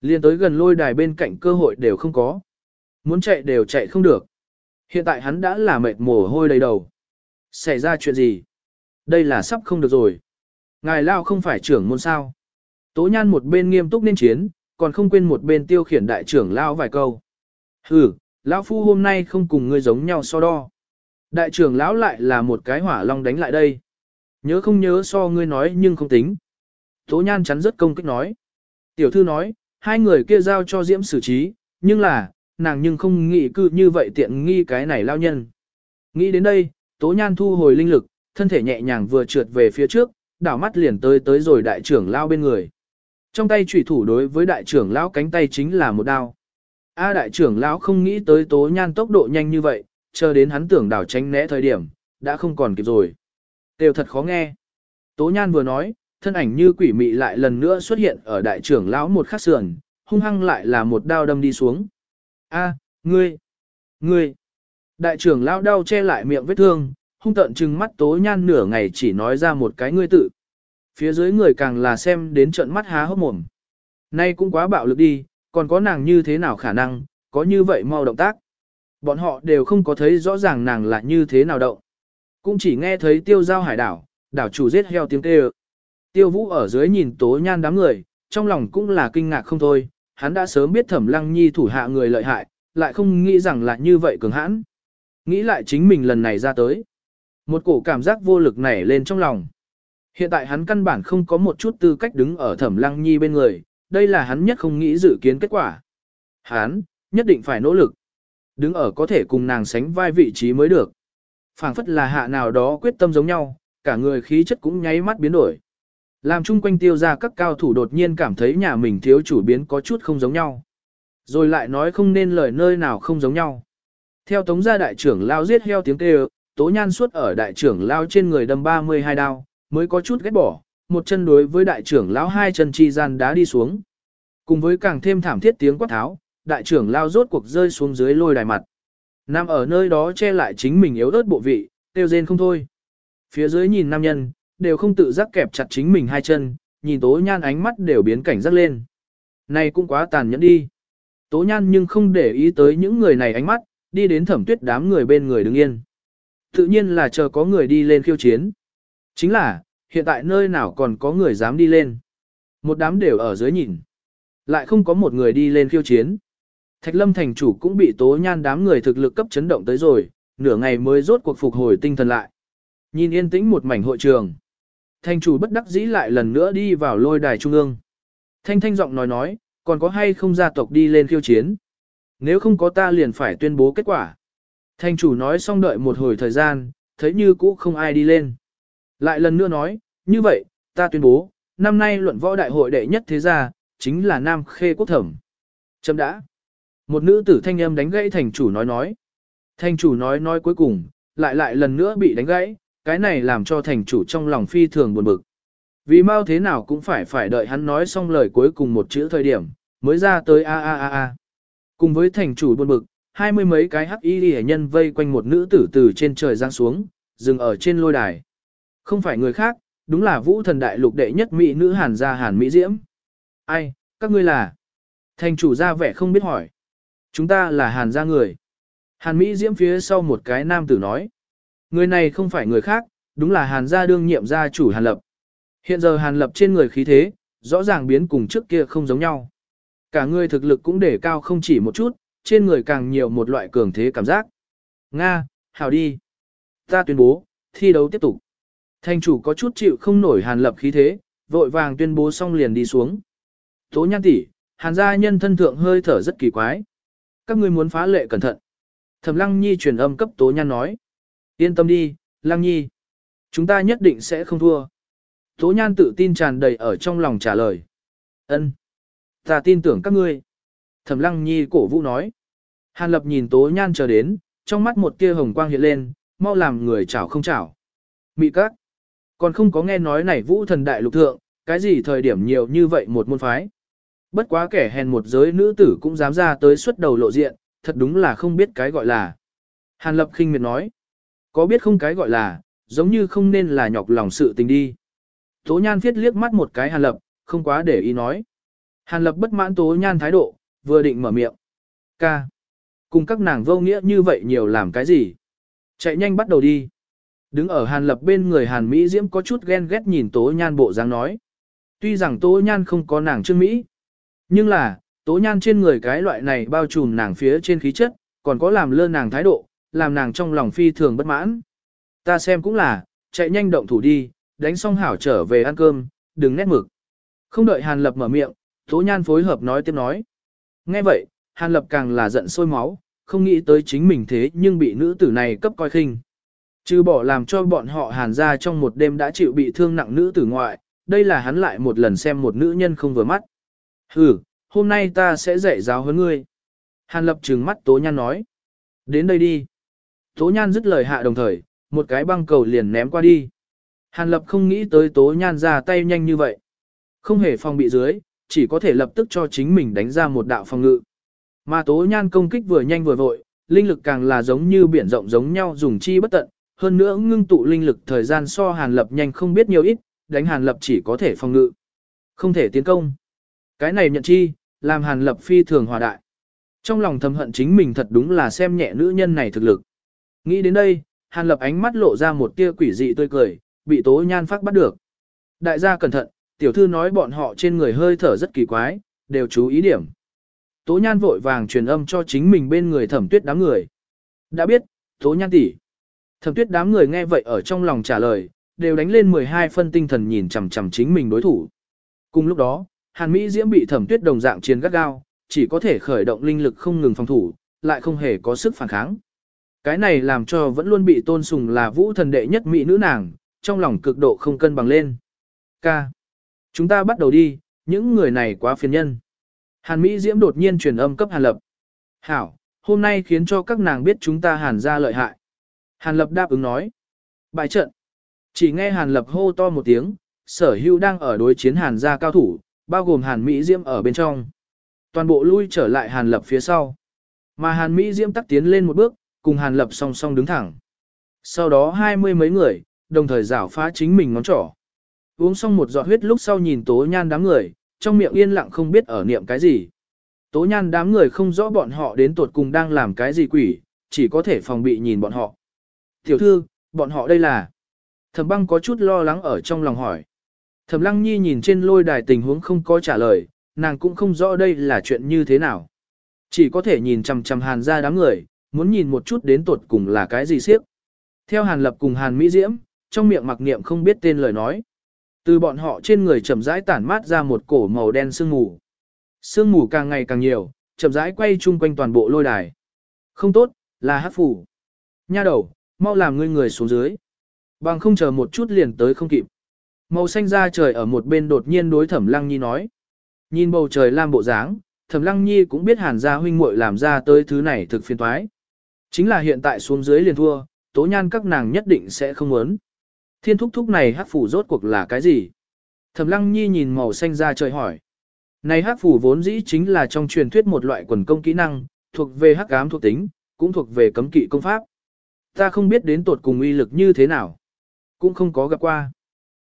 liền tới gần lôi đài bên cạnh cơ hội đều không có. Muốn chạy đều chạy không được. Hiện tại hắn đã là mệt mồ hôi đầy đầu. Xảy ra chuyện gì? Đây là sắp không được rồi. Ngài Lao không phải trưởng môn sao. Tố nhan một bên nghiêm túc nên chiến, còn không quên một bên tiêu khiển đại trưởng Lao vài câu. Ừ, Lão Phu hôm nay không cùng ngươi giống nhau so đo. Đại trưởng lão lại là một cái hỏa long đánh lại đây. Nhớ không nhớ so ngươi nói nhưng không tính. Tố nhan chắn rất công kích nói. Tiểu thư nói, hai người kia giao cho Diễm xử trí, nhưng là, nàng nhưng không nghĩ cư như vậy tiện nghi cái này lao nhân. Nghĩ đến đây, tố nhan thu hồi linh lực, thân thể nhẹ nhàng vừa trượt về phía trước, đảo mắt liền tới tới rồi đại trưởng lao bên người. Trong tay chủy thủ đối với đại trưởng lão cánh tay chính là một đao. A đại trưởng lão không nghĩ tới tố nhan tốc độ nhanh như vậy, chờ đến hắn tưởng đảo tránh né thời điểm, đã không còn kịp rồi. Đều thật khó nghe. Tố nhan vừa nói, thân ảnh như quỷ mị lại lần nữa xuất hiện ở đại trưởng lão một khắc sườn, hung hăng lại là một đao đâm đi xuống. A, ngươi, ngươi. Đại trưởng lão đau che lại miệng vết thương, hung tận trừng mắt tố nhan nửa ngày chỉ nói ra một cái ngươi tự. Phía dưới người càng là xem đến trận mắt há hốc mồm. Nay cũng quá bạo lực đi, còn có nàng như thế nào khả năng, có như vậy mau động tác. Bọn họ đều không có thấy rõ ràng nàng là như thế nào động. Cũng chỉ nghe thấy tiêu giao hải đảo, đảo chủ giết heo tiếng kêu. Tiêu vũ ở dưới nhìn tố nhan đám người, trong lòng cũng là kinh ngạc không thôi, hắn đã sớm biết thẩm lăng nhi thủ hạ người lợi hại, lại không nghĩ rằng là như vậy cường hãn. Nghĩ lại chính mình lần này ra tới. Một cổ cảm giác vô lực nảy lên trong lòng. Hiện tại hắn căn bản không có một chút tư cách đứng ở thẩm lăng nhi bên người, đây là hắn nhất không nghĩ dự kiến kết quả. Hắn, nhất định phải nỗ lực. Đứng ở có thể cùng nàng sánh vai vị trí mới được. phảng phất là hạ nào đó quyết tâm giống nhau, cả người khí chất cũng nháy mắt biến đổi. Làm chung quanh tiêu ra các cao thủ đột nhiên cảm thấy nhà mình thiếu chủ biến có chút không giống nhau. Rồi lại nói không nên lời nơi nào không giống nhau. Theo tống gia đại trưởng lao giết heo tiếng kêu, tố nhan suốt ở đại trưởng lao trên người đâm 32 đao, mới có chút ghét bỏ, một chân đối với đại trưởng lão hai chân chi gian đá đi xuống. Cùng với càng thêm thảm thiết tiếng quát tháo, đại trưởng lao rốt cuộc rơi xuống dưới lôi đài mặt. Nam ở nơi đó che lại chính mình yếu ớt bộ vị, tiêu rên không thôi. Phía dưới nhìn nam nhân, đều không tự giác kẹp chặt chính mình hai chân, nhìn tố nhan ánh mắt đều biến cảnh giác lên. Này cũng quá tàn nhẫn đi. Tố nhan nhưng không để ý tới những người này ánh mắt, đi đến thẩm tuyết đám người bên người đứng yên. Tự nhiên là chờ có người đi lên khiêu chiến. Chính là, hiện tại nơi nào còn có người dám đi lên. Một đám đều ở dưới nhìn. Lại không có một người đi lên khiêu chiến. Thạch lâm thành chủ cũng bị tố nhan đám người thực lực cấp chấn động tới rồi, nửa ngày mới rốt cuộc phục hồi tinh thần lại. Nhìn yên tĩnh một mảnh hội trường. Thành chủ bất đắc dĩ lại lần nữa đi vào lôi đài trung ương. Thanh thanh giọng nói nói, còn có hay không gia tộc đi lên khiêu chiến. Nếu không có ta liền phải tuyên bố kết quả. Thanh chủ nói xong đợi một hồi thời gian, thấy như cũ không ai đi lên. Lại lần nữa nói, như vậy, ta tuyên bố, năm nay luận võ đại hội đệ nhất thế gia, chính là Nam Khê Quốc Thẩm. Chấm đã. Một nữ tử thanh âm đánh gãy thành chủ nói nói. Thành chủ nói nói cuối cùng, lại lại lần nữa bị đánh gãy, cái này làm cho thành chủ trong lòng phi thường buồn bực. Vì mau thế nào cũng phải phải đợi hắn nói xong lời cuối cùng một chữ thời điểm, mới ra tới a a a a. Cùng với thành chủ buồn bực, hai mươi mấy cái hắc y hệ nhân vây quanh một nữ tử từ trên trời giáng xuống, dừng ở trên lôi đài. Không phải người khác, đúng là vũ thần đại lục đệ nhất mỹ nữ hàn gia hàn mỹ diễm. Ai, các ngươi là? Thành chủ ra vẻ không biết hỏi. Chúng ta là hàn gia người. Hàn mỹ diễm phía sau một cái nam tử nói. Người này không phải người khác, đúng là hàn gia đương nhiệm gia chủ hàn lập. Hiện giờ hàn lập trên người khí thế, rõ ràng biến cùng trước kia không giống nhau. Cả người thực lực cũng để cao không chỉ một chút, trên người càng nhiều một loại cường thế cảm giác. Nga, hào đi. Ta tuyên bố, thi đấu tiếp tục. Thành chủ có chút chịu không nổi hàn lập khí thế, vội vàng tuyên bố xong liền đi xuống. Tố nhan tỷ, hàn gia nhân thân thượng hơi thở rất kỳ quái. Các ngươi muốn phá lệ cẩn thận. Thẩm lăng nhi truyền âm cấp tố nhan nói. Yên tâm đi, lăng nhi. Chúng ta nhất định sẽ không thua. Tố nhan tự tin tràn đầy ở trong lòng trả lời. Ân, Ta tin tưởng các ngươi. Thẩm lăng nhi cổ vũ nói. Hàn lập nhìn tố nhan chờ đến, trong mắt một tia hồng quang hiện lên, mau làm người chảo không chảo. Mị các. Còn không có nghe nói này vũ thần đại lục thượng, cái gì thời điểm nhiều như vậy một môn phái. Bất quá kẻ hèn một giới nữ tử cũng dám ra tới xuất đầu lộ diện, thật đúng là không biết cái gọi là. Hàn lập khinh miệt nói. Có biết không cái gọi là, giống như không nên là nhọc lòng sự tình đi. Tố nhan viết liếc mắt một cái hàn lập, không quá để ý nói. Hàn lập bất mãn tố nhan thái độ, vừa định mở miệng. Ca. Cùng các nàng vô nghĩa như vậy nhiều làm cái gì? Chạy nhanh bắt đầu đi. Đứng ở hàn lập bên người hàn Mỹ Diễm có chút ghen ghét nhìn tố nhan bộ dáng nói. Tuy rằng tố nhan không có nàng trương Mỹ. Nhưng là, tố nhan trên người cái loại này bao trùm nàng phía trên khí chất, còn có làm lơ nàng thái độ, làm nàng trong lòng phi thường bất mãn. Ta xem cũng là, chạy nhanh động thủ đi, đánh xong hảo trở về ăn cơm, đừng nét mực. Không đợi Hàn Lập mở miệng, Tố Nhan phối hợp nói tiếp nói. Nghe vậy, Hàn Lập càng là giận sôi máu, không nghĩ tới chính mình thế nhưng bị nữ tử này cấp coi khinh. Chứ bỏ làm cho bọn họ Hàn ra trong một đêm đã chịu bị thương nặng nữ tử ngoại, đây là hắn lại một lần xem một nữ nhân không vừa mắt. Hừ, hôm nay ta sẽ dạy giáo huấn ngươi. Hàn Lập trừng mắt Tố Nhan nói. Đến đây đi. Tố Nhan dứt lời hạ đồng thời, một cái băng cầu liền ném qua đi. Hàn Lập không nghĩ tới Tố Nhan ra tay nhanh như vậy. Không hề phòng bị dưới, chỉ có thể lập tức cho chính mình đánh ra một đạo phòng ngự. Mà Tố Nhan công kích vừa nhanh vừa vội, linh lực càng là giống như biển rộng giống nhau dùng chi bất tận, hơn nữa ngưng tụ linh lực thời gian so Hàn Lập nhanh không biết nhiều ít, đánh Hàn Lập chỉ có thể phòng ngự, không thể tiến công. Cái này nhận chi, làm Hàn Lập phi thường hòa đại. Trong lòng thầm hận chính mình thật đúng là xem nhẹ nữ nhân này thực lực. Nghĩ đến đây, Hàn Lập ánh mắt lộ ra một tia quỷ dị tươi cười, bị Tố Nhan phát bắt được. Đại gia cẩn thận, tiểu thư nói bọn họ trên người hơi thở rất kỳ quái, đều chú ý điểm. Tố Nhan vội vàng truyền âm cho chính mình bên người thẩm tuyết đám người. Đã biết, Tố Nhan tỷ. Thẩm tuyết đám người nghe vậy ở trong lòng trả lời, đều đánh lên 12 phân tinh thần nhìn chằm chằm chính mình đối thủ. Cùng lúc đó, Hàn Mỹ Diễm bị thẩm tuyết đồng dạng chiến gắt gao, chỉ có thể khởi động linh lực không ngừng phòng thủ, lại không hề có sức phản kháng. Cái này làm cho vẫn luôn bị tôn sùng là vũ thần đệ nhất mỹ nữ nàng, trong lòng cực độ không cân bằng lên. Ca. Chúng ta bắt đầu đi, những người này quá phiền nhân. Hàn Mỹ Diễm đột nhiên truyền âm cấp Hàn Lập. Hảo, hôm nay khiến cho các nàng biết chúng ta Hàn ra lợi hại. Hàn Lập đáp ứng nói. Bài trận. Chỉ nghe Hàn Lập hô to một tiếng, sở hưu đang ở đối chiến Hàn gia cao thủ, bao gồm Hàn Mỹ Diễm ở bên trong. Toàn bộ lui trở lại Hàn Lập phía sau. Mà Hàn Mỹ Diễm tắt tiến lên một bước, cùng Hàn Lập song song đứng thẳng. Sau đó hai mươi mấy người, đồng thời rảo phá chính mình ngón trỏ. Uống xong một giọt huyết lúc sau nhìn tố nhan đám người, trong miệng yên lặng không biết ở niệm cái gì. Tố nhan đám người không rõ bọn họ đến tuột cùng đang làm cái gì quỷ, chỉ có thể phòng bị nhìn bọn họ. Tiểu thư, bọn họ đây là... Thẩm băng có chút lo lắng ở trong lòng hỏi. Thẩm lăng nhi nhìn trên lôi đài tình huống không có trả lời, nàng cũng không rõ đây là chuyện như thế nào. Chỉ có thể nhìn chằm chằm hàn ra đám người, muốn nhìn một chút đến tột cùng là cái gì siếp. Theo hàn lập cùng hàn mỹ diễm, trong miệng mặc niệm không biết tên lời nói. Từ bọn họ trên người chậm rãi tản mát ra một cổ màu đen sương mù. Sương mù càng ngày càng nhiều, chậm rãi quay chung quanh toàn bộ lôi đài. Không tốt, là hát phủ. Nha đầu, mau làm ngươi người xuống dưới. Bằng không chờ một chút liền tới không kịp. Màu xanh da trời ở một bên đột nhiên đối thẩm lăng nhi nói. Nhìn bầu trời lam bộ dáng, thẩm lăng nhi cũng biết hàn gia huynh muội làm ra tới thứ này thực phiền toái. Chính là hiện tại xuống dưới liền thua, tố nhan các nàng nhất định sẽ không muốn. Thiên thúc thúc này hắc phủ rốt cuộc là cái gì? Thẩm lăng nhi nhìn màu xanh ra trời hỏi. Này hắc phủ vốn dĩ chính là trong truyền thuyết một loại quần công kỹ năng, thuộc về hắc ám thuộc tính, cũng thuộc về cấm kỵ công pháp. Ta không biết đến tột cùng uy lực như thế nào. Cũng không có gặp qua.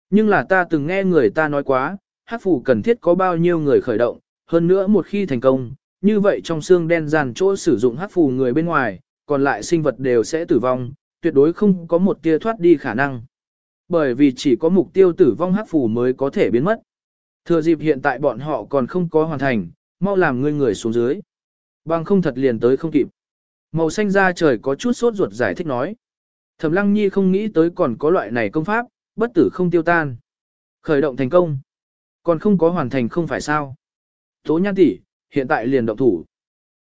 Nhưng là ta từng nghe người ta nói quá, hắc phủ cần thiết có bao nhiêu người khởi động, hơn nữa một khi thành công, như vậy trong xương đen dàn chỗ sử dụng hắc phủ người bên ngoài, còn lại sinh vật đều sẽ tử vong, tuyệt đối không có một tia thoát đi khả năng. Bởi vì chỉ có mục tiêu tử vong hắc phù mới có thể biến mất. Thừa dịp hiện tại bọn họ còn không có hoàn thành, mau làm ngươi người xuống dưới. Bằng không thật liền tới không kịp. Màu xanh da trời có chút sốt ruột giải thích nói. Thẩm lăng nhi không nghĩ tới còn có loại này công pháp, bất tử không tiêu tan. Khởi động thành công. Còn không có hoàn thành không phải sao. Tố nhan tỷ, hiện tại liền động thủ.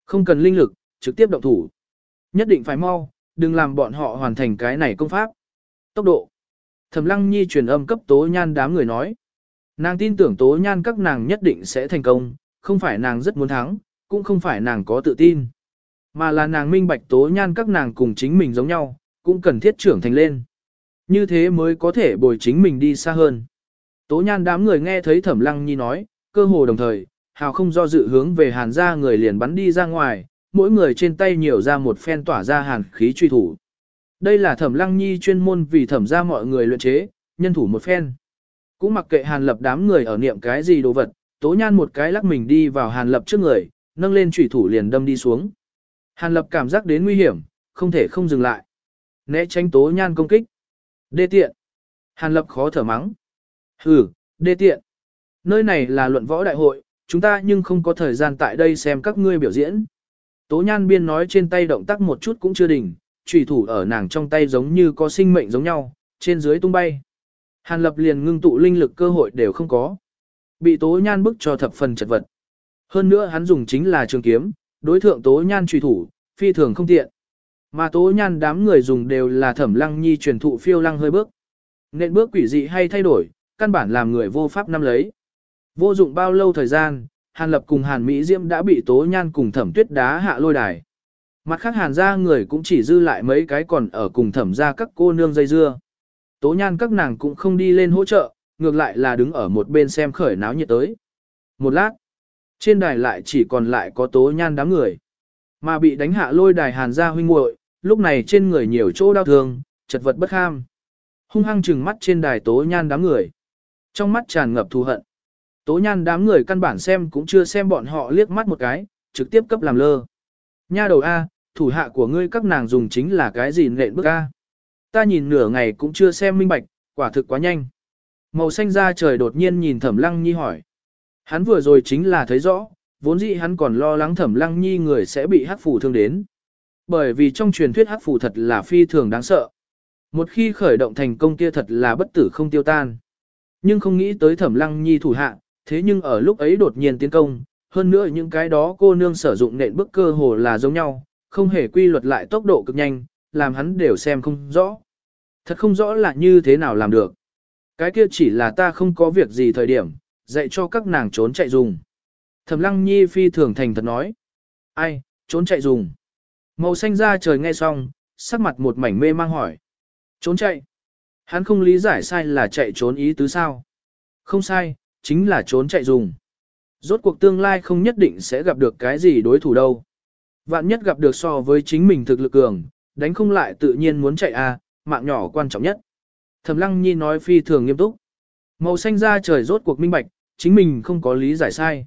Không cần linh lực, trực tiếp động thủ. Nhất định phải mau, đừng làm bọn họ hoàn thành cái này công pháp. Tốc độ. Thẩm Lăng Nhi truyền âm cấp Tố Nhan đám người nói. Nàng tin tưởng Tố Nhan các nàng nhất định sẽ thành công, không phải nàng rất muốn thắng, cũng không phải nàng có tự tin. Mà là nàng minh bạch Tố Nhan các nàng cùng chính mình giống nhau, cũng cần thiết trưởng thành lên. Như thế mới có thể bồi chính mình đi xa hơn. Tố Nhan đám người nghe thấy Thẩm Lăng Nhi nói, cơ hồ đồng thời, hào không do dự hướng về hàn ra người liền bắn đi ra ngoài, mỗi người trên tay nhiều ra một phen tỏa ra hàn khí truy thủ. Đây là thẩm lăng nhi chuyên môn vì thẩm ra mọi người luyện chế, nhân thủ một phen. Cũng mặc kệ hàn lập đám người ở niệm cái gì đồ vật, Tố nhan một cái lắc mình đi vào hàn lập trước người, nâng lên trùy thủ liền đâm đi xuống. Hàn lập cảm giác đến nguy hiểm, không thể không dừng lại. Né tránh tố nhan công kích. Đê tiện. Hàn lập khó thở mắng. Hừ, đê tiện. Nơi này là luận võ đại hội, chúng ta nhưng không có thời gian tại đây xem các ngươi biểu diễn. Tố nhan biên nói trên tay động tác một chút cũng chưa đỉnh, trùy thủ ở nàng trong tay giống như có sinh mệnh giống nhau, trên dưới tung bay. Hàn lập liền ngưng tụ linh lực cơ hội đều không có. Bị tố nhan bức cho thập phần chật vật. Hơn nữa hắn dùng chính là trường kiếm, đối thượng tố nhan trùy thủ, phi thường không tiện. Mà tố nhan đám người dùng đều là thẩm lăng nhi truyền thụ phiêu lăng hơi bước. Nên bước quỷ dị hay thay đổi, căn bản làm người vô pháp năm lấy. Vô dụng bao lâu thời gian, Hàn Lập cùng Hàn Mỹ Diễm đã bị tố nhan cùng thẩm tuyết đá hạ lôi đài. Mặt khác Hàn gia người cũng chỉ dư lại mấy cái còn ở cùng thẩm gia các cô nương dây dưa. Tố nhan các nàng cũng không đi lên hỗ trợ, ngược lại là đứng ở một bên xem khởi náo nhiệt tới. Một lát, trên đài lại chỉ còn lại có tố nhan đám người. Mà bị đánh hạ lôi đài Hàn gia huynh muội lúc này trên người nhiều chỗ đau thương, chật vật bất kham. Hung hăng trừng mắt trên đài tố nhan đám người. Trong mắt tràn ngập thù hận. Tố nhan đám người căn bản xem cũng chưa xem bọn họ liếc mắt một cái, trực tiếp cấp làm lơ. Nha đầu A, thủ hạ của ngươi các nàng dùng chính là cái gì nện bức A. Ta nhìn nửa ngày cũng chưa xem minh bạch, quả thực quá nhanh. Màu xanh da trời đột nhiên nhìn thẩm lăng nhi hỏi. Hắn vừa rồi chính là thấy rõ, vốn dĩ hắn còn lo lắng thẩm lăng nhi người sẽ bị hắc phủ thương đến. Bởi vì trong truyền thuyết hắc phủ thật là phi thường đáng sợ. Một khi khởi động thành công kia thật là bất tử không tiêu tan. Nhưng không nghĩ tới thẩm lăng nhi thủ hạ, thế nhưng ở lúc ấy đột nhiên tiến công, hơn nữa những cái đó cô nương sử dụng nện bức cơ hồ là giống nhau, không hề quy luật lại tốc độ cực nhanh, làm hắn đều xem không rõ. Thật không rõ là như thế nào làm được. Cái kia chỉ là ta không có việc gì thời điểm, dạy cho các nàng trốn chạy dùng. Thẩm lăng nhi phi thường thành thật nói. Ai, trốn chạy dùng. Màu xanh ra trời nghe xong, sắc mặt một mảnh mê mang hỏi. Trốn chạy. Hắn không lý giải sai là chạy trốn ý tứ sao. Không sai, chính là trốn chạy dùng. Rốt cuộc tương lai không nhất định sẽ gặp được cái gì đối thủ đâu. Vạn nhất gặp được so với chính mình thực lực cường, đánh không lại tự nhiên muốn chạy a, à, mạng nhỏ quan trọng nhất. Thẩm Lăng Nhi nói phi thường nghiêm túc. Màu xanh da trời rốt cuộc minh bạch, chính mình không có lý giải sai.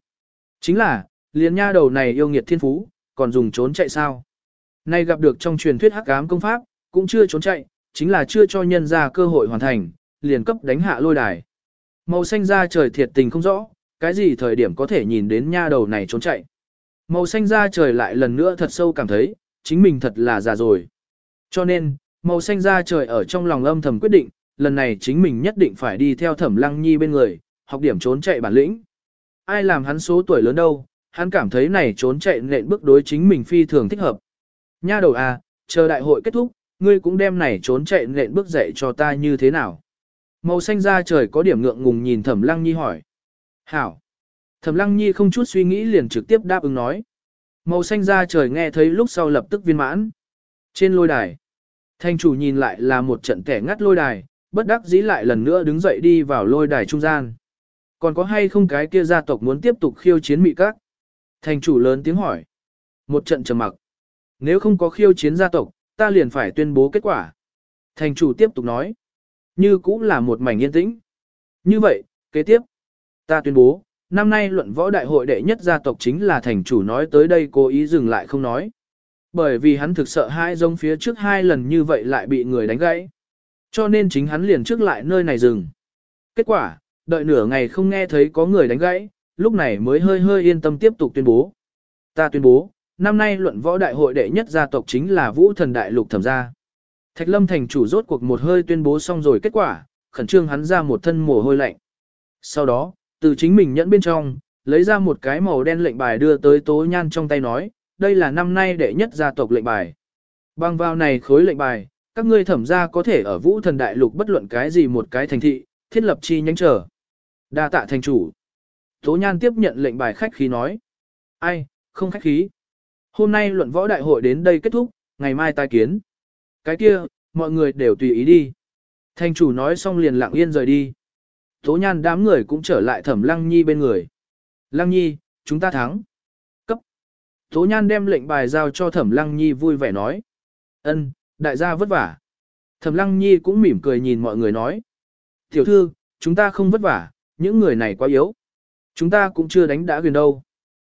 Chính là, liền nha đầu này yêu nghiệt thiên phú, còn dùng trốn chạy sao? Nay gặp được trong truyền thuyết hắc ám công pháp, cũng chưa trốn chạy, chính là chưa cho nhân ra cơ hội hoàn thành, liền cấp đánh hạ lôi đài. Màu xanh da trời thiệt tình không rõ, cái gì thời điểm có thể nhìn đến nha đầu này trốn chạy. Màu xanh da trời lại lần nữa thật sâu cảm thấy, chính mình thật là già rồi. Cho nên, màu xanh da trời ở trong lòng âm thầm quyết định, lần này chính mình nhất định phải đi theo thẩm lăng nhi bên người, học điểm trốn chạy bản lĩnh. Ai làm hắn số tuổi lớn đâu, hắn cảm thấy này trốn chạy nện bước đối chính mình phi thường thích hợp. Nha đầu à, chờ đại hội kết thúc, ngươi cũng đem này trốn chạy nện bước dạy cho ta như thế nào. Màu xanh da trời có điểm ngượng ngùng nhìn Thẩm Lăng Nhi hỏi. Hảo. Thẩm Lăng Nhi không chút suy nghĩ liền trực tiếp đáp ứng nói. Màu xanh da trời nghe thấy lúc sau lập tức viên mãn. Trên lôi đài. Thanh chủ nhìn lại là một trận kẻ ngắt lôi đài, bất đắc dĩ lại lần nữa đứng dậy đi vào lôi đài trung gian. Còn có hay không cái kia gia tộc muốn tiếp tục khiêu chiến mị các? Thành chủ lớn tiếng hỏi. Một trận trầm mặc. Nếu không có khiêu chiến gia tộc, ta liền phải tuyên bố kết quả. Thành chủ tiếp tục nói. Như cũng là một mảnh yên tĩnh. Như vậy, kế tiếp, ta tuyên bố, năm nay luận võ đại hội đệ nhất gia tộc chính là thành chủ nói tới đây cố ý dừng lại không nói. Bởi vì hắn thực sợ hai giống phía trước hai lần như vậy lại bị người đánh gãy. Cho nên chính hắn liền trước lại nơi này dừng. Kết quả, đợi nửa ngày không nghe thấy có người đánh gãy, lúc này mới hơi hơi yên tâm tiếp tục tuyên bố. Ta tuyên bố, năm nay luận võ đại hội đệ nhất gia tộc chính là Vũ Thần Đại Lục Thẩm gia. Thạch Lâm thành chủ rốt cuộc một hơi tuyên bố xong rồi kết quả, khẩn trương hắn ra một thân mồ hôi lạnh. Sau đó, từ chính mình nhẫn bên trong, lấy ra một cái màu đen lệnh bài đưa tới Tố Nhan trong tay nói, đây là năm nay đệ nhất gia tộc lệnh bài. Bằng vào này khối lệnh bài, các ngươi thẩm gia có thể ở Vũ Thần Đại Lục bất luận cái gì một cái thành thị, thiết lập chi nhánh trở. Đa tạ thành chủ. Tố Nhan tiếp nhận lệnh bài khách khí nói. Ai, không khách khí. Hôm nay luận võ đại hội đến đây kết thúc, ngày mai tai kiến. Cái kia, mọi người đều tùy ý đi. Thành chủ nói xong liền lặng yên rời đi. Tố nhan đám người cũng trở lại thẩm lăng nhi bên người. Lăng nhi, chúng ta thắng. Cấp. Tố nhan đem lệnh bài giao cho thẩm lăng nhi vui vẻ nói. ân, đại gia vất vả. Thẩm lăng nhi cũng mỉm cười nhìn mọi người nói. Tiểu thư, chúng ta không vất vả, những người này quá yếu. Chúng ta cũng chưa đánh đã quyền đâu.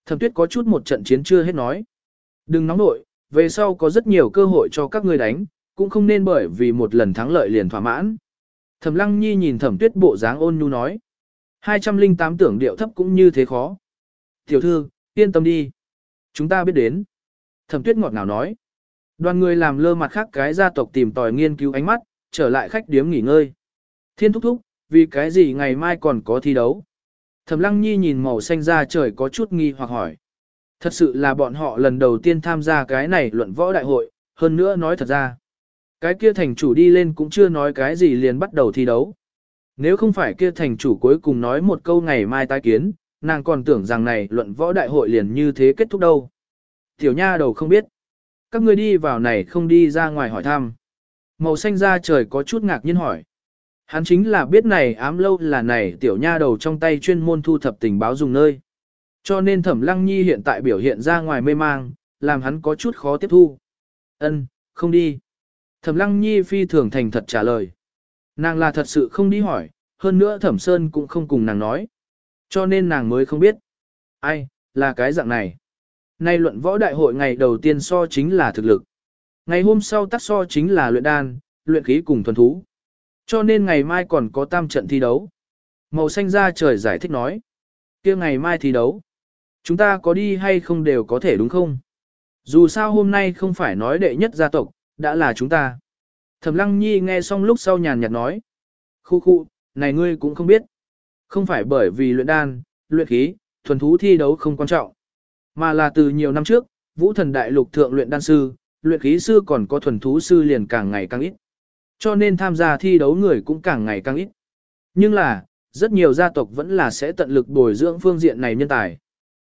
Thẩm tuyết có chút một trận chiến chưa hết nói. Đừng nóng nội, về sau có rất nhiều cơ hội cho các ngươi đánh, cũng không nên bởi vì một lần thắng lợi liền thỏa mãn. Thẩm lăng nhi nhìn thẩm tuyết bộ dáng ôn nhu nói. 208 tưởng điệu thấp cũng như thế khó. Tiểu thư, yên tâm đi. Chúng ta biết đến. Thẩm tuyết ngọt ngào nói. Đoàn người làm lơ mặt khác cái gia tộc tìm tòi nghiên cứu ánh mắt, trở lại khách điếm nghỉ ngơi. Thiên thúc thúc, vì cái gì ngày mai còn có thi đấu? Thẩm lăng nhi nhìn màu xanh ra trời có chút nghi hoặc hỏi. Thật sự là bọn họ lần đầu tiên tham gia cái này luận võ đại hội, hơn nữa nói thật ra. Cái kia thành chủ đi lên cũng chưa nói cái gì liền bắt đầu thi đấu. Nếu không phải kia thành chủ cuối cùng nói một câu ngày mai tái kiến, nàng còn tưởng rằng này luận võ đại hội liền như thế kết thúc đâu. Tiểu nha đầu không biết. Các ngươi đi vào này không đi ra ngoài hỏi thăm. Màu xanh da trời có chút ngạc nhiên hỏi. Hắn chính là biết này ám lâu là này tiểu nha đầu trong tay chuyên môn thu thập tình báo dùng nơi. Cho nên thẩm lăng nhi hiện tại biểu hiện ra ngoài mê mang, làm hắn có chút khó tiếp thu. Ân, không đi. Thẩm lăng nhi phi thường thành thật trả lời. Nàng là thật sự không đi hỏi, hơn nữa thẩm sơn cũng không cùng nàng nói. Cho nên nàng mới không biết. Ai, là cái dạng này. Nay luận võ đại hội ngày đầu tiên so chính là thực lực. Ngày hôm sau tắt so chính là luyện đan, luyện khí cùng thuần thú. Cho nên ngày mai còn có tam trận thi đấu. Màu xanh ra trời giải thích nói. kia ngày mai thi đấu. Chúng ta có đi hay không đều có thể đúng không? Dù sao hôm nay không phải nói đệ nhất gia tộc, đã là chúng ta. Thẩm lăng nhi nghe xong lúc sau nhàn nhạt nói. Khu khu, này ngươi cũng không biết. Không phải bởi vì luyện đan, luyện khí, thuần thú thi đấu không quan trọng. Mà là từ nhiều năm trước, vũ thần đại lục thượng luyện đan sư, luyện khí sư còn có thuần thú sư liền càng ngày càng ít. Cho nên tham gia thi đấu người cũng càng ngày càng ít. Nhưng là, rất nhiều gia tộc vẫn là sẽ tận lực bồi dưỡng phương diện này nhân tài.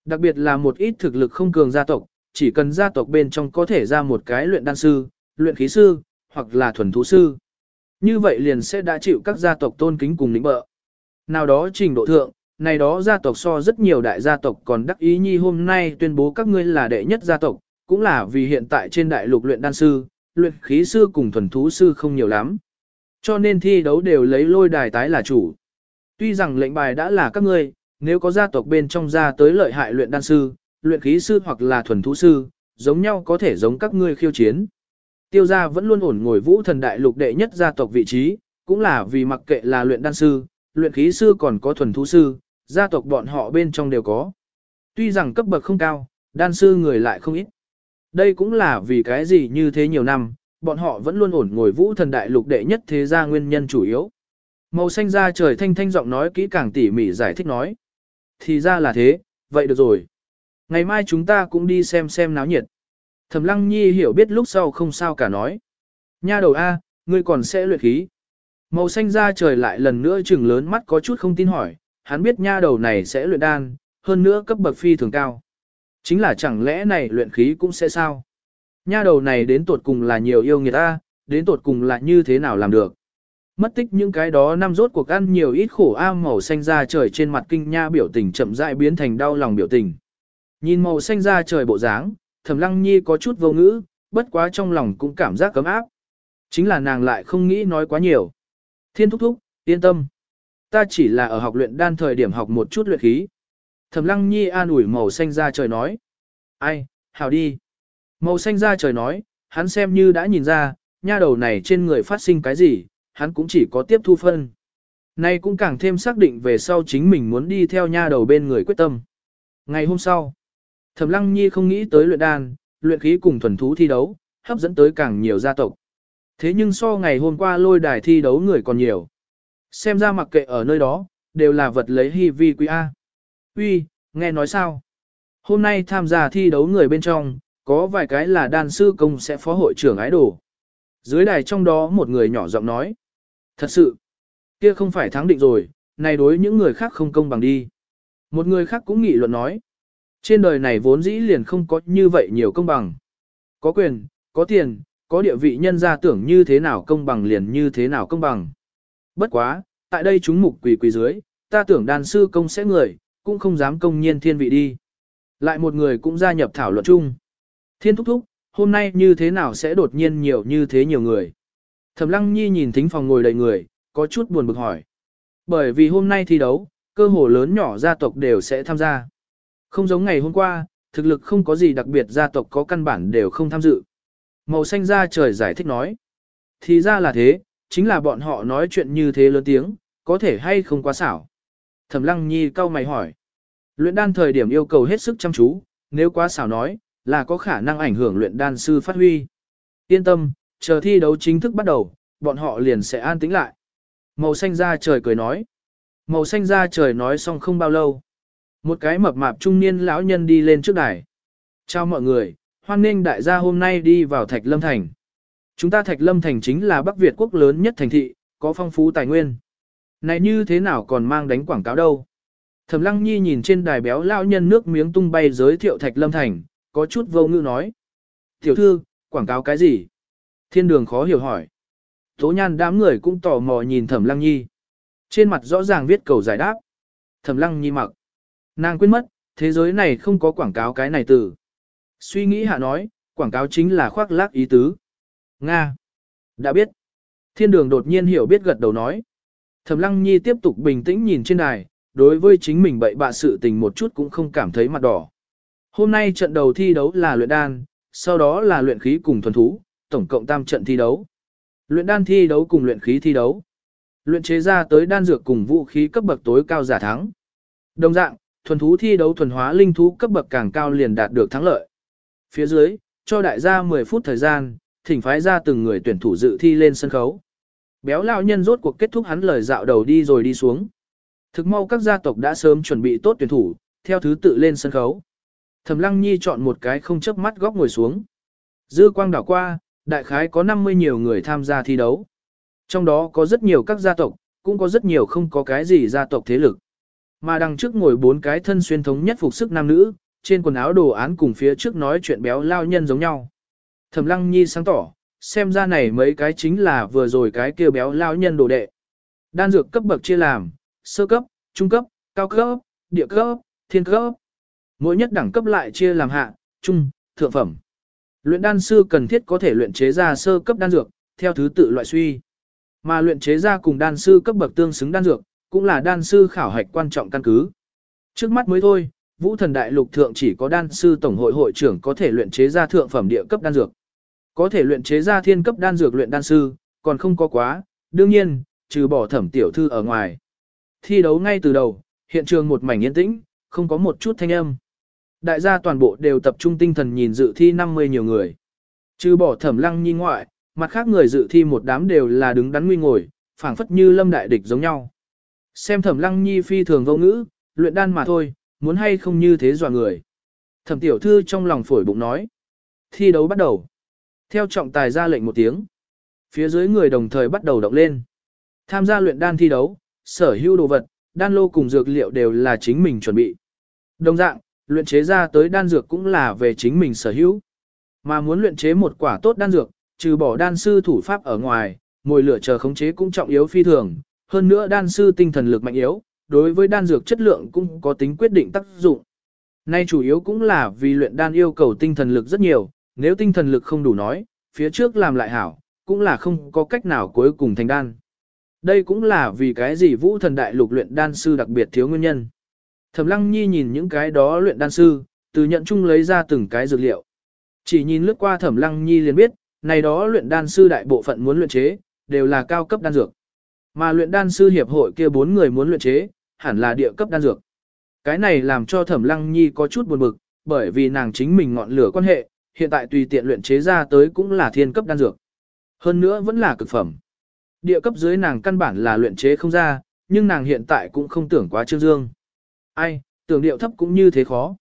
Đặc biệt là một ít thực lực không cường gia tộc, chỉ cần gia tộc bên trong có thể ra một cái luyện đan sư, luyện khí sư, hoặc là thuần thú sư. Như vậy liền sẽ đã chịu các gia tộc tôn kính cùng lĩnh bợ. Nào đó trình độ thượng, này đó gia tộc so rất nhiều đại gia tộc còn đắc ý nhi hôm nay tuyên bố các ngươi là đệ nhất gia tộc, cũng là vì hiện tại trên đại lục luyện đan sư, luyện khí sư cùng thuần thú sư không nhiều lắm. Cho nên thi đấu đều lấy lôi đài tái là chủ. Tuy rằng lệnh bài đã là các ngươi, nếu có gia tộc bên trong ra tới lợi hại luyện đan sư, luyện khí sư hoặc là thuần thú sư, giống nhau có thể giống các ngươi khiêu chiến. Tiêu gia vẫn luôn ổn ngồi vũ thần đại lục đệ nhất gia tộc vị trí, cũng là vì mặc kệ là luyện đan sư, luyện khí sư còn có thuần thú sư, gia tộc bọn họ bên trong đều có. Tuy rằng cấp bậc không cao, đan sư người lại không ít. Đây cũng là vì cái gì như thế nhiều năm, bọn họ vẫn luôn ổn ngồi vũ thần đại lục đệ nhất thế gia nguyên nhân chủ yếu. Màu xanh da trời thanh thanh giọng nói kỹ càng tỉ mỉ giải thích nói. Thì ra là thế, vậy được rồi. Ngày mai chúng ta cũng đi xem xem náo nhiệt. Thẩm lăng nhi hiểu biết lúc sau không sao cả nói. Nha đầu A, ngươi còn sẽ luyện khí. Màu xanh da trời lại lần nữa trừng lớn mắt có chút không tin hỏi, hắn biết nha đầu này sẽ luyện đan, hơn nữa cấp bậc phi thường cao. Chính là chẳng lẽ này luyện khí cũng sẽ sao? Nha đầu này đến tột cùng là nhiều yêu nghiệt ta, đến tột cùng là như thế nào làm được? Mất tích những cái đó năm rốt cuộc ăn nhiều ít khổ a màu xanh da trời trên mặt kinh nha biểu tình chậm rãi biến thành đau lòng biểu tình. Nhìn màu xanh da trời bộ dáng, Thẩm Lăng Nhi có chút vô ngữ, bất quá trong lòng cũng cảm giác cấm áp. Chính là nàng lại không nghĩ nói quá nhiều. Thiên thúc thúc, yên tâm. Ta chỉ là ở học luyện đan thời điểm học một chút luyện khí. Thẩm Lăng Nhi an ủi màu xanh ra trời nói. Ai, hào đi. Màu xanh ra trời nói, hắn xem như đã nhìn ra, nha đầu này trên người phát sinh cái gì, hắn cũng chỉ có tiếp thu phân. Nay cũng càng thêm xác định về sau chính mình muốn đi theo nha đầu bên người quyết tâm. Ngày hôm sau, Thẩm Lăng Nhi không nghĩ tới luyện đan, luyện khí cùng thuần thú thi đấu, hấp dẫn tới càng nhiều gia tộc. Thế nhưng so ngày hôm qua lôi đài thi đấu người còn nhiều. Xem ra mặc kệ ở nơi đó, đều là vật lấy hy vi quý A. Uy, nghe nói sao? Hôm nay tham gia thi đấu người bên trong, có vài cái là đan sư công sẽ phó hội trưởng ái đồ. Dưới đài trong đó một người nhỏ giọng nói. Thật sự, kia không phải thắng định rồi, này đối những người khác không công bằng đi. Một người khác cũng nghị luận nói. Trên đời này vốn dĩ liền không có như vậy nhiều công bằng. Có quyền, có tiền, có địa vị nhân gia tưởng như thế nào công bằng liền như thế nào công bằng. Bất quá, tại đây chúng mục quỷ quỷ dưới, ta tưởng đàn sư công sẽ người, cũng không dám công nhiên thiên vị đi. Lại một người cũng gia nhập thảo luận chung. Thiên thúc thúc, hôm nay như thế nào sẽ đột nhiên nhiều như thế nhiều người. Thẩm lăng nhi nhìn thính phòng ngồi đầy người, có chút buồn bực hỏi. Bởi vì hôm nay thi đấu, cơ hồ lớn nhỏ gia tộc đều sẽ tham gia. Không giống ngày hôm qua, thực lực không có gì đặc biệt gia tộc có căn bản đều không tham dự. Màu xanh ra trời giải thích nói. Thì ra là thế, chính là bọn họ nói chuyện như thế lớn tiếng, có thể hay không quá xảo. Thẩm lăng nhi cau mày hỏi. Luyện đan thời điểm yêu cầu hết sức chăm chú, nếu quá xảo nói, là có khả năng ảnh hưởng luyện đan sư phát huy. Yên tâm, chờ thi đấu chính thức bắt đầu, bọn họ liền sẽ an tĩnh lại. Màu xanh ra trời cười nói. Màu xanh ra trời nói xong không bao lâu. Một cái mập mạp trung niên lão nhân đi lên trước đài. Chào mọi người, hoan nghênh đại gia hôm nay đi vào Thạch Lâm Thành. Chúng ta Thạch Lâm Thành chính là Bắc Việt quốc lớn nhất thành thị, có phong phú tài nguyên. Này như thế nào còn mang đánh quảng cáo đâu? Thẩm Lăng Nhi nhìn trên đài béo lão nhân nước miếng tung bay giới thiệu Thạch Lâm Thành, có chút vô ngữ nói. Tiểu thư, quảng cáo cái gì? Thiên đường khó hiểu hỏi. Tố nhan đám người cũng tò mò nhìn Thẩm Lăng Nhi. Trên mặt rõ ràng viết cầu giải đáp. Thẩm Lăng Nhi mặc. Nàng quên mất, thế giới này không có quảng cáo cái này từ. Suy nghĩ hạ nói, quảng cáo chính là khoác lác ý tứ. Nga. Đã biết. Thiên đường đột nhiên hiểu biết gật đầu nói. Thẩm Lăng Nhi tiếp tục bình tĩnh nhìn trên đài, đối với chính mình bậy bạ sự tình một chút cũng không cảm thấy mặt đỏ. Hôm nay trận đầu thi đấu là luyện đan, sau đó là luyện khí cùng thuần thú, tổng cộng tam trận thi đấu. Luyện đan thi đấu cùng luyện khí thi đấu. Luyện chế ra tới đan dược cùng vũ khí cấp bậc tối cao giả thắng. Đồng dạng, thuần thú thi đấu thuần hóa linh thú cấp bậc càng cao liền đạt được thắng lợi. Phía dưới, cho đại gia 10 phút thời gian, thỉnh phái ra từng người tuyển thủ dự thi lên sân khấu. Béo lão nhân rốt cuộc kết thúc hắn lời dạo đầu đi rồi đi xuống. Thực mau các gia tộc đã sớm chuẩn bị tốt tuyển thủ, theo thứ tự lên sân khấu. Thẩm Lăng Nhi chọn một cái không chớp mắt góc ngồi xuống. Dư quang đảo qua, đại khái có 50 nhiều người tham gia thi đấu. Trong đó có rất nhiều các gia tộc, cũng có rất nhiều không có cái gì gia tộc thế lực. Mà đằng trước ngồi bốn cái thân xuyên thống nhất phục sức nam nữ, trên quần áo đồ án cùng phía trước nói chuyện béo lao nhân giống nhau. Thẩm Lăng Nhi sáng tỏ, xem ra này mấy cái chính là vừa rồi cái kia béo lao nhân đồ đệ. Đan dược cấp bậc chia làm, sơ cấp, trung cấp, cao cấp, địa cấp, thiên cấp. Mỗi nhất đẳng cấp lại chia làm hạ, trung, thượng phẩm. Luyện đan sư cần thiết có thể luyện chế ra sơ cấp đan dược, theo thứ tự loại suy. Mà luyện chế ra cùng đan sư cấp bậc tương xứng đan dược, cũng là đan sư khảo hạch quan trọng căn cứ. Trước mắt mới thôi, Vũ Thần Đại Lục thượng chỉ có đan sư tổng hội hội trưởng có thể luyện chế ra thượng phẩm địa cấp đan dược. Có thể luyện chế ra thiên cấp đan dược luyện đan sư, còn không có quá, đương nhiên, trừ bỏ thẩm tiểu thư ở ngoài. Thi đấu ngay từ đầu, hiện trường một mảnh yên tĩnh, không có một chút thanh âm. Đại gia toàn bộ đều tập trung tinh thần nhìn dự thi 50 nhiều người. Trừ bỏ thẩm lăng nhi ngoại, mặt khác người dự thi một đám đều là đứng đắn nguy ngồi, phảng phất như lâm đại địch giống nhau. Xem thẩm lăng nhi phi thường vô ngữ, luyện đan mà thôi, muốn hay không như thế dọa người. Thẩm tiểu thư trong lòng phổi bụng nói. Thi đấu bắt đầu. Theo trọng tài ra lệnh một tiếng. Phía dưới người đồng thời bắt đầu động lên. Tham gia luyện đan thi đấu, sở hữu đồ vật, đan lô cùng dược liệu đều là chính mình chuẩn bị. Đồng dạng, luyện chế ra tới đan dược cũng là về chính mình sở hữu. Mà muốn luyện chế một quả tốt đan dược, trừ bỏ đan sư thủ pháp ở ngoài, mùi lửa chờ khống chế cũng trọng yếu phi thường, hơn nữa đan sư tinh thần lực mạnh yếu, đối với đan dược chất lượng cũng có tính quyết định tác dụng. Nay chủ yếu cũng là vì luyện đan yêu cầu tinh thần lực rất nhiều, nếu tinh thần lực không đủ nói, phía trước làm lại hảo, cũng là không có cách nào cuối cùng thành đan. Đây cũng là vì cái gì vũ thần đại lục luyện đan sư đặc biệt thiếu nguyên nhân. Thẩm lăng nhi nhìn những cái đó luyện đan sư, từ nhận chung lấy ra từng cái dược liệu. Chỉ nhìn lướt qua thẩm lăng nhi liền biết, này đó luyện đan sư đại bộ phận muốn luyện chế, đều là cao cấp đan dược. Mà luyện đan sư hiệp hội kia bốn người muốn luyện chế, hẳn là địa cấp đan dược. Cái này làm cho thẩm lăng nhi có chút buồn bực, bởi vì nàng chính mình ngọn lửa quan hệ, hiện tại tùy tiện luyện chế ra tới cũng là thiên cấp đan dược. Hơn nữa vẫn là cực phẩm. Địa cấp dưới nàng căn bản là luyện chế không ra, nhưng nàng hiện tại cũng không tưởng quá trương dương. Ai, tưởng điệu thấp cũng như thế khó.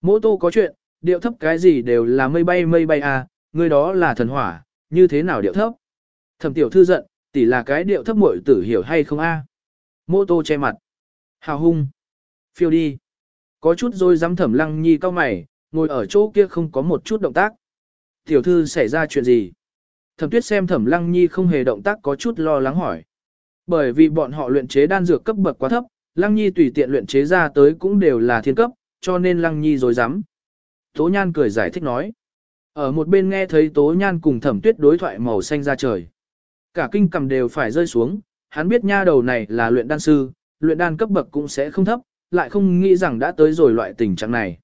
Mô tô có chuyện, điệu thấp cái gì đều là mây bay mây bay à, người đó là thần hỏa, như thế nào điệu thấp. Thẩm tiểu thư giận, tỷ là cái điệu thấp muội tử hiểu hay không a? À? Mô tô che mặt. Hào hung. Phiêu đi. Có chút rồi dám thẩm lăng nhi cao mày, ngồi ở chỗ kia không có một chút động tác. Tiểu thư xảy ra chuyện gì? Thẩm tuyết xem thẩm lăng nhi không hề động tác có chút lo lắng hỏi. Bởi vì bọn họ luyện chế đan dược cấp bậc quá thấp, lăng nhi tùy tiện luyện chế ra tới cũng đều là thiên cấp, cho nên lăng nhi rồi dám. Tố nhan cười giải thích nói. Ở một bên nghe thấy tố nhan cùng thẩm tuyết đối thoại màu xanh ra trời. Cả kinh cầm đều phải rơi xuống, hắn biết nha đầu này là luyện đan sư, luyện đan cấp bậc cũng sẽ không thấp, lại không nghĩ rằng đã tới rồi loại tình trạng này.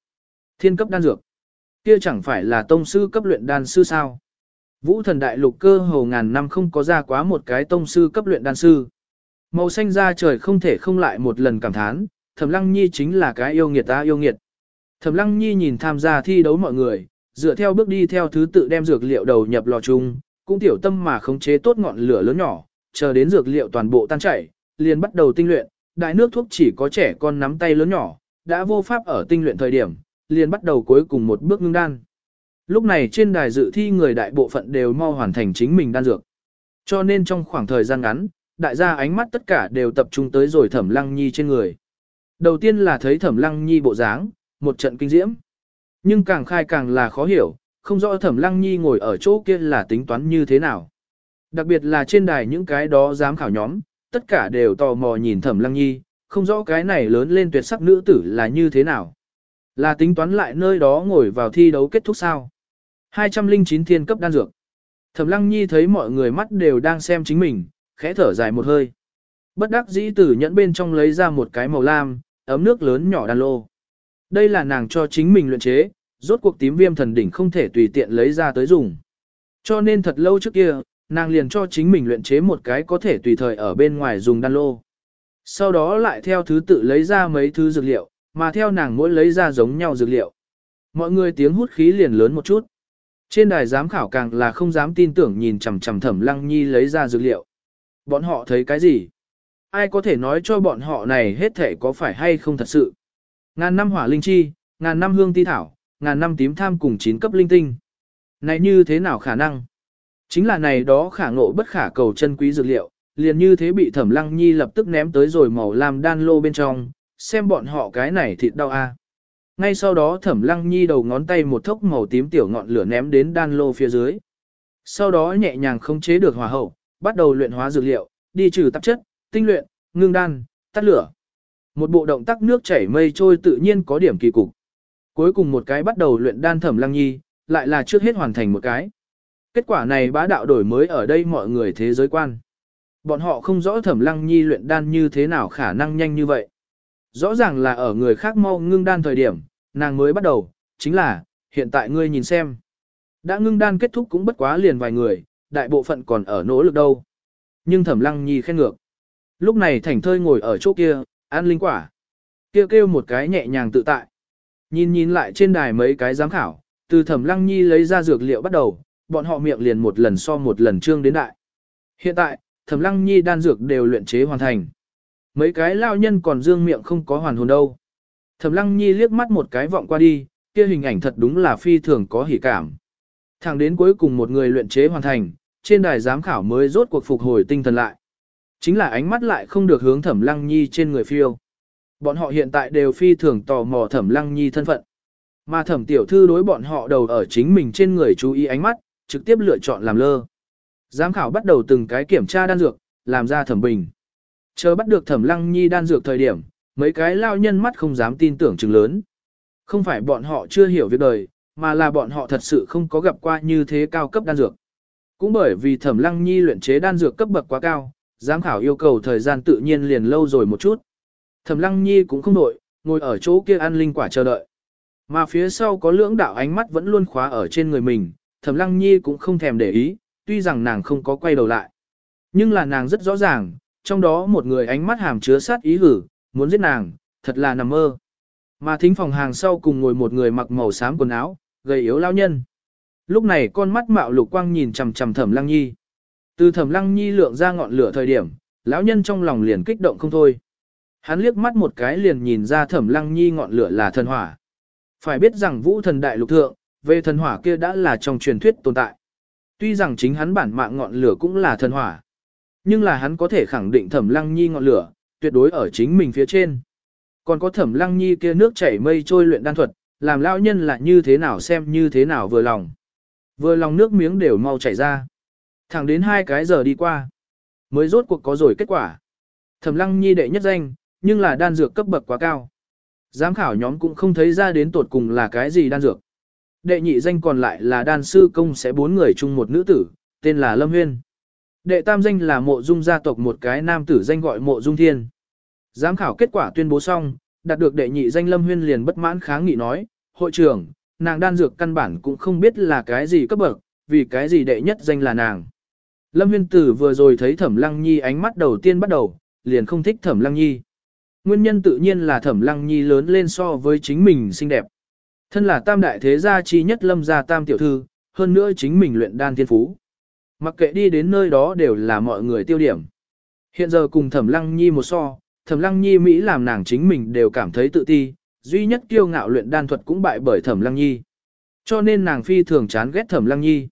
Thiên cấp đan dược. Kia chẳng phải là tông sư cấp luyện đan sư sao? Vũ thần đại lục cơ hồ ngàn năm không có ra quá một cái tông sư cấp luyện đan sư. Màu xanh da trời không thể không lại một lần cảm thán, Thẩm Lăng Nhi chính là cái yêu nghiệt ta yêu nghiệt. Thẩm Lăng Nhi nhìn tham gia thi đấu mọi người, dựa theo bước đi theo thứ tự đem dược liệu đầu nhập lò chung, cũng tiểu tâm mà khống chế tốt ngọn lửa lớn nhỏ, chờ đến dược liệu toàn bộ tan chảy, liền bắt đầu tinh luyện, đại nước thuốc chỉ có trẻ con nắm tay lớn nhỏ, đã vô pháp ở tinh luyện thời điểm, liền bắt đầu cuối cùng một bước ngưng đan. Lúc này trên đài dự thi người đại bộ phận đều mau hoàn thành chính mình đan dược. Cho nên trong khoảng thời gian ngắn, đại gia ánh mắt tất cả đều tập trung tới rồi Thẩm Lăng Nhi trên người. Đầu tiên là thấy Thẩm Lăng Nhi bộ dáng, một trận kinh diễm. Nhưng càng khai càng là khó hiểu, không rõ Thẩm Lăng Nhi ngồi ở chỗ kia là tính toán như thế nào. Đặc biệt là trên đài những cái đó dám khảo nhóm, tất cả đều tò mò nhìn Thẩm Lăng Nhi, không rõ cái này lớn lên tuyệt sắc nữ tử là như thế nào. Là tính toán lại nơi đó ngồi vào thi đấu kết thúc sao. 209 thiên cấp đan dược. Thẩm Lăng Nhi thấy mọi người mắt đều đang xem chính mình, khẽ thở dài một hơi. Bất đắc dĩ tử nhẫn bên trong lấy ra một cái màu lam, ấm nước lớn nhỏ đan lô. Đây là nàng cho chính mình luyện chế, rốt cuộc tím viêm thần đỉnh không thể tùy tiện lấy ra tới dùng. Cho nên thật lâu trước kia, nàng liền cho chính mình luyện chế một cái có thể tùy thời ở bên ngoài dùng đan lô. Sau đó lại theo thứ tự lấy ra mấy thứ dược liệu, mà theo nàng mỗi lấy ra giống nhau dược liệu. Mọi người tiếng hút khí liền lớn một chút. Trên đài giám khảo càng là không dám tin tưởng nhìn chằm chằm thẩm lăng nhi lấy ra dược liệu. Bọn họ thấy cái gì? Ai có thể nói cho bọn họ này hết thể có phải hay không thật sự? Ngàn năm hỏa linh chi, ngàn năm hương ti thảo, ngàn năm tím tham cùng chín cấp linh tinh. Này như thế nào khả năng? Chính là này đó khả ngộ bất khả cầu chân quý dược liệu, liền như thế bị thẩm lăng nhi lập tức ném tới rồi màu làm đan lô bên trong, xem bọn họ cái này thịt đau a. Ngay sau đó thẩm lăng nhi đầu ngón tay một thốc màu tím tiểu ngọn lửa ném đến đan lô phía dưới. Sau đó nhẹ nhàng không chế được hỏa hậu, bắt đầu luyện hóa dược liệu, đi trừ tạp chất, tinh luyện, ngưng đan, tắt lửa. Một bộ động tác nước chảy mây trôi tự nhiên có điểm kỳ cục. Cuối cùng một cái bắt đầu luyện đan thẩm lăng nhi, lại là trước hết hoàn thành một cái. Kết quả này bá đạo đổi mới ở đây mọi người thế giới quan. Bọn họ không rõ thẩm lăng nhi luyện đan như thế nào khả năng nhanh như vậy. Rõ ràng là ở người khác mau ngưng đan thời điểm, nàng mới bắt đầu, chính là, hiện tại ngươi nhìn xem. Đã ngưng đan kết thúc cũng bất quá liền vài người, đại bộ phận còn ở nỗ lực đâu. Nhưng thẩm lăng nhi khen ngược. Lúc này thành thơi ngồi ở chỗ kia, ăn linh quả. Kêu kêu một cái nhẹ nhàng tự tại. Nhìn nhìn lại trên đài mấy cái giám khảo, từ thẩm lăng nhi lấy ra dược liệu bắt đầu, bọn họ miệng liền một lần so một lần trương đến đại. Hiện tại, thẩm lăng nhi đan dược đều luyện chế hoàn thành. Mấy cái lao nhân còn dương miệng không có hoàn hồn đâu. Thẩm lăng nhi liếc mắt một cái vọng qua đi, kia hình ảnh thật đúng là phi thường có hỉ cảm. Thẳng đến cuối cùng một người luyện chế hoàn thành, trên đài giám khảo mới rốt cuộc phục hồi tinh thần lại. Chính là ánh mắt lại không được hướng thẩm lăng nhi trên người phiêu. Bọn họ hiện tại đều phi thường tò mò thẩm lăng nhi thân phận. Mà thẩm tiểu thư đối bọn họ đầu ở chính mình trên người chú ý ánh mắt, trực tiếp lựa chọn làm lơ. Giám khảo bắt đầu từng cái kiểm tra đan dược, làm ra thẩm bình. Chờ bắt được thẩm lăng nhi đan dược thời điểm, mấy cái lao nhân mắt không dám tin tưởng chừng lớn. Không phải bọn họ chưa hiểu việc đời, mà là bọn họ thật sự không có gặp qua như thế cao cấp đan dược. Cũng bởi vì thẩm lăng nhi luyện chế đan dược cấp bậc quá cao, giám khảo yêu cầu thời gian tự nhiên liền lâu rồi một chút. Thẩm lăng nhi cũng không đổi, ngồi ở chỗ kia ăn linh quả chờ đợi. Mà phía sau có lưỡng đạo ánh mắt vẫn luôn khóa ở trên người mình, thẩm lăng nhi cũng không thèm để ý, tuy rằng nàng không có quay đầu lại. Nhưng là nàng rất rõ ràng, trong đó một người ánh mắt hàm chứa sát ý hử, muốn giết nàng, thật là nằm mơ. Mà thính phòng hàng sau cùng ngồi một người mặc màu xám quần áo, gầy yếu lao nhân. Lúc này con mắt mạo lục quang nhìn chằm chằm thẩm lăng nhi. Từ thẩm lăng nhi lượng ra ngọn lửa thời điểm, lão nhân trong lòng liền kích động không thôi. Hắn liếc mắt một cái liền nhìn ra thẩm lăng nhi ngọn lửa là thần hỏa. Phải biết rằng vũ thần đại lục thượng, về thần hỏa kia đã là trong truyền thuyết tồn tại. Tuy rằng chính hắn bản mạng ngọn lửa cũng là thần hỏa. Nhưng là hắn có thể khẳng định thẩm lăng nhi ngọn lửa, tuyệt đối ở chính mình phía trên. Còn có thẩm lăng nhi kia nước chảy mây trôi luyện đan thuật, làm lão nhân là như thế nào xem như thế nào vừa lòng. Vừa lòng nước miếng đều mau chảy ra. Thẳng đến hai cái giờ đi qua. Mới rốt cuộc có rồi kết quả. Thẩm lăng nhi đệ nhất danh, nhưng là đan dược cấp bậc quá cao. Giám khảo nhóm cũng không thấy ra đến tột cùng là cái gì đan dược. Đệ nhị danh còn lại là đan sư công sẽ bốn người chung một nữ tử, tên là Lâm Huyên. Đệ tam danh là mộ dung gia tộc một cái nam tử danh gọi mộ dung thiên. Giám khảo kết quả tuyên bố xong, đạt được đệ nhị danh Lâm Huyên liền bất mãn kháng nghị nói, hội trưởng, nàng đan dược căn bản cũng không biết là cái gì cấp bậc, vì cái gì đệ nhất danh là nàng. Lâm Huyên Tử vừa rồi thấy Thẩm Lăng Nhi ánh mắt đầu tiên bắt đầu, liền không thích Thẩm Lăng Nhi. Nguyên nhân tự nhiên là Thẩm Lăng Nhi lớn lên so với chính mình xinh đẹp. Thân là tam đại thế gia chi nhất Lâm gia tam tiểu thư, hơn nữa chính mình luyện đan thiên phú. Mặc kệ đi đến nơi đó đều là mọi người tiêu điểm. Hiện giờ cùng Thẩm Lăng Nhi một so, Thẩm Lăng Nhi Mỹ làm nàng chính mình đều cảm thấy tự ti, duy nhất kiêu ngạo luyện đan thuật cũng bại bởi Thẩm Lăng Nhi. Cho nên nàng phi thường chán ghét Thẩm Lăng Nhi.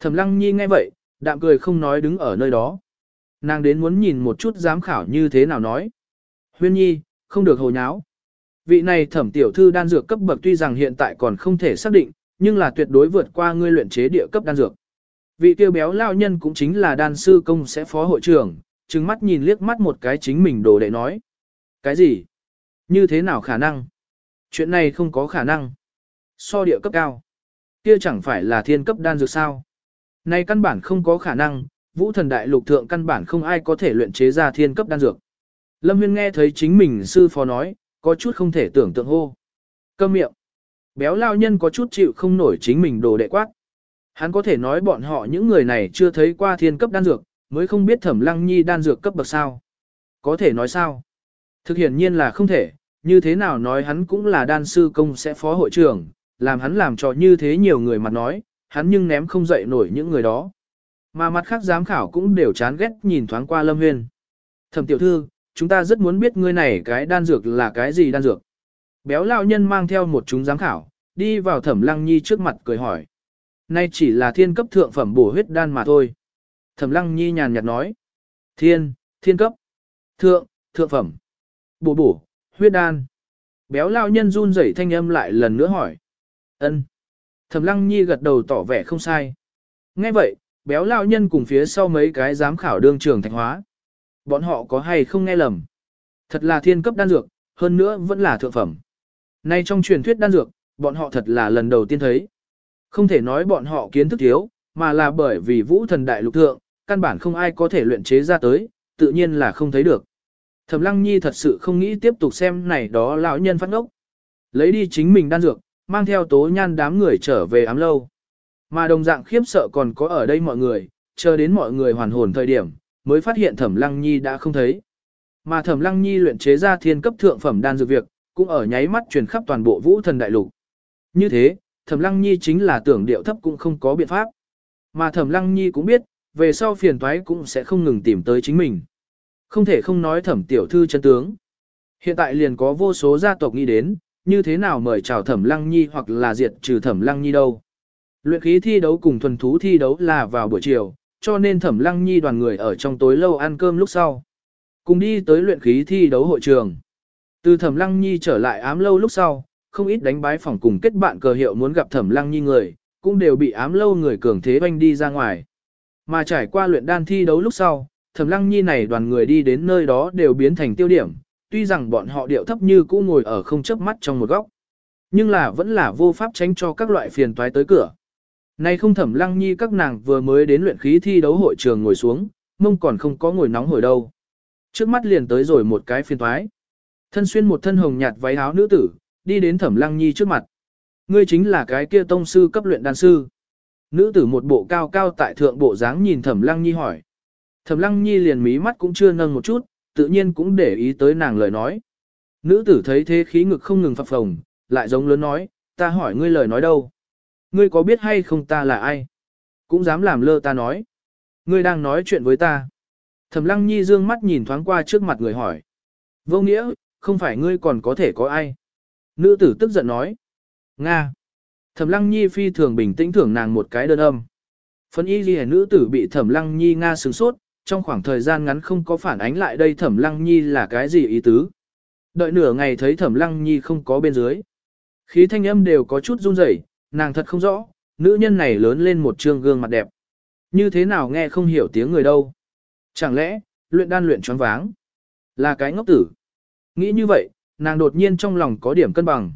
Thẩm Lăng Nhi nghe vậy, đạm cười không nói đứng ở nơi đó. Nàng đến muốn nhìn một chút giám khảo như thế nào nói. Huyên Nhi, không được hồ nháo. Vị này thẩm tiểu thư đan dược cấp bậc tuy rằng hiện tại còn không thể xác định, nhưng là tuyệt đối vượt qua ngươi luyện chế địa cấp đan dược. Vị tiêu béo lao nhân cũng chính là đan sư công sẽ phó hội trưởng, trừng mắt nhìn liếc mắt một cái chính mình đồ đệ nói. Cái gì? Như thế nào khả năng? Chuyện này không có khả năng. So địa cấp cao. Kia chẳng phải là thiên cấp đan dược sao? Này căn bản không có khả năng, vũ thần đại lục thượng căn bản không ai có thể luyện chế ra thiên cấp đan dược. Lâm Huyên nghe thấy chính mình sư phó nói, có chút không thể tưởng tượng hô. Câm miệng. Béo lao nhân có chút chịu không nổi chính mình đồ đệ quát. Hắn có thể nói bọn họ những người này chưa thấy qua thiên cấp đan dược, mới không biết thẩm lăng nhi đan dược cấp bậc sao. Có thể nói sao? Thực hiện nhiên là không thể, như thế nào nói hắn cũng là đan sư công sẽ phó hội trưởng, làm hắn làm cho như thế nhiều người mặt nói, hắn nhưng ném không dậy nổi những người đó. Mà mặt khác giám khảo cũng đều chán ghét nhìn thoáng qua Lâm Huyên. Thẩm tiểu thư, chúng ta rất muốn biết ngươi này cái đan dược là cái gì đan dược. Béo lão nhân mang theo một chúng giám khảo, đi vào thẩm lăng nhi trước mặt cười hỏi. Nay chỉ là thiên cấp thượng phẩm bổ huyết đan mà thôi. Thẩm lăng nhi nhàn nhạt nói. Thiên, thiên cấp. Thượng, thượng phẩm. Bổ bổ, huyết đan. Béo lão nhân run rẩy thanh âm lại lần nữa hỏi. ân Thẩm lăng nhi gật đầu tỏ vẻ không sai. Nghe vậy, béo lão nhân cùng phía sau mấy cái giám khảo đương trường thạch hóa. Bọn họ có hay không nghe lầm? Thật là thiên cấp đan dược, hơn nữa vẫn là thượng phẩm. Nay trong truyền thuyết đan dược, bọn họ thật là lần đầu tiên thấy. Không thể nói bọn họ kiến thức thiếu, mà là bởi vì vũ thần đại lục thượng, căn bản không ai có thể luyện chế ra tới, tự nhiên là không thấy được. Thẩm Lăng Nhi thật sự không nghĩ tiếp tục xem này đó lão nhân phát ngốc. Lấy đi chính mình đan dược, mang theo tố nhan đám người trở về ám lâu. Mà đồng dạng khiếp sợ còn có ở đây mọi người, chờ đến mọi người hoàn hồn thời điểm, mới phát hiện Thẩm Lăng Nhi đã không thấy. Mà Thẩm Lăng Nhi luyện chế ra thiên cấp thượng phẩm đan dược việc, cũng ở nháy mắt truyền khắp toàn bộ Vũ Thần đại lục. Như thế, Thẩm Lăng Nhi chính là tưởng điệu thấp cũng không có biện pháp. Mà Thẩm Lăng Nhi cũng biết, về sau phiền toái cũng sẽ không ngừng tìm tới chính mình. Không thể không nói Thẩm tiểu thư chân tướng. Hiện tại liền có vô số gia tộc nghĩ đến, như thế nào mời chào Thẩm Lăng Nhi hoặc là diệt trừ Thẩm Lăng Nhi đâu. Luyện khí thi đấu cùng thuần thú thi đấu là vào buổi chiều, cho nên Thẩm Lăng Nhi đoàn người ở trong tối lâu ăn cơm lúc sau. Cùng đi tới luyện khí thi đấu hội trường. Từ Thẩm Lăng Nhi trở lại ám lâu lúc sau, không ít đánh bái phòng cùng kết bạn cờ hiệu muốn gặp Thẩm Lăng Nhi người, cũng đều bị ám lâu người cường thế banh đi ra ngoài. Mà trải qua luyện đan thi đấu lúc sau, Thẩm Lăng Nhi này đoàn người đi đến nơi đó đều biến thành tiêu điểm, tuy rằng bọn họ điệu thấp như cũ ngồi ở không chớp mắt trong một góc. Nhưng là vẫn là vô pháp tránh cho các loại phiền toái tới cửa. Nay không thẩm lăng nhi các nàng vừa mới đến luyện khí thi đấu hội trường ngồi xuống, mông còn không có ngồi nóng hồi đâu. Trước mắt liền tới rồi một cái phiên thoái. Thân xuyên một thân hồng nhạt váy áo nữ tử, đi đến thẩm lăng nhi trước mặt. Ngươi chính là cái kia tông sư cấp luyện đan sư. Nữ tử một bộ cao cao tại thượng bộ dáng nhìn thẩm lăng nhi hỏi. Thẩm lăng nhi liền mí mắt cũng chưa nâng một chút, tự nhiên cũng để ý tới nàng lời nói. Nữ tử thấy thế khí ngực không ngừng phập phồng, lại giống lớn nói, ta hỏi ngươi lời nói đâu. Ngươi có biết hay không ta là ai? Cũng dám làm lơ ta nói. Ngươi đang nói chuyện với ta. Thẩm lăng nhi dương mắt nhìn thoáng qua trước mặt người hỏi. Vô nghĩa, không phải ngươi còn có thể có ai. Nữ tử tức giận nói. Nga. Thẩm lăng nhi phi thường bình tĩnh thưởng nàng một cái đơn âm. Phân y ghi nữ tử bị thẩm lăng nhi Nga sừng sốt, trong khoảng thời gian ngắn không có phản ánh lại đây thẩm lăng nhi là cái gì ý tứ. Đợi nửa ngày thấy thẩm lăng nhi không có bên dưới. Khí thanh âm đều có chút run rẩy, nàng thật không rõ, nữ nhân này lớn lên một trương gương mặt đẹp. Như thế nào nghe không hiểu tiếng người đâu. Chẳng lẽ, luyện đan luyện choáng váng, là cái ngốc tử. Nghĩ như vậy, nàng đột nhiên trong lòng có điểm cân bằng.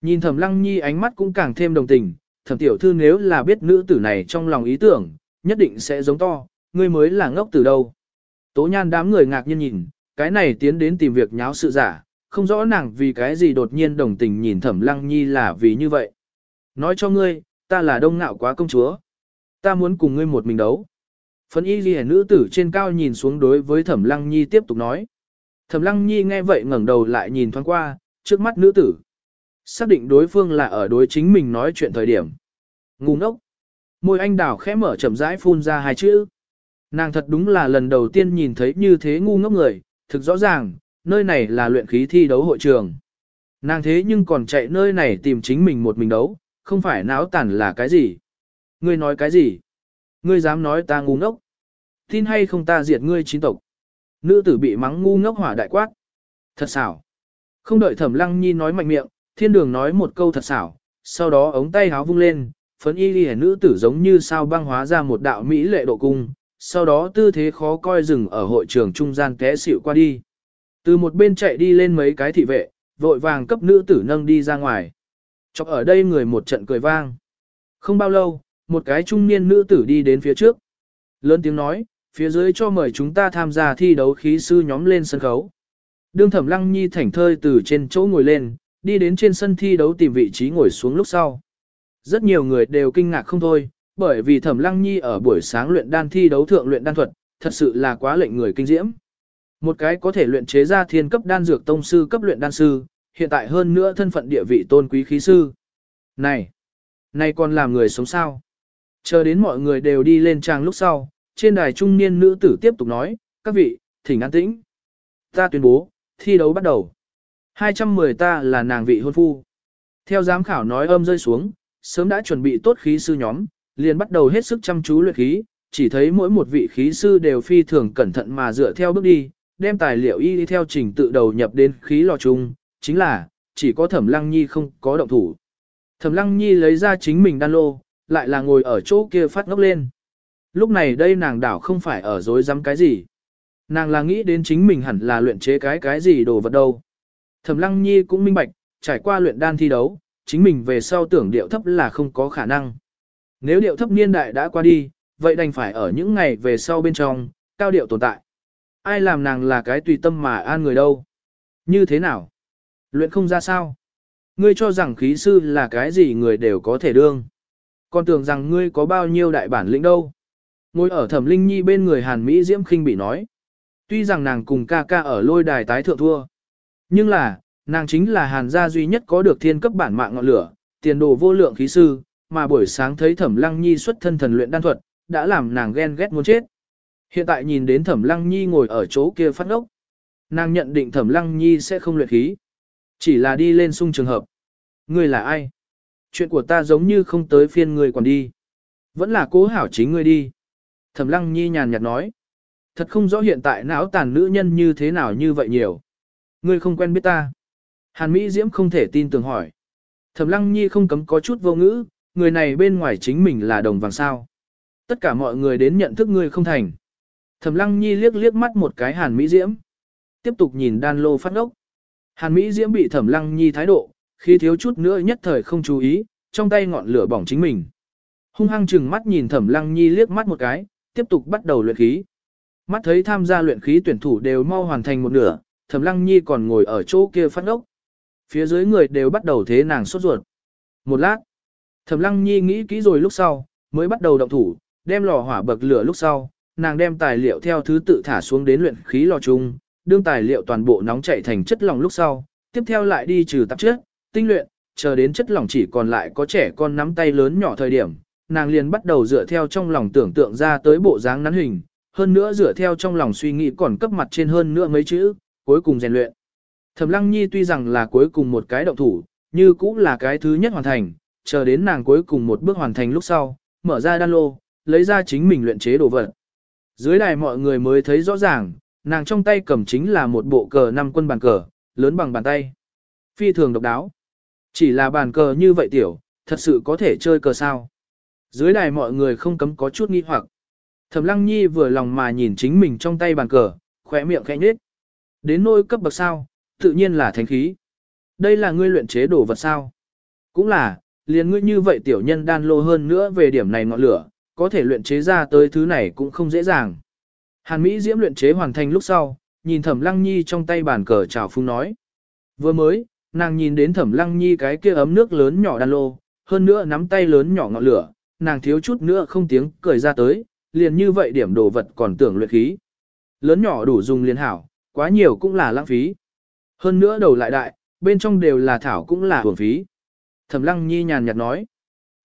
Nhìn thẩm lăng nhi ánh mắt cũng càng thêm đồng tình, thẩm tiểu thư nếu là biết nữ tử này trong lòng ý tưởng, nhất định sẽ giống to, ngươi mới là ngốc tử đâu. Tố nhan đám người ngạc nhiên nhìn, Cái này tiến đến tìm việc nháo sự giả, không rõ nàng vì cái gì đột nhiên đồng tình nhìn thẩm lăng nhi là vì như vậy. Nói cho ngươi, ta là đông ngạo quá công chúa. Ta muốn cùng ngươi một mình đấu. Phấn y ghi nữ tử trên cao nhìn xuống đối với thẩm lăng nhi tiếp tục nói. Thẩm lăng nhi nghe vậy ngẩng đầu lại nhìn thoáng qua, trước mắt nữ tử. Xác định đối phương là ở đối chính mình nói chuyện thời điểm. Ngu ngốc. Môi anh đào khẽ mở chậm rãi phun ra hai chữ. Nàng thật đúng là lần đầu tiên nhìn thấy như thế ngu ngốc người, thực rõ ràng, nơi này là luyện khí thi đấu hội trường. Nàng thế nhưng còn chạy nơi này tìm chính mình một mình đấu, không phải náo tản là cái gì. Ngươi nói cái gì? Ngươi dám nói ta ngu ngốc? Tin hay không ta diệt ngươi chín tộc? Nữ tử bị mắng ngu ngốc hỏa đại quát. Thật xảo. Không đợi thẩm lăng nhi nói mạnh miệng, thiên đường nói một câu thật xảo, sau đó ống tay háo vung lên, phấn y ghi nữ tử giống như sao băng hóa ra một đạo mỹ lệ độ cung, sau đó tư thế khó coi dừng ở hội trường trung gian té xỉu qua đi. Từ một bên chạy đi lên mấy cái thị vệ, vội vàng cấp nữ tử nâng đi ra ngoài. Chọc ở đây người một trận cười vang. Không bao lâu, một cái trung niên nữ tử đi đến phía trước. Lớn tiếng nói, phía dưới cho mời chúng ta tham gia thi đấu khí sư nhóm lên sân khấu. Đương thẩm lăng nhi thảnh thơi từ trên chỗ ngồi lên, đi đến trên sân thi đấu tìm vị trí ngồi xuống lúc sau. Rất nhiều người đều kinh ngạc không thôi, bởi vì thẩm lăng nhi ở buổi sáng luyện đan thi đấu thượng luyện đan thuật, thật sự là quá lệnh người kinh diễm. Một cái có thể luyện chế ra thiên cấp đan dược tông sư cấp luyện đan sư, hiện tại hơn nữa thân phận địa vị tôn quý khí sư. Này, này còn làm người sống sao? Chờ đến mọi người đều đi lên trang lúc sau, trên đài trung niên nữ tử tiếp tục nói, các vị, thỉnh an tĩnh. Ta tuyên bố, thi đấu bắt đầu. 210 ta là nàng vị hôn phu. Theo giám khảo nói âm rơi xuống, sớm đã chuẩn bị tốt khí sư nhóm, liền bắt đầu hết sức chăm chú luyện khí, chỉ thấy mỗi một vị khí sư đều phi thường cẩn thận mà dựa theo bước đi, đem tài liệu y đi theo trình tự đầu nhập đến khí lò chung, chính là, chỉ có Thẩm Lăng Nhi không có động thủ. Thẩm Lăng Nhi lấy ra chính mình đan lô, lại là ngồi ở chỗ kia phát ngốc lên. Lúc này đây nàng đảo không phải ở dối dám cái gì. Nàng là nghĩ đến chính mình hẳn là luyện chế cái cái gì đồ vật đâu. Thẩm Lăng Nhi cũng minh bạch, trải qua luyện đan thi đấu, chính mình về sau tưởng điệu thấp là không có khả năng. Nếu điệu thấp niên đại đã qua đi, vậy đành phải ở những ngày về sau bên trong, cao điệu tồn tại. Ai làm nàng là cái tùy tâm mà an người đâu? Như thế nào? Luyện không ra sao? Ngươi cho rằng khí sư là cái gì người đều có thể đương. Còn tưởng rằng ngươi có bao nhiêu đại bản lĩnh đâu. Ngồi ở thẩm linh nhi bên người Hàn Mỹ Diễm khinh bị nói. Tuy rằng nàng cùng ca ca ở lôi đài tái thượng thua. Nhưng là, nàng chính là Hàn gia duy nhất có được thiên cấp bản mạng ngọn lửa, tiền đồ vô lượng khí sư, mà buổi sáng thấy thẩm lăng nhi xuất thân thần luyện đan thuật, đã làm nàng ghen ghét muốn chết. Hiện tại nhìn đến thẩm lăng nhi ngồi ở chỗ kia phát ốc. Nàng nhận định thẩm lăng nhi sẽ không luyện khí. Chỉ là đi lên sung trường hợp. Ngươi là ai? Chuyện của ta giống như không tới phiên ngươi còn đi. Vẫn là cố hảo chính ngươi đi. Thẩm lăng nhi nhàn nhạt nói. Thật không rõ hiện tại não tàn nữ nhân như thế nào như vậy nhiều. Ngươi không quen biết ta. Hàn Mỹ Diễm không thể tin tưởng hỏi. Thẩm lăng nhi không cấm có chút vô ngữ, người này bên ngoài chính mình là đồng vàng sao. Tất cả mọi người đến nhận thức ngươi không thành. Thẩm lăng nhi liếc liếc mắt một cái Hàn Mỹ Diễm. Tiếp tục nhìn đan lô phát ốc. Hàn Mỹ Diễm bị Thẩm Lăng Nhi thái độ, khi thiếu chút nữa nhất thời không chú ý, trong tay ngọn lửa bỏng chính mình. Hung hăng chừng mắt nhìn Thẩm Lăng Nhi liếc mắt một cái, tiếp tục bắt đầu luyện khí. Mắt thấy tham gia luyện khí tuyển thủ đều mau hoàn thành một nửa, Thẩm Lăng Nhi còn ngồi ở chỗ kia phát ốc. Phía dưới người đều bắt đầu thế nàng sốt ruột. Một lát, Thẩm Lăng Nhi nghĩ kỹ rồi lúc sau, mới bắt đầu động thủ, đem lò hỏa bậc lửa lúc sau, nàng đem tài liệu theo thứ tự thả xuống đến luyện khí lò chung, đương tài liệu toàn bộ nóng chảy thành chất lỏng lúc sau, tiếp theo lại đi trừ tạp chất, tinh luyện, chờ đến chất lỏng chỉ còn lại có trẻ con nắm tay lớn nhỏ thời điểm, nàng liền bắt đầu dựa theo trong lòng tưởng tượng ra tới bộ dáng nắn hình, hơn nữa dựa theo trong lòng suy nghĩ còn cấp mặt trên hơn nữa mấy chữ, cuối cùng rèn luyện. Thẩm Lăng Nhi tuy rằng là cuối cùng một cái động thủ, như cũng là cái thứ nhất hoàn thành, chờ đến nàng cuối cùng một bước hoàn thành lúc sau, mở ra đan lô, lấy ra chính mình luyện chế đồ vật. Dưới đài mọi người mới thấy rõ ràng, nàng trong tay cầm chính là một bộ cờ năm quân bàn cờ, lớn bằng bàn tay. Phi thường độc đáo. Chỉ là bàn cờ như vậy tiểu, thật sự có thể chơi cờ sao. Dưới đài mọi người không cấm có chút nghi hoặc. Thẩm Lăng Nhi vừa lòng mà nhìn chính mình trong tay bàn cờ, khỏe miệng khẽ nhếch. Đến nôi cấp bậc sao, tự nhiên là thánh khí. Đây là ngươi luyện chế đồ vật sao? Cũng là, liền ngươi như vậy tiểu nhân đan lô hơn nữa về điểm này ngọn lửa, có thể luyện chế ra tới thứ này cũng không dễ dàng. Hàn Mỹ Diễm luyện chế hoàn thành lúc sau, nhìn Thẩm Lăng Nhi trong tay bàn cờ chào phung nói. Vừa mới, nàng nhìn đến Thẩm Lăng Nhi cái kia ấm nước lớn nhỏ đan lô, hơn nữa nắm tay lớn nhỏ ngọn lửa, nàng thiếu chút nữa không tiếng cười ra tới, liền như vậy điểm đồ vật còn tưởng luyện khí. Lớn nhỏ đủ dùng liền hảo, quá nhiều cũng là lãng phí. Hơn nữa đầu lại đại, bên trong đều là thảo cũng là hưởng phí. Thẩm Lăng Nhi nhàn nhạt nói.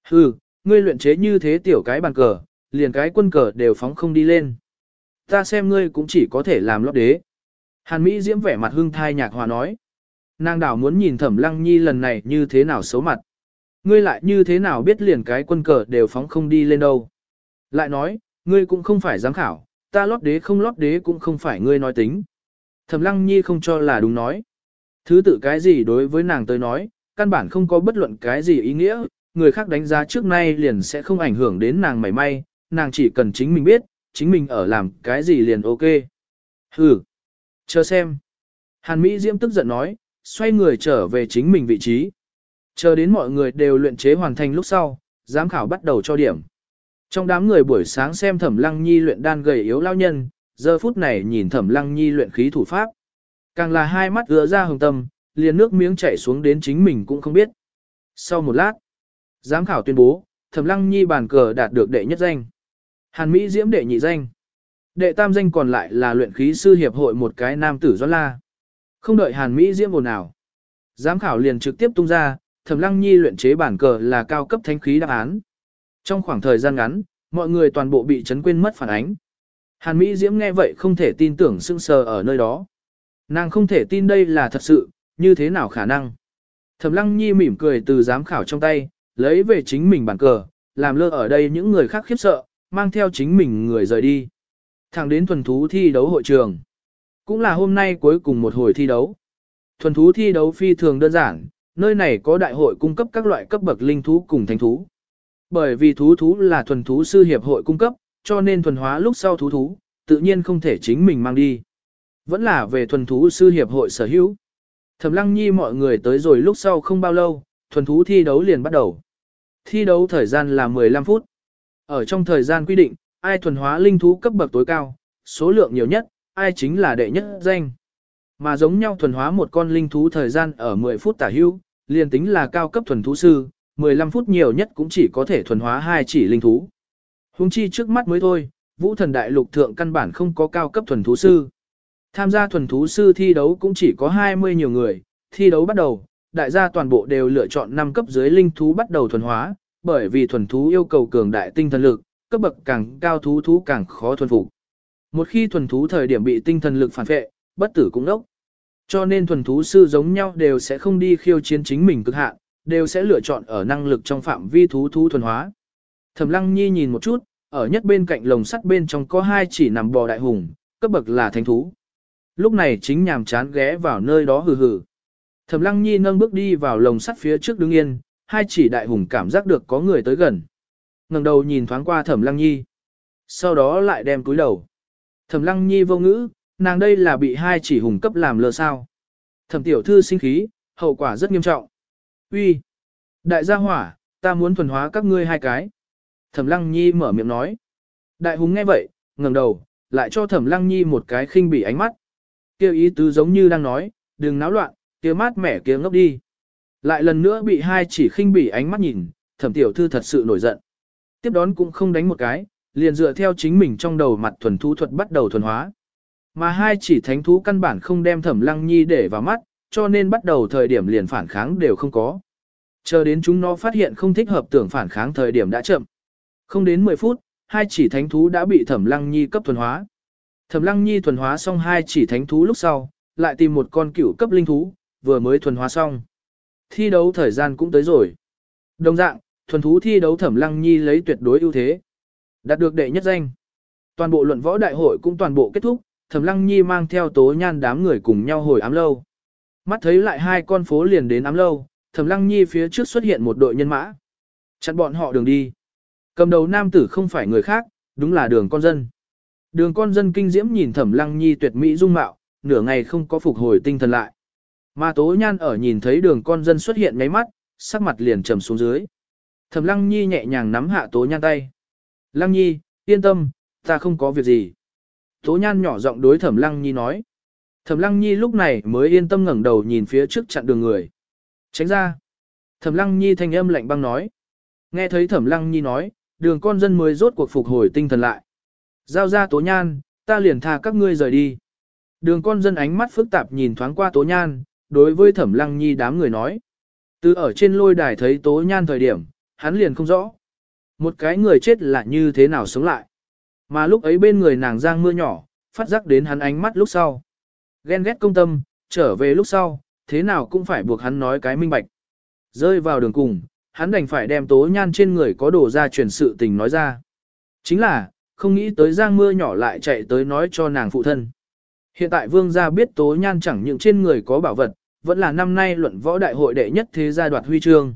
Hừ, ngươi luyện chế như thế tiểu cái bàn cờ, liền cái quân cờ đều phóng không đi lên. Ta xem ngươi cũng chỉ có thể làm lót đế. Hàn Mỹ diễm vẻ mặt hưng thai nhạc hòa nói. Nàng đảo muốn nhìn Thẩm Lăng Nhi lần này như thế nào xấu mặt. Ngươi lại như thế nào biết liền cái quân cờ đều phóng không đi lên đâu. Lại nói, ngươi cũng không phải giám khảo, ta lót đế không lót đế cũng không phải ngươi nói tính. Thẩm Lăng Nhi không cho là đúng nói. Thứ tự cái gì đối với nàng tới nói, căn bản không có bất luận cái gì ý nghĩa, người khác đánh giá trước nay liền sẽ không ảnh hưởng đến nàng mảy may, nàng chỉ cần chính mình biết, chính mình ở làm cái gì liền ok. Hừ, chờ xem. Hàn Mỹ Diễm tức giận nói, xoay người trở về chính mình vị trí. Chờ đến mọi người đều luyện chế hoàn thành lúc sau, giám khảo bắt đầu cho điểm. Trong đám người buổi sáng xem Thẩm Lăng Nhi luyện đan gầy yếu lao nhân, giờ phút này nhìn Thẩm Lăng Nhi luyện khí thủ pháp. Càng là hai mắt ứa ra hồng tâm, liền nước miếng chảy xuống đến chính mình cũng không biết. Sau một lát, giám khảo tuyên bố, Thẩm Lăng Nhi bàn cờ đạt được đệ nhất danh. Hàn Mỹ Diễm đệ nhị danh. Đệ tam danh còn lại là luyện khí sư hiệp hội một cái nam tử Doan La. Không đợi Hàn Mỹ Diễm ồn nào. Giám khảo liền trực tiếp tung ra, Thẩm Lăng Nhi luyện chế bản cờ là cao cấp thánh khí đáp án. Trong khoảng thời gian ngắn, mọi người toàn bộ bị chấn quên mất phản ánh. Hàn Mỹ Diễm nghe vậy không thể tin tưởng sững sờ ở nơi đó. Nàng không thể tin đây là thật sự, như thế nào khả năng. Thẩm Lăng Nhi mỉm cười từ giám khảo trong tay, lấy về chính mình bản cờ, làm lơ ở đây những người khác khiếp sợ, mang theo chính mình người rời đi. Thẳng đến thuần thú thi đấu hội trường. Cũng là hôm nay cuối cùng một hồi thi đấu. Thuần thú thi đấu phi thường đơn giản, nơi này có đại hội cung cấp các loại cấp bậc linh thú cùng thánh thú. Bởi vì thú thú là thuần thú sư hiệp hội cung cấp, cho nên thuần hóa lúc sau thú thú, tự nhiên không thể chính mình mang đi. Vẫn là về thuần thú sư hiệp hội sở hữu. Thẩm lăng nhi mọi người tới rồi lúc sau không bao lâu, thuần thú thi đấu liền bắt đầu. Thi đấu thời gian là 15 phút. Ở trong thời gian quy định, ai thuần hóa linh thú cấp bậc tối cao, số lượng nhiều nhất, ai chính là đệ nhất danh. Mà giống nhau thuần hóa một con linh thú thời gian ở 10 phút tả hưu, liền tính là cao cấp thuần thú sư, 15 phút nhiều nhất cũng chỉ có thể thuần hóa hai chỉ linh thú. Hùng chi trước mắt mới thôi, vũ thần đại lục thượng căn bản không có cao cấp thuần thú sư. Tham gia thuần thú sư thi đấu cũng chỉ có 20 nhiều người, thi đấu bắt đầu, đại gia toàn bộ đều lựa chọn 5 cấp dưới linh thú bắt đầu thuần hóa, bởi vì thuần thú yêu cầu cường đại tinh thần lực, cấp bậc càng cao thú thú càng khó thuần phục. Một khi thuần thú thời điểm bị tinh thần lực phản vệ, bất tử cũng đốc. Cho nên thuần thú sư giống nhau đều sẽ không đi khiêu chiến chính mình cực hạn, đều sẽ lựa chọn ở năng lực trong phạm vi thú thú thuần hóa. Thẩm Lăng Nhi nhìn một chút, ở nhất bên cạnh lồng sắt bên trong có hai chỉ nằm bò đại hùng, cấp bậc là thánh thú. Lúc này chính nhàm chán ghé vào nơi đó hừ hừ. Thẩm Lăng Nhi nâng bước đi vào lồng sắt phía trước đứng yên, hai chỉ đại hùng cảm giác được có người tới gần. ngẩng đầu nhìn thoáng qua Thẩm Lăng Nhi. Sau đó lại đem cúi đầu. Thẩm Lăng Nhi vô ngữ, nàng đây là bị hai chỉ hùng cấp làm lơ sao. Thẩm tiểu thư sinh khí, hậu quả rất nghiêm trọng. Uy, Đại gia hỏa, ta muốn thuần hóa các ngươi hai cái. Thẩm Lăng Nhi mở miệng nói. Đại hùng nghe vậy, ngẩng đầu, lại cho Thẩm Lăng Nhi một cái khinh bỉ ánh mắt. Kêu ý tứ giống như đang nói, đừng náo loạn, kia mát mẻ kia ngốc đi. Lại lần nữa bị hai chỉ khinh bỉ ánh mắt nhìn, thẩm tiểu thư thật sự nổi giận. Tiếp đón cũng không đánh một cái, liền dựa theo chính mình trong đầu mặt thuần thú thuật bắt đầu thuần hóa. Mà hai chỉ thánh thú căn bản không đem thẩm lăng nhi để vào mắt, cho nên bắt đầu thời điểm liền phản kháng đều không có. Chờ đến chúng nó phát hiện không thích hợp tưởng phản kháng thời điểm đã chậm. Không đến 10 phút, hai chỉ thánh thú đã bị thẩm lăng nhi cấp thuần hóa. Thẩm lăng nhi thuần hóa xong hai chỉ thánh thú lúc sau, lại tìm một con cựu cấp linh thú, vừa mới thuần hóa xong. Thi đấu thời gian cũng tới rồi. Đồng dạng, thuần thú thi đấu thẩm lăng nhi lấy tuyệt đối ưu thế. Đạt được đệ nhất danh. Toàn bộ luận võ đại hội cũng toàn bộ kết thúc, thẩm lăng nhi mang theo tố nhan đám người cùng nhau hồi ám lâu. Mắt thấy lại hai con phố liền đến ám lâu, thẩm lăng nhi phía trước xuất hiện một đội nhân mã. Chặn bọn họ đường đi. Cầm đầu nam tử không phải người khác, đúng là đường con dân. Đường con dân kinh diễm nhìn thẩm lăng nhi tuyệt mỹ dung mạo, nửa ngày không có phục hồi tinh thần lại. Mà tố nhan ở nhìn thấy đường con dân xuất hiện ngáy mắt, sắc mặt liền trầm xuống dưới. Thẩm lăng nhi nhẹ nhàng nắm hạ tố nhan tay. Lăng nhi, yên tâm, ta không có việc gì. Tố nhan nhỏ giọng đối thẩm lăng nhi nói. Thẩm Lăng Nhi lúc này mới yên tâm ngẩng đầu nhìn phía trước chặn đường người. Tránh ra. Thẩm Lăng Nhi thanh âm lạnh băng nói. Nghe thấy Thẩm Lăng Nhi nói, đường con dân mới rốt cuộc phục hồi tinh thần lại. Giao ra tố nhan, ta liền tha các ngươi rời đi. Đường con dân ánh mắt phức tạp nhìn thoáng qua tố nhan, đối với Thẩm Lăng Nhi đám người nói. Từ ở trên lôi đài thấy tố nhan thời điểm, hắn liền không rõ. Một cái người chết là như thế nào sống lại. Mà lúc ấy bên người nàng giang mưa nhỏ, phát giác đến hắn ánh mắt lúc sau. Ghen ghét công tâm, trở về lúc sau, thế nào cũng phải buộc hắn nói cái minh bạch. Rơi vào đường cùng, hắn đành phải đem tố nhan trên người có đổ ra truyền sự tình nói ra. Chính là, không nghĩ tới giang mưa nhỏ lại chạy tới nói cho nàng phụ thân. Hiện tại vương gia biết tố nhan chẳng những trên người có bảo vật, vẫn là năm nay luận võ đại hội đệ nhất thế gia đoạt huy chương.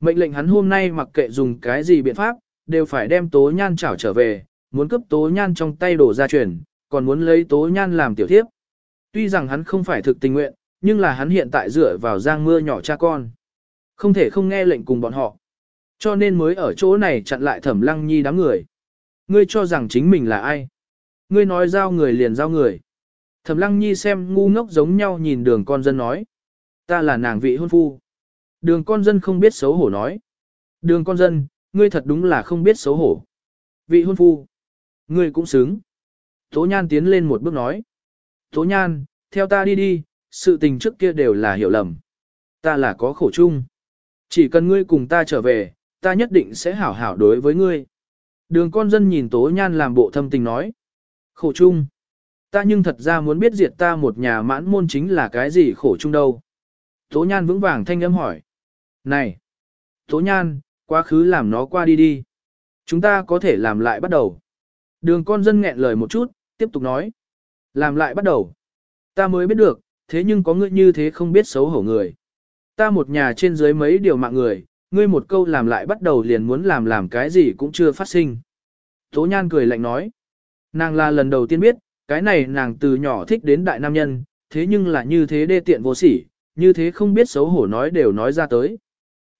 Mệnh lệnh hắn hôm nay mặc kệ dùng cái gì biện pháp, đều phải đem tố nhan chảo trở về, muốn cướp tố nhan trong tay đổ ra truyền, còn muốn lấy tố nhan làm tiểu thiếp. Tuy rằng hắn không phải thực tình nguyện, nhưng là hắn hiện tại dựa vào giang mưa nhỏ cha con. Không thể không nghe lệnh cùng bọn họ. Cho nên mới ở chỗ này chặn lại thẩm lăng nhi đám người. Ngươi cho rằng chính mình là ai? Ngươi nói giao người liền giao người. Thẩm lăng nhi xem ngu ngốc giống nhau nhìn đường con dân nói. Ta là nàng vị hôn phu. Đường con dân không biết xấu hổ nói. Đường con dân, ngươi thật đúng là không biết xấu hổ. Vị hôn phu. Ngươi cũng xứng. Tố Nhan tiến lên một bước nói. Tố Nhan, theo ta đi đi, sự tình trước kia đều là hiểu lầm. Ta là có khổ chung. Chỉ cần ngươi cùng ta trở về, ta nhất định sẽ hảo hảo đối với ngươi. Đường con dân nhìn Tố Nhan làm bộ thâm tình nói. Khổ chung. Ta nhưng thật ra muốn biết diệt ta một nhà mãn môn chính là cái gì khổ chung đâu. Tố Nhan vững vàng thanh âm hỏi. Này! Tố Nhan, quá khứ làm nó qua đi đi. Chúng ta có thể làm lại bắt đầu. Đường con dân nghẹn lời một chút, tiếp tục nói. Làm lại bắt đầu. Ta mới biết được, thế nhưng có ngươi như thế không biết xấu hổ người. Ta một nhà trên dưới mấy điều mạng người, ngươi một câu làm lại bắt đầu liền muốn làm làm cái gì cũng chưa phát sinh. Tố Nhan cười lạnh nói. Nàng là lần đầu tiên biết, cái này nàng từ nhỏ thích đến đại nam nhân, thế nhưng là như thế đê tiện vô sỉ, như thế không biết xấu hổ nói đều nói ra tới.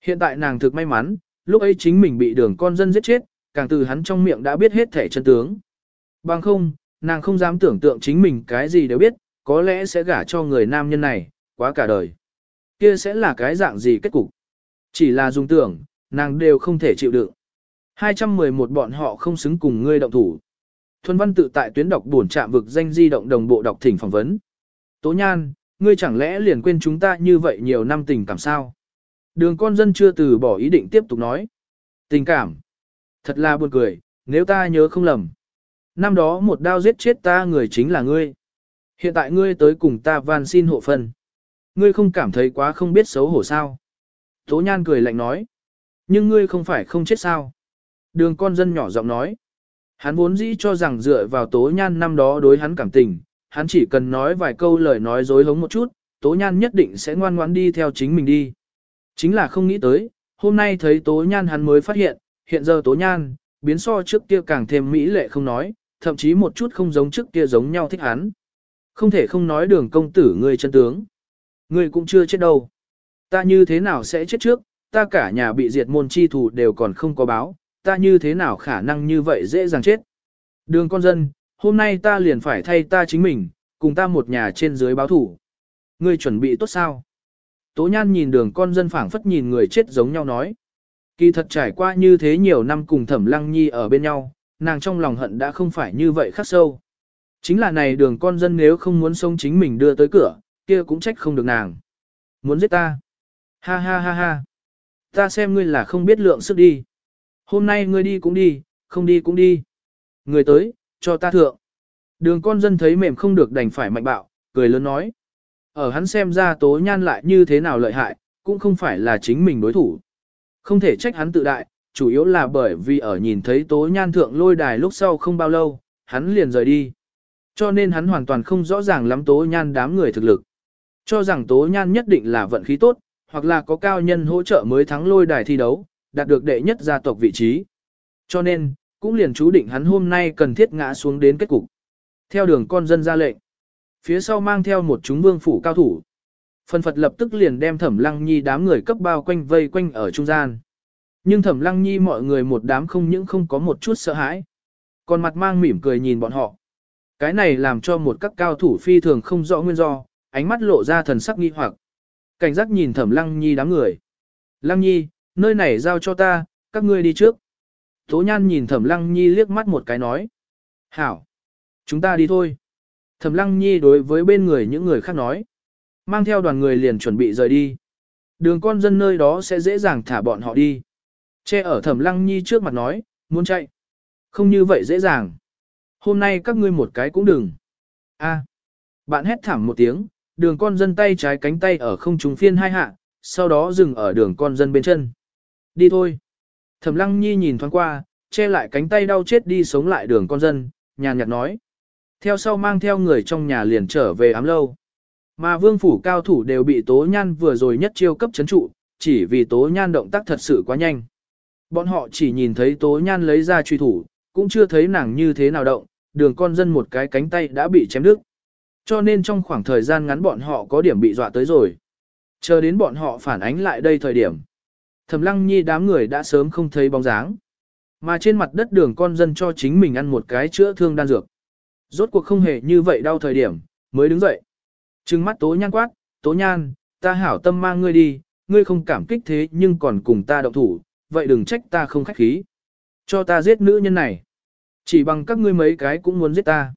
Hiện tại nàng thực may mắn, lúc ấy chính mình bị đường con dân giết chết, càng từ hắn trong miệng đã biết hết thể chân tướng. Bằng không, nàng không dám tưởng tượng chính mình cái gì đều biết, có lẽ sẽ gả cho người nam nhân này, quá cả đời. Kia sẽ là cái dạng gì kết cục? Chỉ là dùng tưởng, nàng đều không thể chịu đựng. 211 bọn họ không xứng cùng ngươi động thủ. Thuần văn tự tại tuyến đọc buồn trạm vực danh di động đồng bộ đọc thỉnh phỏng vấn. Tố nhan, ngươi chẳng lẽ liền quên chúng ta như vậy nhiều năm tình cảm sao? Đường con dân chưa từ bỏ ý định tiếp tục nói. Tình cảm. Thật là buồn cười, nếu ta nhớ không lầm. Năm đó một đao giết chết ta người chính là ngươi. Hiện tại ngươi tới cùng ta van xin hộ phân. Ngươi không cảm thấy quá không biết xấu hổ sao. Tố nhan cười lạnh nói. Nhưng ngươi không phải không chết sao. Đường con dân nhỏ giọng nói. Hắn vốn dĩ cho rằng dựa vào tố nhan năm đó đối hắn cảm tình, hắn chỉ cần nói vài câu lời nói dối hống một chút, tố nhan nhất định sẽ ngoan ngoãn đi theo chính mình đi. Chính là không nghĩ tới, hôm nay thấy tố nhan hắn mới phát hiện, hiện giờ tố nhan, biến so trước kia càng thêm mỹ lệ không nói, thậm chí một chút không giống trước kia giống nhau thích hắn. Không thể không nói đường công tử ngươi chân tướng. Ngươi cũng chưa chết đâu. Ta như thế nào sẽ chết trước, ta cả nhà bị diệt môn chi thủ đều còn không có báo, ta như thế nào khả năng như vậy dễ dàng chết. Đường con dân, hôm nay ta liền phải thay ta chính mình, cùng ta một nhà trên dưới báo thủ. Ngươi chuẩn bị tốt sao? Tố nhan nhìn đường con dân phảng phất nhìn người chết giống nhau nói. Kỳ thật trải qua như thế nhiều năm cùng thẩm lăng nhi ở bên nhau, nàng trong lòng hận đã không phải như vậy khắc sâu. Chính là này đường con dân nếu không muốn sống chính mình đưa tới cửa, kia cũng trách không được nàng. Muốn giết ta? Ha ha ha ha. Ta xem ngươi là không biết lượng sức đi. Hôm nay ngươi đi cũng đi, không đi cũng đi. Người tới, cho ta thượng. Đường con dân thấy mềm không được đành phải mạnh bạo, cười lớn nói. Ở hắn xem ra tố nhan lại như thế nào lợi hại, cũng không phải là chính mình đối thủ. Không thể trách hắn tự đại, chủ yếu là bởi vì ở nhìn thấy tố nhan thượng lôi đài lúc sau không bao lâu, hắn liền rời đi. Cho nên hắn hoàn toàn không rõ ràng lắm tố nhan đám người thực lực. Cho rằng tố nhan nhất định là vận khí tốt, hoặc là có cao nhân hỗ trợ mới thắng lôi đài thi đấu, đạt được đệ nhất gia tộc vị trí. Cho nên, cũng liền chú định hắn hôm nay cần thiết ngã xuống đến kết cục. Theo đường con dân ra lệnh, phía sau mang theo một chúng vương phủ cao thủ. Phần Phật lập tức liền đem Thẩm Lăng Nhi đám người cấp bao quanh vây quanh ở trung gian. Nhưng Thẩm Lăng Nhi mọi người một đám không những không có một chút sợ hãi, còn mặt mang mỉm cười nhìn bọn họ. Cái này làm cho một các cao thủ phi thường không rõ nguyên do, ánh mắt lộ ra thần sắc nghi hoặc. Cảnh giác nhìn thẩm lăng nhi đám người. Lăng nhi, nơi này giao cho ta, các ngươi đi trước. Tố nhan nhìn thẩm lăng nhi liếc mắt một cái nói. Hảo, chúng ta đi thôi. Thẩm lăng nhi đối với bên người những người khác nói. Mang theo đoàn người liền chuẩn bị rời đi. Đường con dân nơi đó sẽ dễ dàng thả bọn họ đi. Che ở thẩm lăng nhi trước mặt nói, muốn chạy. Không như vậy dễ dàng. Hôm nay các ngươi một cái cũng đừng. A. Bạn hét thảm một tiếng, đường con dân tay trái cánh tay ở không trung phiên hai hạ, sau đó dừng ở đường con dân bên chân. Đi thôi. Thẩm lăng nhi nhìn thoáng qua, che lại cánh tay đau chết đi sống lại đường con dân, nhàn nhạt nói. Theo sau mang theo người trong nhà liền trở về ám lâu. Mà vương phủ cao thủ đều bị tố nhan vừa rồi nhất chiêu cấp chấn trụ, chỉ vì tố nhan động tác thật sự quá nhanh. Bọn họ chỉ nhìn thấy tố nhan lấy ra truy thủ, cũng chưa thấy nàng như thế nào động, đường con dân một cái cánh tay đã bị chém đứt. Cho nên trong khoảng thời gian ngắn bọn họ có điểm bị dọa tới rồi. Chờ đến bọn họ phản ánh lại đây thời điểm. Thẩm lăng nhi đám người đã sớm không thấy bóng dáng. Mà trên mặt đất đường con dân cho chính mình ăn một cái chữa thương đan dược. Rốt cuộc không hề như vậy đau thời điểm, mới đứng dậy. Trừng mắt tố nhan quát, tố nhan, ta hảo tâm mang ngươi đi, ngươi không cảm kích thế nhưng còn cùng ta động thủ, vậy đừng trách ta không khách khí. Cho ta giết nữ nhân này. Chỉ bằng các ngươi mấy cái cũng muốn giết ta.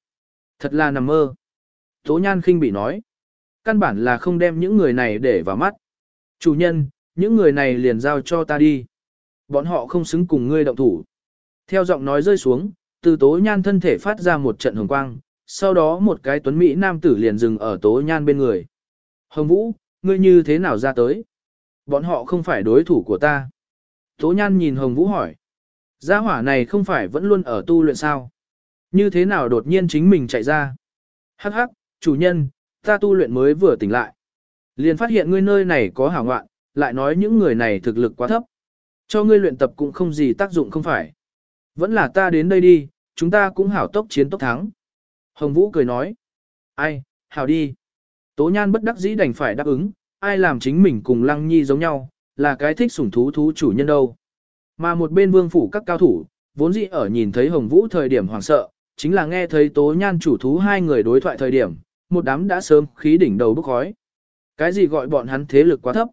Thật là nằm mơ. Tố nhan khinh bị nói. Căn bản là không đem những người này để vào mắt. Chủ nhân, những người này liền giao cho ta đi. Bọn họ không xứng cùng ngươi động thủ. Theo giọng nói rơi xuống, từ tố nhan thân thể phát ra một trận hồng quang, sau đó một cái tuấn Mỹ nam tử liền dừng ở tố nhan bên người. Hồng Vũ, ngươi như thế nào ra tới? Bọn họ không phải đối thủ của ta. Tố nhan nhìn Hồng Vũ hỏi. Gia hỏa này không phải vẫn luôn ở tu luyện sao? Như thế nào đột nhiên chính mình chạy ra? Hắc hắc, chủ nhân, ta tu luyện mới vừa tỉnh lại. Liền phát hiện ngươi nơi này có hảo ngoạn, lại nói những người này thực lực quá thấp. Cho ngươi luyện tập cũng không gì tác dụng không phải. Vẫn là ta đến đây đi, chúng ta cũng hảo tốc chiến tốc thắng. Hồng Vũ cười nói. Ai, hảo đi. Tố nhan bất đắc dĩ đành phải đáp ứng, ai làm chính mình cùng Lăng Nhi giống nhau, là cái thích sủng thú thú chủ nhân đâu. Mà một bên vương phủ các cao thủ, vốn dĩ ở nhìn thấy Hồng Vũ thời điểm hoảng sợ, chính là nghe thấy tố nhan chủ thú hai người đối thoại thời điểm, một đám đã sớm khí đỉnh đầu bức khói. Cái gì gọi bọn hắn thế lực quá thấp?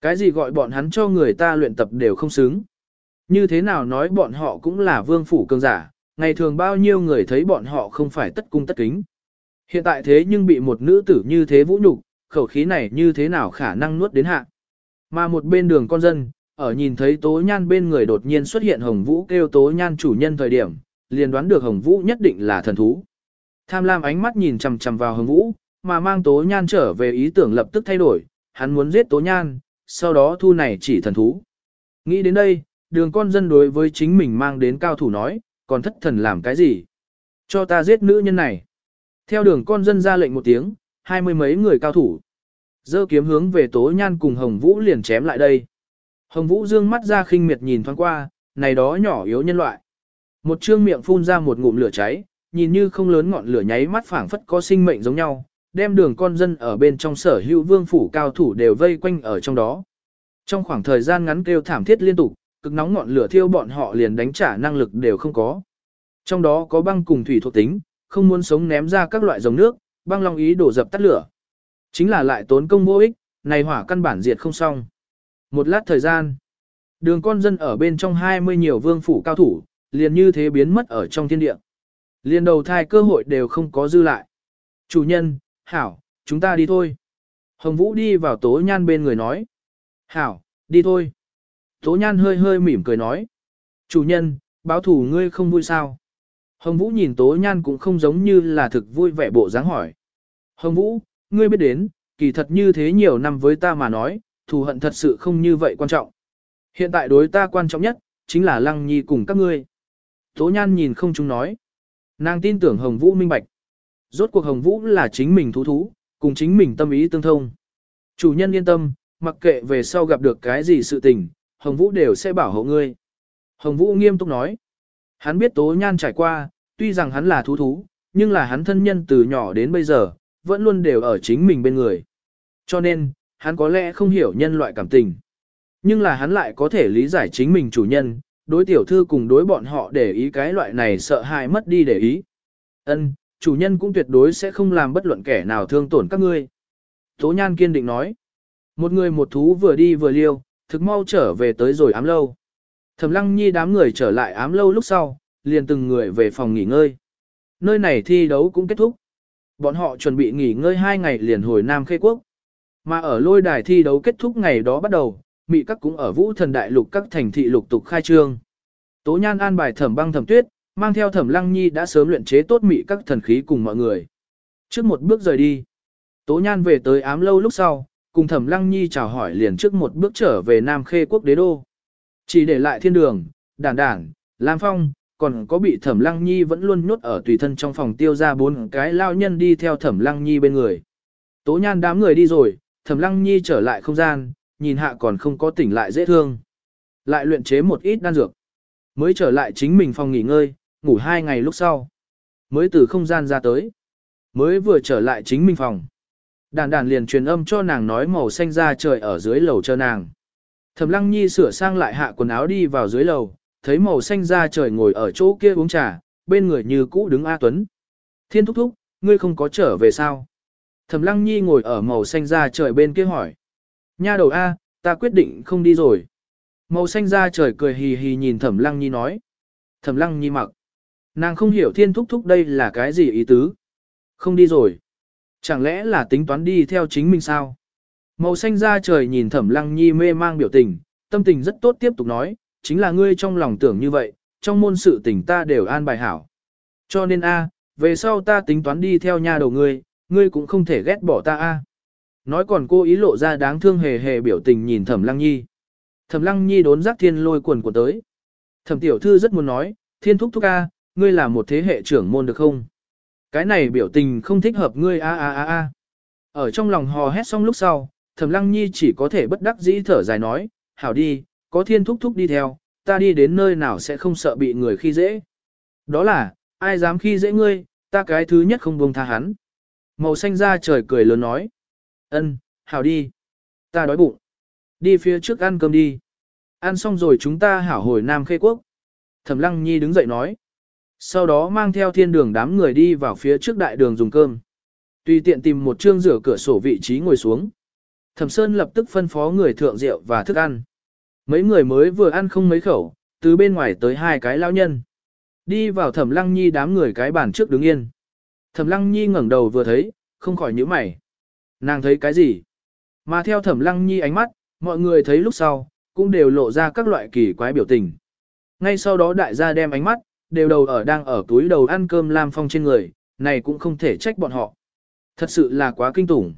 Cái gì gọi bọn hắn cho người ta luyện tập đều không xứng? Như thế nào nói bọn họ cũng là vương phủ cường giả, ngày thường bao nhiêu người thấy bọn họ không phải tất cung tất kính. Hiện tại thế nhưng bị một nữ tử như thế vũ nhục, khẩu khí này như thế nào khả năng nuốt đến hạ. Mà một bên đường con dân, ở nhìn thấy tố nhan bên người đột nhiên xuất hiện hồng vũ kêu tố nhan chủ nhân thời điểm, liền đoán được hồng vũ nhất định là thần thú. Tham lam ánh mắt nhìn chằm chằm vào hồng vũ, mà mang tố nhan trở về ý tưởng lập tức thay đổi, hắn muốn giết tố nhan, sau đó thu này chỉ thần thú. Nghĩ đến đây, đường con dân đối với chính mình mang đến cao thủ nói, còn thất thần làm cái gì? Cho ta giết nữ nhân này. Theo đường con dân ra lệnh một tiếng, hai mươi mấy người cao thủ. Dơ kiếm hướng về tố nhan cùng Hồng Vũ liền chém lại đây. Hồng Vũ dương mắt ra khinh miệt nhìn thoáng qua, này đó nhỏ yếu nhân loại. Một trương miệng phun ra một ngụm lửa cháy, nhìn như không lớn ngọn lửa nháy mắt phảng phất có sinh mệnh giống nhau, đem đường con dân ở bên trong sở hữu vương phủ cao thủ đều vây quanh ở trong đó. Trong khoảng thời gian ngắn kêu thảm thiết liên tục, cực nóng ngọn lửa thiêu bọn họ liền đánh trả năng lực đều không có. Trong đó có băng cùng thủy thuộc tính, không muốn sống ném ra các loại dòng nước, băng long ý đổ dập tắt lửa. Chính là lại tốn công vô ích, này hỏa căn bản diệt không xong. Một lát thời gian, đường con dân ở bên trong 20 nhiều vương phủ cao thủ, liền như thế biến mất ở trong thiên địa. Liền đầu thai cơ hội đều không có dư lại. Chủ nhân, Hảo, chúng ta đi thôi. Hồng Vũ đi vào tố nhan bên người nói. Hảo, đi thôi. Tố nhan hơi hơi mỉm cười nói. Chủ nhân, báo thủ ngươi không vui sao? Hồng Vũ nhìn tố nhan cũng không giống như là thực vui vẻ bộ dáng hỏi. Hồng Vũ, ngươi biết đến, kỳ thật như thế nhiều năm với ta mà nói, thù hận thật sự không như vậy quan trọng. Hiện tại đối ta quan trọng nhất, chính là Lăng Nhi cùng các ngươi. Tố Nhan nhìn không chúng nói. Nàng tin tưởng Hồng Vũ minh bạch. Rốt cuộc Hồng Vũ là chính mình thú thú, cùng chính mình tâm ý tương thông. Chủ nhân yên tâm, mặc kệ về sau gặp được cái gì sự tình, Hồng Vũ đều sẽ bảo hộ ngươi. Hồng Vũ nghiêm túc nói. Hắn biết Tố Nhan trải qua, tuy rằng hắn là thú thú, nhưng là hắn thân nhân từ nhỏ đến bây giờ, vẫn luôn đều ở chính mình bên người. Cho nên, hắn có lẽ không hiểu nhân loại cảm tình. Nhưng là hắn lại có thể lý giải chính mình chủ nhân, đối tiểu thư cùng đối bọn họ để ý cái loại này sợ hãi mất đi để ý. Ân, chủ nhân cũng tuyệt đối sẽ không làm bất luận kẻ nào thương tổn các ngươi. Tố Nhan kiên định nói. Một người một thú vừa đi vừa liêu, thực mau trở về tới rồi ám lâu. Thẩm Lăng Nhi đám người trở lại ám lâu lúc sau, liền từng người về phòng nghỉ ngơi. Nơi này thi đấu cũng kết thúc. Bọn họ chuẩn bị nghỉ ngơi hai ngày liền hồi Nam Khê Quốc. Mà ở lôi đài thi đấu kết thúc ngày đó bắt đầu, Mỹ các cũng ở vũ thần đại lục các thành thị lục tục khai trương. Tố Nhan an bài thẩm băng thẩm tuyết, mang theo thẩm lăng nhi đã sớm luyện chế tốt mị các thần khí cùng mọi người. Trước một bước rời đi, Tố Nhan về tới ám lâu lúc sau, cùng thẩm lăng nhi chào hỏi liền trước một bước trở về Nam Khê quốc đế đô. Chỉ để lại thiên đường, đản đản, Lam Phong, còn có bị thẩm lăng nhi vẫn luôn nhốt ở tùy thân trong phòng tiêu ra bốn cái lao nhân đi theo thẩm lăng nhi bên người. Tố Nhan đám người đi rồi, thẩm lăng nhi trở lại không gian, nhìn hạ còn không có tỉnh lại dễ thương. Lại luyện chế một ít đan dược. Mới trở lại chính mình phòng nghỉ ngơi, ngủ hai ngày lúc sau. Mới từ không gian ra tới. Mới vừa trở lại chính mình phòng. Đàn đàn liền truyền âm cho nàng nói màu xanh ra trời ở dưới lầu chờ nàng. Thẩm lăng nhi sửa sang lại hạ quần áo đi vào dưới lầu, thấy màu xanh ra trời ngồi ở chỗ kia uống trà, bên người như cũ đứng A Tuấn. Thiên thúc thúc, ngươi không có trở về sao? Thẩm lăng nhi ngồi ở màu xanh ra trời bên kia hỏi. Nha đầu A, ta quyết định không đi rồi. Màu xanh ra trời cười hì hì nhìn thẩm lăng nhi nói. Thẩm lăng nhi mặc. Nàng không hiểu thiên thúc thúc đây là cái gì ý tứ. Không đi rồi. Chẳng lẽ là tính toán đi theo chính mình sao? Màu xanh ra trời nhìn thẩm lăng nhi mê mang biểu tình, tâm tình rất tốt tiếp tục nói, chính là ngươi trong lòng tưởng như vậy, trong môn sự tình ta đều an bài hảo. Cho nên a, về sau ta tính toán đi theo nhà đầu ngươi, ngươi cũng không thể ghét bỏ ta a. Nói còn cô ý lộ ra đáng thương hề hề biểu tình nhìn thẩm lăng nhi. Thẩm lăng nhi đốn giác thiên lôi quần của tới. Thẩm tiểu thư rất muốn nói, thiên thúc thúc a, ngươi là một thế hệ trưởng môn được không? Cái này biểu tình không thích hợp ngươi a a a a. Ở trong lòng hò hét xong lúc sau, Thẩm Lăng Nhi chỉ có thể bất đắc dĩ thở dài nói, hảo đi, có thiên thúc thúc đi theo, ta đi đến nơi nào sẽ không sợ bị người khi dễ. Đó là, ai dám khi dễ ngươi, ta cái thứ nhất không buông tha hắn. Màu xanh ra trời cười lớn nói, ân, hảo đi, ta đói bụng. Đi phía trước ăn cơm đi. Ăn xong rồi chúng ta hảo hồi Nam Khê Quốc. Thẩm Lăng Nhi đứng dậy nói. Sau đó mang theo thiên đường đám người đi vào phía trước đại đường dùng cơm. Tùy tiện tìm một chương rửa cửa sổ vị trí ngồi xuống. Thẩm Sơn lập tức phân phó người thượng rượu và thức ăn. Mấy người mới vừa ăn không mấy khẩu, từ bên ngoài tới hai cái lão nhân. Đi vào Thẩm Lăng Nhi đám người cái bàn trước đứng yên. Thẩm Lăng Nhi ngẩng đầu vừa thấy, không khỏi nhíu mày. Nàng thấy cái gì? Mà theo Thẩm Lăng Nhi ánh mắt, mọi người thấy lúc sau, cũng đều lộ ra các loại kỳ quái biểu tình. Ngay sau đó đại gia đem ánh mắt, đều đầu ở đang ở túi đầu ăn cơm Lam Phong trên người, này cũng không thể trách bọn họ. Thật sự là quá kinh tủng.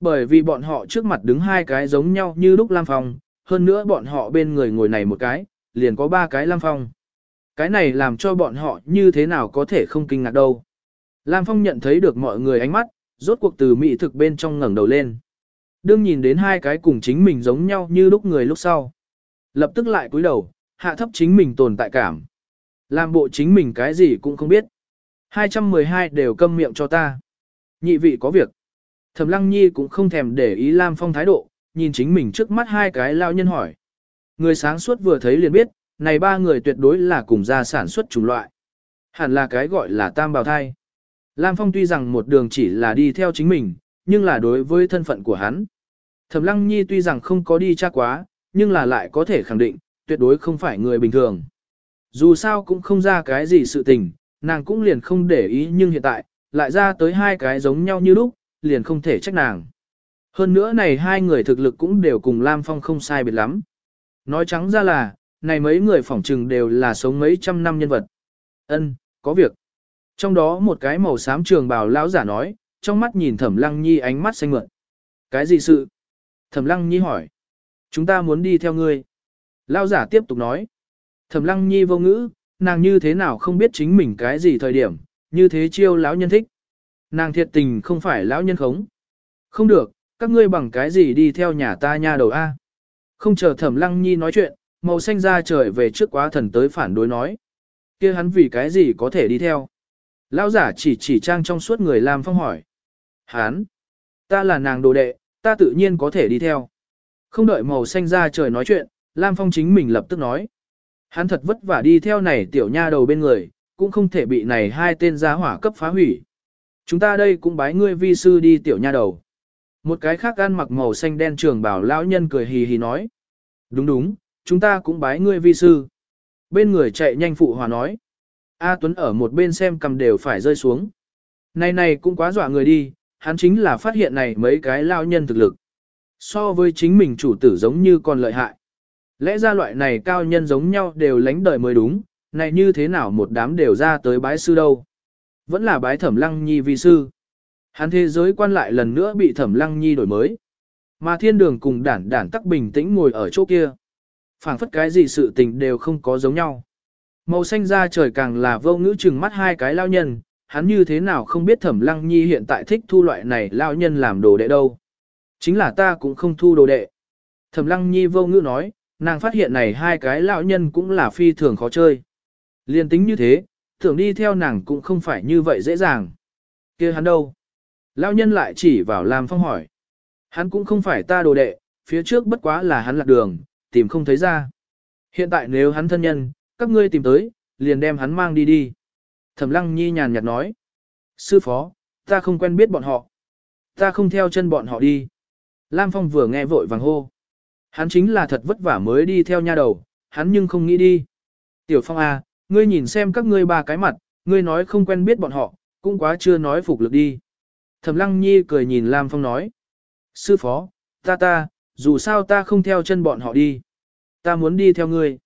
Bởi vì bọn họ trước mặt đứng hai cái giống nhau như lúc Lam Phong, hơn nữa bọn họ bên người ngồi này một cái, liền có ba cái Lam Phong. Cái này làm cho bọn họ như thế nào có thể không kinh ngạc đâu. Lam Phong nhận thấy được mọi người ánh mắt, rốt cuộc từ mỹ thực bên trong ngẩng đầu lên. Đương nhìn đến hai cái cùng chính mình giống nhau như lúc người lúc sau. Lập tức lại cúi đầu, hạ thấp chính mình tồn tại cảm. Làm bộ chính mình cái gì cũng không biết. 212 đều câm miệng cho ta. Nhị vị có việc. Thẩm Lăng Nhi cũng không thèm để ý Lam Phong thái độ, nhìn chính mình trước mắt hai cái lao nhân hỏi. Người sáng suốt vừa thấy liền biết, này ba người tuyệt đối là cùng gia sản xuất chủng loại. Hẳn là cái gọi là tam bào thai. Lam Phong tuy rằng một đường chỉ là đi theo chính mình, nhưng là đối với thân phận của hắn. Thẩm Lăng Nhi tuy rằng không có đi tra quá, nhưng là lại có thể khẳng định, tuyệt đối không phải người bình thường. Dù sao cũng không ra cái gì sự tình, nàng cũng liền không để ý nhưng hiện tại, lại ra tới hai cái giống nhau như lúc, liền không thể trách nàng. Hơn nữa này hai người thực lực cũng đều cùng Lam Phong không sai biệt lắm. Nói trắng ra là, này mấy người phỏng trừng đều là sống mấy trăm năm nhân vật. Ân, có việc. Trong đó một cái màu xám trường bào lão giả nói, trong mắt nhìn Thẩm Lăng Nhi ánh mắt xanh mượn. Cái gì sự? Thẩm Lăng Nhi hỏi. Chúng ta muốn đi theo ngươi. Lão giả tiếp tục nói. Thẩm Lăng Nhi vô ngữ, nàng như thế nào không biết chính mình cái gì thời điểm, như thế chiêu lão nhân thích. Nàng thiệt tình không phải lão nhân khống. Không được, các ngươi bằng cái gì đi theo nhà ta nha đầu A. Không chờ thẩm lăng nhi nói chuyện, màu xanh ra trời về trước quá thần tới phản đối nói. kia hắn vì cái gì có thể đi theo. Lão giả chỉ chỉ trang trong suốt người làm phong hỏi. Hán, ta là nàng đồ đệ, ta tự nhiên có thể đi theo. Không đợi màu xanh ra trời nói chuyện, Lam Phong chính mình lập tức nói. Hắn thật vất vả đi theo này tiểu nha đầu bên người, cũng không thể bị này hai tên gia hỏa cấp phá hủy. Chúng ta đây cũng bái ngươi vi sư đi tiểu nha đầu. Một cái khác ăn mặc màu xanh đen trường bảo lão nhân cười hì hì nói. Đúng đúng, chúng ta cũng bái ngươi vi sư. Bên người chạy nhanh phụ hòa nói. A Tuấn ở một bên xem cầm đều phải rơi xuống. Này này cũng quá dọa người đi, hắn chính là phát hiện này mấy cái lao nhân thực lực. So với chính mình chủ tử giống như còn lợi hại. Lẽ ra loại này cao nhân giống nhau đều lánh đời mới đúng, này như thế nào một đám đều ra tới bái sư đâu. Vẫn là bái thẩm lăng nhi vi sư. Hắn thế giới quan lại lần nữa bị thẩm lăng nhi đổi mới. Mà thiên đường cùng đản đản tắc bình tĩnh ngồi ở chỗ kia. phảng phất cái gì sự tình đều không có giống nhau. Màu xanh da trời càng là vô ngữ chừng mắt hai cái lao nhân, hắn như thế nào không biết thẩm lăng nhi hiện tại thích thu loại này lao nhân làm đồ đệ đâu. Chính là ta cũng không thu đồ đệ. Thẩm lăng nhi vô ngữ nói, nàng phát hiện này hai cái lão nhân cũng là phi thường khó chơi. Liên tính như thế, tưởng đi theo nàng cũng không phải như vậy dễ dàng. kia hắn đâu? Lão nhân lại chỉ vào Lam Phong hỏi. Hắn cũng không phải ta đồ đệ, phía trước bất quá là hắn lạc đường, tìm không thấy ra. Hiện tại nếu hắn thân nhân, các ngươi tìm tới, liền đem hắn mang đi đi. Thẩm Lăng Nhi nhàn nhạt nói. Sư phó, ta không quen biết bọn họ. Ta không theo chân bọn họ đi. Lam Phong vừa nghe vội vàng hô. Hắn chính là thật vất vả mới đi theo nha đầu, hắn nhưng không nghĩ đi. Tiểu Phong à, ngươi nhìn xem các ngươi ba cái mặt, ngươi nói không quen biết bọn họ, cũng quá chưa nói phục lực đi. Thẩm Lăng Nhi cười nhìn Lam Phong nói. Sư phó, ta ta, dù sao ta không theo chân bọn họ đi. Ta muốn đi theo ngươi.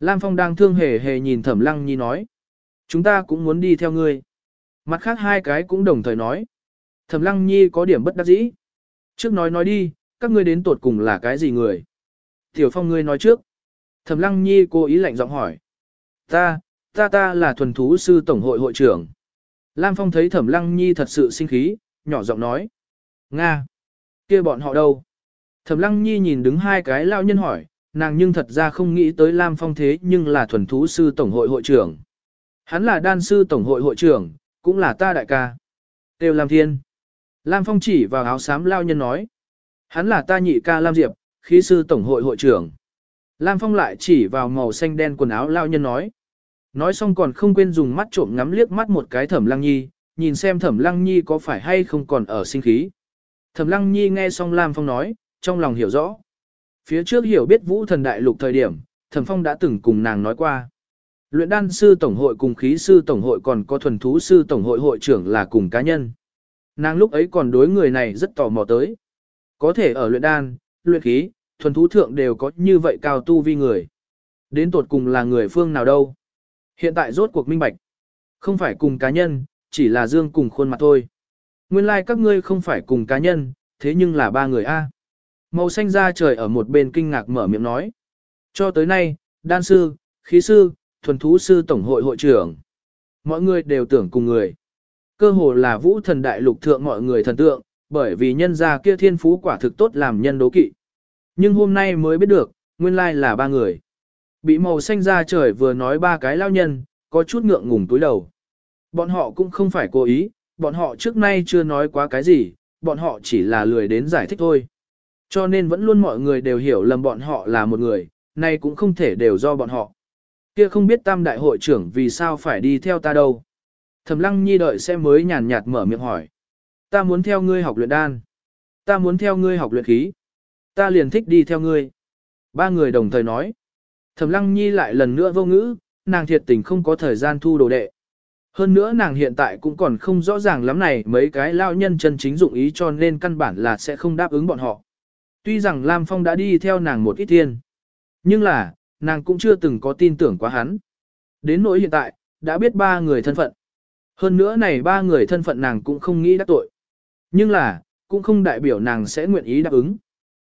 Lam Phong đang thương hề hề nhìn Thẩm Lăng Nhi nói. Chúng ta cũng muốn đi theo ngươi. Mặt khác hai cái cũng đồng thời nói. Thẩm Lăng Nhi có điểm bất đắc dĩ. Trước nói nói đi, các ngươi đến tột cùng là cái gì người? Tiểu Phong ngươi nói trước. Thẩm Lăng Nhi cố ý lạnh giọng hỏi. Ta, ta ta là thuần thú sư tổng hội hội trưởng. Lam Phong thấy Thẩm Lăng Nhi thật sự sinh khí, nhỏ giọng nói. Nga! kia bọn họ đâu? Thẩm Lăng Nhi nhìn đứng hai cái lao nhân hỏi, nàng nhưng thật ra không nghĩ tới Lam Phong thế nhưng là thuần thú sư tổng hội hội trưởng. Hắn là đan sư tổng hội hội trưởng, cũng là ta đại ca. Têu Lam Thiên. Lam Phong chỉ vào áo xám lao nhân nói. Hắn là ta nhị ca Lam Diệp, khí sư tổng hội hội trưởng. Lam Phong lại chỉ vào màu xanh đen quần áo lao nhân nói. Nói xong còn không quên dùng mắt trộm ngắm liếc mắt một cái thẩm lăng nhi, nhìn xem thẩm lăng nhi có phải hay không còn ở sinh khí. Thẩm lăng nhi nghe xong Lam Phong nói, trong lòng hiểu rõ. Phía trước hiểu biết vũ thần đại lục thời điểm, thẩm phong đã từng cùng nàng nói qua. Luyện đan sư tổng hội cùng khí sư tổng hội còn có thuần thú sư tổng hội hội trưởng là cùng cá nhân. Nàng lúc ấy còn đối người này rất tò mò tới. Có thể ở luyện đan, luyện khí, thuần thú thượng đều có như vậy cao tu vi người. Đến tột cùng là người phương nào đâu. Hiện tại rốt cuộc minh bạch. Không phải cùng cá nhân, chỉ là dương cùng khuôn mặt thôi. Nguyên lai like các ngươi không phải cùng cá nhân, thế nhưng là ba người A. Màu xanh da trời ở một bên kinh ngạc mở miệng nói. Cho tới nay, đan sư, khí sư, thuần thú sư tổng hội hội trưởng. Mọi người đều tưởng cùng người. Cơ hồ là vũ thần đại lục thượng mọi người thần tượng, bởi vì nhân gia kia thiên phú quả thực tốt làm nhân đố kỵ. Nhưng hôm nay mới biết được, nguyên lai là ba người. Bị màu xanh da trời vừa nói ba cái lao nhân, có chút ngượng ngùng túi đầu. Bọn họ cũng không phải cố ý, bọn họ trước nay chưa nói quá cái gì, bọn họ chỉ là lười đến giải thích thôi. Cho nên vẫn luôn mọi người đều hiểu lầm bọn họ là một người, nay cũng không thể đều do bọn họ. Kia không biết tam đại hội trưởng vì sao phải đi theo ta đâu. Thẩm lăng nhi đợi sẽ mới nhàn nhạt mở miệng hỏi. Ta muốn theo ngươi học luyện đan. Ta muốn theo ngươi học luyện khí. Ta liền thích đi theo ngươi. Ba người đồng thời nói. Thẩm lăng nhi lại lần nữa vô ngữ, nàng thiệt tình không có thời gian thu đồ đệ. Hơn nữa nàng hiện tại cũng còn không rõ ràng lắm này mấy cái lao nhân chân chính dụng ý cho nên căn bản là sẽ không đáp ứng bọn họ. Tuy rằng Lam Phong đã đi theo nàng một ít thiên, nhưng là, nàng cũng chưa từng có tin tưởng quá hắn. Đến nỗi hiện tại, đã biết ba người thân phận. Hơn nữa này ba người thân phận nàng cũng không nghĩ đắc tội. Nhưng là, cũng không đại biểu nàng sẽ nguyện ý đáp ứng.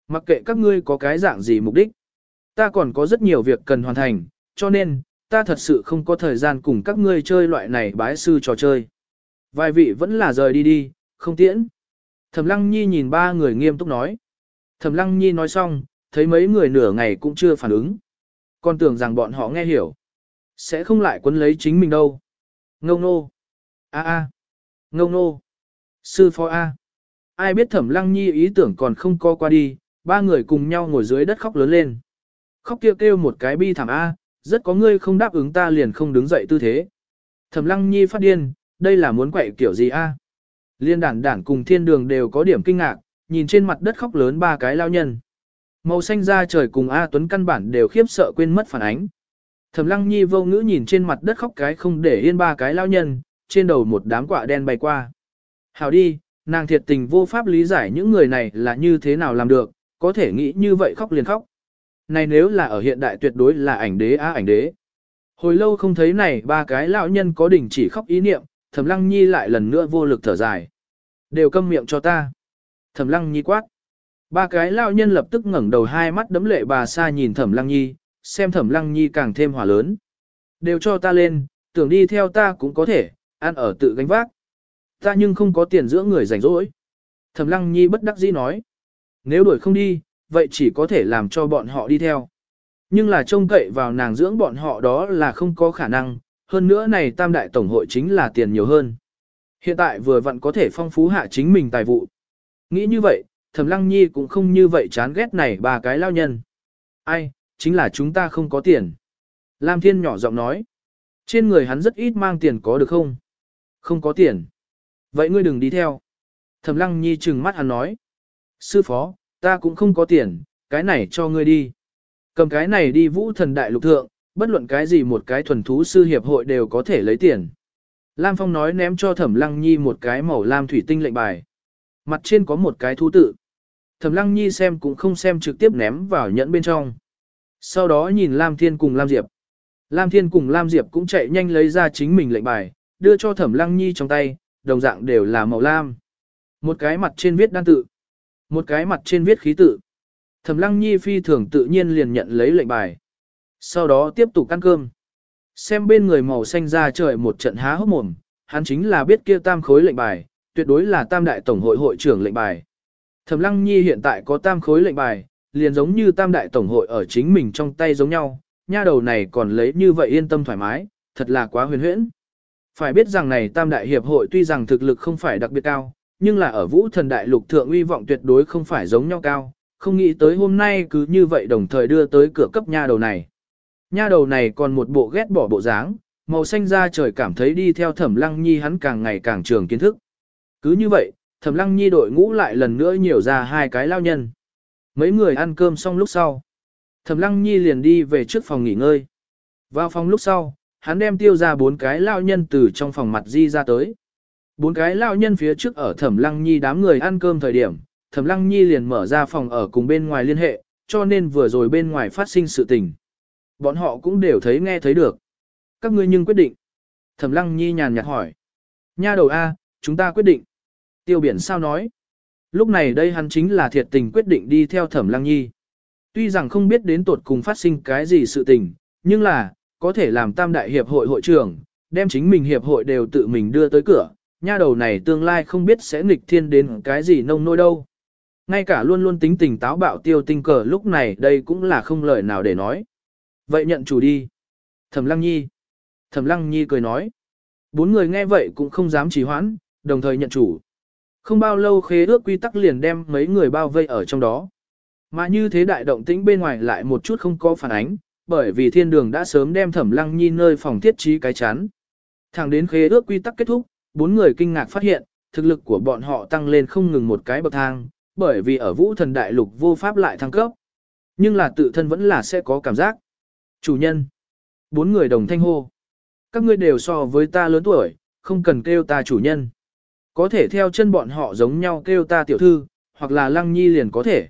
Mặc kệ các ngươi có cái dạng gì mục đích. Ta còn có rất nhiều việc cần hoàn thành, cho nên, ta thật sự không có thời gian cùng các ngươi chơi loại này bái sư trò chơi. Vài vị vẫn là rời đi đi, không tiễn. Thẩm Lăng Nhi nhìn ba người nghiêm túc nói. Thẩm Lăng Nhi nói xong, thấy mấy người nửa ngày cũng chưa phản ứng. con tưởng rằng bọn họ nghe hiểu. Sẽ không lại quấn lấy chính mình đâu. Ngông nô. A a. Ngông nô. Sư phó A. Ai biết Thẩm Lăng Nhi ý tưởng còn không co qua đi, ba người cùng nhau ngồi dưới đất khóc lớn lên. Khóc kêu kêu một cái bi thảm A, rất có ngươi không đáp ứng ta liền không đứng dậy tư thế. Thẩm lăng nhi phát điên, đây là muốn quậy kiểu gì a? Liên đản đản cùng thiên đường đều có điểm kinh ngạc, nhìn trên mặt đất khóc lớn ba cái lao nhân. Màu xanh da trời cùng A Tuấn căn bản đều khiếp sợ quên mất phản ánh. Thẩm lăng nhi vô ngữ nhìn trên mặt đất khóc cái không để yên ba cái lao nhân, trên đầu một đám quạ đen bay qua. Hảo đi, nàng thiệt tình vô pháp lý giải những người này là như thế nào làm được, có thể nghĩ như vậy khóc liền khóc. Này nếu là ở hiện đại tuyệt đối là ảnh đế á ảnh đế. Hồi lâu không thấy này ba cái lão nhân có đỉnh chỉ khóc ý niệm, thẩm lăng nhi lại lần nữa vô lực thở dài. Đều câm miệng cho ta. Thẩm lăng nhi quát. Ba cái lão nhân lập tức ngẩng đầu hai mắt đấm lệ bà xa nhìn thẩm lăng nhi, xem thẩm lăng nhi càng thêm hỏa lớn. Đều cho ta lên, tưởng đi theo ta cũng có thể, ăn ở tự gánh vác. Ta nhưng không có tiền giữa người rảnh rỗi. Thẩm lăng nhi bất đắc dĩ nói. Nếu đuổi không đi, vậy chỉ có thể làm cho bọn họ đi theo. Nhưng là trông cậy vào nàng dưỡng bọn họ đó là không có khả năng, hơn nữa này tam đại tổng hội chính là tiền nhiều hơn. Hiện tại vừa vặn có thể phong phú hạ chính mình tài vụ. Nghĩ như vậy, Thẩm Lăng Nhi cũng không như vậy chán ghét này ba cái lao nhân. Ai, chính là chúng ta không có tiền. Lam Thiên nhỏ giọng nói. Trên người hắn rất ít mang tiền có được không? Không có tiền. Vậy ngươi đừng đi theo. Thẩm Lăng Nhi trừng mắt hắn nói. Sư phó, ta cũng không có tiền, cái này cho ngươi đi. Cầm cái này đi vũ thần đại lục thượng, bất luận cái gì một cái thuần thú sư hiệp hội đều có thể lấy tiền. Lam Phong nói ném cho Thẩm Lăng Nhi một cái màu lam thủy tinh lệnh bài. Mặt trên có một cái thú tự. Thẩm Lăng Nhi xem cũng không xem trực tiếp ném vào nhẫn bên trong. Sau đó nhìn Lam Thiên cùng Lam Diệp. Lam Thiên cùng Lam Diệp cũng chạy nhanh lấy ra chính mình lệnh bài, đưa cho Thẩm Lăng Nhi trong tay, đồng dạng đều là màu lam. Một cái mặt trên viết đan tự, một cái mặt trên viết khí tự. Thẩm Lăng Nhi phi thường tự nhiên liền nhận lấy lệnh bài. Sau đó tiếp tục ăn cơm. Xem bên người màu xanh ra trời một trận há hốc mồm, hắn chính là biết kia tam khối lệnh bài, tuyệt đối là tam đại tổng hội hội trưởng lệnh bài. Thẩm Lăng Nhi hiện tại có tam khối lệnh bài, liền giống như tam đại tổng hội ở chính mình trong tay giống nhau, nha đầu này còn lấy như vậy yên tâm thoải mái, thật là quá huyền huyễn. Phải biết rằng này tam đại hiệp hội tuy rằng thực lực không phải đặc biệt cao, nhưng là ở vũ thần đại lục thượng uy vọng tuyệt đối không phải giống nhau cao, không nghĩ tới hôm nay cứ như vậy đồng thời đưa tới cửa cấp nha đầu này. Nha đầu này còn một bộ ghét bỏ bộ dáng, màu xanh da trời cảm thấy đi theo thẩm lăng nhi hắn càng ngày càng trường kiến thức. Cứ như vậy, thẩm lăng nhi đội ngũ lại lần nữa nhiều ra hai cái lao nhân. Mấy người ăn cơm xong lúc sau. Thẩm lăng nhi liền đi về trước phòng nghỉ ngơi. Vào phòng lúc sau, hắn đem tiêu ra bốn cái lao nhân từ trong phòng mặt di ra tới. Bốn cái lao nhân phía trước ở thẩm lăng nhi đám người ăn cơm thời điểm, thẩm lăng nhi liền mở ra phòng ở cùng bên ngoài liên hệ, cho nên vừa rồi bên ngoài phát sinh sự tình. Bọn họ cũng đều thấy nghe thấy được. Các ngươi nhưng quyết định. Thẩm lăng nhi nhàn nhạt hỏi. Nha đầu A, chúng ta quyết định. Tiêu biển sao nói. Lúc này đây hắn chính là thiệt tình quyết định đi theo thẩm lăng nhi. Tuy rằng không biết đến tột cùng phát sinh cái gì sự tình, nhưng là, có thể làm tam đại hiệp hội hội trưởng, đem chính mình hiệp hội đều tự mình đưa tới cửa, nha đầu này tương lai không biết sẽ nghịch thiên đến cái gì nông nôi đâu. Ngay cả luôn luôn tính tình táo bạo tiêu tinh cờ lúc này đây cũng là không lời nào để nói. Vậy nhận chủ đi. Thẩm Lăng Nhi. Thẩm Lăng Nhi cười nói. Bốn người nghe vậy cũng không dám trì hoãn, đồng thời nhận chủ. Không bao lâu khế ước quy tắc liền đem mấy người bao vây ở trong đó. Mà như thế đại động tĩnh bên ngoài lại một chút không có phản ánh, bởi vì thiên đường đã sớm đem Thẩm Lăng Nhi nơi phòng thiết trí cái chắn. Thẳng đến khế ước quy tắc kết thúc, bốn người kinh ngạc phát hiện, thực lực của bọn họ tăng lên không ngừng một cái bậc thang, bởi vì ở vũ thần đại lục vô pháp lại thăng cấp. Nhưng là tự thân vẫn là sẽ có cảm giác. Chủ nhân. Bốn người đồng thanh hô. Các ngươi đều so với ta lớn tuổi, không cần kêu ta chủ nhân. Có thể theo chân bọn họ giống nhau kêu ta tiểu thư, hoặc là lăng nhi liền có thể.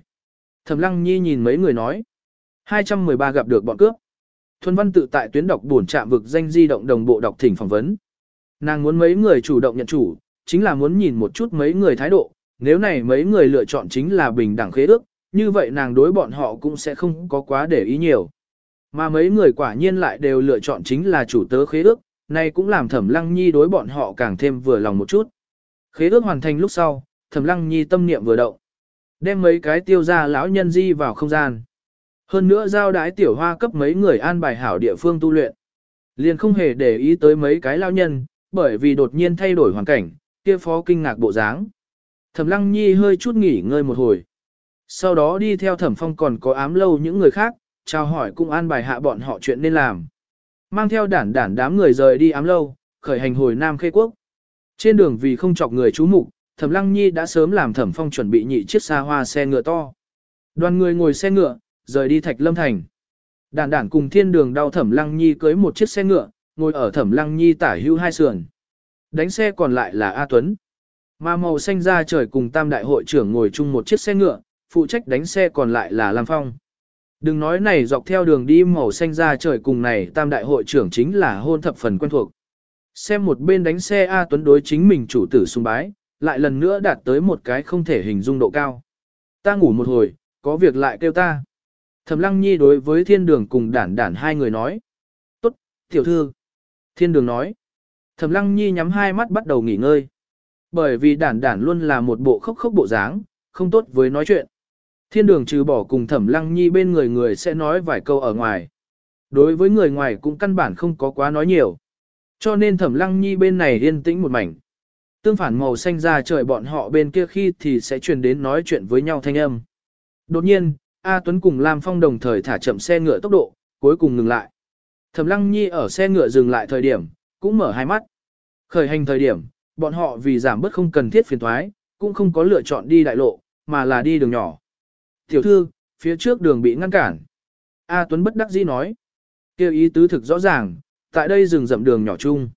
Thẩm lăng nhi nhìn mấy người nói. 213 gặp được bọn cướp. Thuần văn tự tại tuyến đọc buồn trạm vực danh di động đồng bộ đọc thỉnh phỏng vấn. Nàng muốn mấy người chủ động nhận chủ, chính là muốn nhìn một chút mấy người thái độ, nếu này mấy người lựa chọn chính là bình đẳng khế ước, như vậy nàng đối bọn họ cũng sẽ không có quá để ý nhiều. Mà mấy người quả nhiên lại đều lựa chọn chính là chủ tớ khế ước, này cũng làm thẩm lăng nhi đối bọn họ càng thêm vừa lòng một chút. Khế ước hoàn thành lúc sau, thẩm lăng nhi tâm niệm vừa động. Đem mấy cái tiêu ra lão nhân di vào không gian. Hơn nữa giao đái tiểu hoa cấp mấy người an bài hảo địa phương tu luyện. Liền không hề để ý tới mấy cái lao nhân, bởi vì đột nhiên thay đổi hoàn cảnh, kia phó kinh ngạc bộ dáng. Thẩm Lăng Nhi hơi chút nghỉ ngơi một hồi. Sau đó đi theo Thẩm Phong còn có ám lâu những người khác, chào hỏi cũng an bài hạ bọn họ chuyện nên làm. Mang theo đản đản đám người rời đi ám lâu, khởi hành hồi Nam Khê Quốc. Trên đường vì không chọc người chú mục, Thẩm Lăng Nhi đã sớm làm Thẩm Phong chuẩn bị nhị chiếc xa hoa xe ngựa to. Đoàn người ngồi xe ngựa, rời đi Thạch Lâm Thành. Đản đản cùng thiên đường đau Thẩm Lăng Nhi cưới một chiếc xe ngựa, ngồi ở Thẩm Lăng Nhi tả hữu hai sườn. Đánh xe còn lại là A Tuấn. Mà màu xanh ra trời cùng tam đại hội trưởng ngồi chung một chiếc xe ngựa, phụ trách đánh xe còn lại là Lam Phong. Đừng nói này dọc theo đường đi màu xanh ra trời cùng này tam đại hội trưởng chính là hôn thập phần quen thuộc. Xem một bên đánh xe A Tuấn đối chính mình chủ tử sung bái, lại lần nữa đạt tới một cái không thể hình dung độ cao. Ta ngủ một hồi, có việc lại kêu ta. Thẩm Lăng Nhi đối với thiên đường cùng đản đản hai người nói. Tốt, tiểu thư. Thiên đường nói. Thẩm Lăng Nhi nhắm hai mắt bắt đầu nghỉ ngơi. Bởi vì đản đản luôn là một bộ khốc khốc bộ dáng, không tốt với nói chuyện. Thiên đường trừ bỏ cùng Thẩm Lăng Nhi bên người người sẽ nói vài câu ở ngoài. Đối với người ngoài cũng căn bản không có quá nói nhiều. Cho nên Thẩm Lăng Nhi bên này yên tĩnh một mảnh. Tương phản màu xanh ra trời bọn họ bên kia khi thì sẽ truyền đến nói chuyện với nhau thanh âm. Đột nhiên, A Tuấn cùng Lam Phong đồng thời thả chậm xe ngựa tốc độ, cuối cùng ngừng lại. Thẩm Lăng Nhi ở xe ngựa dừng lại thời điểm, cũng mở hai mắt. Khởi hành thời điểm, bọn họ vì giảm bớt không cần thiết phiền thoái, cũng không có lựa chọn đi đại lộ, mà là đi đường nhỏ. Tiểu thư, phía trước đường bị ngăn cản. A Tuấn bất đắc dĩ nói. Kêu ý tứ thực rõ ràng, tại đây rừng rậm đường nhỏ chung.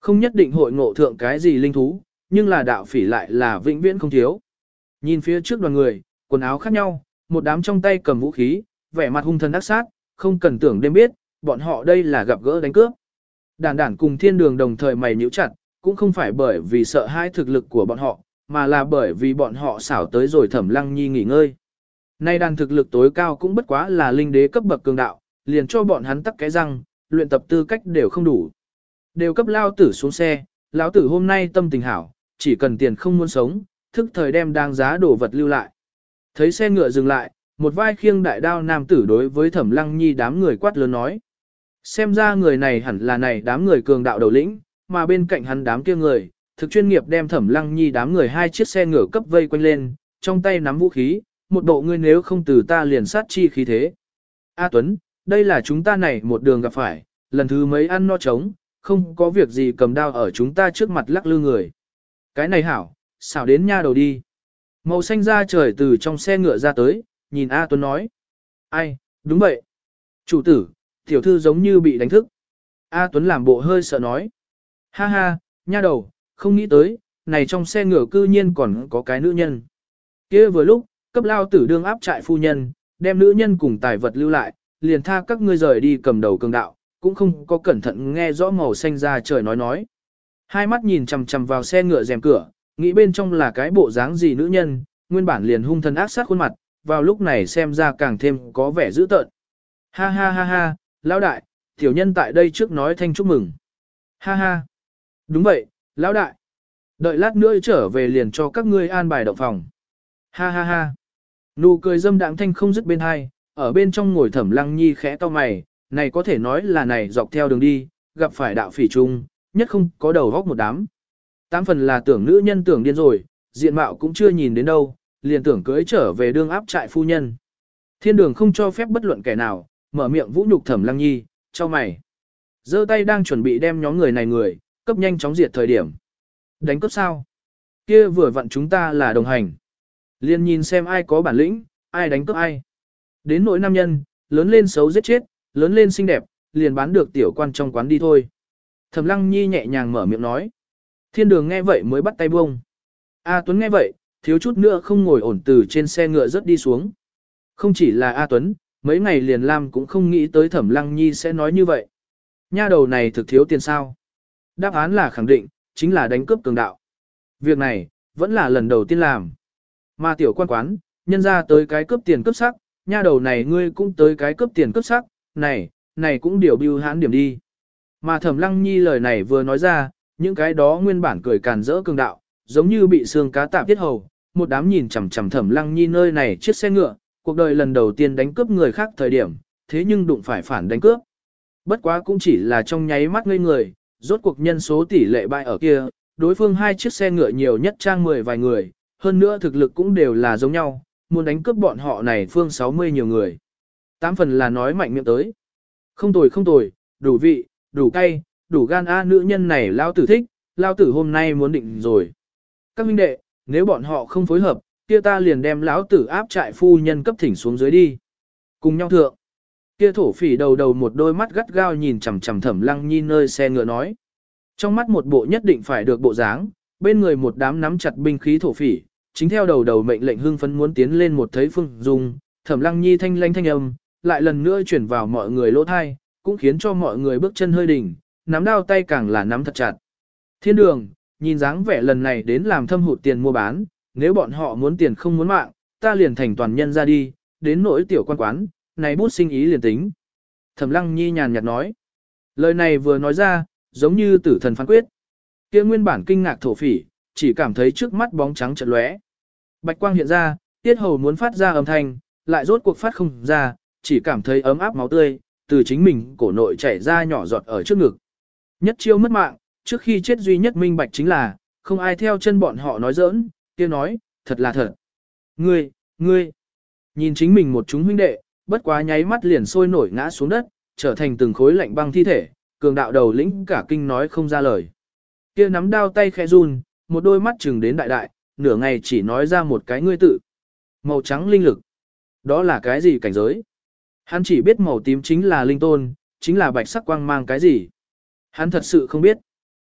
Không nhất định hội ngộ thượng cái gì linh thú, nhưng là đạo phỉ lại là vĩnh viễn không thiếu. Nhìn phía trước đoàn người, quần áo khác nhau, một đám trong tay cầm vũ khí, vẻ mặt hung thần ác sát, không cần tưởng đêm biết, bọn họ đây là gặp gỡ đánh cướp. Đản đản cùng thiên đường đồng thời mày nhíu chặt, cũng không phải bởi vì sợ hãi thực lực của bọn họ, mà là bởi vì bọn họ xảo tới rồi thẩm lăng nhi nghỉ ngơi. Nay đàn thực lực tối cao cũng bất quá là linh đế cấp bậc cường đạo, liền cho bọn hắn tắc cái răng, luyện tập tư cách đều không đủ. Đều cấp lao tử xuống xe, lão tử hôm nay tâm tình hảo, chỉ cần tiền không muốn sống, thức thời đem đáng giá đồ vật lưu lại. Thấy xe ngựa dừng lại, một vai khiêng đại đao nam tử đối với thẩm lăng nhi đám người quát lớn nói. Xem ra người này hẳn là này đám người cường đạo đầu lĩnh, mà bên cạnh hắn đám kia người, thực chuyên nghiệp đem thẩm lăng nhi đám người hai chiếc xe ngựa cấp vây quanh lên, trong tay nắm vũ khí, một bộ ngươi nếu không từ ta liền sát chi khí thế. A Tuấn, đây là chúng ta này một đường gặp phải, lần thứ mấy ăn no trống, không có việc gì cầm đao ở chúng ta trước mặt lắc lư người. Cái này hảo, xảo đến nha đầu đi. Màu xanh ra trời từ trong xe ngựa ra tới, nhìn A Tuấn nói. Ai, đúng vậy. Chủ tử, tiểu thư giống như bị đánh thức. A Tuấn làm bộ hơi sợ nói. Ha ha, nha đầu, không nghĩ tới, này trong xe ngựa cư nhiên còn có cái nữ nhân. kia vừa lúc, cấp lao tử đương áp trại phu nhân, đem nữ nhân cùng tài vật lưu lại, liền tha các ngươi rời đi cầm đầu cường đạo, cũng không có cẩn thận nghe rõ màu xanh ra trời nói nói. Hai mắt nhìn chằm chằm vào xe ngựa rèm cửa, nghĩ bên trong là cái bộ dáng gì nữ nhân, nguyên bản liền hung thần ác sát khuôn mặt, vào lúc này xem ra càng thêm có vẻ dữ tợn. Ha ha ha ha, lão đại, tiểu nhân tại đây trước nói thanh chúc mừng. Ha ha. Đúng vậy, lão đại. Đợi lát nữa trở về liền cho các ngươi an bài động phòng. Ha ha ha. Nụ cười dâm đãng thanh không dứt bên hai, ở bên trong ngồi thẩm lăng nhi khẽ to mày, này có thể nói là này dọc theo đường đi, gặp phải đạo phỉ trung, nhất không có đầu góc một đám. Tám phần là tưởng nữ nhân tưởng điên rồi, diện mạo cũng chưa nhìn đến đâu, liền tưởng cưới trở về đương áp trại phu nhân. Thiên đường không cho phép bất luận kẻ nào, mở miệng vũ nhục thẩm lăng nhi, cho mày. giơ tay đang chuẩn bị đem nhóm người này người, cấp nhanh chóng diệt thời điểm. Đánh cấp sao? Kia vừa vặn chúng ta là đồng hành. Liên nhìn xem ai có bản lĩnh, ai đánh cướp ai. Đến nỗi nam nhân, lớn lên xấu giết chết, lớn lên xinh đẹp, liền bán được tiểu quan trong quán đi thôi. Thẩm Lăng Nhi nhẹ nhàng mở miệng nói. Thiên đường nghe vậy mới bắt tay buông. A Tuấn nghe vậy, thiếu chút nữa không ngồi ổn từ trên xe ngựa rất đi xuống. Không chỉ là A Tuấn, mấy ngày liền Lam cũng không nghĩ tới Thẩm Lăng Nhi sẽ nói như vậy. Nha đầu này thực thiếu tiền sao? Đáp án là khẳng định, chính là đánh cướp cường đạo. Việc này, vẫn là lần đầu tiên làm. Mà tiểu quan quán, nhân ra tới cái cướp tiền cướp sắc, nha đầu này ngươi cũng tới cái cướp tiền cướp sắc, này, này cũng điều bưu hãn điểm đi. Mà thẩm lăng nhi lời này vừa nói ra, những cái đó nguyên bản cười càn rỡ cường đạo, giống như bị xương cá tạp tiết hầu, một đám nhìn chằm chằm thẩm lăng nhi nơi này chiếc xe ngựa, cuộc đời lần đầu tiên đánh cướp người khác thời điểm, thế nhưng đụng phải phản đánh cướp. Bất quá cũng chỉ là trong nháy mắt ngây người, rốt cuộc nhân số tỷ lệ bại ở kia, đối phương hai chiếc xe ngựa nhiều nhất trang mười vài người, hơn nữa thực lực cũng đều là giống nhau, muốn đánh cướp bọn họ này phương 60 nhiều người. Tám phần là nói mạnh miệng tới. Không tồi không tồi, đủ vị, đủ cay, đủ gan a nữ nhân này lao tử thích, lao tử hôm nay muốn định rồi. Các huynh đệ, nếu bọn họ không phối hợp, kia ta liền đem lão tử áp trại phu nhân cấp thỉnh xuống dưới đi. Cùng nhau thượng. Kia thổ phỉ đầu đầu một đôi mắt gắt gao nhìn chằm chằm thẩm lăng nhi nơi xe ngựa nói. Trong mắt một bộ nhất định phải được bộ dáng, bên người một đám nắm chặt binh khí thổ phỉ, chính theo đầu đầu mệnh lệnh hưng phấn muốn tiến lên một thấy phương dung, thẩm lăng nhi thanh lanh thanh âm, lại lần nữa chuyển vào mọi người lỗ thai, cũng khiến cho mọi người bước chân hơi đỉnh, nắm đao tay càng là nắm thật chặt. Thiên đường, nhìn dáng vẻ lần này đến làm thâm hụt tiền mua bán, nếu bọn họ muốn tiền không muốn mạng, ta liền thành toàn nhân ra đi, đến nỗi tiểu quan quán, này bút sinh ý liền tính. Thẩm lăng nhi nhàn nhạt nói. Lời này vừa nói ra, giống như tử thần phán quyết. kia nguyên bản kinh ngạc thổ phỉ, chỉ cảm thấy trước mắt bóng trắng chợt lóe. Bạch quang hiện ra, tiết hầu muốn phát ra âm thanh, lại rốt cuộc phát không ra, chỉ cảm thấy ấm áp máu tươi, từ chính mình cổ nội chảy ra nhỏ giọt ở trước ngực. Nhất chiêu mất mạng, trước khi chết duy nhất minh bạch chính là, không ai theo chân bọn họ nói giỡn, kia nói, thật là thật. Ngươi, ngươi, nhìn chính mình một chúng huynh đệ, bất quá nháy mắt liền sôi nổi ngã xuống đất, trở thành từng khối lạnh băng thi thể, cường đạo đầu lĩnh cả kinh nói không ra lời. Kia nắm đao tay khẽ run, một đôi mắt chừng đến đại đại, nửa ngày chỉ nói ra một cái ngươi tự. Màu trắng linh lực. Đó là cái gì cảnh giới? Hắn chỉ biết màu tím chính là linh tôn, chính là bạch sắc quang mang cái gì. Hắn thật sự không biết.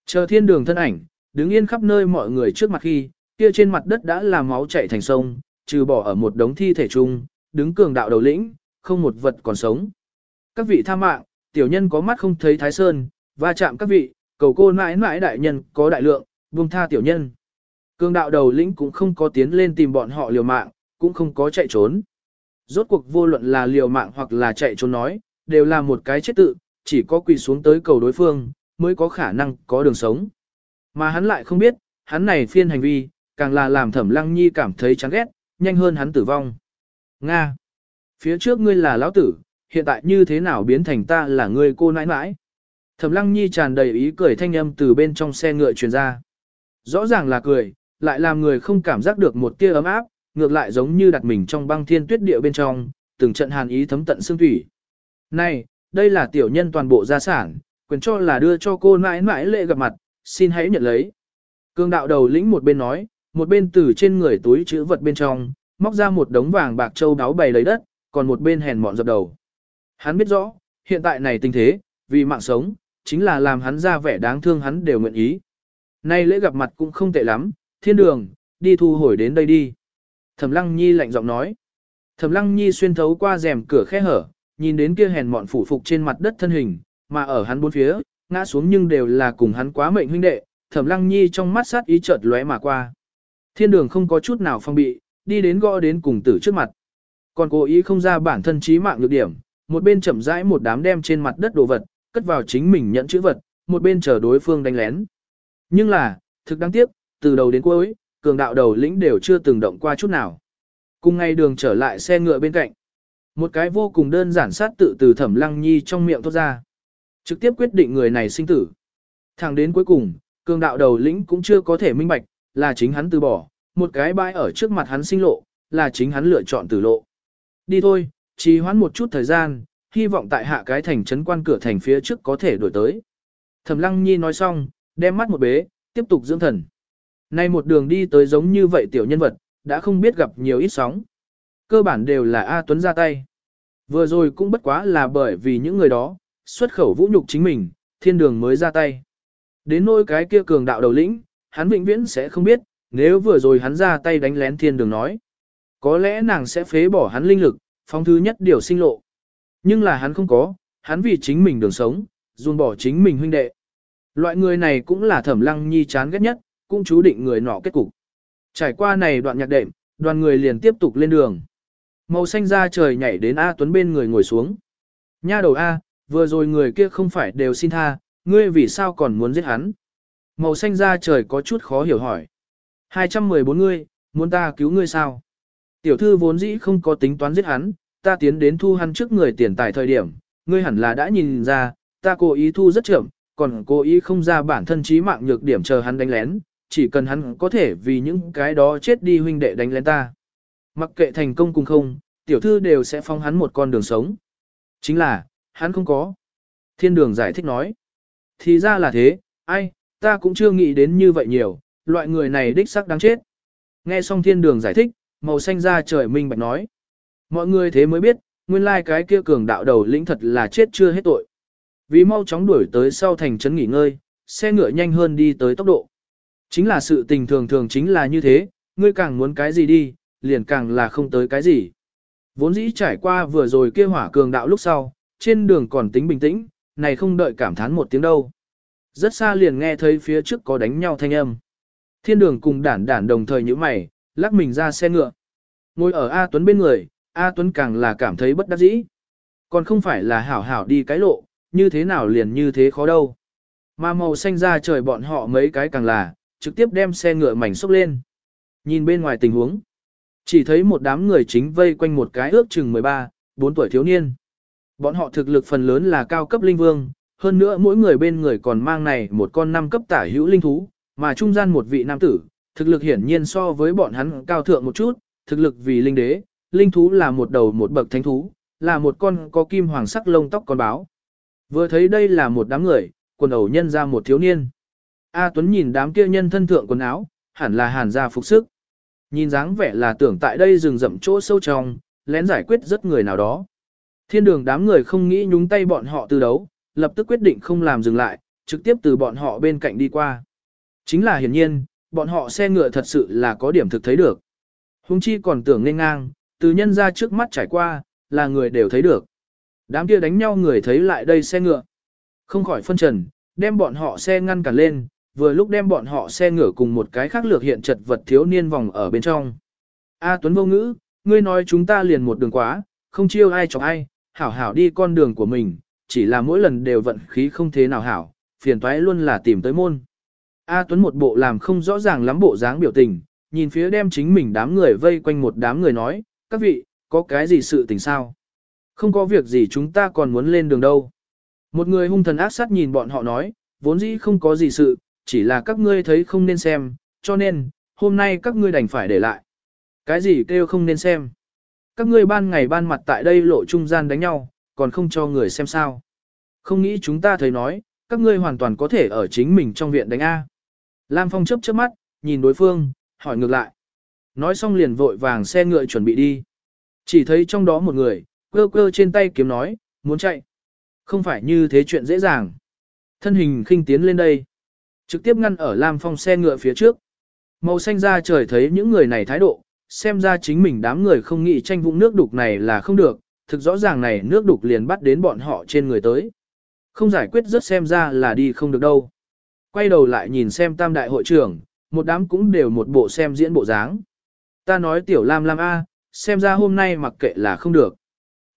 Chờ thiên đường thân ảnh, đứng yên khắp nơi mọi người trước mặt khi, kia trên mặt đất đã là máu chảy thành sông, trừ bỏ ở một đống thi thể chung, đứng cường đạo đầu lĩnh, không một vật còn sống. Các vị tha mạng, tiểu nhân có mắt không thấy thái sơn, va chạm các vị, cầu cô mãi mãi đại nhân có đại lượng, buông tha tiểu nhân. Cường đạo đầu lĩnh cũng không có tiến lên tìm bọn họ liều mạng, cũng không có chạy trốn. Rốt cuộc vô luận là liều mạng hoặc là chạy trốn nói, đều là một cái chết tự, chỉ có quỳ xuống tới cầu đối phương, mới có khả năng có đường sống. Mà hắn lại không biết, hắn này phiên hành vi, càng là làm thẩm lăng nhi cảm thấy chán ghét, nhanh hơn hắn tử vong. Nga! Phía trước ngươi là lão tử, hiện tại như thế nào biến thành ta là ngươi cô nãi nãi? Thẩm lăng nhi tràn đầy ý cười thanh âm từ bên trong xe ngựa truyền ra. Rõ ràng là cười, lại làm người không cảm giác được một tia ấm áp, ngược lại giống như đặt mình trong băng thiên tuyết địa bên trong, từng trận hàn ý thấm tận xương thủy. Này, đây là tiểu nhân toàn bộ gia sản, quyền cho là đưa cho cô nãi nãi lệ gặp mặt, xin hãy nhận lấy. Cương đạo đầu lĩnh một bên nói, một bên từ trên người túi chữ vật bên trong, móc ra một đống vàng bạc châu đáo bày lấy đất, còn một bên hèn mọn dập đầu. Hắn biết rõ, hiện tại này tình thế, vì mạng sống, chính là làm hắn ra vẻ đáng thương hắn đều nguyện ý. Nay lễ gặp mặt cũng không tệ lắm, thiên đường, đi thu hồi đến đây đi. Thẩm lăng nhi lạnh giọng nói. Thẩm lăng nhi xuyên thấu qua rèm cửa khe hở, nhìn đến kia hèn mọn phủ phục trên mặt đất thân hình, mà ở hắn bốn phía, ngã xuống nhưng đều là cùng hắn quá mệnh huynh đệ, thẩm lăng nhi trong mắt sát ý chợt lóe mà qua. Thiên đường không có chút nào phong bị, đi đến gõ đến cùng tử trước mặt. Còn cố ý không ra bản thân trí mạng nhược điểm, một bên chậm rãi một đám đem trên mặt đất đồ vật, cất vào chính mình nhận chữ vật, một bên chờ đối phương đánh lén. Nhưng là, thực đáng tiếc, từ đầu đến cuối, cường đạo đầu lĩnh đều chưa từng động qua chút nào. Cùng ngay đường trở lại xe ngựa bên cạnh. Một cái vô cùng đơn giản sát tự từ thẩm lăng nhi trong miệng thốt ra. Trực tiếp quyết định người này sinh tử. Thẳng đến cuối cùng, cường đạo đầu lĩnh cũng chưa có thể minh bạch, là chính hắn từ bỏ, một cái bãi ở trước mặt hắn sinh lộ, là chính hắn lựa chọn tử lộ. Đi thôi, trì hoãn một chút thời gian, hy vọng tại hạ cái thành trấn quan cửa thành phía trước có thể đổi tới. Thẩm Lăng Nhi nói xong, đem mắt một bế, tiếp tục dưỡng thần. Nay một đường đi tới giống như vậy tiểu nhân vật, đã không biết gặp nhiều ít sóng. Cơ bản đều là A Tuấn ra tay. Vừa rồi cũng bất quá là bởi vì những người đó, xuất khẩu vũ nhục chính mình, thiên đường mới ra tay. Đến nỗi cái kia cường đạo đầu lĩnh, hắn vĩnh viễn sẽ không biết, nếu vừa rồi hắn ra tay đánh lén thiên đường nói. Có lẽ nàng sẽ phế bỏ hắn linh lực, phong thứ nhất điều sinh lộ. Nhưng là hắn không có, hắn vì chính mình đường sống, dùn bỏ chính mình huynh đệ. Loại người này cũng là thẩm lăng nhi chán ghét nhất, cũng chú định người nọ kết cục. Trải qua này đoạn nhạc đệm, đoàn người liền tiếp tục lên đường. Màu xanh ra trời nhảy đến A Tuấn bên người ngồi xuống. Nha đầu A, vừa rồi người kia không phải đều xin tha, ngươi vì sao còn muốn giết hắn? Màu xanh ra trời có chút khó hiểu hỏi. 214 ngươi, muốn ta cứu ngươi sao? Tiểu thư vốn dĩ không có tính toán giết hắn, ta tiến đến thu hắn trước người tiền tài thời điểm, ngươi hẳn là đã nhìn ra, ta cố ý thu rất chậm, còn cố ý không ra bản thân trí mạng nhược điểm chờ hắn đánh lén, chỉ cần hắn có thể vì những cái đó chết đi huynh đệ đánh lén ta. Mặc kệ thành công cùng không, tiểu thư đều sẽ phong hắn một con đường sống. Chính là, hắn không có. Thiên đường giải thích nói. Thì ra là thế, ai, ta cũng chưa nghĩ đến như vậy nhiều, loại người này đích xác đáng chết. Nghe xong thiên đường giải thích, màu xanh ra trời minh bạch nói. Mọi người thế mới biết, nguyên lai cái kia cường đạo đầu lĩnh thật là chết chưa hết tội. Vì mau chóng đuổi tới sau thành trấn nghỉ ngơi, xe ngựa nhanh hơn đi tới tốc độ. Chính là sự tình thường thường chính là như thế, ngươi càng muốn cái gì đi, liền càng là không tới cái gì. Vốn dĩ trải qua vừa rồi kia hỏa cường đạo lúc sau, trên đường còn tính bình tĩnh, này không đợi cảm thán một tiếng đâu. Rất xa liền nghe thấy phía trước có đánh nhau thanh âm. Thiên đường cùng đản đản đồng thời như mày, lắc mình ra xe ngựa. Ngồi ở A Tuấn bên người, A Tuấn càng là cảm thấy bất đắc dĩ. Còn không phải là hảo hảo đi cái lộ, như thế nào liền như thế khó đâu. Mà màu xanh ra trời bọn họ mấy cái càng là, trực tiếp đem xe ngựa mảnh xúc lên. Nhìn bên ngoài tình huống, chỉ thấy một đám người chính vây quanh một cái ước chừng 13, 4 tuổi thiếu niên. Bọn họ thực lực phần lớn là cao cấp linh vương, hơn nữa mỗi người bên người còn mang này một con năm cấp tả hữu linh thú, mà trung gian một vị nam tử, thực lực hiển nhiên so với bọn hắn cao thượng một chút, thực lực vì linh đế, linh thú là một đầu một bậc thánh thú, là một con có kim hoàng sắc lông tóc con báo. Vừa thấy đây là một đám người, quần ẩu nhân ra một thiếu niên. A Tuấn nhìn đám kia nhân thân thượng quần áo, hẳn là hàn gia phục sức. Nhìn dáng vẻ là tưởng tại đây rừng rậm chỗ sâu trong, lén giải quyết rất người nào đó. Thiên đường đám người không nghĩ nhúng tay bọn họ từ đấu, lập tức quyết định không làm dừng lại, trực tiếp từ bọn họ bên cạnh đi qua. Chính là hiển nhiên, bọn họ xe ngựa thật sự là có điểm thực thấy được. Hùng chi còn tưởng nên ngang, từ nhân ra trước mắt trải qua, là người đều thấy được. Đám kia đánh nhau người thấy lại đây xe ngựa. Không khỏi phân trần, đem bọn họ xe ngăn cản lên, vừa lúc đem bọn họ xe ngửa cùng một cái khác lược hiện chật vật thiếu niên vòng ở bên trong. A Tuấn vô ngữ, ngươi nói chúng ta liền một đường quá, không chiêu ai chọc ai, hảo hảo đi con đường của mình, chỉ là mỗi lần đều vận khí không thế nào hảo, phiền toái luôn là tìm tới môn. A Tuấn một bộ làm không rõ ràng lắm bộ dáng biểu tình, nhìn phía đem chính mình đám người vây quanh một đám người nói, các vị, có cái gì sự tình sao? Không có việc gì chúng ta còn muốn lên đường đâu. Một người hung thần ác sát nhìn bọn họ nói, vốn dĩ không có gì sự, chỉ là các ngươi thấy không nên xem, cho nên, hôm nay các ngươi đành phải để lại. Cái gì kêu không nên xem? Các ngươi ban ngày ban mặt tại đây lộ trung gian đánh nhau, còn không cho người xem sao. Không nghĩ chúng ta thấy nói, các ngươi hoàn toàn có thể ở chính mình trong viện đánh A. Lam Phong chớp chớp mắt, nhìn đối phương, hỏi ngược lại. Nói xong liền vội vàng xe ngựa chuẩn bị đi. Chỉ thấy trong đó một người, quơ quơ trên tay kiếm nói, muốn chạy. Không phải như thế chuyện dễ dàng. Thân hình khinh tiến lên đây. Trực tiếp ngăn ở Lam Phong xe ngựa phía trước. Màu xanh ra trời thấy những người này thái độ, xem ra chính mình đám người không nghĩ tranh vũng nước đục này là không được, thực rõ ràng này nước đục liền bắt đến bọn họ trên người tới. Không giải quyết rất xem ra là đi không được đâu. Quay đầu lại nhìn xem tam đại hội trưởng, một đám cũng đều một bộ xem diễn bộ dáng. Ta nói tiểu Lam Lam A, xem ra hôm nay mặc kệ là không được.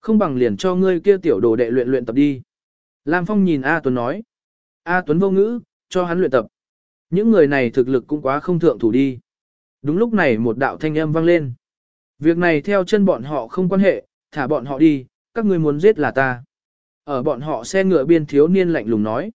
Không bằng liền cho ngươi kia tiểu đồ đệ luyện luyện tập đi. Lam Phong nhìn A Tuấn nói. A Tuấn vô ngữ, cho hắn luyện tập. Những người này thực lực cũng quá không thượng thủ đi. Đúng lúc này một đạo thanh âm vang lên. Việc này theo chân bọn họ không quan hệ, thả bọn họ đi, các ngươi muốn giết là ta. Ở bọn họ xe ngựa biên thiếu niên lạnh lùng nói.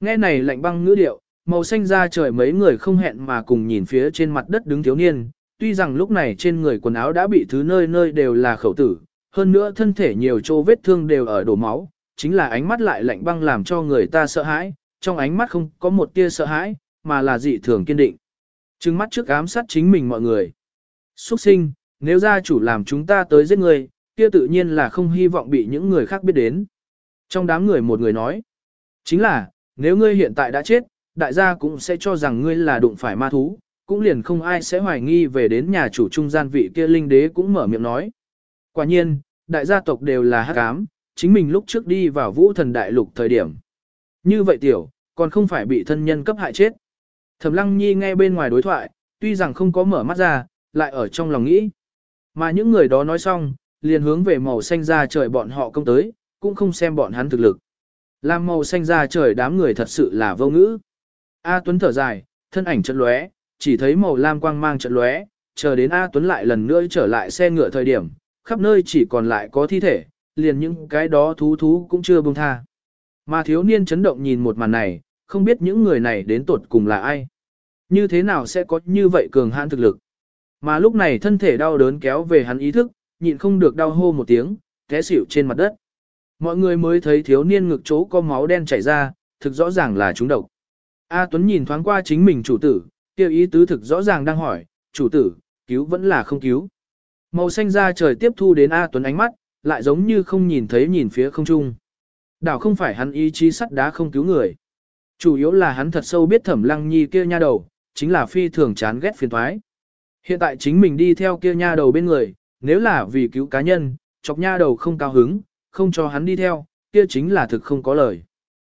Nghe này lạnh băng ngữ điệu, màu xanh ra trời mấy người không hẹn mà cùng nhìn phía trên mặt đất đứng thiếu niên. Tuy rằng lúc này trên người quần áo đã bị thứ nơi nơi đều là khẩu tử, hơn nữa thân thể nhiều chỗ vết thương đều ở đổ máu, chính là ánh mắt lại lạnh băng làm cho người ta sợ hãi, trong ánh mắt không có một tia sợ hãi, mà là dị thường kiên định. Trừng mắt trước ám sát chính mình mọi người. Xuất sinh, nếu gia chủ làm chúng ta tới giết người, kia tự nhiên là không hy vọng bị những người khác biết đến. Trong đám người một người nói, chính là, nếu ngươi hiện tại đã chết, đại gia cũng sẽ cho rằng ngươi là đụng phải ma thú, cũng liền không ai sẽ hoài nghi về đến nhà chủ trung gian vị kia linh đế cũng mở miệng nói. Quả nhiên, đại gia tộc đều là hắc ám, chính mình lúc trước đi vào vũ thần đại lục thời điểm. Như vậy tiểu, còn không phải bị thân nhân cấp hại chết. Thẩm lăng nhi nghe bên ngoài đối thoại, tuy rằng không có mở mắt ra, lại ở trong lòng nghĩ. Mà những người đó nói xong, liền hướng về màu xanh ra trời bọn họ công tới, cũng không xem bọn hắn thực lực. Làm màu xanh ra trời đám người thật sự là vô ngữ. A Tuấn thở dài, thân ảnh chợt lóe, chỉ thấy màu lam quang mang chợt lóe, chờ đến A Tuấn lại lần nữa trở lại xe ngựa thời điểm, khắp nơi chỉ còn lại có thi thể, liền những cái đó thú thú cũng chưa buông tha. Mà thiếu niên chấn động nhìn một màn này, không biết những người này đến tột cùng là ai. Như thế nào sẽ có như vậy cường hãn thực lực. Mà lúc này thân thể đau đớn kéo về hắn ý thức, nhịn không được đau hô một tiếng, té xỉu trên mặt đất. Mọi người mới thấy thiếu niên ngực chỗ có máu đen chảy ra, thực rõ ràng là chúng độc. A Tuấn nhìn thoáng qua chính mình chủ tử, kêu ý tứ thực rõ ràng đang hỏi, chủ tử, cứu vẫn là không cứu. Màu xanh da trời tiếp thu đến A Tuấn ánh mắt, lại giống như không nhìn thấy nhìn phía không trung. Đảo không phải hắn ý chí sắt đá không cứu người. Chủ yếu là hắn thật sâu biết thẩm lăng nhi kia nha đầu, chính là phi thường chán ghét phiền thoái. Hiện tại chính mình đi theo kia nha đầu bên người, nếu là vì cứu cá nhân, chọc nha đầu không cao hứng, không cho hắn đi theo, kia chính là thực không có lời.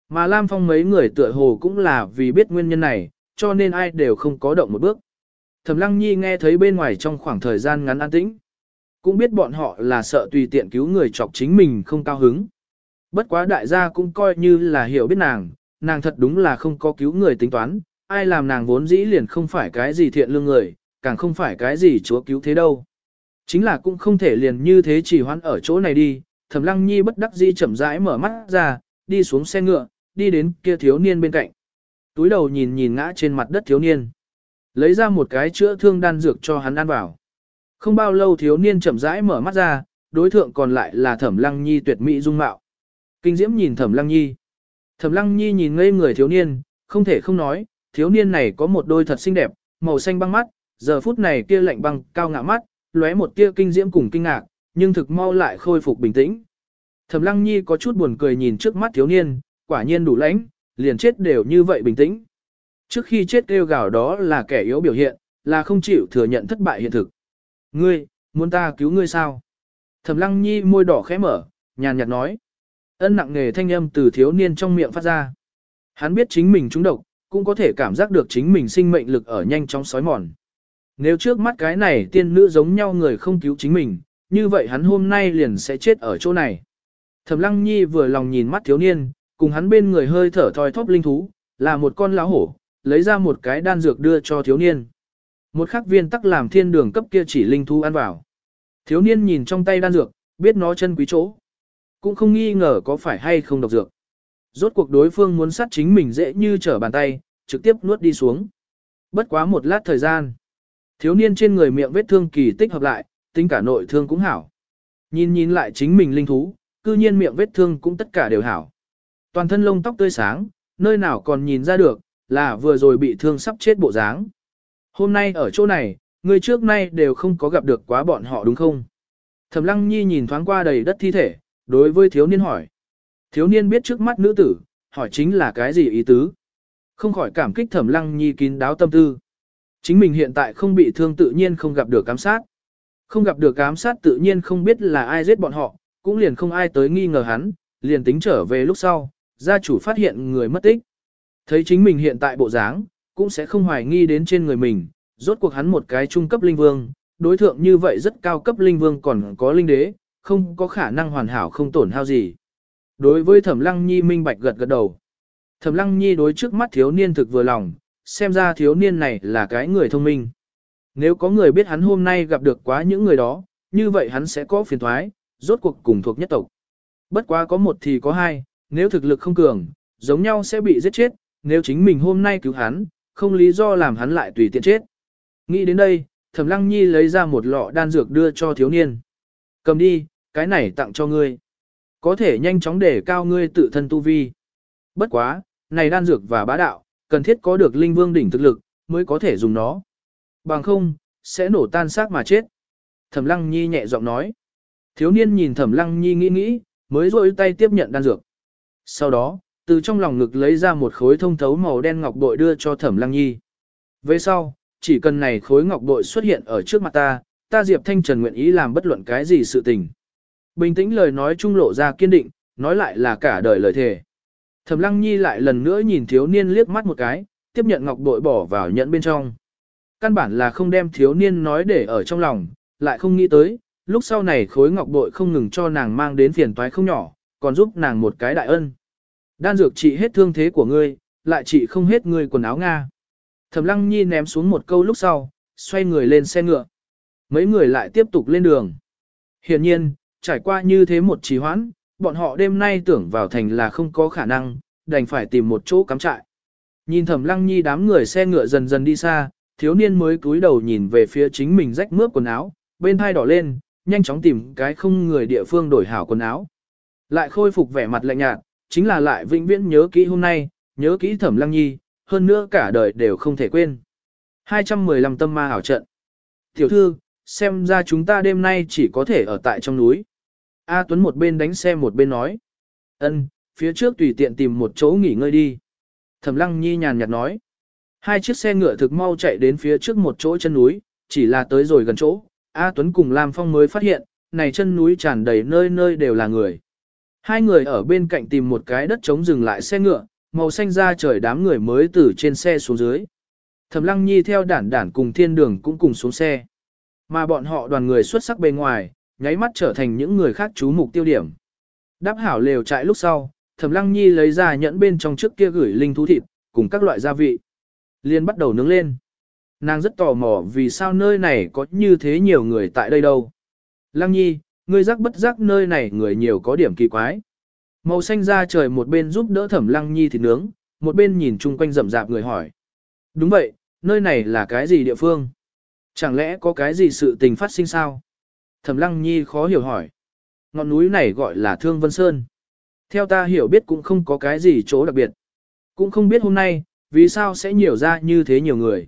Mà Lam Phong mấy người tựa hồ cũng là vì biết nguyên nhân này, cho nên ai đều không có động một bước. Thẩm Lăng Nhi nghe thấy bên ngoài trong khoảng thời gian ngắn an tĩnh, cũng biết bọn họ là sợ tùy tiện cứu người chọc chính mình không cao hứng. Bất quá đại gia cũng coi như là hiểu biết nàng, nàng thật đúng là không có cứu người tính toán, ai làm nàng vốn dĩ liền không phải cái gì thiện lương người, càng không phải cái gì chúa cứu thế đâu. Chính là cũng không thể liền như thế chỉ hoãn ở chỗ này đi, Thẩm Lăng Nhi bất đắc dĩ chậm rãi mở mắt ra, đi xuống xe ngựa, đi đến kia thiếu niên bên cạnh. Túi đầu nhìn nhìn ngã trên mặt đất thiếu niên. Lấy ra một cái chữa thương đan dược cho hắn ăn vào. Không bao lâu thiếu niên chậm rãi mở mắt ra, đối thượng còn lại là Thẩm Lăng Nhi tuyệt mỹ dung mạo. Kinh Diễm nhìn Thẩm Lăng Nhi. Thẩm Lăng Nhi nhìn ngây người thiếu niên, không thể không nói, thiếu niên này có một đôi thật xinh đẹp, màu xanh băng mắt, giờ phút này kia lạnh băng, cao ngạo mắt, lóe một tia kinh diễm cùng kinh ngạc, nhưng thực mau lại khôi phục bình tĩnh. Thẩm Lăng Nhi có chút buồn cười nhìn trước mắt thiếu niên, quả nhiên đủ lãnh, liền chết đều như vậy bình tĩnh. Trước khi chết kêu gào đó là kẻ yếu biểu hiện, là không chịu thừa nhận thất bại hiện thực. Ngươi, muốn ta cứu ngươi sao? Thẩm Lăng Nhi môi đỏ khẽ mở, nhàn nhạt nói. Ân nặng nghề thanh âm từ thiếu niên trong miệng phát ra. Hắn biết chính mình trúng độc, cũng có thể cảm giác được chính mình sinh mệnh lực ở nhanh chóng sói mòn. Nếu trước mắt cái này tiên nữ giống nhau người không cứu chính mình, như vậy hắn hôm nay liền sẽ chết ở chỗ này. Thẩm Lăng Nhi vừa lòng nhìn mắt thiếu niên, cùng hắn bên người hơi thở thoi thóp linh thú, là một con lão hổ, lấy ra một cái đan dược đưa cho thiếu niên. Một khắc viên tắc làm thiên đường cấp kia chỉ linh thú ăn vào. Thiếu niên nhìn trong tay đan dược, biết nó chân quý chỗ. Cũng không nghi ngờ có phải hay không độc dược. Rốt cuộc đối phương muốn sát chính mình dễ như trở bàn tay, trực tiếp nuốt đi xuống. Bất quá một lát thời gian. Thiếu niên trên người miệng vết thương kỳ tích hợp lại, tính cả nội thương cũng hảo. Nhìn nhìn lại chính mình linh thú, cư nhiên miệng vết thương cũng tất cả đều hảo. Toàn thân lông tóc tươi sáng, nơi nào còn nhìn ra được, là vừa rồi bị thương sắp chết bộ dáng. Hôm nay ở chỗ này, người trước nay đều không có gặp được quá bọn họ đúng không? Thẩm Lăng Nhi nhìn thoáng qua đầy đất thi thể, đối với thiếu niên hỏi. Thiếu niên biết trước mắt nữ tử, hỏi chính là cái gì ý tứ. Không khỏi cảm kích Thẩm Lăng Nhi kín đáo tâm tư. Chính mình hiện tại không bị thương tự nhiên không gặp được cám sát. Không gặp được cám sát tự nhiên không biết là ai giết bọn họ, cũng liền không ai tới nghi ngờ hắn, liền tính trở về lúc sau, gia chủ phát hiện người mất tích. Thấy chính mình hiện tại bộ dáng, cũng sẽ không hoài nghi đến trên người mình, rốt cuộc hắn một cái trung cấp linh vương, đối thượng như vậy rất cao cấp linh vương còn có linh đế, không có khả năng hoàn hảo không tổn hao gì. Đối với Thẩm Lăng Nhi minh bạch gật gật đầu. Thẩm Lăng Nhi đối trước mắt thiếu niên thực vừa lòng, xem ra thiếu niên này là cái người thông minh. Nếu có người biết hắn hôm nay gặp được quá những người đó, như vậy hắn sẽ có phiền thoái, rốt cuộc cùng thuộc nhất tộc. Bất quá có một thì có hai, nếu thực lực không cường, giống nhau sẽ bị giết chết, nếu chính mình hôm nay cứu hắn, không lý do làm hắn lại tùy tiện chết. Nghĩ đến đây, Thẩm Lăng Nhi lấy ra một lọ đan dược đưa cho thiếu niên. Cầm đi, cái này tặng cho ngươi. Có thể nhanh chóng để cao ngươi tự thân tu vi. Bất quá, này đan dược và bá đạo, cần thiết có được linh vương đỉnh thực lực, mới có thể dùng nó. Bằng không, sẽ nổ tan xác mà chết. Thẩm Lăng Nhi nhẹ giọng nói. Thiếu niên nhìn Thẩm Lăng Nhi nghĩ nghĩ, mới rôi tay tiếp nhận đan dược. Sau đó, từ trong lòng ngực lấy ra một khối thông thấu màu đen ngọc bội đưa cho Thẩm Lăng Nhi. Về sau, chỉ cần này khối ngọc bội xuất hiện ở trước mặt ta, ta Diệp Thanh Trần nguyện ý làm bất luận cái gì sự tình. Bình tĩnh lời nói trung lộ ra kiên định, nói lại là cả đời lời thề. Thẩm Lăng Nhi lại lần nữa nhìn thiếu niên liếc mắt một cái, tiếp nhận ngọc bội bỏ vào nhẫn bên trong. Căn bản là không đem thiếu niên nói để ở trong lòng, lại không nghĩ tới, lúc sau này khối ngọc bội không ngừng cho nàng mang đến phiền toái không nhỏ, còn giúp nàng một cái đại ân. Đan dược trị hết thương thế của ngươi, lại trị không hết ngươi quần áo Nga. Thẩm Lăng Nhi ném xuống một câu lúc sau, xoay người lên xe ngựa. Mấy người lại tiếp tục lên đường. Hiển nhiên, trải qua như thế một trì hoãn, bọn họ đêm nay tưởng vào thành là không có khả năng, đành phải tìm một chỗ cắm trại. Nhìn Thẩm Lăng Nhi đám người xe ngựa dần dần đi xa, thiếu niên mới cúi đầu nhìn về phía chính mình rách mướp quần áo, bên thai đỏ lên, nhanh chóng tìm cái không người địa phương đổi hảo quần áo. Lại khôi phục vẻ mặt lạnh nhạt, chính là lại vĩnh viễn nhớ kỹ hôm nay, nhớ kỹ thẩm lăng nhi, hơn nữa cả đời đều không thể quên. 215 tâm ma hảo trận. Tiểu thư, xem ra chúng ta đêm nay chỉ có thể ở tại trong núi. A Tuấn một bên đánh xe một bên nói. ân phía trước tùy tiện tìm một chỗ nghỉ ngơi đi. Thẩm lăng nhi nhàn nhạt nói. Hai chiếc xe ngựa thực mau chạy đến phía trước một chỗ chân núi, chỉ là tới rồi gần chỗ. A Tuấn cùng Lam Phong mới phát hiện, này chân núi tràn đầy nơi nơi đều là người. Hai người ở bên cạnh tìm một cái đất trống dừng lại xe ngựa, màu xanh ra trời đám người mới từ trên xe xuống dưới. Thẩm Lăng Nhi theo đản đản cùng thiên đường cũng cùng xuống xe. Mà bọn họ đoàn người xuất sắc bề ngoài, nháy mắt trở thành những người khác chú mục tiêu điểm. Đáp hảo lều trại lúc sau, Thẩm Lăng Nhi lấy ra nhẫn bên trong trước kia gửi linh thú thịt, cùng các loại gia vị. Liên bắt đầu nướng lên. Nàng rất tò mò vì sao nơi này có như thế nhiều người tại đây đâu. Lăng Nhi, ngươi giác bất giác nơi này người nhiều có điểm kỳ quái. Màu xanh ra trời một bên giúp đỡ Thẩm Lăng Nhi thịt nướng, một bên nhìn chung quanh rậm rạp người hỏi. Đúng vậy, nơi này là cái gì địa phương? Chẳng lẽ có cái gì sự tình phát sinh sao? Thẩm Lăng Nhi khó hiểu hỏi. Ngọn núi này gọi là Thương Vân Sơn. Theo ta hiểu biết cũng không có cái gì chỗ đặc biệt. Cũng không biết hôm nay, vì sao sẽ nhiều ra như thế nhiều người.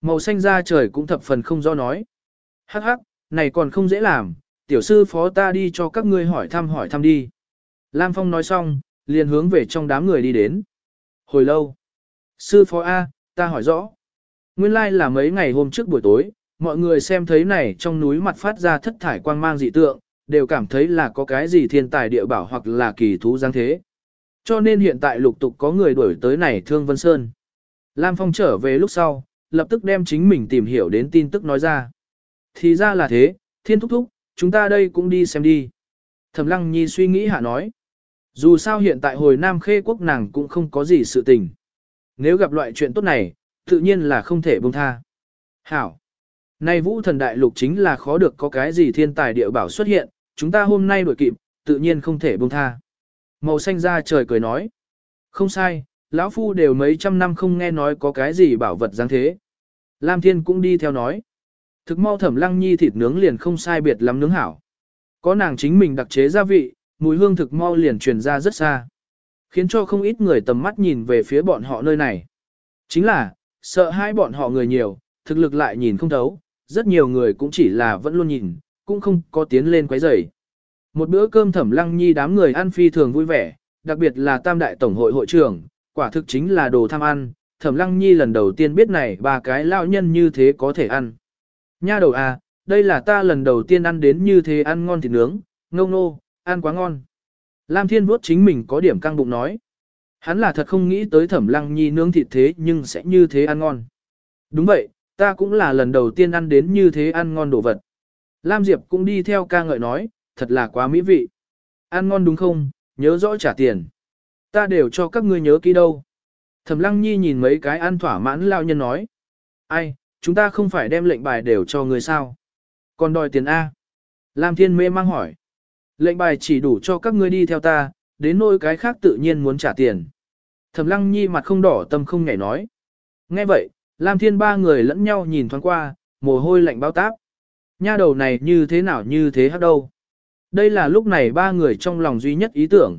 Màu xanh da trời cũng thập phần không do nói. Hắc hắc, này còn không dễ làm, tiểu sư phó ta đi cho các ngươi hỏi thăm hỏi thăm đi. Lam Phong nói xong, liền hướng về trong đám người đi đến. Hồi lâu. Sư phó A, ta hỏi rõ. Nguyên lai like là mấy ngày hôm trước buổi tối, mọi người xem thấy này trong núi mặt phát ra thất thải quang mang dị tượng, đều cảm thấy là có cái gì thiên tài địa bảo hoặc là kỳ thú giáng thế. Cho nên hiện tại lục tục có người đuổi tới này Thương Vân Sơn. Lam Phong trở về lúc sau, lập tức đem chính mình tìm hiểu đến tin tức nói ra. Thì ra là thế, thiên thúc thúc, chúng ta đây cũng đi xem đi. Thẩm Lăng Nhi suy nghĩ hạ nói. Dù sao hiện tại hồi Nam Khê quốc nàng cũng không có gì sự tình. Nếu gặp loại chuyện tốt này, tự nhiên là không thể buông tha. Hảo. Nay vũ thần đại lục chính là khó được có cái gì thiên tài địa bảo xuất hiện, chúng ta hôm nay đổi kịp, tự nhiên không thể buông tha. Màu xanh ra trời cười nói. Không sai, lão phu đều mấy trăm năm không nghe nói có cái gì bảo vật dáng thế. Lam Thiên cũng đi theo nói. Thực mau thẩm lăng nhi thịt nướng liền không sai biệt lắm nướng hảo. Có nàng chính mình đặc chế gia vị, mùi hương thực mau liền truyền ra rất xa. Khiến cho không ít người tầm mắt nhìn về phía bọn họ nơi này. Chính là, sợ hai bọn họ người nhiều, thực lực lại nhìn không thấu, rất nhiều người cũng chỉ là vẫn luôn nhìn, cũng không có tiến lên quấy rầy. Một bữa cơm thẩm lăng nhi đám người ăn phi thường vui vẻ, đặc biệt là tam đại tổng hội hội trưởng, quả thực chính là đồ tham ăn, thẩm lăng nhi lần đầu tiên biết này ba cái lao nhân như thế có thể ăn. Nha đầu à, đây là ta lần đầu tiên ăn đến như thế ăn ngon thịt nướng, ngông nô, ăn quá ngon. Lam Thiên vuốt chính mình có điểm căng bụng nói. Hắn là thật không nghĩ tới thẩm lăng nhi nướng thịt thế nhưng sẽ như thế ăn ngon. Đúng vậy, ta cũng là lần đầu tiên ăn đến như thế ăn ngon đồ vật. Lam Diệp cũng đi theo ca ngợi nói, thật là quá mỹ vị. Ăn ngon đúng không, nhớ rõ trả tiền. Ta đều cho các ngươi nhớ kỹ đâu. Thẩm lăng nhi nhìn mấy cái ăn thỏa mãn lao nhân nói. Ai, chúng ta không phải đem lệnh bài đều cho người sao? Còn đòi tiền A. Lam Thiên mê mang hỏi. Lệnh bài chỉ đủ cho các ngươi đi theo ta, đến nỗi cái khác tự nhiên muốn trả tiền. Thẩm lăng nhi mặt không đỏ tâm không nhảy nói. Nghe vậy, Lam Thiên ba người lẫn nhau nhìn thoáng qua, mồ hôi lạnh bao táp. Nha đầu này như thế nào như thế hắc đâu. Đây là lúc này ba người trong lòng duy nhất ý tưởng.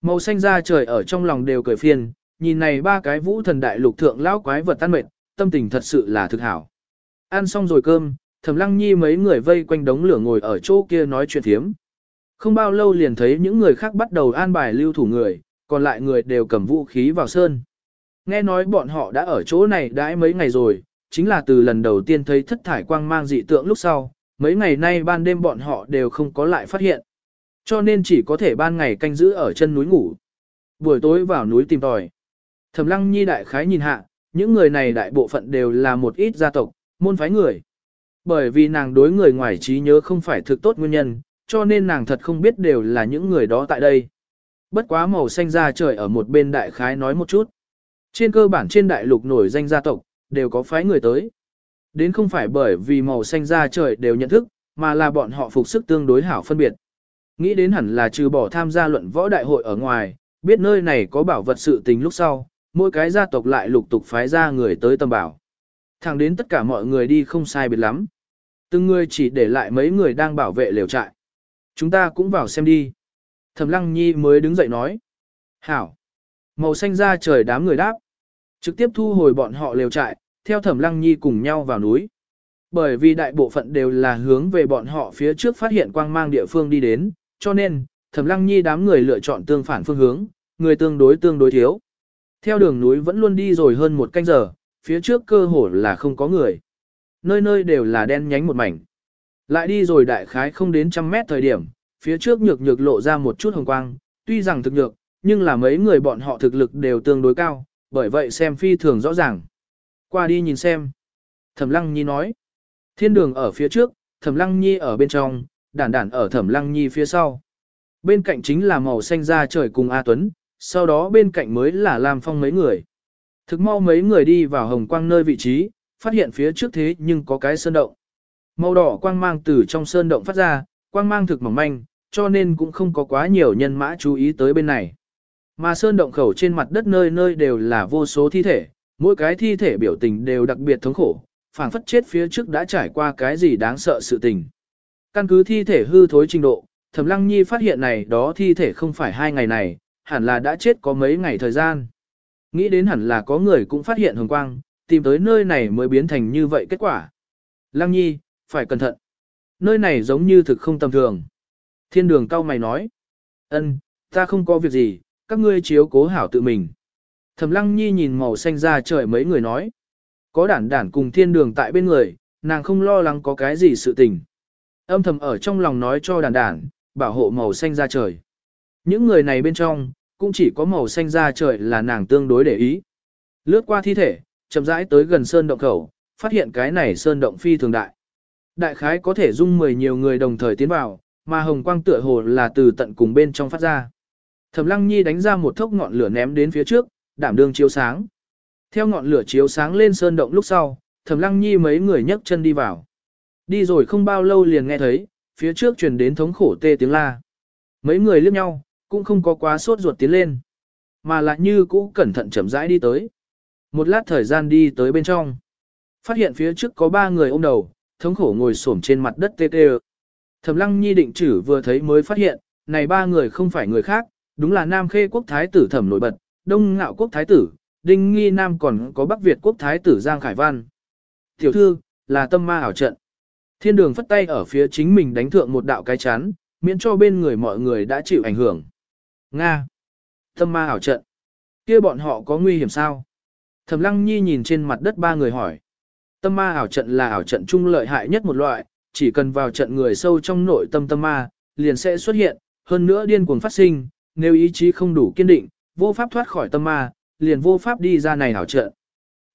Màu xanh da trời ở trong lòng đều cười phiền, nhìn này ba cái vũ thần đại lục thượng lão quái vật tan mệt, tâm tình thật sự là thực hảo. Ăn xong rồi cơm, Thẩm Lăng Nhi mấy người vây quanh đống lửa ngồi ở chỗ kia nói chuyện thiếm. Không bao lâu liền thấy những người khác bắt đầu an bài lưu thủ người, còn lại người đều cầm vũ khí vào sơn. Nghe nói bọn họ đã ở chỗ này đãi mấy ngày rồi, chính là từ lần đầu tiên thấy thất thải quang mang dị tượng lúc sau, mấy ngày nay ban đêm bọn họ đều không có lại phát hiện. Cho nên chỉ có thể ban ngày canh giữ ở chân núi ngủ. Buổi tối vào núi tìm tòi. Thẩm lăng nhi đại khái nhìn hạ, những người này đại bộ phận đều là một ít gia tộc, môn phái người. Bởi vì nàng đối người ngoài trí nhớ không phải thực tốt nguyên nhân, cho nên nàng thật không biết đều là những người đó tại đây. Bất quá màu xanh da trời ở một bên đại khái nói một chút. Trên cơ bản trên đại lục nổi danh gia tộc, đều có phái người tới. Đến không phải bởi vì màu xanh da trời đều nhận thức, mà là bọn họ phục sức tương đối hảo phân biệt. Nghĩ đến hẳn là trừ bỏ tham gia luận võ đại hội ở ngoài, biết nơi này có bảo vật sự tình lúc sau, mỗi cái gia tộc lại lục tục phái ra người tới tầm bảo. Thẳng đến tất cả mọi người đi không sai biệt lắm. Từng người chỉ để lại mấy người đang bảo vệ liều trại. Chúng ta cũng vào xem đi. Thẩm Lăng Nhi mới đứng dậy nói. Hảo. Màu xanh da trời đám người đáp. Trực tiếp thu hồi bọn họ lều trại, theo thẩm lăng nhi cùng nhau vào núi. Bởi vì đại bộ phận đều là hướng về bọn họ phía trước phát hiện quang mang địa phương đi đến, cho nên, thẩm lăng nhi đám người lựa chọn tương phản phương hướng, người tương đối tương đối thiếu. Theo đường núi vẫn luôn đi rồi hơn một canh giờ, phía trước cơ hồ là không có người. Nơi nơi đều là đen nhánh một mảnh. Lại đi rồi đại khái không đến trăm mét thời điểm, phía trước nhược nhược lộ ra một chút hồng quang, tuy rằng thực nhược, nhưng là mấy người bọn họ thực lực đều tương đối cao, bởi vậy xem phi thường rõ ràng. Qua đi nhìn xem. Thẩm Lăng Nhi nói. Thiên đường ở phía trước, Thẩm Lăng Nhi ở bên trong, đản đản ở Thẩm Lăng Nhi phía sau. Bên cạnh chính là màu xanh da trời cùng A Tuấn, sau đó bên cạnh mới là Lam Phong mấy người. Thực mau mấy người đi vào hồng quang nơi vị trí, phát hiện phía trước thế nhưng có cái sơn động. Màu đỏ quang mang từ trong sơn động phát ra, quang mang thực mỏng manh, cho nên cũng không có quá nhiều nhân mã chú ý tới bên này. Mà sơn động khẩu trên mặt đất nơi nơi đều là vô số thi thể, mỗi cái thi thể biểu tình đều đặc biệt thống khổ, phảng phất chết phía trước đã trải qua cái gì đáng sợ sự tình. Căn cứ thi thể hư thối trình độ, Thẩm Lăng Nhi phát hiện này đó thi thể không phải hai ngày này, hẳn là đã chết có mấy ngày thời gian. Nghĩ đến hẳn là có người cũng phát hiện hồng quang, tìm tới nơi này mới biến thành như vậy kết quả. Lăng Nhi, phải cẩn thận. Nơi này giống như thực không tầm thường. Thiên đường cao mày nói. ân, ta không có việc gì, các ngươi chiếu cố hảo tự mình. Thẩm Lăng Nhi nhìn màu xanh ra trời mấy người nói. Có đản đản cùng thiên đường tại bên người, nàng không lo lắng có cái gì sự tình. Âm thầm ở trong lòng nói cho đản đản, bảo hộ màu xanh ra trời. Những người này bên trong, cũng chỉ có màu xanh ra trời là nàng tương đối để ý. Lướt qua thi thể, chậm rãi tới gần sơn động khẩu, phát hiện cái này sơn động phi thường đại. Đại khái có thể dung mười nhiều người đồng thời tiến vào, mà hồng quang tựa hồ là từ tận cùng bên trong phát ra. Thẩm Lăng Nhi đánh ra một thốc ngọn lửa ném đến phía trước, đảm đương chiếu sáng. Theo ngọn lửa chiếu sáng lên sơn động lúc sau, Thẩm Lăng Nhi mấy người nhấc chân đi vào. Đi rồi không bao lâu liền nghe thấy, phía trước truyền đến thống khổ tê tiếng la. Mấy người liếc nhau, cũng không có quá sốt ruột tiến lên, mà lại như cũ cẩn thận chậm rãi đi tới. Một lát thời gian đi tới bên trong, phát hiện phía trước có ba người ôm đầu, thống khổ ngồi xổm trên mặt đất tê tê. Thẩm Lăng Nhi định chử vừa thấy mới phát hiện, này ba người không phải người khác, đúng là Nam Khê quốc thái tử Thẩm nổi bật, Đông Ngạo quốc thái tử, Đinh Nghi Nam còn có Bắc Việt quốc thái tử Giang Khải Văn. Tiểu thư, là tâm ma ảo trận. Thiên đường phất tay ở phía chính mình đánh thượng một đạo cái chán, miễn cho bên người mọi người đã chịu ảnh hưởng. Nga. Tâm ma ảo trận. kia bọn họ có nguy hiểm sao? Thẩm Lăng Nhi nhìn trên mặt đất ba người hỏi. Tâm ma ảo trận là ảo trận trung lợi hại nhất một loại, chỉ cần vào trận người sâu trong nội tâm tâm ma, liền sẽ xuất hiện, hơn nữa điên cuồng phát sinh, nếu ý chí không đủ kiên định, vô pháp thoát khỏi tâm ma, liền vô pháp đi ra này ảo trận.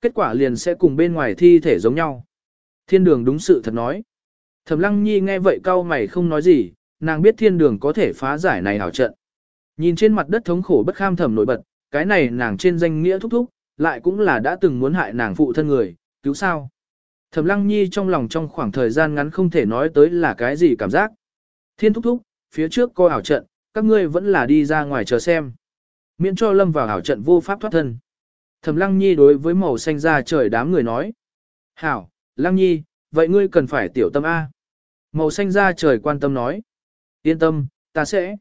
Kết quả liền sẽ cùng bên ngoài thi thể giống nhau. Thiên đường đúng sự thật nói. Thẩm Lăng Nhi nghe vậy cau mày không nói gì, nàng biết thiên đường có thể phá giải này ảo trận. Nhìn trên mặt đất thống khổ bất kham thầm nổi bật, cái này nàng trên danh nghĩa thúc thúc, lại cũng là đã từng muốn hại nàng phụ thân người, cứu sao. Thẩm Lăng Nhi trong lòng trong khoảng thời gian ngắn không thể nói tới là cái gì cảm giác. Thiên thúc thúc, phía trước có ảo trận, các ngươi vẫn là đi ra ngoài chờ xem. Miễn cho lâm vào ảo trận vô pháp thoát thân. Thẩm Lăng Nhi đối với màu xanh da trời đám người nói. Hảo, Lăng Nhi, vậy ngươi cần phải tiểu tâm A. Màu xanh da trời quan tâm nói. Yên tâm, ta sẽ.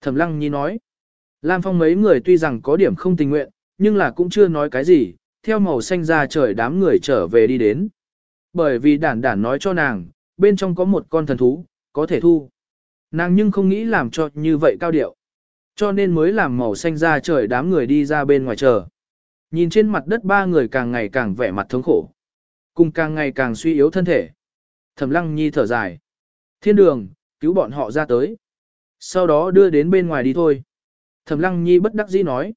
Thẩm Lăng Nhi nói. Lam Phong mấy người tuy rằng có điểm không tình nguyện, nhưng là cũng chưa nói cái gì, theo màu xanh da trời đám người trở về đi đến. Bởi vì đản đản nói cho nàng, bên trong có một con thần thú, có thể thu. Nàng nhưng không nghĩ làm cho như vậy cao điệu. Cho nên mới làm màu xanh ra trời đám người đi ra bên ngoài chờ. Nhìn trên mặt đất ba người càng ngày càng vẻ mặt thống khổ. Cùng càng ngày càng suy yếu thân thể. Thẩm lăng nhi thở dài. Thiên đường, cứu bọn họ ra tới. Sau đó đưa đến bên ngoài đi thôi. Thẩm lăng nhi bất đắc dĩ nói.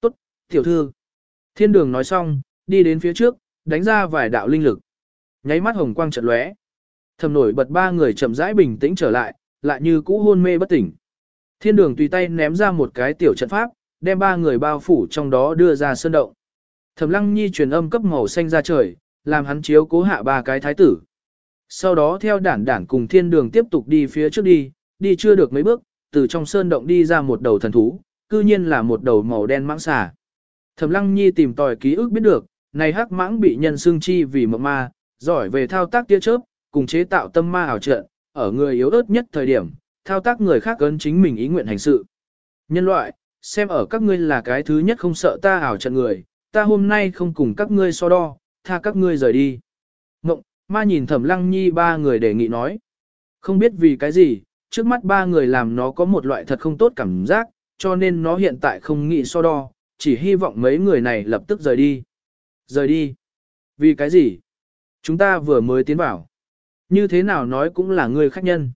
Tốt, tiểu thư. Thiên đường nói xong, đi đến phía trước, đánh ra vài đạo linh lực. Nháy mắt hồng quang trận lóe. Thẩm nổi bật ba người chậm rãi bình tĩnh trở lại, lại như cũ hôn mê bất tỉnh. Thiên đường tùy tay ném ra một cái tiểu trận pháp, đem ba người bao phủ trong đó đưa ra sơn động. Thẩm lăng nhi truyền âm cấp màu xanh ra trời, làm hắn chiếu cố hạ ba cái thái tử. Sau đó theo đản đản cùng thiên đường tiếp tục đi phía trước đi, đi chưa được mấy bước, từ trong sơn động đi ra một đầu thần thú, cư nhiên là một đầu màu đen mãng xà. Thẩm lăng nhi tìm tòi ký ức biết được, này hắc mãng bị nhân xương chi vì mộng ma, giỏi về thao tác tia chớp, cùng chế tạo tâm ma ảo trận, ở người yếu ớt nhất thời điểm, thao tác người khác ấn chính mình ý nguyện hành sự. Nhân loại, xem ở các ngươi là cái thứ nhất không sợ ta ảo trận người, ta hôm nay không cùng các ngươi so đo, tha các ngươi rời đi. Ngộng, ma nhìn thẩm lăng nhi ba người đề nghị nói. Không biết vì cái gì, trước mắt ba người làm nó có một loại thật không tốt cảm giác, cho nên nó hiện tại không nghĩ so đo, chỉ hy vọng mấy người này lập tức rời đi. Rời đi. Vì cái gì? Chúng ta vừa mới tiến vào. Như thế nào nói cũng là người khách nhân.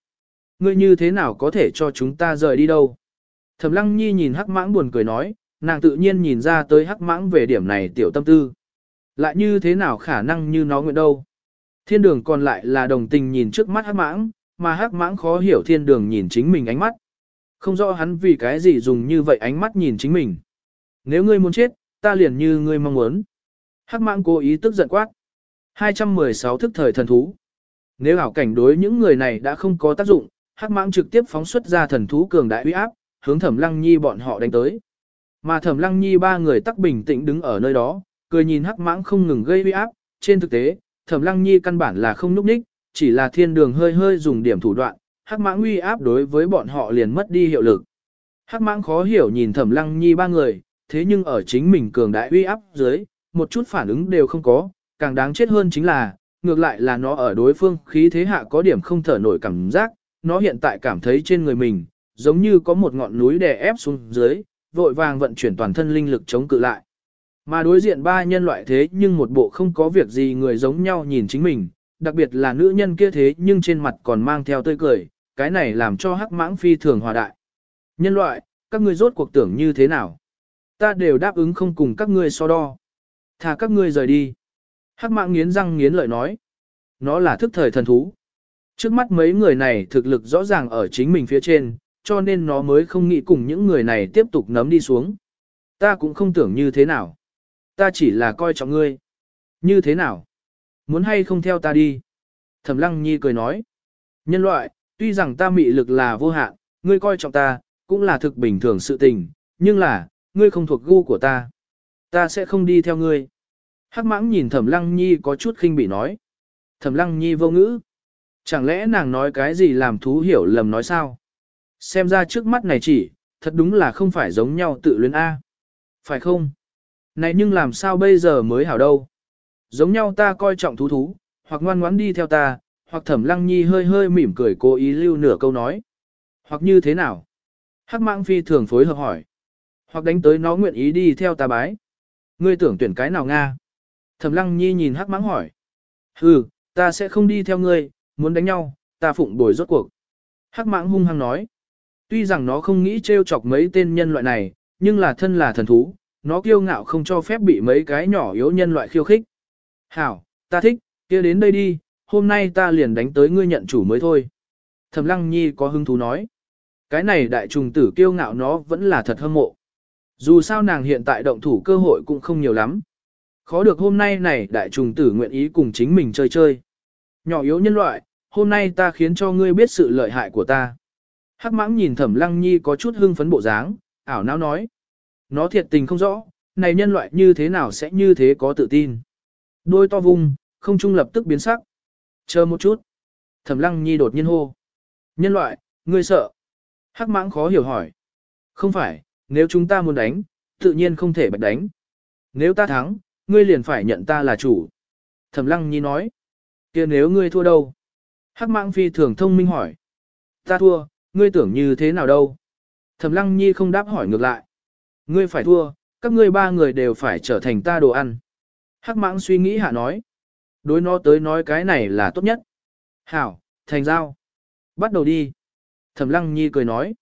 Ngươi như thế nào có thể cho chúng ta rời đi đâu? Thẩm lăng nhi nhìn hắc mãng buồn cười nói, nàng tự nhiên nhìn ra tới hắc mãng về điểm này tiểu tâm tư. Lại như thế nào khả năng như nó nguyện đâu? Thiên đường còn lại là đồng tình nhìn trước mắt hắc mãng, mà hắc mãng khó hiểu thiên đường nhìn chính mình ánh mắt. Không rõ hắn vì cái gì dùng như vậy ánh mắt nhìn chính mình. Nếu ngươi muốn chết, ta liền như ngươi mong muốn. Hắc mãng cố ý tức giận quát. 216 thức thời thần thú. Nếu ảo cảnh đối những người này đã không có tác dụng, hắc mãng trực tiếp phóng xuất ra thần thú cường đại uy áp, hướng thẩm lăng nhi bọn họ đánh tới. Mà thẩm lăng nhi ba người tắc bình tĩnh đứng ở nơi đó, cười nhìn hắc mãng không ngừng gây uy áp. Trên thực tế, thẩm lăng nhi căn bản là không núp ních, chỉ là thiên đường hơi hơi dùng điểm thủ đoạn, hắc mãng uy áp đối với bọn họ liền mất đi hiệu lực. Hắc mãng khó hiểu nhìn thẩm lăng nhi ba người, thế nhưng ở chính mình cường đại uy áp dưới, một chút phản ứng đều không có, càng đáng chết hơn chính là, ngược lại là nó ở đối phương khí thế hạ có điểm không thở nổi cảm giác, nó hiện tại cảm thấy trên người mình, giống như có một ngọn núi đè ép xuống dưới, vội vàng vận chuyển toàn thân linh lực chống cự lại. Mà đối diện ba nhân loại thế nhưng một bộ không có việc gì người giống nhau nhìn chính mình, đặc biệt là nữ nhân kia thế nhưng trên mặt còn mang theo tươi cười, cái này làm cho hắc mãng phi thường hòa đại. Nhân loại, các ngươi rốt cuộc tưởng như thế nào? Ta đều đáp ứng không cùng các ngươi so đo. Thà các ngươi rời đi. Hắc mạng nghiến răng nghiến lợi nói. Nó là thức thời thần thú. Trước mắt mấy người này thực lực rõ ràng ở chính mình phía trên, cho nên nó mới không nghĩ cùng những người này tiếp tục nấm đi xuống. Ta cũng không tưởng như thế nào. Ta chỉ là coi trọng ngươi. Như thế nào? Muốn hay không theo ta đi? Thẩm lăng nhi cười nói. Nhân loại, tuy rằng ta mị lực là vô hạn, ngươi coi trọng ta, cũng là thực bình thường sự tình, nhưng là, ngươi không thuộc gu của ta. Ta sẽ không đi theo ngươi. Hắc mãng nhìn thẩm lăng nhi có chút khinh bị nói. Thẩm lăng nhi vô ngữ. Chẳng lẽ nàng nói cái gì làm thú hiểu lầm nói sao? Xem ra trước mắt này chỉ, thật đúng là không phải giống nhau tự luyến A. Phải không? Này nhưng làm sao bây giờ mới hảo đâu? Giống nhau ta coi trọng thú thú, hoặc ngoan ngoãn đi theo ta, hoặc thẩm lăng nhi hơi hơi mỉm cười cố ý lưu nửa câu nói. Hoặc như thế nào? Hắc mạng phi thường phối hợp hỏi. Hoặc đánh tới nó nguyện ý đi theo ta bái. Ngươi tưởng tuyển cái nào Nga? Thẩm lăng nhi nhìn hắc mãng hỏi. Hừ, ta sẽ không đi theo ngươi, muốn đánh nhau, ta phụng bồi rốt cuộc. Hắc mãng hung hăng nói. Tuy rằng nó không nghĩ trêu chọc mấy tên nhân loại này, nhưng là thân là thần thú, nó kiêu ngạo không cho phép bị mấy cái nhỏ yếu nhân loại khiêu khích. Hảo, ta thích, kia đến đây đi, hôm nay ta liền đánh tới ngươi nhận chủ mới thôi. Thẩm lăng nhi có hứng thú nói. Cái này đại trùng tử kiêu ngạo nó vẫn là thật hâm mộ. Dù sao nàng hiện tại động thủ cơ hội cũng không nhiều lắm. Khó được hôm nay này đại trùng tử nguyện ý cùng chính mình chơi chơi. Nhỏ yếu nhân loại, hôm nay ta khiến cho ngươi biết sự lợi hại của ta. Hắc mãng nhìn thẩm lăng nhi có chút hưng phấn bộ dáng, ảo não nói. Nó thiệt tình không rõ, này nhân loại như thế nào sẽ như thế có tự tin. Đôi to vung, không trung lập tức biến sắc. Chờ một chút. Thẩm lăng nhi đột nhiên hô. Nhân loại, ngươi sợ. Hắc mãng khó hiểu hỏi. Không phải, nếu chúng ta muốn đánh, tự nhiên không thể bạch đánh. Nếu ta thắng, ngươi liền phải nhận ta là chủ. Thẩm lăng nhi nói. kia nếu ngươi thua đâu? Hắc mãng phi thường thông minh hỏi. Ta thua, ngươi tưởng như thế nào đâu? Thẩm lăng nhi không đáp hỏi ngược lại. Ngươi phải thua, các ngươi ba người đều phải trở thành ta đồ ăn. Hắc mãng suy nghĩ hạ nói. Đối nó tới nói cái này là tốt nhất. Hảo, thành giao. Bắt đầu đi. Thẩm lăng nhi cười nói.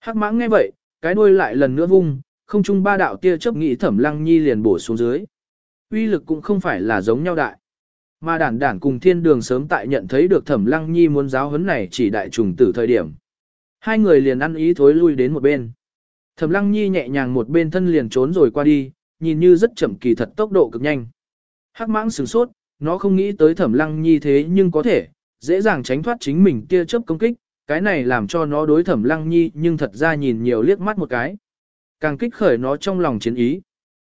Hắc mãng nghe vậy, cái đuôi lại lần nữa vung, không chung ba đạo tia chớp nghĩ thẩm lăng nhi liền bổ xuống dưới. Uy lực cũng không phải là giống nhau đại. Mà đản đản cùng thiên đường sớm tại nhận thấy được thẩm lăng nhi muốn giáo huấn này chỉ đại trùng tử thời điểm. Hai người liền ăn ý thối lui đến một bên. Thẩm lăng nhi nhẹ nhàng một bên thân liền trốn rồi qua đi, nhìn như rất chậm kỳ thật tốc độ cực nhanh. Hắc mãng sửng sốt, nó không nghĩ tới thẩm lăng nhi thế nhưng có thể, dễ dàng tránh thoát chính mình kia chớp công kích, cái này làm cho nó đối thẩm lăng nhi nhưng thật ra nhìn nhiều liếc mắt một cái. Càng kích khởi nó trong lòng chiến ý.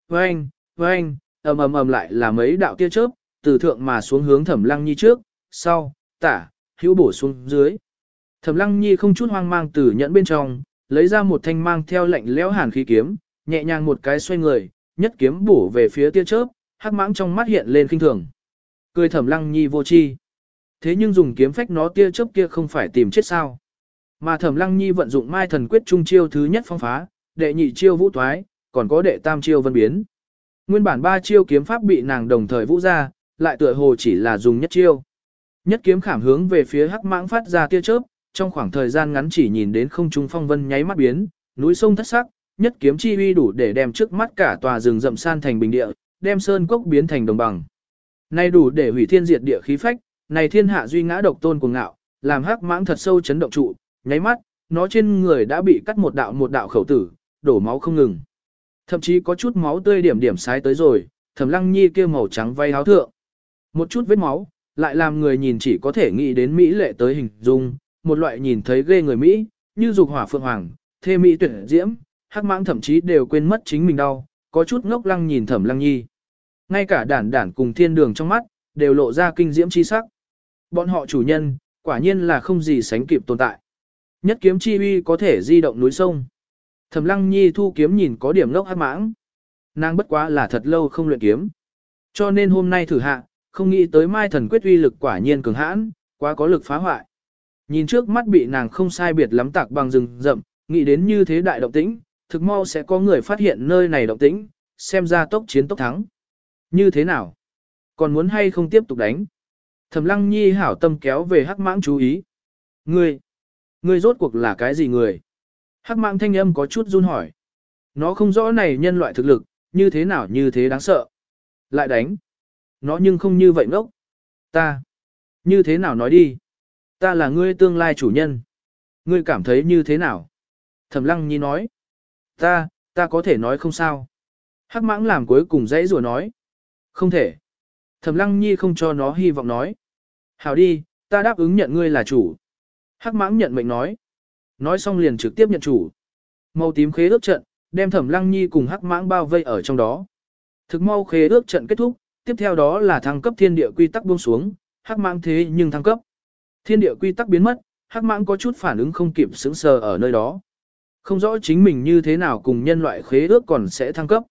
Vâng, vâng, ầm ầm ầm lại là mấy đạo tia chớp, từ thượng mà xuống hướng thẩm lăng nhi trước, sau, tả, hữu bổ xuống dưới. Thẩm lăng nhi không chút hoang mang từ nhẫn bên trong, lấy ra một thanh mang theo lệnh lẽo hàn khí kiếm, nhẹ nhàng một cái xoay người, nhất kiếm bổ về phía tia chớp, hắc mãng trong mắt hiện lên kinh thường. Cười thẩm lăng nhi vô chi. Thế nhưng dùng kiếm phách nó tia chớp kia không phải tìm chết sao. Mà thẩm lăng nhi vận dụng mai thần quyết trung chiêu thứ nhất phong phá, đệ nhị chiêu vũ thoái, còn có đệ tam chiêu vân biến. Nguyên bản ba chiêu kiếm pháp bị nàng đồng thời vũ ra, lại tựa hồ chỉ là dùng nhất chiêu. Nhất kiếm khảm hướng về phía hắc mãng phát ra tia chớp, trong khoảng thời gian ngắn chỉ nhìn đến không trung phong vân nháy mắt biến, núi sông thất sắc, nhất kiếm chi uy đủ để đem trước mắt cả tòa rừng rậm san thành bình địa, đem sơn cốc biến thành đồng bằng. Nay đủ để hủy thiên diệt địa khí phách, này thiên hạ duy ngã độc tôn cuồng ngạo, làm hắc mãng thật sâu chấn động trụ, nháy mắt, nó trên người đã bị cắt một đạo một đạo khẩu tử, đổ máu không ngừng. Thậm chí có chút máu tươi điểm điểm sái tới rồi, Thẩm Lăng Nhi kia màu trắng vay áo thượng. Một chút vết máu, lại làm người nhìn chỉ có thể nghĩ đến mỹ lệ tới hình dung, một loại nhìn thấy ghê người mỹ, như dục hỏa phượng hoàng, thê mỹ tuyệt diễm, hắc mãng thậm chí đều quên mất chính mình đau, có chút ngốc lăng nhìn Thẩm Lăng Nhi. Ngay cả đản đản cùng thiên đường trong mắt, đều lộ ra kinh diễm chi sắc. Bọn họ chủ nhân, quả nhiên là không gì sánh kịp tồn tại. Nhất kiếm chi uy có thể di động núi sông. Thẩm Lăng Nhi thu kiếm nhìn có điểm ngốc hắc mãng. Nàng bất quá là thật lâu không luyện kiếm. Cho nên hôm nay thử hạ, không nghĩ tới mai thần quyết uy lực quả nhiên cường hãn, quá có lực phá hoại. Nhìn trước mắt bị nàng không sai biệt lắm tạc bằng rừng rậm, nghĩ đến như thế đại động tĩnh, thực mau sẽ có người phát hiện nơi này động tĩnh, xem ra tốc chiến tốc thắng. Như thế nào? Còn muốn hay không tiếp tục đánh? Thẩm Lăng Nhi hảo tâm kéo về Hắc Mãng chú ý. Ngươi, ngươi rốt cuộc là cái gì người? Hắc Mãng thanh âm có chút run hỏi. Nó không rõ này nhân loại thực lực, như thế nào như thế đáng sợ. Lại đánh. Nó nhưng không như vậy ngốc. Ta. Như thế nào nói đi. Ta là ngươi tương lai chủ nhân. Ngươi cảm thấy như thế nào? Thẩm Lăng Nhi nói. Ta, ta có thể nói không sao. Hắc mãng làm cuối cùng dãy rùa nói. Không thể. Thẩm Lăng Nhi không cho nó hy vọng nói. Hảo đi, ta đáp ứng nhận ngươi là chủ. Hắc mãng nhận mệnh nói. Nói xong liền trực tiếp nhận chủ. Màu tím khế ước trận, đem Thẩm Lăng Nhi cùng Hắc mãng bao vây ở trong đó. Thực mau khế ước trận kết thúc, tiếp theo đó là thăng cấp thiên địa quy tắc buông xuống, Hắc mãng thế nhưng thăng cấp. Thiên địa quy tắc biến mất, Hắc mãng có chút phản ứng không kịp sững sờ ở nơi đó. Không rõ chính mình như thế nào cùng nhân loại khế ước còn sẽ thăng cấp.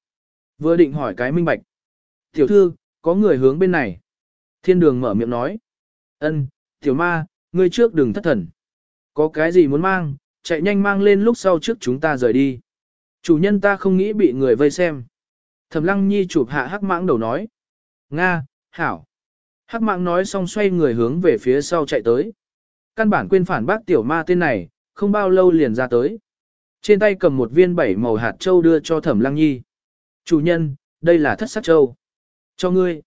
Vừa định hỏi cái minh bạch. Tiểu thư, có người hướng bên này. Thiên đường mở miệng nói. ân, tiểu ma, ngươi trước đừng thất thần. Có cái gì muốn mang, chạy nhanh mang lên lúc sau trước chúng ta rời đi. Chủ nhân ta không nghĩ bị người vây xem. Thẩm lăng nhi chụp hạ hắc mãng đầu nói. Nga, hảo. Hắc mãng nói xong xoay người hướng về phía sau chạy tới. Căn bản quên phản bác tiểu ma tên này, không bao lâu liền ra tới. Trên tay cầm một viên bảy màu hạt châu đưa cho thẩm lăng nhi. Chủ nhân, đây là thất sắc châu. Cho ngươi.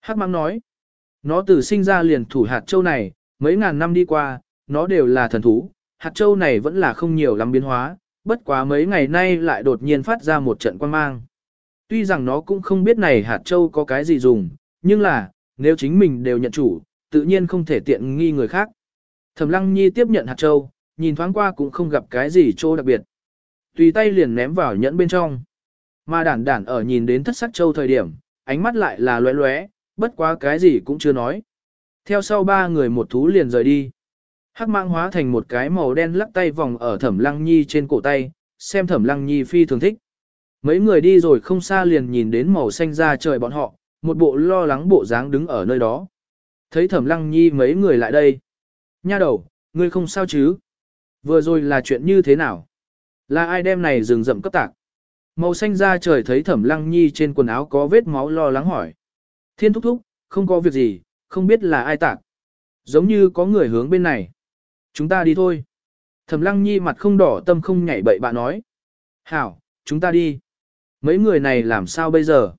Hắc mãng nói. Nó từ sinh ra liền thủ hạt châu này, mấy ngàn năm đi qua, nó đều là thần thú. Hạt châu này vẫn là không nhiều lắm biến hóa, bất quá mấy ngày nay lại đột nhiên phát ra một trận quan mang. Tuy rằng nó cũng không biết này hạt châu có cái gì dùng, nhưng là, nếu chính mình đều nhận chủ, tự nhiên không thể tiện nghi người khác. Thẩm Lăng Nhi tiếp nhận hạt châu, nhìn thoáng qua cũng không gặp cái gì chỗ đặc biệt. Tùy tay liền ném vào nhẫn bên trong. Mà đản đản ở nhìn đến thất sắc châu thời điểm, ánh mắt lại là lóe lóe, bất quá cái gì cũng chưa nói. Theo sau ba người một thú liền rời đi. Hắc mạng hóa thành một cái màu đen lắc tay vòng ở thẩm lăng nhi trên cổ tay, xem thẩm lăng nhi phi thường thích. Mấy người đi rồi không xa liền nhìn đến màu xanh ra trời bọn họ, một bộ lo lắng bộ dáng đứng ở nơi đó. Thấy thẩm lăng nhi mấy người lại đây. Nha đầu, ngươi không sao chứ? Vừa rồi là chuyện như thế nào? Là ai đem này rừng rậm cấp tạc? Màu xanh ra trời thấy thẩm lăng nhi trên quần áo có vết máu lo lắng hỏi. Thiên thúc thúc, không có việc gì, không biết là ai tạc. Giống như có người hướng bên này. Chúng ta đi thôi. Thẩm lăng nhi mặt không đỏ tâm không nhảy bậy bạ nói. Hảo, chúng ta đi. Mấy người này làm sao bây giờ?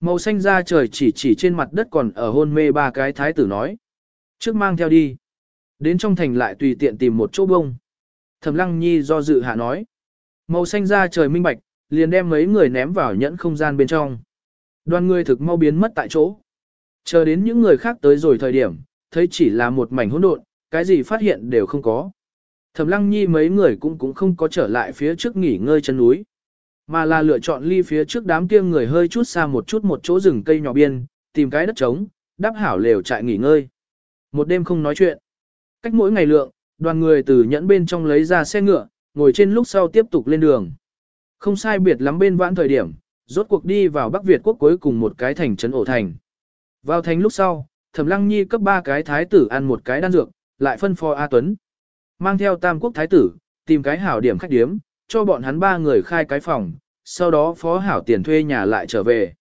Màu xanh ra trời chỉ chỉ trên mặt đất còn ở hôn mê ba cái thái tử nói. Trước mang theo đi. Đến trong thành lại tùy tiện tìm một chỗ bông. Thẩm lăng nhi do dự hạ nói. Màu xanh ra trời minh bạch, liền đem mấy người ném vào nhẫn không gian bên trong. Đoàn người thực mau biến mất tại chỗ. Chờ đến những người khác tới rồi thời điểm, thấy chỉ là một mảnh hỗn độn, cái gì phát hiện đều không có. Thẩm Lăng Nhi mấy người cũng cũng không có trở lại phía trước nghỉ ngơi chân núi, mà là lựa chọn ly phía trước đám kia người hơi chút xa một chút một chỗ rừng cây nhỏ biên, tìm cái đất trống, đắp hảo lều trại nghỉ ngơi. Một đêm không nói chuyện. Cách mỗi ngày lượng, đoàn người từ nhẫn bên trong lấy ra xe ngựa, ngồi trên lúc sau tiếp tục lên đường. Không sai biệt lắm bên vãn thời điểm, rốt cuộc đi vào Bắc Việt quốc cuối cùng một cái thành trấn ổ thành. Vào thành lúc sau, Thẩm Lăng Nhi cấp ba cái thái tử ăn một cái đan dược, lại phân phó A Tuấn. Mang theo tam quốc thái tử, tìm cái hảo điểm khách điếm, cho bọn hắn ba người khai cái phòng, sau đó phó hảo tiền thuê nhà lại trở về.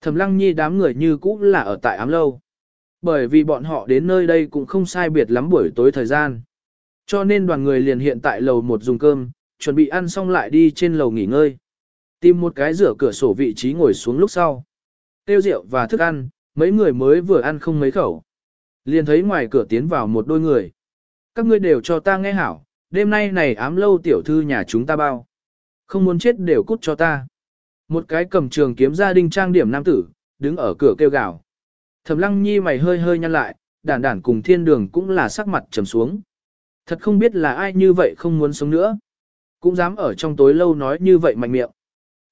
Thẩm Lăng Nhi đám người như cũ là ở tại ám lâu. Bởi vì bọn họ đến nơi đây cũng không sai biệt lắm buổi tối thời gian. Cho nên đoàn người liền hiện tại lầu một dùng cơm, chuẩn bị ăn xong lại đi trên lầu nghỉ ngơi. Tìm một cái rửa cửa sổ vị trí ngồi xuống lúc sau. Tiêu rượu và thức ăn, mấy người mới vừa ăn không mấy khẩu. Liền thấy ngoài cửa tiến vào một đôi người. Các ngươi đều cho ta nghe hảo, đêm nay này ám lâu tiểu thư nhà chúng ta bao. Không muốn chết đều cút cho ta. Một cái cầm trường kiếm gia đình trang điểm nam tử, đứng ở cửa kêu gào. Thẩm lăng nhi mày hơi hơi nhăn lại, đản đản cùng thiên đường cũng là sắc mặt trầm xuống. Thật không biết là ai như vậy không muốn sống nữa. Cũng dám ở trong tối lâu nói như vậy mạnh miệng.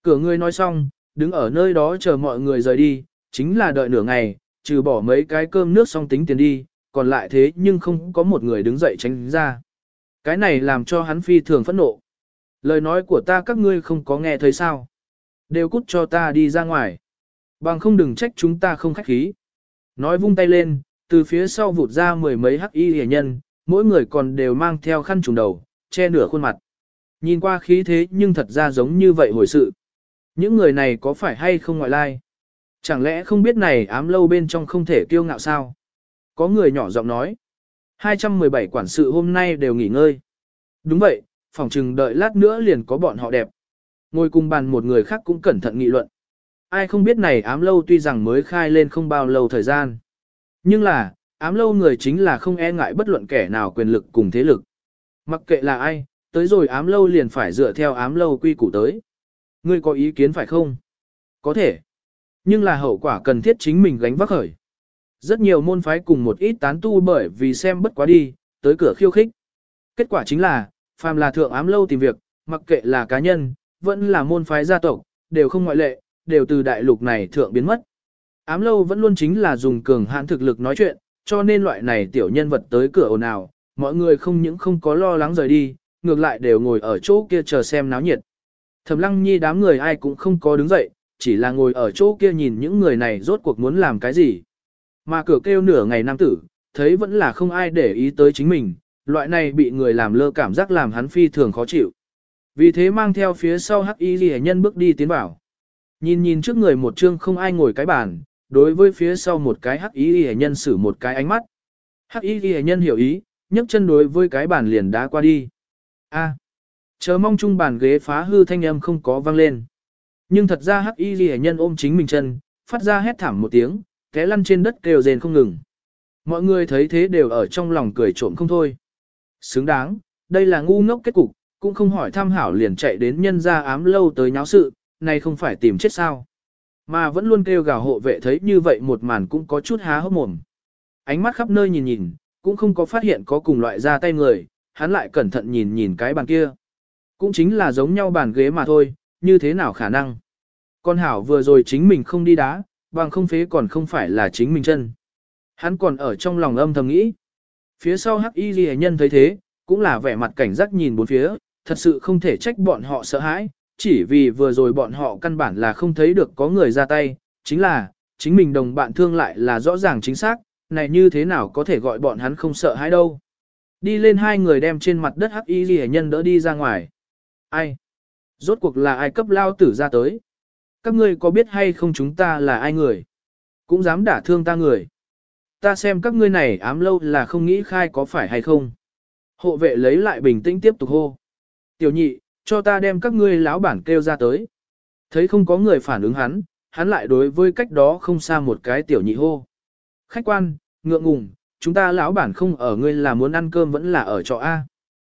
Cửa người nói xong, đứng ở nơi đó chờ mọi người rời đi, chính là đợi nửa ngày, trừ bỏ mấy cái cơm nước xong tính tiền đi, còn lại thế nhưng không có một người đứng dậy tránh ra. Cái này làm cho hắn phi thường phẫn nộ. Lời nói của ta các ngươi không có nghe thấy sao. Đều cút cho ta đi ra ngoài. Bằng không đừng trách chúng ta không khách khí. Nói vung tay lên, từ phía sau vụt ra mười mấy hắc y hề nhân, mỗi người còn đều mang theo khăn trùng đầu, che nửa khuôn mặt. Nhìn qua khí thế nhưng thật ra giống như vậy hồi sự. Những người này có phải hay không ngoại lai? Chẳng lẽ không biết này ám lâu bên trong không thể kiêu ngạo sao? Có người nhỏ giọng nói. 217 quản sự hôm nay đều nghỉ ngơi. Đúng vậy, phòng trừng đợi lát nữa liền có bọn họ đẹp. Ngồi cùng bàn một người khác cũng cẩn thận nghị luận. Ai không biết này ám lâu tuy rằng mới khai lên không bao lâu thời gian. Nhưng là, ám lâu người chính là không e ngại bất luận kẻ nào quyền lực cùng thế lực. Mặc kệ là ai, tới rồi ám lâu liền phải dựa theo ám lâu quy củ tới. Ngươi có ý kiến phải không? Có thể. Nhưng là hậu quả cần thiết chính mình gánh vác khởi. Rất nhiều môn phái cùng một ít tán tu bởi vì xem bất quá đi, tới cửa khiêu khích. Kết quả chính là, phàm là thượng ám lâu tìm việc, mặc kệ là cá nhân, vẫn là môn phái gia tộc, đều không ngoại lệ, đều từ đại lục này thượng biến mất. Ám lâu vẫn luôn chính là dùng cường hãn thực lực nói chuyện, cho nên loại này tiểu nhân vật tới cửa ồn ào, mọi người không những không có lo lắng rời đi, ngược lại đều ngồi ở chỗ kia chờ xem náo nhiệt. Thẩm lăng nhi đám người ai cũng không có đứng dậy, chỉ là ngồi ở chỗ kia nhìn những người này rốt cuộc muốn làm cái gì. Mà cửa kêu nửa ngày nam tử, thấy vẫn là không ai để ý tới chính mình, loại này bị người làm lơ cảm giác làm hắn phi thường khó chịu. Vì thế mang theo phía sau hắc y ghi nhân bước đi tiến vào. Nhìn nhìn trước người một chương không ai ngồi cái bàn, đối với phía sau một cái hắc y ghi nhân sử một cái ánh mắt. Hắc y ghi nhân hiểu ý, nhấc chân đối với cái bàn liền đá qua đi. A. chờ mong chung bàn ghế phá hư thanh âm không có vang lên. Nhưng thật ra hắc y ghi nhân ôm chính mình chân, phát ra hét thảm một tiếng, té lăn trên đất kêu rền không ngừng. Mọi người thấy thế đều ở trong lòng cười trộm không thôi. Xứng đáng, đây là ngu ngốc kết cục, cũng không hỏi tham hảo liền chạy đến nhân gia ám lâu tới nháo sự, này không phải tìm chết sao. Mà vẫn luôn kêu gào hộ vệ thấy như vậy một màn cũng có chút há hốc mồm. Ánh mắt khắp nơi nhìn nhìn, cũng không có phát hiện có cùng loại ra tay người, hắn lại cẩn thận nhìn nhìn cái bàn kia. Cũng chính là giống nhau bàn ghế mà thôi, như thế nào khả năng. Con hảo vừa rồi chính mình không đi đá, bằng không phế còn không phải là chính mình chân. Hắn còn ở trong lòng âm thầm nghĩ. Phía sau hắc y ghi nhân thấy thế, cũng là vẻ mặt cảnh giác nhìn bốn phía, thật sự không thể trách bọn họ sợ hãi, chỉ vì vừa rồi bọn họ căn bản là không thấy được có người ra tay, chính là, chính mình đồng bạn thương lại là rõ ràng chính xác, này như thế nào có thể gọi bọn hắn không sợ hãi đâu. Đi lên hai người đem trên mặt đất hắc y ghi nhân đỡ đi ra ngoài. Ai? Rốt cuộc là ai cấp lao tử ra tới? Các ngươi có biết hay không chúng ta là ai người? Cũng dám đả thương ta người. Ta xem các ngươi này ám lâu là không nghĩ khai có phải hay không? Hộ vệ lấy lại bình tĩnh tiếp tục hô. Tiểu nhị, cho ta đem các ngươi lão bản kêu ra tới. Thấy không có người phản ứng hắn, hắn lại đối với cách đó không xa một cái tiểu nhị hô. Khách quan, ngượng ngùng, chúng ta lão bản không ở ngươi là muốn ăn cơm vẫn là ở trọ A.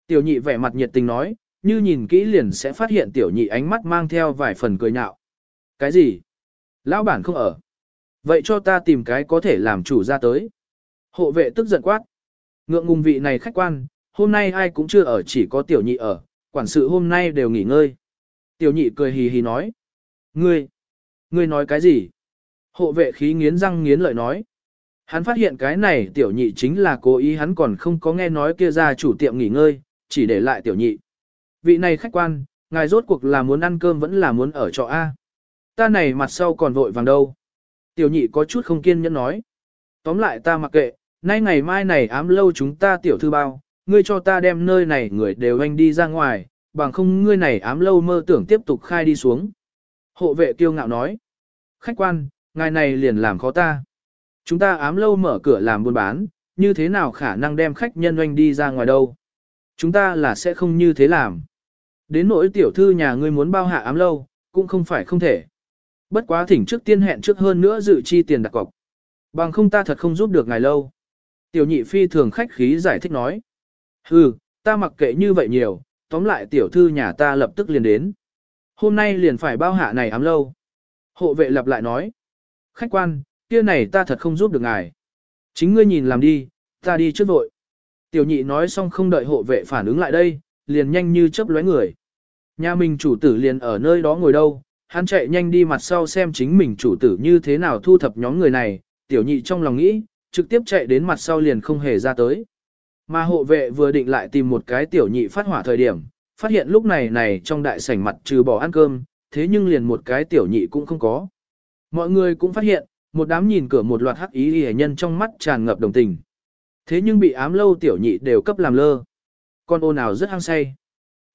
Tiểu nhị vẻ mặt nhiệt tình nói, như nhìn kỹ liền sẽ phát hiện tiểu nhị ánh mắt mang theo vài phần cười nhạo. Cái gì? Lão bản không ở. Vậy cho ta tìm cái có thể làm chủ ra tới. Hộ vệ tức giận quát. Ngượng ngùng vị này khách quan, hôm nay ai cũng chưa ở chỉ có tiểu nhị ở, quản sự hôm nay đều nghỉ ngơi. Tiểu nhị cười hì hì nói. Ngươi, ngươi nói cái gì? Hộ vệ khí nghiến răng nghiến lợi nói. Hắn phát hiện cái này tiểu nhị chính là cố ý hắn còn không có nghe nói kia ra chủ tiệm nghỉ ngơi, chỉ để lại tiểu nhị. vị này khách quan, ngài rốt cuộc là muốn ăn cơm vẫn là muốn ở trọ A. Ta này mặt sau còn vội vàng đâu. Tiểu nhị có chút không kiên nhẫn nói. Tóm lại ta mặc kệ, nay ngày mai này ám lâu chúng ta tiểu thư bao, ngươi cho ta đem nơi này người đều anh đi ra ngoài, bằng không ngươi này ám lâu mơ tưởng tiếp tục khai đi xuống. Hộ vệ kiêu ngạo nói. Khách quan, ngài này liền làm khó ta. Chúng ta ám lâu mở cửa làm buôn bán, như thế nào khả năng đem khách nhân anh đi ra ngoài đâu. Chúng ta là sẽ không như thế làm. Đến nỗi tiểu thư nhà ngươi muốn bao hạ ám lâu, cũng không phải không thể. Bất quá thỉnh trước tiên hẹn trước hơn nữa dự chi tiền đặt cọc. Bằng không ta thật không giúp được ngài lâu. Tiểu nhị phi thường khách khí giải thích nói. Hừ, ta mặc kệ như vậy nhiều, tóm lại tiểu thư nhà ta lập tức liền đến. Hôm nay liền phải bao hạ này ám lâu. Hộ vệ lặp lại nói. Khách quan, kia này ta thật không giúp được ngài. Chính ngươi nhìn làm đi, ta đi trước vội. Tiểu nhị nói xong không đợi hộ vệ phản ứng lại đây, liền nhanh như chớp lóe người. Nhà mình chủ tử liền ở nơi đó ngồi đâu, hắn chạy nhanh đi mặt sau xem chính mình chủ tử như thế nào thu thập nhóm người này, tiểu nhị trong lòng nghĩ, trực tiếp chạy đến mặt sau liền không hề ra tới. Mà hộ vệ vừa định lại tìm một cái tiểu nhị phát hỏa thời điểm, phát hiện lúc này này trong đại sảnh mặt trừ bỏ ăn cơm, thế nhưng liền một cái tiểu nhị cũng không có. Mọi người cũng phát hiện, một đám nhìn cửa một loạt hắc ý hề nhân trong mắt tràn ngập đồng tình. Thế nhưng bị ám lâu tiểu nhị đều cấp làm lơ. Con ô nào rất hăng say.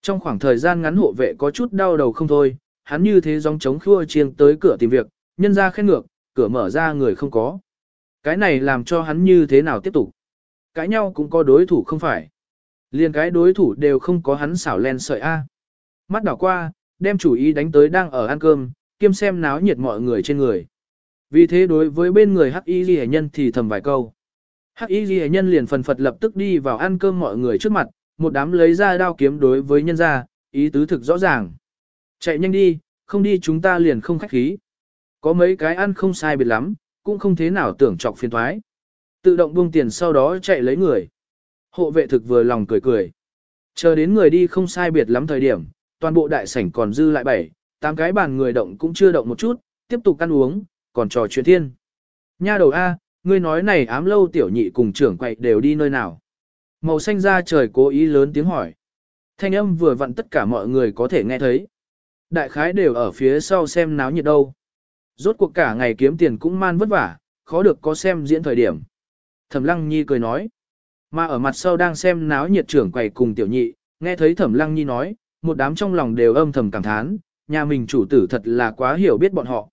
Trong khoảng thời gian ngắn hộ vệ có chút đau đầu không thôi, hắn như thế dòng chống khua chiêng tới cửa tìm việc, nhân ra khen ngược, cửa mở ra người không có. Cái này làm cho hắn như thế nào tiếp tục. Cãi nhau cũng có đối thủ không phải. liền cái đối thủ đều không có hắn xảo len sợi A. Mắt đảo qua, đem chủ ý đánh tới đang ở ăn cơm, kiêm xem náo nhiệt mọi người trên người. Vì thế đối với bên người hắc y ghi nhân thì thầm vài câu. Hắc y ghi nhân liền phần phật lập tức đi vào ăn cơm mọi người trước mặt, một đám lấy ra đao kiếm đối với nhân gia, ý tứ thực rõ ràng. Chạy nhanh đi, không đi chúng ta liền không khách khí. Có mấy cái ăn không sai biệt lắm, cũng không thế nào tưởng chọc phiền thoái. Tự động buông tiền sau đó chạy lấy người. Hộ vệ thực vừa lòng cười cười. Chờ đến người đi không sai biệt lắm thời điểm, toàn bộ đại sảnh còn dư lại bảy, tám cái bàn người động cũng chưa động một chút, tiếp tục ăn uống, còn trò chuyện thiên. Nha đầu A, ngươi nói này ám lâu tiểu nhị cùng trưởng quậy đều đi nơi nào. Màu xanh ra trời cố ý lớn tiếng hỏi. Thanh âm vừa vặn tất cả mọi người có thể nghe thấy. Đại khái đều ở phía sau xem náo nhiệt đâu. Rốt cuộc cả ngày kiếm tiền cũng man vất vả, khó được có xem diễn thời điểm. Thẩm Lăng Nhi cười nói. Mà ở mặt sau đang xem náo nhiệt trưởng quầy cùng tiểu nhị, nghe thấy Thẩm Lăng Nhi nói, một đám trong lòng đều âm thầm cảm thán, nhà mình chủ tử thật là quá hiểu biết bọn họ.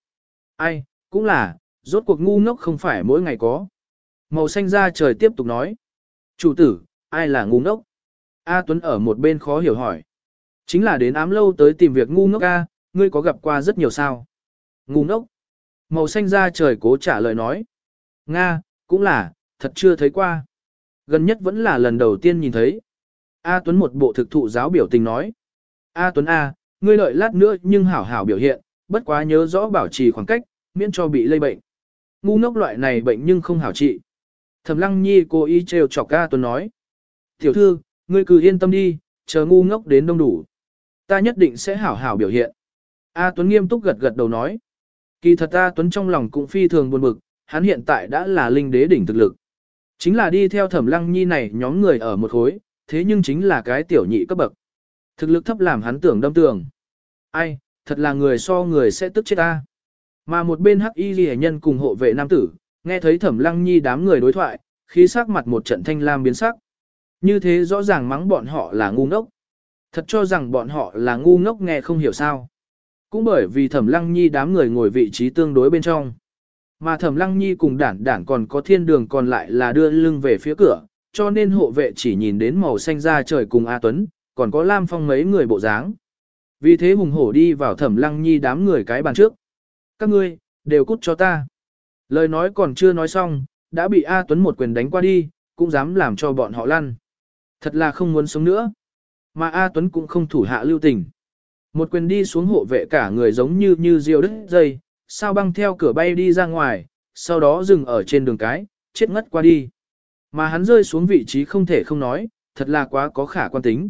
Ai, cũng là, rốt cuộc ngu ngốc không phải mỗi ngày có. Màu xanh ra trời tiếp tục nói. Chủ tử, ai là ngu ngốc? A Tuấn ở một bên khó hiểu hỏi. Chính là đến ám lâu tới tìm việc ngu ngốc A, ngươi có gặp qua rất nhiều sao. Ngu ngốc. Màu xanh ra trời cố trả lời nói. Nga, cũng là, thật chưa thấy qua. Gần nhất vẫn là lần đầu tiên nhìn thấy. A Tuấn một bộ thực thụ giáo biểu tình nói. A Tuấn A, ngươi đợi lát nữa nhưng hảo hảo biểu hiện, bất quá nhớ rõ bảo trì khoảng cách, miễn cho bị lây bệnh. Ngu ngốc loại này bệnh nhưng không hảo trị. Thẩm Lăng Nhi cô ý trêu chọc A Tuấn nói. Tiểu thư, ngươi cứ yên tâm đi, chờ ngu ngốc đến đông đủ. Ta nhất định sẽ hảo hảo biểu hiện. A Tuấn nghiêm túc gật gật đầu nói. Kỳ thật A Tuấn trong lòng cũng phi thường buồn bực, hắn hiện tại đã là linh đế đỉnh thực lực. Chính là đi theo thẩm lăng nhi này nhóm người ở một khối, thế nhưng chính là cái tiểu nhị cấp bậc. Thực lực thấp làm hắn tưởng đâm tường. Ai, thật là người so người sẽ tức chết ta. Mà một bên hắc y ghi nhân cùng hộ vệ nam tử, nghe thấy thẩm lăng nhi đám người đối thoại, khí sắc mặt một trận thanh lam biến sắc. Như thế rõ ràng mắng bọn họ là ngu ngốc. Thật cho rằng bọn họ là ngu ngốc nghe không hiểu sao. Cũng bởi vì thẩm lăng nhi đám người ngồi vị trí tương đối bên trong. Mà thẩm lăng nhi cùng đản đản còn có thiên đường còn lại là đưa lưng về phía cửa, cho nên hộ vệ chỉ nhìn đến màu xanh da trời cùng A Tuấn, còn có Lam Phong mấy người bộ dáng. Vì thế hùng hổ đi vào thẩm lăng nhi đám người cái bàn trước. Các ngươi, đều cút cho ta. Lời nói còn chưa nói xong, đã bị A Tuấn một quyền đánh qua đi, cũng dám làm cho bọn họ lăn. Thật là không muốn sống nữa. Mà A Tuấn cũng không thủ hạ lưu tình. Một quyền đi xuống hộ vệ cả người giống như như diều đứt dây, sao băng theo cửa bay đi ra ngoài, sau đó dừng ở trên đường cái, chết ngất qua đi. Mà hắn rơi xuống vị trí không thể không nói, thật là quá có khả quan tính.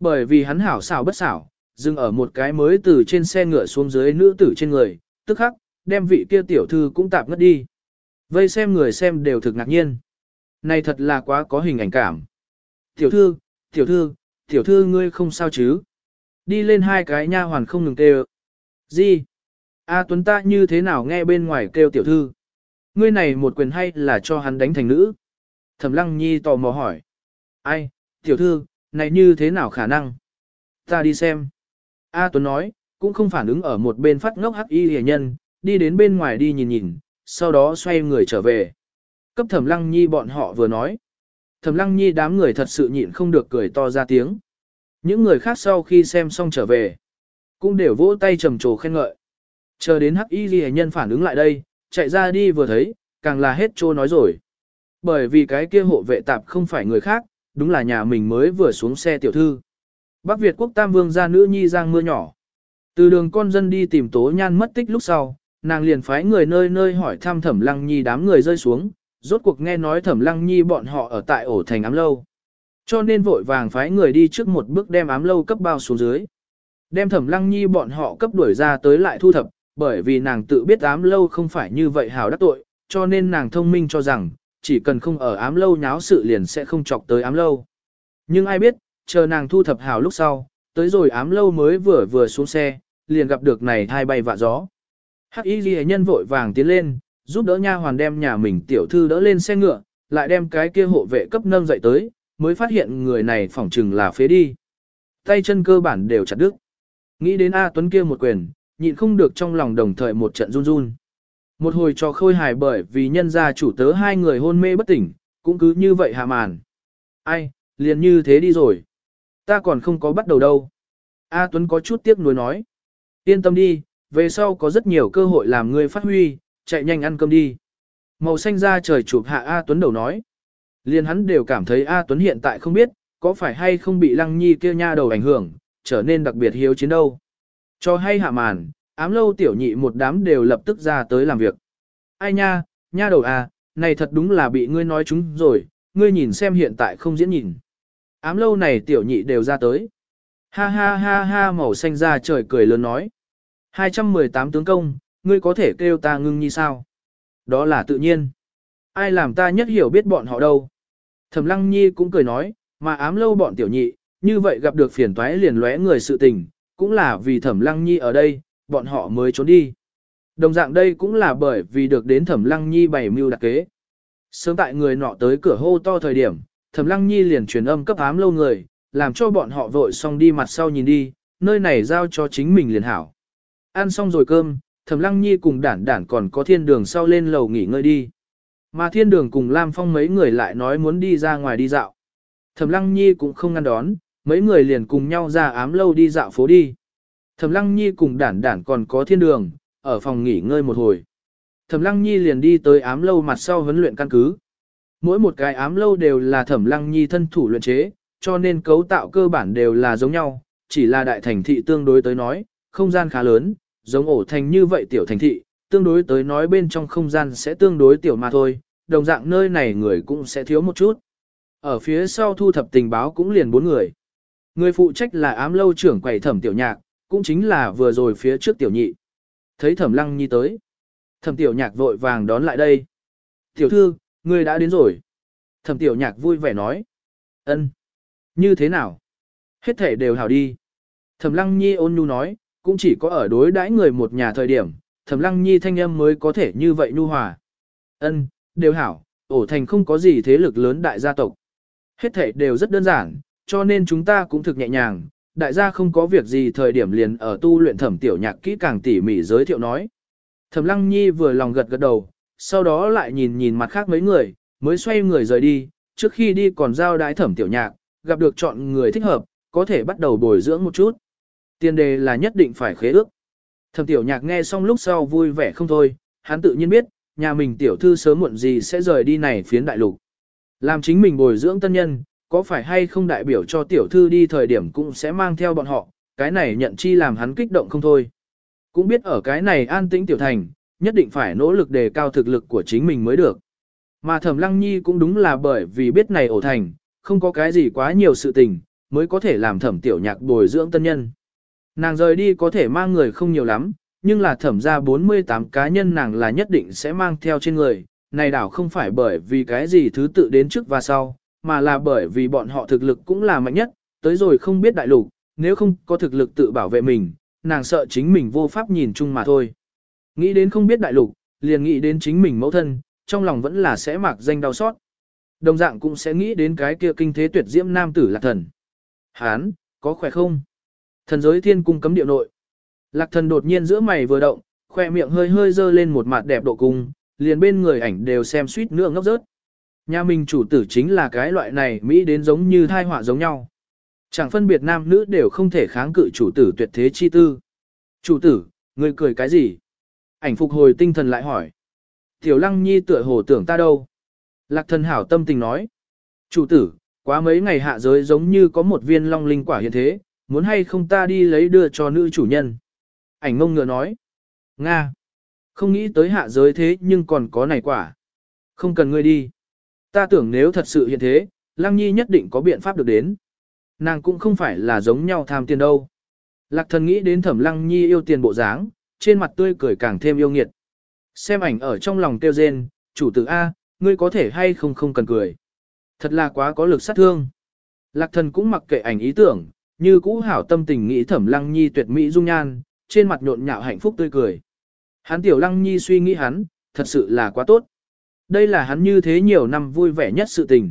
Bởi vì hắn hảo xảo bất xảo, dừng ở một cái mới từ trên xe ngựa xuống dưới nữ tử trên người, tức khắc, đem vị kia tiểu thư cũng tạp ngất đi. Vây xem người xem đều thực ngạc nhiên. Này thật là quá có hình ảnh cảm. Tiểu thư, tiểu thư, tiểu thư ngươi không sao chứ? Đi lên hai cái nha hoàn không ngừng kêu. Gì? A Tuấn ta như thế nào nghe bên ngoài kêu tiểu thư? Ngươi này một quyền hay là cho hắn đánh thành nữ? Thẩm Lăng Nhi tò mò hỏi. Ai, tiểu thư, này như thế nào khả năng? Ta đi xem. A Tuấn nói, cũng không phản ứng ở một bên phát ngốc hắc y hề nhân, đi đến bên ngoài đi nhìn nhìn, sau đó xoay người trở về. Cấp Thẩm Lăng Nhi bọn họ vừa nói. Thẩm Lăng Nhi đám người thật sự nhịn không được cười to ra tiếng. Những người khác sau khi xem xong trở về, cũng đều vỗ tay trầm trồ khen ngợi. Chờ đến hắc y ghi nhân phản ứng lại đây, chạy ra đi vừa thấy, càng là hết trô nói rồi. Bởi vì cái kia hộ vệ tạp không phải người khác, đúng là nhà mình mới vừa xuống xe tiểu thư. Bắc Việt quốc tam vương gia nữ nhi giang mưa nhỏ. Từ đường con dân đi tìm tố nhan mất tích lúc sau, nàng liền phái người nơi nơi hỏi thăm thẩm lăng nhi đám người rơi xuống, rốt cuộc nghe nói thẩm lăng nhi bọn họ ở tại ổ thành ám lâu. Cho nên vội vàng phái người đi trước một bước đem ám lâu cấp bao xuống dưới. Đem thẩm lăng nhi bọn họ cấp đuổi ra tới lại thu thập, bởi vì nàng tự biết ám lâu không phải như vậy hào đắc tội, cho nên nàng thông minh cho rằng, chỉ cần không ở ám lâu nháo sự liền sẽ không chọc tới ám lâu. Nhưng ai biết, chờ nàng thu thập hào lúc sau, tới rồi ám lâu mới vừa vừa xuống xe, liền gặp được này thai bay vạ gió. Hắc y ghi nhân vội vàng tiến lên, giúp đỡ nha hoàn đem nhà mình tiểu thư đỡ lên xe ngựa, lại đem cái kia hộ vệ cấp nâng dậy tới, mới phát hiện người này phỏng chừng là phế đi. Tay chân cơ bản đều chặt đứt. Nghĩ đến A Tuấn kia một quyền, nhịn không được trong lòng đồng thời một trận run run. Một hồi cho khôi hài bởi vì nhân gia chủ tớ hai người hôn mê bất tỉnh, cũng cứ như vậy hạ màn. Ai, liền như thế đi rồi. Ta còn không có bắt đầu đâu. A Tuấn có chút tiếc nuối nói. Yên tâm đi, về sau có rất nhiều cơ hội làm ngươi phát huy, chạy nhanh ăn cơm đi. Màu xanh ra trời chụp hạ A Tuấn đầu nói. Liền hắn đều cảm thấy A Tuấn hiện tại không biết, có phải hay không bị lăng nhi kia nha đầu ảnh hưởng, trở nên đặc biệt hiếu chiến đâu. Cho hay hạ màn, ám lâu tiểu nhị một đám đều lập tức ra tới làm việc. Ai nha, nha đầu à, này thật đúng là bị ngươi nói chúng rồi, ngươi nhìn xem hiện tại không diễn nhìn. Ám lâu này tiểu nhị đều ra tới. Ha ha ha ha màu xanh ra trời cười lớn nói. 218 tướng công, ngươi có thể kêu ta ngưng như sao? Đó là tự nhiên. Ai làm ta nhất hiểu biết bọn họ đâu? Thẩm lăng nhi cũng cười nói, mà ám lâu bọn tiểu nhị, như vậy gặp được phiền toái liền lóe người sự tình, cũng là vì thẩm lăng nhi ở đây, bọn họ mới trốn đi. Đồng dạng đây cũng là bởi vì được đến thẩm lăng nhi bày mưu đặc kế. Sớm tại người nọ tới cửa hô to thời điểm, thẩm lăng nhi liền truyền âm cấp ám lâu người, làm cho bọn họ vội xong đi mặt sau nhìn đi, nơi này giao cho chính mình liền hảo. Ăn xong rồi cơm, thẩm lăng nhi cùng đản đản còn có thiên đường sau lên lầu nghỉ ngơi đi. Mà thiên đường cùng Lam Phong mấy người lại nói muốn đi ra ngoài đi dạo. Thẩm lăng nhi cũng không ngăn đón, mấy người liền cùng nhau ra ám lâu đi dạo phố đi. Thẩm Lăng Nhi cùng đản đản còn có thiên đường, ở phòng nghỉ ngơi một hồi. Thẩm Lăng Nhi liền đi tới ám lâu mặt sau huấn luyện căn cứ. Mỗi một cái ám lâu đều là Thẩm Lăng Nhi thân thủ luyện chế, cho nên cấu tạo cơ bản đều là giống nhau, chỉ là đại thành thị tương đối tới nói, không gian khá lớn, giống ổ thành như vậy tiểu thành thị, tương đối tới nói bên trong không gian sẽ tương đối tiểu mà thôi, đồng dạng nơi này người cũng sẽ thiếu một chút. Ở phía sau thu thập tình báo cũng liền bốn người. Người phụ trách là ám lâu trưởng quầy thẩm tiểu nhạc, cũng chính là vừa rồi phía trước tiểu nhị. Thấy thẩm lăng nhi tới. Thẩm tiểu nhạc vội vàng đón lại đây. Tiểu thư, người đã đến rồi. Thẩm tiểu nhạc vui vẻ nói. ân, Như thế nào? Hết thể đều hảo đi. Thẩm lăng nhi ôn nhu nói, cũng chỉ có ở đối đãi người một nhà thời điểm, thẩm lăng nhi thanh âm mới có thể như vậy nhu hòa. ân, đều hảo, ổ thành không có gì thế lực lớn đại gia tộc. Hết thảy đều rất đơn giản, cho nên chúng ta cũng thực nhẹ nhàng, đại gia không có việc gì thời điểm liền ở tu luyện thẩm tiểu nhạc kỹ càng tỉ mỉ giới thiệu nói. Thẩm lăng nhi vừa lòng gật gật đầu, sau đó lại nhìn nhìn mặt khác mấy người, mới xoay người rời đi, trước khi đi còn giao đái thẩm tiểu nhạc, gặp được chọn người thích hợp, có thể bắt đầu bồi dưỡng một chút. Tiền đề là nhất định phải khế ước. Thẩm tiểu nhạc nghe xong lúc sau vui vẻ không thôi, hắn tự nhiên biết, nhà mình tiểu thư sớm muộn gì sẽ rời đi này phiến đại lục. Làm chính mình bồi dưỡng tân nhân, có phải hay không đại biểu cho tiểu thư đi thời điểm cũng sẽ mang theo bọn họ, cái này nhận chi làm hắn kích động không thôi. Cũng biết ở cái này an tĩnh tiểu thành, nhất định phải nỗ lực đề cao thực lực của chính mình mới được. Mà thẩm lăng nhi cũng đúng là bởi vì biết này ổ thành, không có cái gì quá nhiều sự tình, mới có thể làm thẩm tiểu nhạc bồi dưỡng tân nhân. Nàng rời đi có thể mang người không nhiều lắm, nhưng là thẩm ra 48 cá nhân nàng là nhất định sẽ mang theo trên người, này đảo không phải bởi vì cái gì thứ tự đến trước và sau, mà là bởi vì bọn họ thực lực cũng là mạnh nhất, tới rồi không biết đại lục, nếu không có thực lực tự bảo vệ mình, nàng sợ chính mình vô pháp nhìn chung mà thôi. Nghĩ đến không biết đại lục, liền nghĩ đến chính mình mẫu thân, trong lòng vẫn là sẽ mặc danh đau xót. Đồng dạng cũng sẽ nghĩ đến cái kia kinh thế tuyệt diễm nam tử lạc thần. Hán, có khỏe không? Thần giới thiên cung cấm điệu nội. Lạc thần đột nhiên giữa mày vừa động, khoe miệng hơi hơi dơ lên một mặt đẹp độ cung, liền bên người ảnh đều xem suýt nữa ngốc rớt. Nhà mình chủ tử chính là cái loại này Mỹ đến giống như thai họa giống nhau. Chẳng phân biệt nam nữ đều không thể kháng cự chủ tử tuyệt thế chi tư. Chủ tử, người cười cái gì? Ảnh phục hồi tinh thần lại hỏi. Tiểu lăng nhi tựa hồ tưởng ta đâu? Lạc thần hảo tâm tình nói. Chủ tử, quá mấy ngày hạ giới giống như có một viên long linh quả hiện thế, muốn hay không ta đi lấy đưa cho nữ chủ nhân. Ảnh ngông ngựa nói. Nga. Không nghĩ tới hạ giới thế nhưng còn có này quả. Không cần ngươi đi. Ta tưởng nếu thật sự hiện thế, Lăng Nhi nhất định có biện pháp được đến. Nàng cũng không phải là giống nhau tham tiền đâu. Lạc thần nghĩ đến thẩm Lăng Nhi yêu tiền bộ dáng, trên mặt tươi cười càng thêm yêu nghiệt. Xem ảnh ở trong lòng tiêu rên, chủ tử A, ngươi có thể hay không không cần cười. Thật là quá có lực sát thương. Lạc thần cũng mặc kệ ảnh ý tưởng, như cũ hảo tâm tình nghĩ thẩm Lăng Nhi tuyệt mỹ dung nhan, trên mặt nhộn nhạo hạnh phúc tươi cười. Hắn tiểu Lăng Nhi suy nghĩ hắn, thật sự là quá tốt. Đây là hắn như thế nhiều năm vui vẻ nhất sự tình.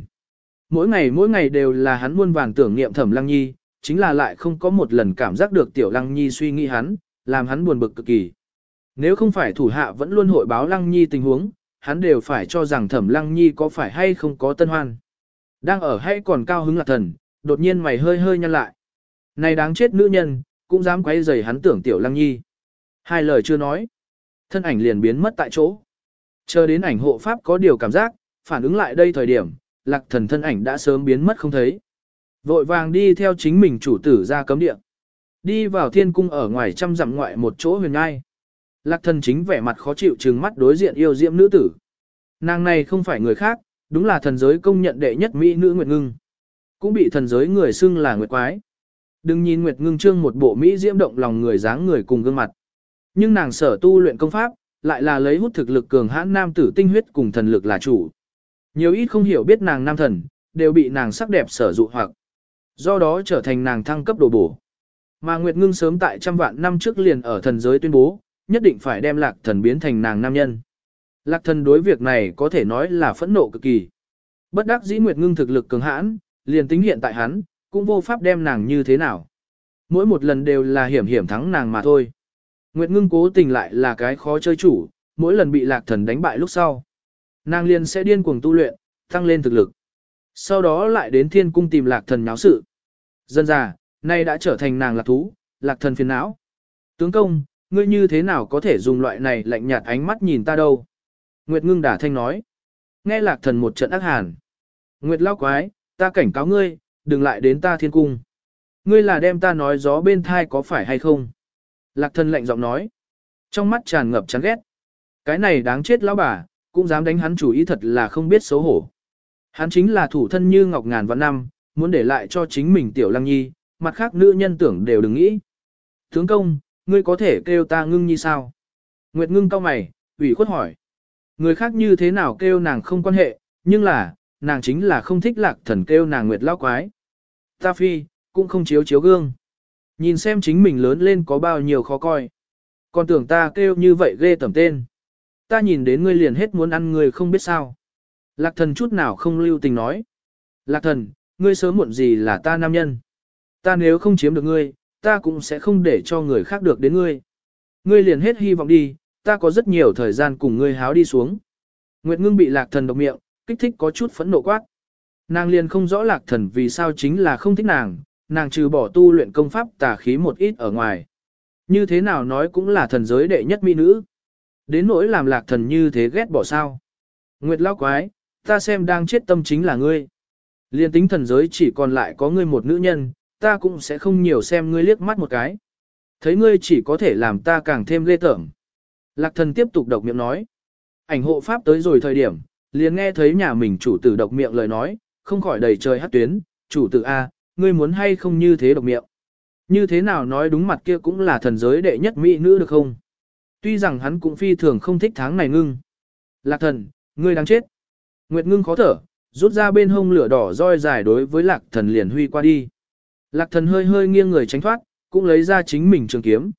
Mỗi ngày mỗi ngày đều là hắn muôn vàng tưởng niệm thẩm lăng nhi, chính là lại không có một lần cảm giác được tiểu lăng nhi suy nghĩ hắn, làm hắn buồn bực cực kỳ. Nếu không phải thủ hạ vẫn luôn hội báo lăng nhi tình huống, hắn đều phải cho rằng thẩm lăng nhi có phải hay không có tân hoan. Đang ở hay còn cao hứng lạc thần, đột nhiên mày hơi hơi nhăn lại. Này đáng chết nữ nhân, cũng dám quấy rầy hắn tưởng tiểu lăng nhi. Hai lời chưa nói. Thân ảnh liền biến mất tại chỗ. Chờ đến ảnh hộ pháp có điều cảm giác, phản ứng lại đây thời điểm, lạc thần thân ảnh đã sớm biến mất không thấy. Vội vàng đi theo chính mình chủ tử ra cấm địa. Đi vào thiên cung ở ngoài trăm dặm ngoại một chỗ huyền ngai. Lạc thần chính vẻ mặt khó chịu trừng mắt đối diện yêu diễm nữ tử. Nàng này không phải người khác, đúng là thần giới công nhận đệ nhất mỹ nữ Nguyệt Ngưng. Cũng bị thần giới người xưng là Nguyệt Quái. Đừng nhìn Nguyệt Ngưng trương một bộ mỹ diễm động lòng người dáng người cùng gương mặt. Nhưng nàng sở tu luyện công pháp, lại là lấy hút thực lực cường hãn nam tử tinh huyết cùng thần lực là chủ. Nhiều ít không hiểu biết nàng nam thần, đều bị nàng sắc đẹp sở dụ hoặc. Do đó trở thành nàng thăng cấp đồ bổ. Mà Nguyệt Ngưng sớm tại trăm vạn năm trước liền ở thần giới tuyên bố, nhất định phải đem lạc thần biến thành nàng nam nhân. Lạc thần đối việc này có thể nói là phẫn nộ cực kỳ. Bất đắc dĩ Nguyệt Ngưng thực lực cường hãn, liền tính hiện tại hắn, cũng vô pháp đem nàng như thế nào. Mỗi một lần đều là hiểm hiểm thắng nàng mà thôi. Nguyệt ngưng cố tình lại là cái khó chơi chủ, mỗi lần bị lạc thần đánh bại lúc sau. Nàng liền sẽ điên cuồng tu luyện, tăng lên thực lực. Sau đó lại đến thiên cung tìm lạc thần nháo sự. Dân già, nay đã trở thành nàng lạc thú, lạc thần phiền não. Tướng công, ngươi như thế nào có thể dùng loại này lạnh nhạt ánh mắt nhìn ta đâu? Nguyệt ngưng đả thanh nói. Nghe lạc thần một trận ác hàn. Nguyệt lao quái, ta cảnh cáo ngươi, đừng lại đến ta thiên cung. Ngươi là đem ta nói gió bên thai có phải hay không? Lạc thần lạnh giọng nói. Trong mắt tràn ngập chán ghét. Cái này đáng chết lão bà, cũng dám đánh hắn chủ ý thật là không biết xấu hổ. Hắn chính là thủ thân như ngọc ngàn vạn năm, muốn để lại cho chính mình tiểu lăng nhi, mặt khác nữ nhân tưởng đều đừng nghĩ. Tướng công, ngươi có thể kêu ta ngưng nhi sao? Nguyệt ngưng cao mày, ủy khuất hỏi. Người khác như thế nào kêu nàng không quan hệ, nhưng là, nàng chính là không thích lạc thần kêu nàng Nguyệt lão quái. Ta phi, cũng không chiếu chiếu gương. Nhìn xem chính mình lớn lên có bao nhiêu khó coi. Còn tưởng ta kêu như vậy ghê tẩm tên. Ta nhìn đến ngươi liền hết muốn ăn người không biết sao. Lạc thần chút nào không lưu tình nói. Lạc thần, ngươi sớm muộn gì là ta nam nhân. Ta nếu không chiếm được ngươi, ta cũng sẽ không để cho người khác được đến ngươi. Ngươi liền hết hy vọng đi, ta có rất nhiều thời gian cùng ngươi háo đi xuống. Nguyệt ngưng bị lạc thần độc miệng, kích thích có chút phẫn nộ quát. Nàng liền không rõ lạc thần vì sao chính là không thích nàng, nàng trừ bỏ tu luyện công pháp tà khí một ít ở ngoài. Như thế nào nói cũng là thần giới đệ nhất mỹ nữ. Đến nỗi làm lạc thần như thế ghét bỏ sao. Nguyệt lao quái, ta xem đang chết tâm chính là ngươi. Liên tính thần giới chỉ còn lại có ngươi một nữ nhân, ta cũng sẽ không nhiều xem ngươi liếc mắt một cái. Thấy ngươi chỉ có thể làm ta càng thêm ghê tởm. Lạc thần tiếp tục độc miệng nói. Ảnh hộ pháp tới rồi thời điểm, liền nghe thấy nhà mình chủ tử độc miệng lời nói, không khỏi đầy trời hát tuyến, chủ tử A, ngươi muốn hay không như thế độc miệng. Như thế nào nói đúng mặt kia cũng là thần giới đệ nhất mỹ nữ được không? Tuy rằng hắn cũng phi thường không thích tháng này ngưng. Lạc thần, ngươi đang chết. Nguyệt ngưng khó thở, rút ra bên hông lửa đỏ roi dài đối với lạc thần liền huy qua đi. Lạc thần hơi hơi nghiêng người tránh thoát, cũng lấy ra chính mình trường kiếm.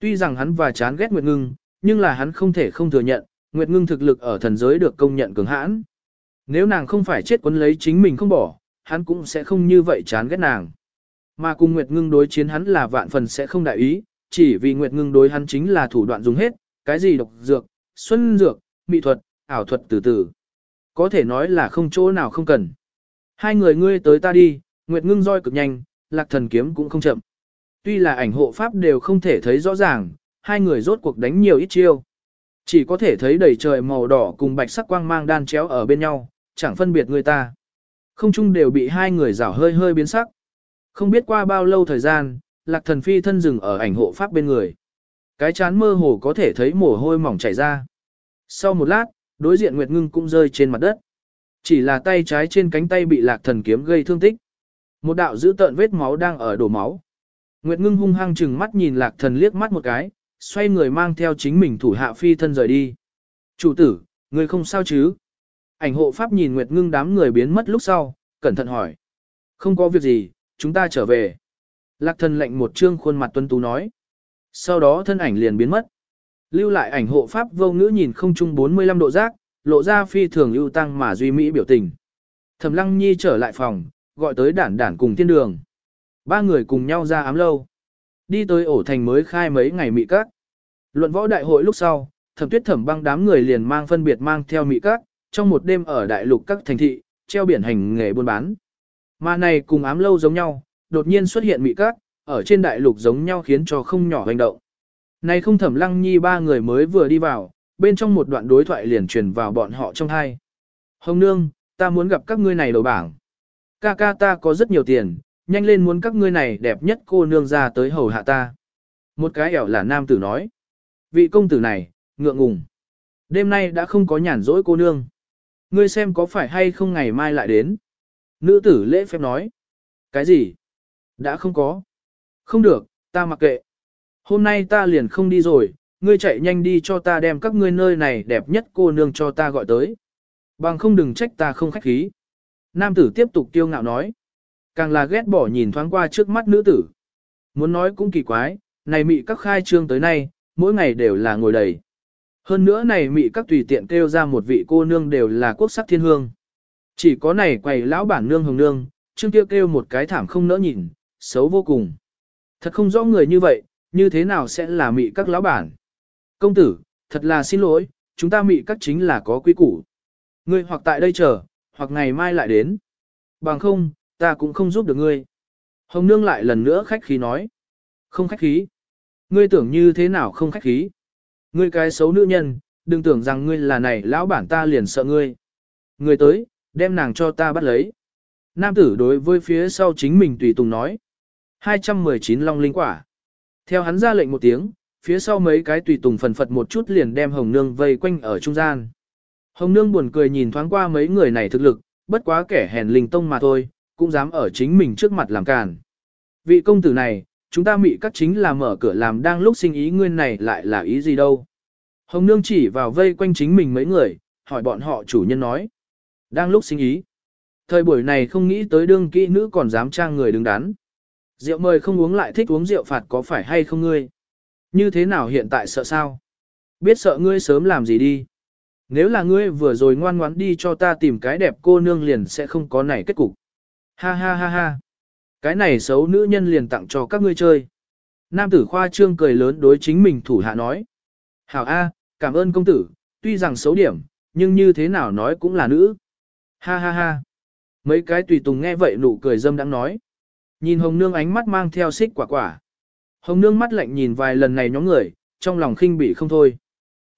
Tuy rằng hắn và chán ghét Nguyệt Ngưng, nhưng là hắn không thể không thừa nhận, Nguyệt Ngưng thực lực ở thần giới được công nhận cường hãn. Nếu nàng không phải chết quấn lấy chính mình không bỏ, hắn cũng sẽ không như vậy chán ghét nàng. Mà cùng Nguyệt Ngưng đối chiến hắn là vạn phần sẽ không đại ý, chỉ vì Nguyệt Ngưng đối hắn chính là thủ đoạn dùng hết, cái gì độc dược, xuân dược, mỹ thuật, ảo thuật từ từ. Có thể nói là không chỗ nào không cần. Hai người ngươi tới ta đi, Nguyệt Ngưng roi cực nhanh, Lạc Thần kiếm cũng không chậm. Tuy là ảnh hộ pháp đều không thể thấy rõ ràng, hai người rốt cuộc đánh nhiều ít chiêu. Chỉ có thể thấy đầy trời màu đỏ cùng bạch sắc quang mang đan chéo ở bên nhau, chẳng phân biệt người ta. Không chung đều bị hai người rảo hơi hơi biến sắc. Không biết qua bao lâu thời gian, lạc thần phi thân dừng ở ảnh hộ pháp bên người. Cái chán mơ hồ có thể thấy mồ hôi mỏng chảy ra. Sau một lát, đối diện Nguyệt Ngưng cũng rơi trên mặt đất. Chỉ là tay trái trên cánh tay bị lạc thần kiếm gây thương tích. Một đạo dữ tợn vết máu đang ở đổ máu. Nguyệt ngưng hung hăng chừng mắt nhìn lạc thần liếc mắt một cái, xoay người mang theo chính mình thủ hạ phi thân rời đi. Chủ tử, người không sao chứ? Ảnh hộ pháp nhìn Nguyệt ngưng đám người biến mất lúc sau, cẩn thận hỏi. Không có việc gì, chúng ta trở về. Lạc thần lệnh một trương khuôn mặt tuân tú nói. Sau đó thân ảnh liền biến mất. Lưu lại ảnh hộ pháp vô ngữ nhìn không chung 45 độ giác, lộ ra phi thường lưu tăng mà duy mỹ biểu tình. Thẩm lăng nhi trở lại phòng, gọi tới đản đản cùng thiên đường. Ba người cùng nhau ra ám lâu. Đi tới ổ thành mới khai mấy ngày mị các. Luận võ đại hội lúc sau, thẩm tuyết thẩm băng đám người liền mang phân biệt mang theo mị các, trong một đêm ở đại lục các thành thị, treo biển hành nghề buôn bán. Mà này cùng ám lâu giống nhau, đột nhiên xuất hiện mị các, ở trên đại lục giống nhau khiến cho không nhỏ hành động. Này không thẩm lăng nhi ba người mới vừa đi vào, bên trong một đoạn đối thoại liền truyền vào bọn họ trong hai. Hồng nương, ta muốn gặp các ngươi này đầu bảng. Ca ca ta có rất nhiều tiền, nhanh lên muốn các ngươi này đẹp nhất cô nương ra tới hầu hạ ta. Một cái ẻo là nam tử nói. Vị công tử này, ngượng ngùng. Đêm nay đã không có nhàn rỗi cô nương. Ngươi xem có phải hay không ngày mai lại đến. Nữ tử lễ phép nói. Cái gì? Đã không có. Không được, ta mặc kệ. Hôm nay ta liền không đi rồi, ngươi chạy nhanh đi cho ta đem các ngươi nơi này đẹp nhất cô nương cho ta gọi tới. Bằng không đừng trách ta không khách khí. Nam tử tiếp tục tiêu ngạo nói. Càng là ghét bỏ nhìn thoáng qua trước mắt nữ tử. Muốn nói cũng kỳ quái, này mị các khai trương tới nay, mỗi ngày đều là ngồi đầy. Hơn nữa này mị các tùy tiện kêu ra một vị cô nương đều là quốc sắc thiên hương. Chỉ có này quầy lão bản nương hồng nương, trương kia kêu một cái thảm không nỡ nhìn, xấu vô cùng. Thật không rõ người như vậy, như thế nào sẽ là mị các lão bản. Công tử, thật là xin lỗi, chúng ta mị các chính là có quy củ. Ngươi hoặc tại đây chờ, hoặc ngày mai lại đến. Bằng không, ta cũng không giúp được ngươi. Hồng nương lại lần nữa khách khí nói. Không khách khí. Ngươi tưởng như thế nào không khách khí. Ngươi cái xấu nữ nhân, đừng tưởng rằng ngươi là này lão bản ta liền sợ ngươi. Ngươi tới, đem nàng cho ta bắt lấy. Nam tử đối với phía sau chính mình tùy tùng nói. 219 long linh quả. Theo hắn ra lệnh một tiếng, phía sau mấy cái tùy tùng phần phật một chút liền đem hồng nương vây quanh ở trung gian. Hồng nương buồn cười nhìn thoáng qua mấy người này thực lực, bất quá kẻ hèn linh tông mà thôi, cũng dám ở chính mình trước mặt làm càn. Vị công tử này, chúng ta mị các chính là mở cửa làm đang lúc sinh ý nguyên này lại là ý gì đâu. Hồng nương chỉ vào vây quanh chính mình mấy người, hỏi bọn họ chủ nhân nói. Đang lúc sinh ý. Thời buổi này không nghĩ tới đương kỹ nữ còn dám trang người đứng đắn. Rượu mời không uống lại thích uống rượu phạt có phải hay không ngươi? Như thế nào hiện tại sợ sao? Biết sợ ngươi sớm làm gì đi? Nếu là ngươi vừa rồi ngoan ngoãn đi cho ta tìm cái đẹp cô nương liền sẽ không có này kết cục. Ha ha ha ha. Cái này xấu nữ nhân liền tặng cho các ngươi chơi. Nam tử khoa trương cười lớn đối chính mình thủ hạ nói. Hảo A, cảm ơn công tử, tuy rằng xấu điểm, nhưng như thế nào nói cũng là nữ. Ha ha ha. Mấy cái tùy tùng nghe vậy nụ cười dâm đang nói. Nhìn hồng nương ánh mắt mang theo xích quả quả. Hồng nương mắt lạnh nhìn vài lần này nhóm người, trong lòng khinh bị không thôi.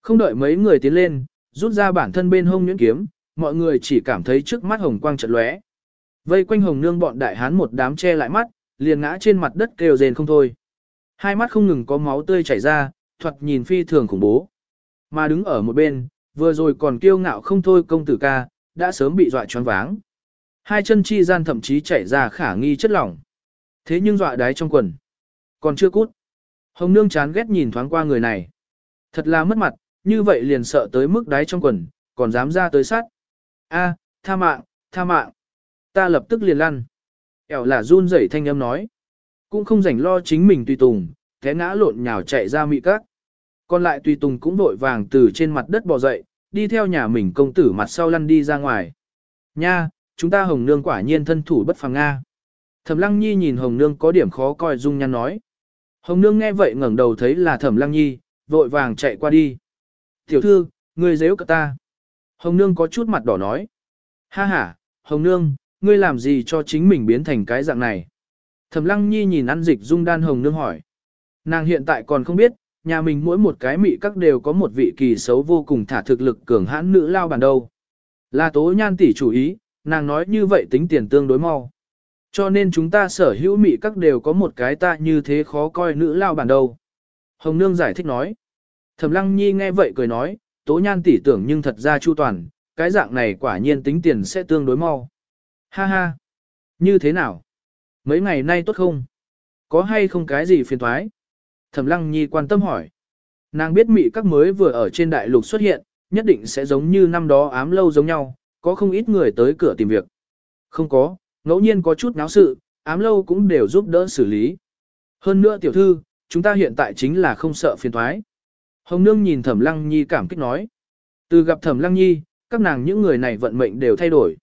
Không đợi mấy người tiến lên, rút ra bản thân bên hông nhuyễn kiếm, mọi người chỉ cảm thấy trước mắt hồng quang trận lóe. Vây quanh hồng nương bọn đại hán một đám che lại mắt, liền ngã trên mặt đất kêu rền không thôi. Hai mắt không ngừng có máu tươi chảy ra, thoạt nhìn phi thường khủng bố. Mà đứng ở một bên, vừa rồi còn kiêu ngạo không thôi công tử ca, đã sớm bị dọa choáng váng. Hai chân chi gian thậm chí chảy ra khả nghi chất lỏng. Thế nhưng dọa đái trong quần. Còn chưa cút. Hồng nương chán ghét nhìn thoáng qua người này. Thật là mất mặt, như vậy liền sợ tới mức đáy trong quần, còn dám ra tới sát. A, tha mạng, tha mạng. Ta lập tức liền lăn. Ẻo là run rẩy thanh âm nói. Cũng không rảnh lo chính mình tùy tùng, té ngã lộn nhào chạy ra mị các. Còn lại tùy tùng cũng vội vàng từ trên mặt đất bò dậy, đi theo nhà mình công tử mặt sau lăn đi ra ngoài. Nha, chúng ta hồng nương quả nhiên thân thủ bất phàm Nga. Thẩm lăng nhi nhìn hồng nương có điểm khó coi dung nhăn nói. Hồng nương nghe vậy ngẩng đầu thấy là thẩm lăng nhi, vội vàng chạy qua đi. Tiểu thư, ngươi dễ cả ta. Hồng nương có chút mặt đỏ nói. Ha ha, hồng nương, ngươi làm gì cho chính mình biến thành cái dạng này? Thẩm lăng nhi nhìn ăn dịch dung đan hồng nương hỏi. Nàng hiện tại còn không biết, nhà mình mỗi một cái mị các đều có một vị kỳ xấu vô cùng thả thực lực cường hãn nữ lao bản đâu. Là tố nhan tỷ chủ ý, nàng nói như vậy tính tiền tương đối mau. Cho nên chúng ta sở hữu mị các đều có một cái ta như thế khó coi nữ lao bản đâu. Hồng Nương giải thích nói. Thẩm Lăng Nhi nghe vậy cười nói, tố nhan tỷ tưởng nhưng thật ra chu toàn, cái dạng này quả nhiên tính tiền sẽ tương đối mau. Ha ha! Như thế nào? Mấy ngày nay tốt không? Có hay không cái gì phiền thoái? Thẩm Lăng Nhi quan tâm hỏi. Nàng biết mị các mới vừa ở trên đại lục xuất hiện, nhất định sẽ giống như năm đó ám lâu giống nhau, có không ít người tới cửa tìm việc. Không có, ngẫu nhiên có chút náo sự, ám lâu cũng đều giúp đỡ xử lý. Hơn nữa tiểu thư, chúng ta hiện tại chính là không sợ phiền thoái. Hồng Nương nhìn Thẩm Lăng Nhi cảm kích nói. Từ gặp Thẩm Lăng Nhi, các nàng những người này vận mệnh đều thay đổi.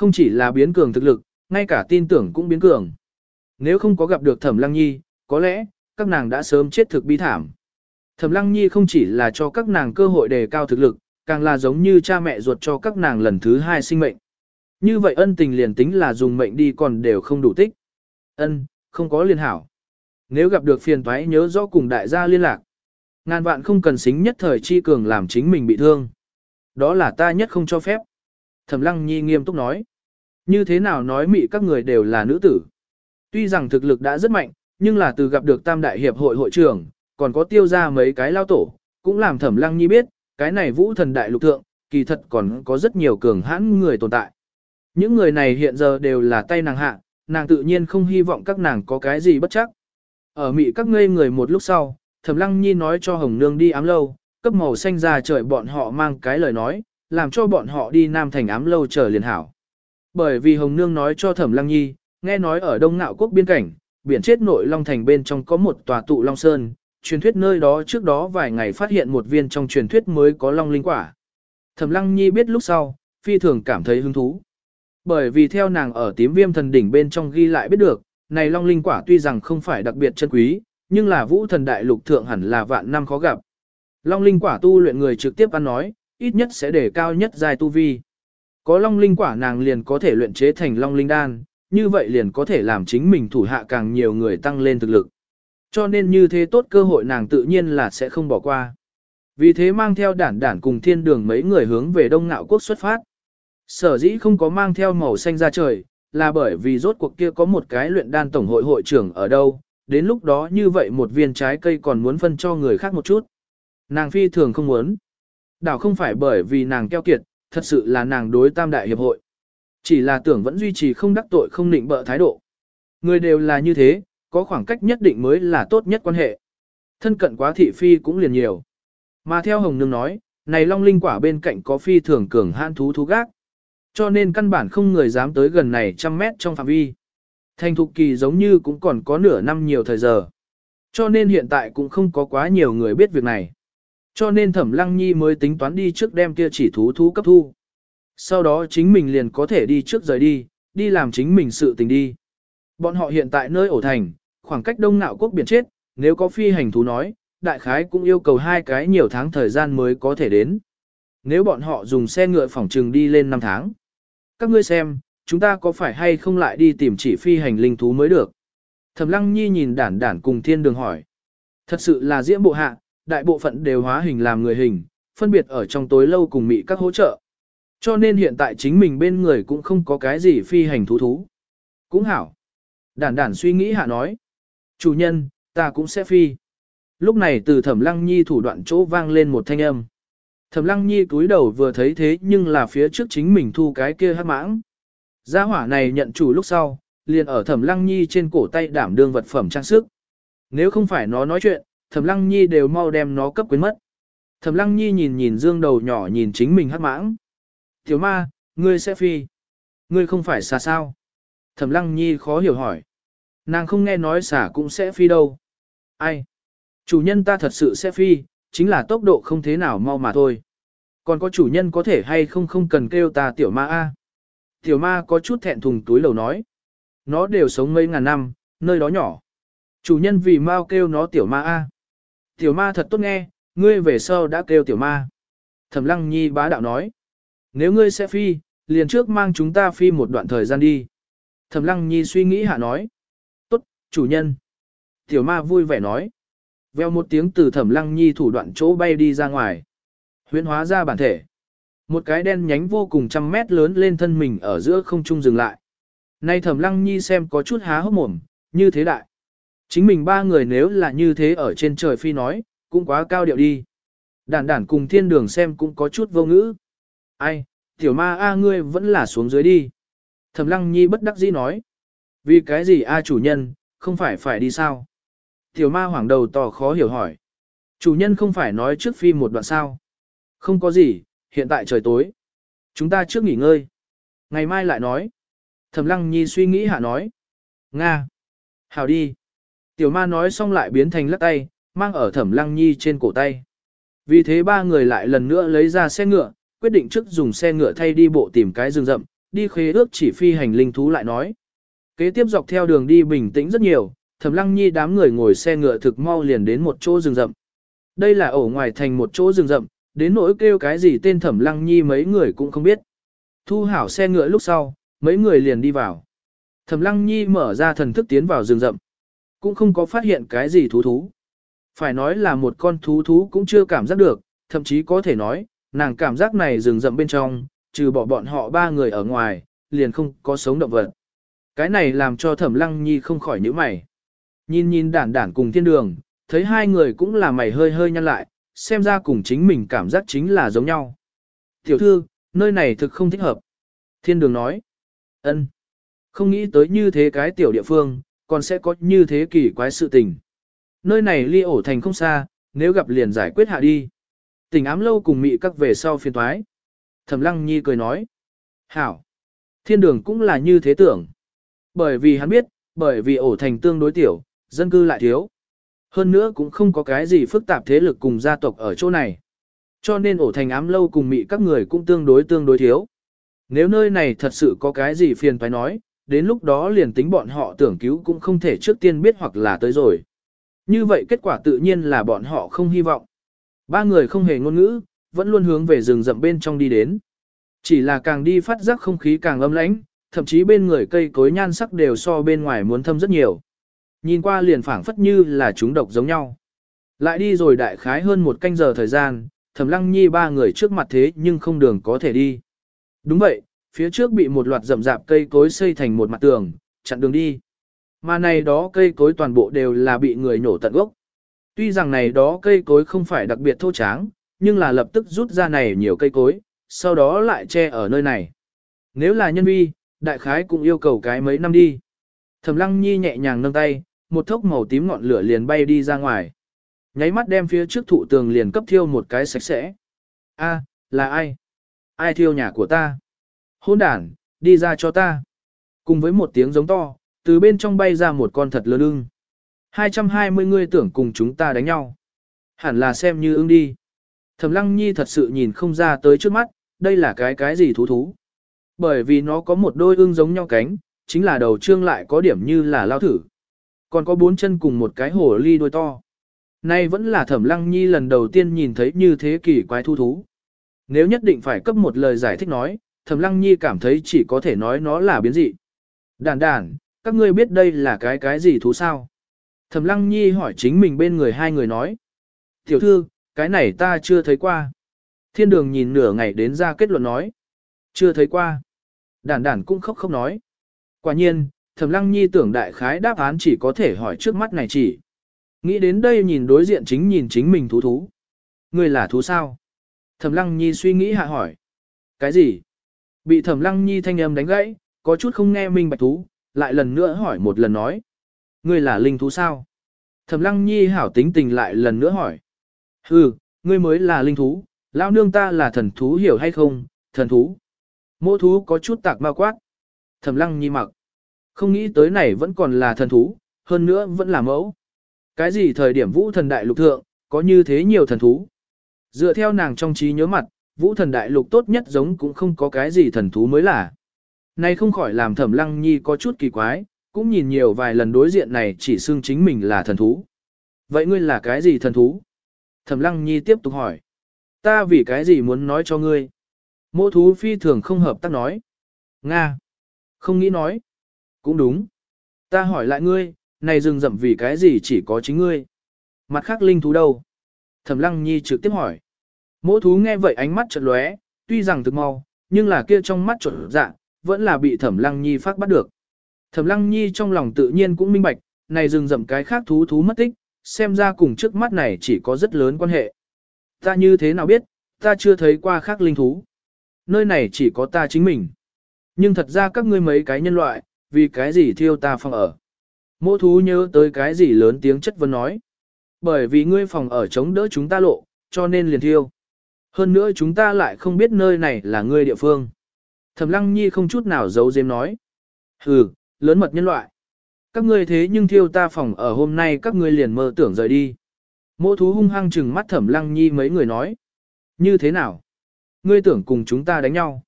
Không chỉ là biến cường thực lực, ngay cả tin tưởng cũng biến cường. Nếu không có gặp được Thẩm Lăng Nhi, có lẽ, các nàng đã sớm chết thực bi thảm. Thẩm Lăng Nhi không chỉ là cho các nàng cơ hội đề cao thực lực, càng là giống như cha mẹ ruột cho các nàng lần thứ hai sinh mệnh. Như vậy ân tình liền tính là dùng mệnh đi còn đều không đủ tích. Ân, không có liên hảo. Nếu gặp được phiền toái nhớ rõ cùng đại gia liên lạc. Ngàn vạn không cần xính nhất thời chi cường làm chính mình bị thương. Đó là ta nhất không cho phép. Thẩm Lăng Nhi nghiêm túc nói. Như thế nào nói mị các người đều là nữ tử. Tuy rằng thực lực đã rất mạnh, nhưng là từ gặp được Tam Đại Hiệp hội hội trưởng, còn có tiêu ra mấy cái lao tổ, cũng làm Thẩm Lăng Nhi biết, cái này vũ thần đại lục thượng, kỳ thật còn có rất nhiều cường hãn người tồn tại. Những người này hiện giờ đều là tay nàng hạ, nàng tự nhiên không hy vọng các nàng có cái gì bất chắc. Ở mị các ngây người một lúc sau, Thẩm Lăng Nhi nói cho Hồng Nương đi ám lâu, cấp màu xanh ra trời bọn họ mang cái lời nói, làm cho bọn họ đi Nam Thành ám lâu chờ liền hảo. Bởi vì Hồng Nương nói cho Thẩm Lăng Nhi, nghe nói ở Đông Nạo quốc biên cảnh, biển chết nội Long Thành bên trong có một tòa tụ Long Sơn, truyền thuyết nơi đó trước đó vài ngày phát hiện một viên trong truyền thuyết mới có Long Linh Quả. Thẩm Lăng Nhi biết lúc sau, phi thường cảm thấy hứng thú. Bởi vì theo nàng ở tím viêm thần đỉnh bên trong ghi lại biết được, này Long Linh Quả tuy rằng không phải đặc biệt chân quý, nhưng là vũ thần đại lục thượng hẳn là vạn năm khó gặp. Long Linh Quả tu luyện người trực tiếp ăn nói, ít nhất sẽ để cao nhất giai tu vi. Có Long Linh Quả nàng liền có thể luyện chế thành Long Linh Đan, như vậy liền có thể làm chính mình thủ hạ càng nhiều người tăng lên thực lực. Cho nên như thế tốt cơ hội nàng tự nhiên là sẽ không bỏ qua. Vì thế mang theo đản đản cùng thiên đường mấy người hướng về Đông Ngạo Quốc xuất phát. Sở dĩ không có mang theo màu xanh ra trời, là bởi vì rốt cuộc kia có một cái luyện đan tổng hội hội trưởng ở đâu, đến lúc đó như vậy một viên trái cây còn muốn phân cho người khác một chút. Nàng phi thường không muốn. Đảo không phải bởi vì nàng keo kiệt, thật sự là nàng đối tam đại hiệp hội. Chỉ là tưởng vẫn duy trì không đắc tội không nịnh bợ thái độ. Người đều là như thế, có khoảng cách nhất định mới là tốt nhất quan hệ. Thân cận quá thị phi cũng liền nhiều. Mà theo Hồng Nương nói, này long linh quả bên cạnh có phi thường cường hãn thú thú gác. Cho nên căn bản không người dám tới gần này trăm mét trong phạm vi. Thành thục kỳ giống như cũng còn có nửa năm nhiều thời giờ. Cho nên hiện tại cũng không có quá nhiều người biết việc này. Cho nên thẩm lăng nhi mới tính toán đi trước đem kia chỉ thú thú cấp thu. Sau đó chính mình liền có thể đi trước rời đi, đi làm chính mình sự tình đi. Bọn họ hiện tại nơi ổ thành, khoảng cách đông nạo quốc biển chết, nếu có phi hành thú nói, đại khái cũng yêu cầu hai cái nhiều tháng thời gian mới có thể đến. Nếu bọn họ dùng xe ngựa phỏng trừng đi lên 5 tháng. Các ngươi xem, chúng ta có phải hay không lại đi tìm chỉ phi hành linh thú mới được? Thẩm Lăng Nhi nhìn đản đản cùng thiên đường hỏi. Thật sự là diễm bộ hạ, đại bộ phận đều hóa hình làm người hình, phân biệt ở trong tối lâu cùng mị các hỗ trợ. Cho nên hiện tại chính mình bên người cũng không có cái gì phi hành thú thú. Cũng hảo. Đản đản suy nghĩ hạ nói. Chủ nhân, ta cũng sẽ phi. Lúc này từ thẩm lăng nhi thủ đoạn chỗ vang lên một thanh âm. Thẩm lăng nhi cúi đầu vừa thấy thế nhưng là phía trước chính mình thu cái kia hát mãng. Gia hỏa này nhận chủ lúc sau, liền ở thẩm lăng nhi trên cổ tay đảm đương vật phẩm trang sức. Nếu không phải nó nói chuyện, thẩm lăng nhi đều mau đem nó cấp quyến mất. Thẩm lăng nhi nhìn nhìn dương đầu nhỏ nhìn chính mình hắc mãng. Tiểu ma, ngươi sẽ phi. Ngươi không phải xà sao. Thẩm lăng nhi khó hiểu hỏi. Nàng không nghe nói xả cũng sẽ phi đâu. Ai? Chủ nhân ta thật sự sẽ phi, chính là tốc độ không thế nào mau mà thôi. Còn có chủ nhân có thể hay không không cần kêu ta tiểu ma a. Tiểu ma có chút thẹn thùng túi lầu nói. Nó đều sống mấy ngàn năm, nơi đó nhỏ. Chủ nhân vì mau kêu nó tiểu ma a. Tiểu ma thật tốt nghe, ngươi về sau đã kêu tiểu ma. Thẩm lăng nhi bá đạo nói. Nếu ngươi sẽ phi, liền trước mang chúng ta phi một đoạn thời gian đi. Thẩm lăng nhi suy nghĩ hạ nói. Tốt, chủ nhân. Tiểu ma vui vẻ nói. Veo một tiếng từ thẩm lăng nhi thủ đoạn chỗ bay đi ra ngoài. Huyễn hóa ra bản thể. Một cái đen nhánh vô cùng trăm mét lớn lên thân mình ở giữa không trung dừng lại. Nay thẩm lăng nhi xem có chút há hốc mồm, như thế đại. Chính mình ba người nếu là như thế ở trên trời phi nói, cũng quá cao điệu đi. Đản đản cùng thiên đường xem cũng có chút vô ngữ. Ai, tiểu ma a ngươi vẫn là xuống dưới đi. Thẩm lăng nhi bất đắc dĩ nói. Vì cái gì a chủ nhân, không phải phải đi sao? Tiểu ma hoảng đầu tỏ khó hiểu hỏi. Chủ nhân không phải nói trước phi một đoạn sao? Không có gì, hiện tại trời tối. Chúng ta trước nghỉ ngơi. Ngày mai lại nói. Thẩm lăng nhi suy nghĩ hạ nói. Nga. Hào đi. Tiểu ma nói xong lại biến thành lắc tay, mang ở thẩm lăng nhi trên cổ tay. Vì thế ba người lại lần nữa lấy ra xe ngựa, quyết định trước dùng xe ngựa thay đi bộ tìm cái rừng rậm, đi khế ước chỉ phi hành linh thú lại nói. Kế tiếp dọc theo đường đi bình tĩnh rất nhiều, thẩm lăng nhi đám người ngồi xe ngựa thực mau liền đến một chỗ rừng rậm. Đây là ổ ngoài thành một chỗ rừng rậm, đến nỗi kêu cái gì tên thẩm lăng nhi mấy người cũng không biết. Thu hảo xe ngựa lúc sau, mấy người liền đi vào. Thẩm lăng nhi mở ra thần thức tiến vào rừng rậm. Cũng không có phát hiện cái gì thú thú. Phải nói là một con thú thú cũng chưa cảm giác được, thậm chí có thể nói, nàng cảm giác này rừng rậm bên trong, trừ bỏ bọn họ ba người ở ngoài, liền không có sống động vật. Cái này làm cho thẩm lăng nhi không khỏi nhíu mày. Nhìn nhìn đản đản cùng thiên đường, thấy hai người cũng là mày hơi hơi nhăn lại, xem ra cùng chính mình cảm giác chính là giống nhau. Tiểu thư, nơi này thực không thích hợp. Thiên đường nói. ân, Không nghĩ tới như thế cái tiểu địa phương, còn sẽ có như thế kỳ quái sự tình. Nơi này ly ổ thành không xa, nếu gặp liền giải quyết hạ đi. Tình ám lâu cùng mị các về sau phiên thoái. Thẩm lăng nhi cười nói. Hảo. Thiên đường cũng là như thế tưởng. Bởi vì hắn biết, bởi vì ổ thành tương đối tiểu, dân cư lại thiếu. Hơn nữa cũng không có cái gì phức tạp thế lực cùng gia tộc ở chỗ này. Cho nên ổ thành ám lâu cùng mị các người cũng tương đối tương đối thiếu. Nếu nơi này thật sự có cái gì phiền phải nói, đến lúc đó liền tính bọn họ tưởng cứu cũng không thể trước tiên biết hoặc là tới rồi. Như vậy kết quả tự nhiên là bọn họ không hy vọng. Ba người không hề ngôn ngữ, vẫn luôn hướng về rừng rậm bên trong đi đến. Chỉ là càng đi phát giác không khí càng âm lãnh, thậm chí bên người cây cối nhan sắc đều so bên ngoài muốn thâm rất nhiều. Nhìn qua liền phảng phất như là chúng độc giống nhau. Lại đi rồi đại khái hơn một canh giờ thời gian, thẩm lăng nhi ba người trước mặt thế nhưng không đường có thể đi. Đúng vậy, phía trước bị một loạt rậm rạp cây cối xây thành một mặt tường, chặn đường đi. Mà này đó cây cối toàn bộ đều là bị người nhổ tận gốc. Tuy rằng này đó cây cối không phải đặc biệt thô tráng, nhưng là lập tức rút ra này nhiều cây cối, sau đó lại che ở nơi này. Nếu là nhân vi, đại khái cũng yêu cầu cái mấy năm đi. Thẩm lăng nhi nhẹ nhàng nâng tay, một thốc màu tím ngọn lửa liền bay đi ra ngoài. Nháy mắt đem phía trước thụ tường liền cấp thiêu một cái sạch sẽ. A, là ai? Ai thiêu nhà của ta? Hôn đản, đi ra cho ta. Cùng với một tiếng giống to, từ bên trong bay ra một con thật lớn ưng. 220 người tưởng cùng chúng ta đánh nhau. Hẳn là xem như ưng đi. Thẩm lăng nhi thật sự nhìn không ra tới trước mắt, đây là cái cái gì thú thú. Bởi vì nó có một đôi ưng giống nhau cánh, chính là đầu trương lại có điểm như là lao thử. Còn có bốn chân cùng một cái hổ ly đôi to. Nay vẫn là thẩm lăng nhi lần đầu tiên nhìn thấy như thế kỷ quái thu thú. Nếu nhất định phải cấp một lời giải thích nói, thẩm lăng nhi cảm thấy chỉ có thể nói nó là biến dị. Đàn đàn, các ngươi biết đây là cái cái gì thú sao? Thẩm lăng nhi hỏi chính mình bên người hai người nói. Tiểu thư, cái này ta chưa thấy qua. Thiên đường nhìn nửa ngày đến ra kết luận nói. Chưa thấy qua. Đản đản cũng khóc khóc nói. Quả nhiên, thẩm lăng nhi tưởng đại khái đáp án chỉ có thể hỏi trước mắt này chỉ. Nghĩ đến đây nhìn đối diện chính nhìn chính mình thú thú. Người là thú sao? Thẩm lăng nhi suy nghĩ hạ hỏi. Cái gì? Bị thẩm lăng nhi thanh âm đánh gãy, có chút không nghe minh bạch thú, lại lần nữa hỏi một lần nói. Ngươi là linh thú sao? Thẩm lăng nhi hảo tính tình lại lần nữa hỏi. Hừ, ngươi mới là linh thú, lão nương ta là thần thú hiểu hay không, thần thú. Mô thú có chút tạc ma quát. Thẩm lăng nhi mặc. Không nghĩ tới này vẫn còn là thần thú, hơn nữa vẫn là mẫu. Cái gì thời điểm vũ thần đại lục thượng, có như thế nhiều thần thú. Dựa theo nàng trong trí nhớ mặt, vũ thần đại lục tốt nhất giống cũng không có cái gì thần thú mới là. Nay không khỏi làm thẩm lăng nhi có chút kỳ quái, cũng nhìn nhiều vài lần đối diện này chỉ xưng chính mình là thần thú. Vậy ngươi là cái gì thần thú? Thẩm lăng nhi tiếp tục hỏi. Ta vì cái gì muốn nói cho ngươi? Mô thú phi thường không hợp tác nói. Nga. Không nghĩ nói. Cũng đúng. Ta hỏi lại ngươi, này rừng rậm vì cái gì chỉ có chính ngươi? Mặt khác linh thú đâu? Thẩm lăng nhi trực tiếp hỏi. Mỗ thú nghe vậy ánh mắt chợt lóe, tuy rằng thực mau, nhưng là kia trong mắt trộn dạ, vẫn là bị thẩm lăng nhi phát bắt được. Thẩm lăng nhi trong lòng tự nhiên cũng minh bạch, này rừng rậm cái khác thú thú mất tích, xem ra cùng trước mắt này chỉ có rất lớn quan hệ. Ta như thế nào biết, ta chưa thấy qua khác linh thú. Nơi này chỉ có ta chính mình. Nhưng thật ra các ngươi mấy cái nhân loại, vì cái gì thiêu ta phòng ở. Mỗ thú nhớ tới cái gì lớn tiếng chất vấn nói. Bởi vì ngươi phòng ở chống đỡ chúng ta lộ, cho nên liền thiêu. Hơn nữa chúng ta lại không biết nơi này là ngươi địa phương. Thẩm lăng nhi không chút nào giấu giếm nói. Hừ, lớn mật nhân loại. Các ngươi thế nhưng thiêu ta phòng ở hôm nay các ngươi liền mơ tưởng rời đi. Mộ thú hung hăng chừng mắt thẩm lăng nhi mấy người nói. Như thế nào? Ngươi tưởng cùng chúng ta đánh nhau.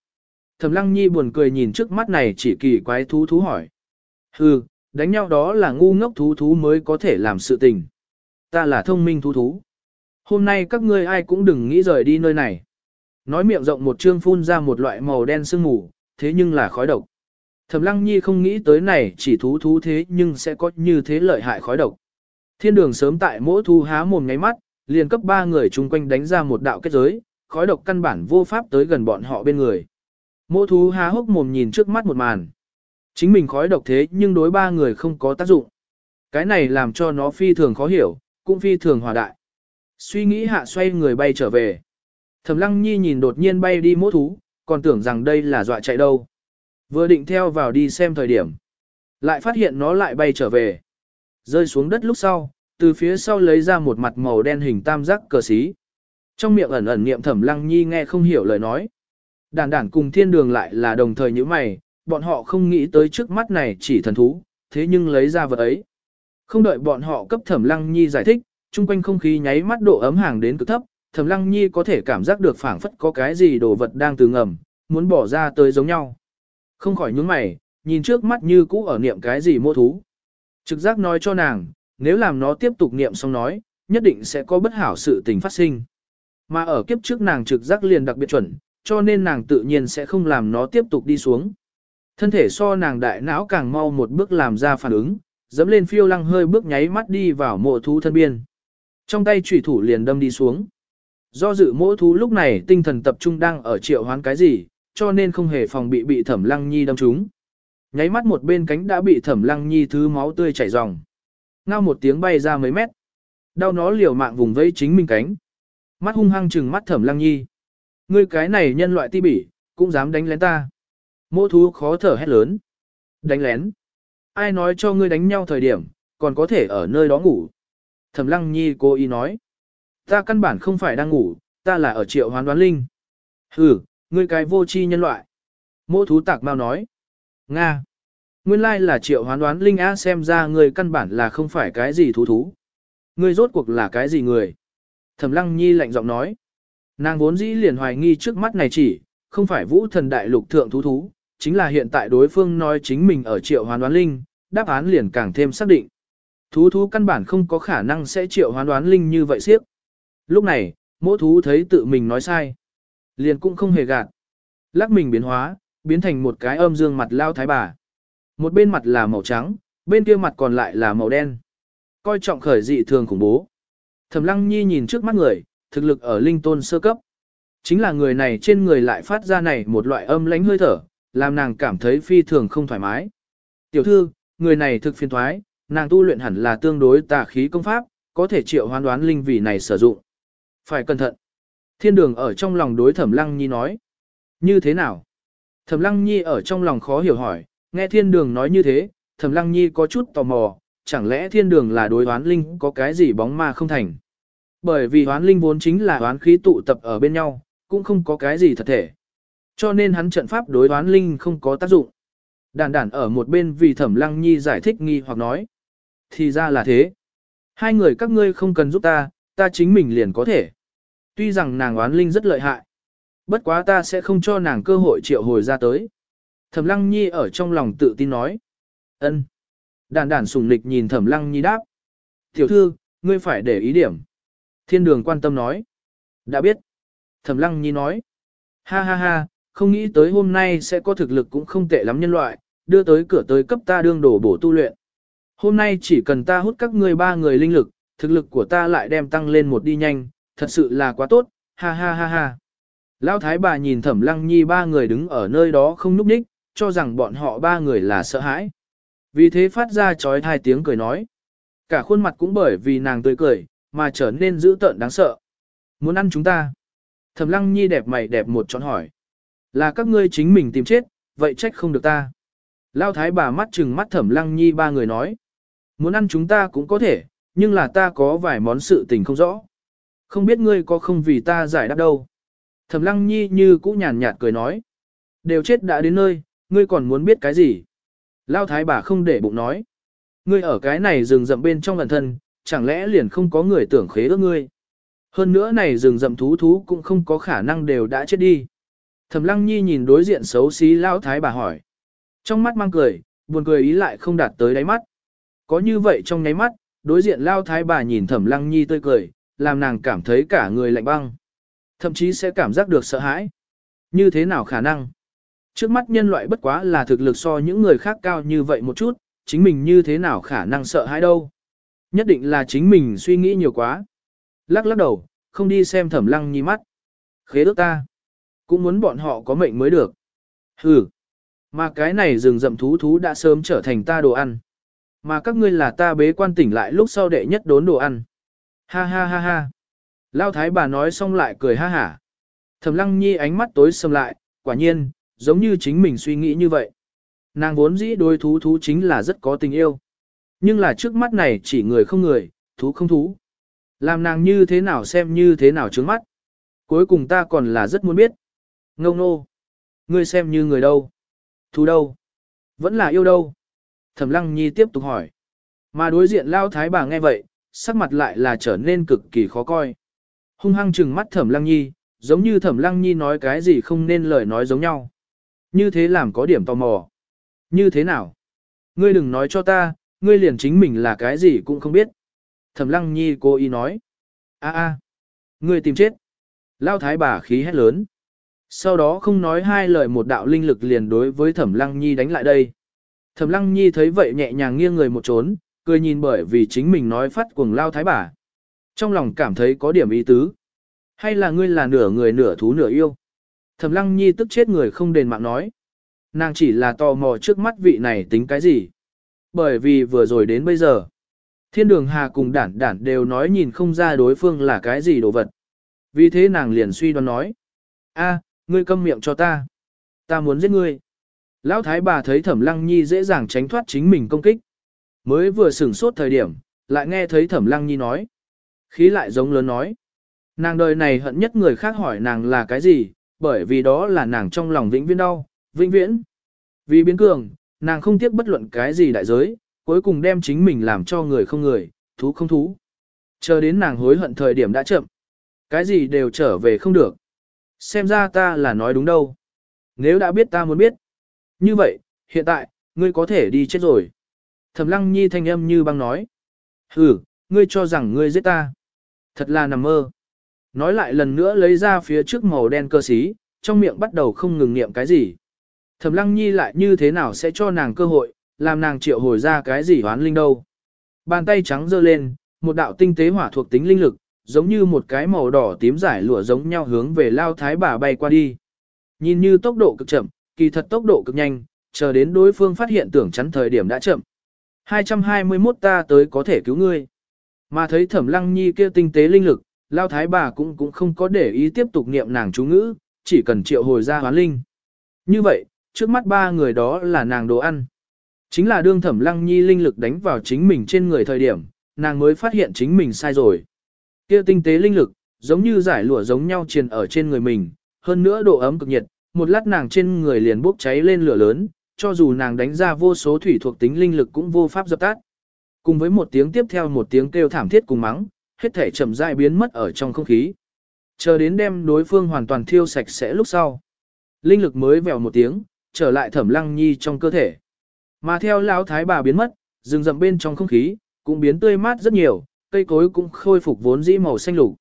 Thẩm lăng nhi buồn cười nhìn trước mắt này chỉ kỳ quái thú thú hỏi. Hừ, đánh nhau đó là ngu ngốc thú thú mới có thể làm sự tình. Ta là thông minh thú thú. Hôm nay các ngươi ai cũng đừng nghĩ rời đi nơi này. Nói miệng rộng một trương phun ra một loại màu đen sương mù, thế nhưng là khói độc. Thẩm Lăng Nhi không nghĩ tới này chỉ thú thú thế nhưng sẽ có như thế lợi hại khói độc. Thiên đường sớm tại mỗi thu há mồm nháy mắt, liền cấp ba người chung quanh đánh ra một đạo kết giới, khói độc căn bản vô pháp tới gần bọn họ bên người. Mỗ thú há hốc mồm nhìn trước mắt một màn. Chính mình khói độc thế nhưng đối ba người không có tác dụng. Cái này làm cho nó phi thường khó hiểu, cũng phi thường hòa đại. Suy nghĩ hạ xoay người bay trở về. Thẩm lăng nhi nhìn đột nhiên bay đi mỗ thú, còn tưởng rằng đây là dọa chạy đâu. Vừa định theo vào đi xem thời điểm. Lại phát hiện nó lại bay trở về. Rơi xuống đất lúc sau, từ phía sau lấy ra một mặt màu đen hình tam giác cờ xí. Trong miệng ẩn ẩn niệm thẩm lăng nhi nghe không hiểu lời nói. Đản đản cùng thiên đường lại là đồng thời như mày, bọn họ không nghĩ tới trước mắt này chỉ thần thú, thế nhưng lấy ra vật ấy. Không đợi bọn họ cấp thẩm lăng nhi giải thích, chung quanh không khí nháy mắt độ ấm hàng đến cực thấp, thẩm lăng nhi có thể cảm giác được phảng phất có cái gì đồ vật đang từ ngầm, muốn bỏ ra tới giống nhau. Không khỏi nhướng mày, nhìn trước mắt như cũ ở niệm cái gì mô thú. Trực giác nói cho nàng, nếu làm nó tiếp tục niệm xong nói, nhất định sẽ có bất hảo sự tình phát sinh. Mà ở kiếp trước nàng trực giác liền đặc biệt chuẩn, cho nên nàng tự nhiên sẽ không làm nó tiếp tục đi xuống. Thân thể so nàng đại não càng mau một bước làm ra phản ứng, dẫm lên phiêu lăng hơi bước nháy mắt đi vào mộ thú thân biên. Trong tay chủy thủ liền đâm đi xuống. Do dự mỗi thú lúc này tinh thần tập trung đang ở triệu hoán cái gì, cho nên không hề phòng bị bị thẩm lăng nhi đâm trúng. Nháy mắt một bên cánh đã bị thẩm lăng nhi thứ máu tươi chảy ròng. Ngao một tiếng bay ra mấy mét. Đau nó liều mạng vùng vây chính mình cánh. Mắt hung hăng trừng mắt thẩm lăng nhi. Ngươi cái này nhân loại ti bỉ, cũng dám đánh lén ta. Mộ thú khó thở hét lớn. Đánh lén. Ai nói cho ngươi đánh nhau thời điểm, còn có thể ở nơi đó ngủ. Thẩm lăng nhi cô ý nói. Ta căn bản không phải đang ngủ, ta là ở triệu hoán đoán linh. Hừ, ngươi cái vô tri nhân loại. Mô thú tạc mau nói. Nga. Nguyên lai là triệu hoán đoán linh á xem ra ngươi căn bản là không phải cái gì thú thú. Ngươi rốt cuộc là cái gì người? Thẩm lăng nhi lạnh giọng nói. Nàng vốn dĩ liền hoài nghi trước mắt này chỉ, không phải vũ thần đại lục thượng thú thú, chính là hiện tại đối phương nói chính mình ở triệu hoán đoán linh, đáp án liền càng thêm xác định. Thú thú căn bản không có khả năng sẽ triệu hoán đoán linh như vậy siếp. Lúc này, mỗi thú thấy tự mình nói sai. Liền cũng không hề gạt. Lắc mình biến hóa, biến thành một cái âm dương mặt lao thái bà. Một bên mặt là màu trắng, bên kia mặt còn lại là màu đen. Coi trọng khởi dị thường khủng bố. Thẩm lăng nhi nhìn trước mắt người, thực lực ở linh tôn sơ cấp. Chính là người này trên người lại phát ra này một loại âm lãnh hơi thở, làm nàng cảm thấy phi thường không thoải mái. Tiểu thư, người này thực phiền thoái, nàng tu luyện hẳn là tương đối tà khí công pháp, có thể triệu hoán đoán linh vì này sử dụng. Phải cẩn thận. Thiên đường ở trong lòng đối thẩm lăng nhi nói. Như thế nào? Thẩm lăng nhi ở trong lòng khó hiểu hỏi, nghe thiên đường nói như thế, thẩm lăng nhi có chút tò mò, chẳng lẽ thiên đường là đối đoán linh có cái gì bóng ma không thành? Bởi vì đoán linh vốn chính là đoán khí tụ tập ở bên nhau, cũng không có cái gì thật thể. Cho nên hắn trận pháp đối đoán linh không có tác dụng. Đản đản ở một bên vì thẩm lăng nhi giải thích nghi hoặc nói. Thì ra là thế. Hai người các ngươi không cần giúp ta, ta chính mình liền có thể. Tuy rằng nàng oán linh rất lợi hại. Bất quá ta sẽ không cho nàng cơ hội triệu hồi ra tới. Thẩm lăng nhi ở trong lòng tự tin nói. ân. Đản đản sùng lịch nhìn thẩm lăng nhi đáp. Tiểu thư, ngươi phải để ý điểm. Thiên đường quan tâm nói. Đã biết. Thẩm lăng nhi nói. Ha ha ha, không nghĩ tới hôm nay sẽ có thực lực cũng không tệ lắm nhân loại, đưa tới cửa tới cấp ta đương đổ bổ tu luyện. Hôm nay chỉ cần ta hút các ngươi ba người linh lực, thực lực của ta lại đem tăng lên một đi nhanh, thật sự là quá tốt, ha ha ha ha. Lão thái bà nhìn thẩm lăng nhi ba người đứng ở nơi đó không núp ních, cho rằng bọn họ ba người là sợ hãi. Vì thế phát ra chói thai tiếng cười nói. Cả khuôn mặt cũng bởi vì nàng tươi cười, mà trở nên dữ tợn đáng sợ. Muốn ăn chúng ta. Thẩm lăng nhi đẹp mày đẹp một trọn hỏi. Là các ngươi chính mình tìm chết, vậy trách không được ta. Lao thái bà mắt chừng mắt thẩm lăng nhi ba người nói. Muốn ăn chúng ta cũng có thể, nhưng là ta có vài món sự tình không rõ. Không biết ngươi có không vì ta giải đáp đâu. Thẩm lăng nhi như cũ nhàn nhạt cười nói. Đều chết đã đến nơi, ngươi còn muốn biết cái gì? Lao thái bà không để bụng nói. Ngươi ở cái này rừng rậm bên trong lần thân, chẳng lẽ liền không có người tưởng khế ước ngươi? Hơn nữa này rừng rậm thú thú cũng không có khả năng đều đã chết đi. Thẩm lăng nhi nhìn đối diện xấu xí Lao thái bà hỏi. Trong mắt mang cười, buồn cười ý lại không đạt tới đáy mắt. Có như vậy trong nháy mắt, đối diện Lao thái bà nhìn thẩm lăng nhi tươi cười, làm nàng cảm thấy cả người lạnh băng. Thậm chí sẽ cảm giác được sợ hãi. Như thế nào khả năng? Trước mắt nhân loại bất quá là thực lực so những người khác cao như vậy một chút, chính mình như thế nào khả năng sợ hãi đâu. Nhất định là chính mình suy nghĩ nhiều quá. Lắc lắc đầu, không đi xem thẩm lăng nhi mắt. Khế ước ta. Cũng muốn bọn họ có mệnh mới được. Hừ. Mà cái này rừng rậm thú thú đã sớm trở thành ta đồ ăn. Mà các ngươi là ta bế quan tỉnh lại lúc sau đệ nhất đốn đồ ăn. Ha ha ha ha. Lao thái bà nói xong lại cười ha hả. Thẩm lăng nhi ánh mắt tối sầm lại, quả nhiên, giống như chính mình suy nghĩ như vậy. Nàng vốn dĩ đôi thú thú chính là rất có tình yêu. Nhưng là trước mắt này chỉ người không người, thú không thú. Làm nàng như thế nào xem như thế nào trước mắt. Cuối cùng ta còn là rất muốn biết. Ngông nô. Ngươi xem như người đâu? Thú đâu? Vẫn là yêu đâu? Thẩm lăng nhi tiếp tục hỏi. Mà đối diện lao thái bà nghe vậy, sắc mặt lại là trở nên cực kỳ khó coi. Hung hăng trừng mắt thẩm lăng nhi, giống như thẩm lăng nhi nói cái gì không nên lời nói giống nhau. Như thế làm có điểm tò mò. Như thế nào? Ngươi đừng nói cho ta, ngươi liền chính mình là cái gì cũng không biết. Thẩm lăng nhi cô ý nói. a a, ngươi tìm chết. Lao thái bà khí hét lớn. Sau đó không nói hai lời một đạo linh lực liền đối với thẩm lăng nhi đánh lại đây. Thẩm lăng nhi thấy vậy nhẹ nhàng nghiêng người một trốn, cười nhìn bởi vì chính mình nói phát cuồng lao thái bà. Trong lòng cảm thấy có điểm ý tứ. Hay là ngươi là nửa người nửa thú nửa yêu? Thẩm lăng nhi tức chết người không đền mạng nói. Nàng chỉ là tò mò trước mắt vị này tính cái gì. Bởi vì vừa rồi đến bây giờ, thiên đường hà cùng đản đản đều nói nhìn không ra đối phương là cái gì đồ vật. Vì thế nàng liền suy đoán nói. a ngươi câm miệng cho ta. Ta muốn giết ngươi. Lão thái bà thấy thẩm lăng nhi dễ dàng tránh thoát chính mình công kích. Mới vừa sửng sốt thời điểm, lại nghe thấy thẩm lăng nhi nói. Khí lại giống lớn nói. Nàng đời này hận nhất người khác hỏi nàng là cái gì, bởi vì đó là nàng trong lòng vĩnh viễn đau, vĩnh viễn. Vì biến cường, nàng không tiếc bất luận cái gì đại giới, cuối cùng đem chính mình làm cho người không người, thú không thú. Chờ đến nàng hối hận thời điểm đã chậm. Cái gì đều trở về không được. Xem ra ta là nói đúng đâu. Nếu đã biết ta muốn biết. Như vậy, hiện tại, ngươi có thể đi chết rồi. Thẩm lăng nhi thanh âm như băng nói. Ừ, ngươi cho rằng ngươi giết ta. Thật là nằm mơ. Nói lại lần nữa lấy ra phía trước màu đen cơ sĩ, trong miệng bắt đầu không ngừng niệm cái gì. Thẩm lăng nhi lại như thế nào sẽ cho nàng cơ hội, làm nàng triệu hồi ra cái gì hoán linh đâu. Bàn tay trắng giơ lên, một đạo tinh tế hỏa thuộc tính linh lực, giống như một cái màu đỏ tím giải lụa giống nhau hướng về lao thái bà bay qua đi. Nhìn như tốc độ cực chậm, kỳ thật tốc độ cực nhanh, chờ đến đối phương phát hiện tưởng chắn thời điểm đã chậm. 221 ta tới có thể cứu ngươi. Mà thấy thẩm lăng nhi kia tinh tế linh lực, lao thái bà cũng cũng không có để ý tiếp tục niệm nàng chú ngữ, chỉ cần triệu hồi ra hoán linh. Như vậy, trước mắt ba người đó là nàng đồ ăn. Chính là đương thẩm lăng nhi linh lực đánh vào chính mình trên người thời điểm, nàng mới phát hiện chính mình sai rồi. Kia tinh tế linh lực, giống như giải lụa giống nhau truyền ở trên người mình, hơn nữa độ ấm cực nhiệt, một lát nàng trên người liền bốc cháy lên lửa lớn, cho dù nàng đánh ra vô số thủy thuộc tính linh lực cũng vô pháp dập tắt. Cùng với một tiếng tiếp theo một tiếng kêu thảm thiết cùng mắng, hết thể chậm rãi biến mất ở trong không khí. Chờ đến đem đối phương hoàn toàn thiêu sạch sẽ lúc sau. Linh lực mới vèo một tiếng, trở lại thẩm lăng nhi trong cơ thể. Mà theo lão thái bà biến mất, rừng rậm bên trong không khí, cũng biến tươi mát rất nhiều, cây cối cũng khôi phục vốn dĩ màu xanh lục.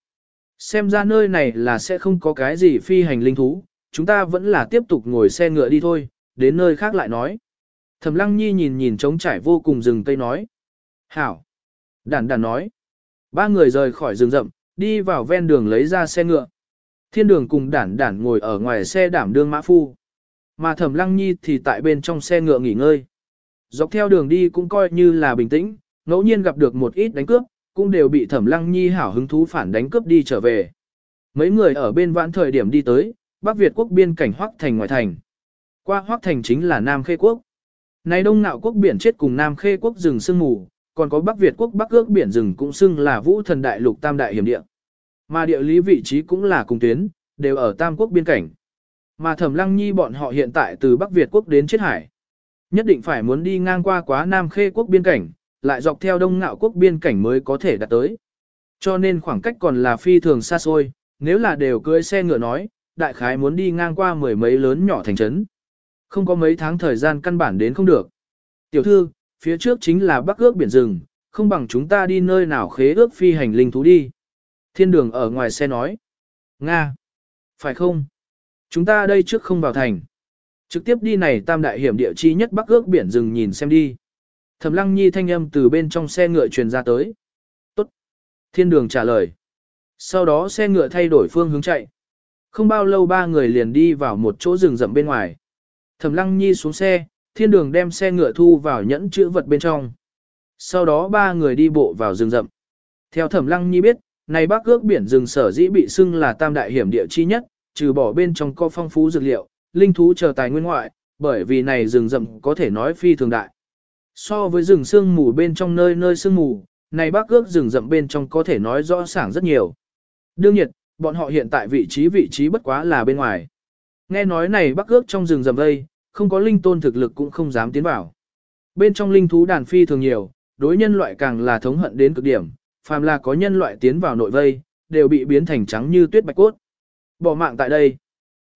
Xem ra nơi này là sẽ không có cái gì phi hành linh thú, chúng ta vẫn là tiếp tục ngồi xe ngựa đi thôi, đến nơi khác lại nói. Thẩm lăng nhi nhìn nhìn trống trải vô cùng rừng cây nói. Hảo. Đản đản nói. Ba người rời khỏi rừng rậm, đi vào ven đường lấy ra xe ngựa. Thiên đường cùng đản đản ngồi ở ngoài xe đảm đương mã phu. Mà thẩm lăng nhi thì tại bên trong xe ngựa nghỉ ngơi. Dọc theo đường đi cũng coi như là bình tĩnh, ngẫu nhiên gặp được một ít đánh cướp, cũng đều bị thẩm lăng nhi hảo hứng thú phản đánh cướp đi trở về. Mấy người ở bên vãn thời điểm đi tới, Bắc Việt quốc biên cảnh Hoắc Thành ngoại thành. Qua Hoắc Thành chính là Nam Khê quốc. Này Đông Nạo quốc biển chết cùng Nam Khê quốc rừng sương mù, còn có Bắc Việt quốc Bắc ước biển rừng cũng xưng là Vũ Thần Đại Lục Tam Đại Hiểm Địa. Mà địa lý vị trí cũng là cùng tuyến, đều ở Tam quốc biên cảnh. Mà Thẩm Lăng Nhi bọn họ hiện tại từ Bắc Việt quốc đến chết Hải. Nhất định phải muốn đi ngang qua quá Nam Khê quốc biên cảnh, lại dọc theo Đông Nạo quốc biên cảnh mới có thể đạt tới. Cho nên khoảng cách còn là phi thường xa xôi, nếu là đều cưỡi xe ngựa nói, đại khái muốn đi ngang qua mười mấy lớn nhỏ thành trấn. Không có mấy tháng thời gian căn bản đến không được. Tiểu thư, phía trước chính là bắc ước biển rừng, không bằng chúng ta đi nơi nào khế ước phi hành linh thú đi. Thiên đường ở ngoài xe nói. Nga. Phải không? Chúng ta đây trước không vào thành. Trực tiếp đi này tam đại hiểm địa chi nhất bắc ước biển rừng nhìn xem đi. Thẩm lăng nhi thanh âm từ bên trong xe ngựa truyền ra tới. Tốt. Thiên đường trả lời. Sau đó xe ngựa thay đổi phương hướng chạy. Không bao lâu ba người liền đi vào một chỗ rừng rậm bên ngoài. Thẩm lăng nhi xuống xe, thiên đường đem xe ngựa thu vào nhẫn chữ vật bên trong. Sau đó ba người đi bộ vào rừng rậm. Theo thẩm lăng nhi biết, này bắc ước biển rừng sở dĩ bị xưng là tam đại hiểm địa chi nhất, trừ bỏ bên trong có phong phú dược liệu, linh thú chờ tài nguyên ngoại, bởi vì này rừng rậm có thể nói phi thường đại. So với rừng sương mù bên trong nơi nơi sương mù, này bắc ước rừng rậm bên trong có thể nói rõ ràng rất nhiều. Đương nhiên, bọn họ hiện tại vị trí vị trí bất quá là bên ngoài. Nghe nói này bắc ước trong rừng rậm đây, không có linh tôn thực lực cũng không dám tiến vào. Bên trong linh thú đàn phi thường nhiều, đối nhân loại càng là thống hận đến cực điểm, phàm là có nhân loại tiến vào nội vây, đều bị biến thành trắng như tuyết bạch cốt. Bỏ mạng tại đây.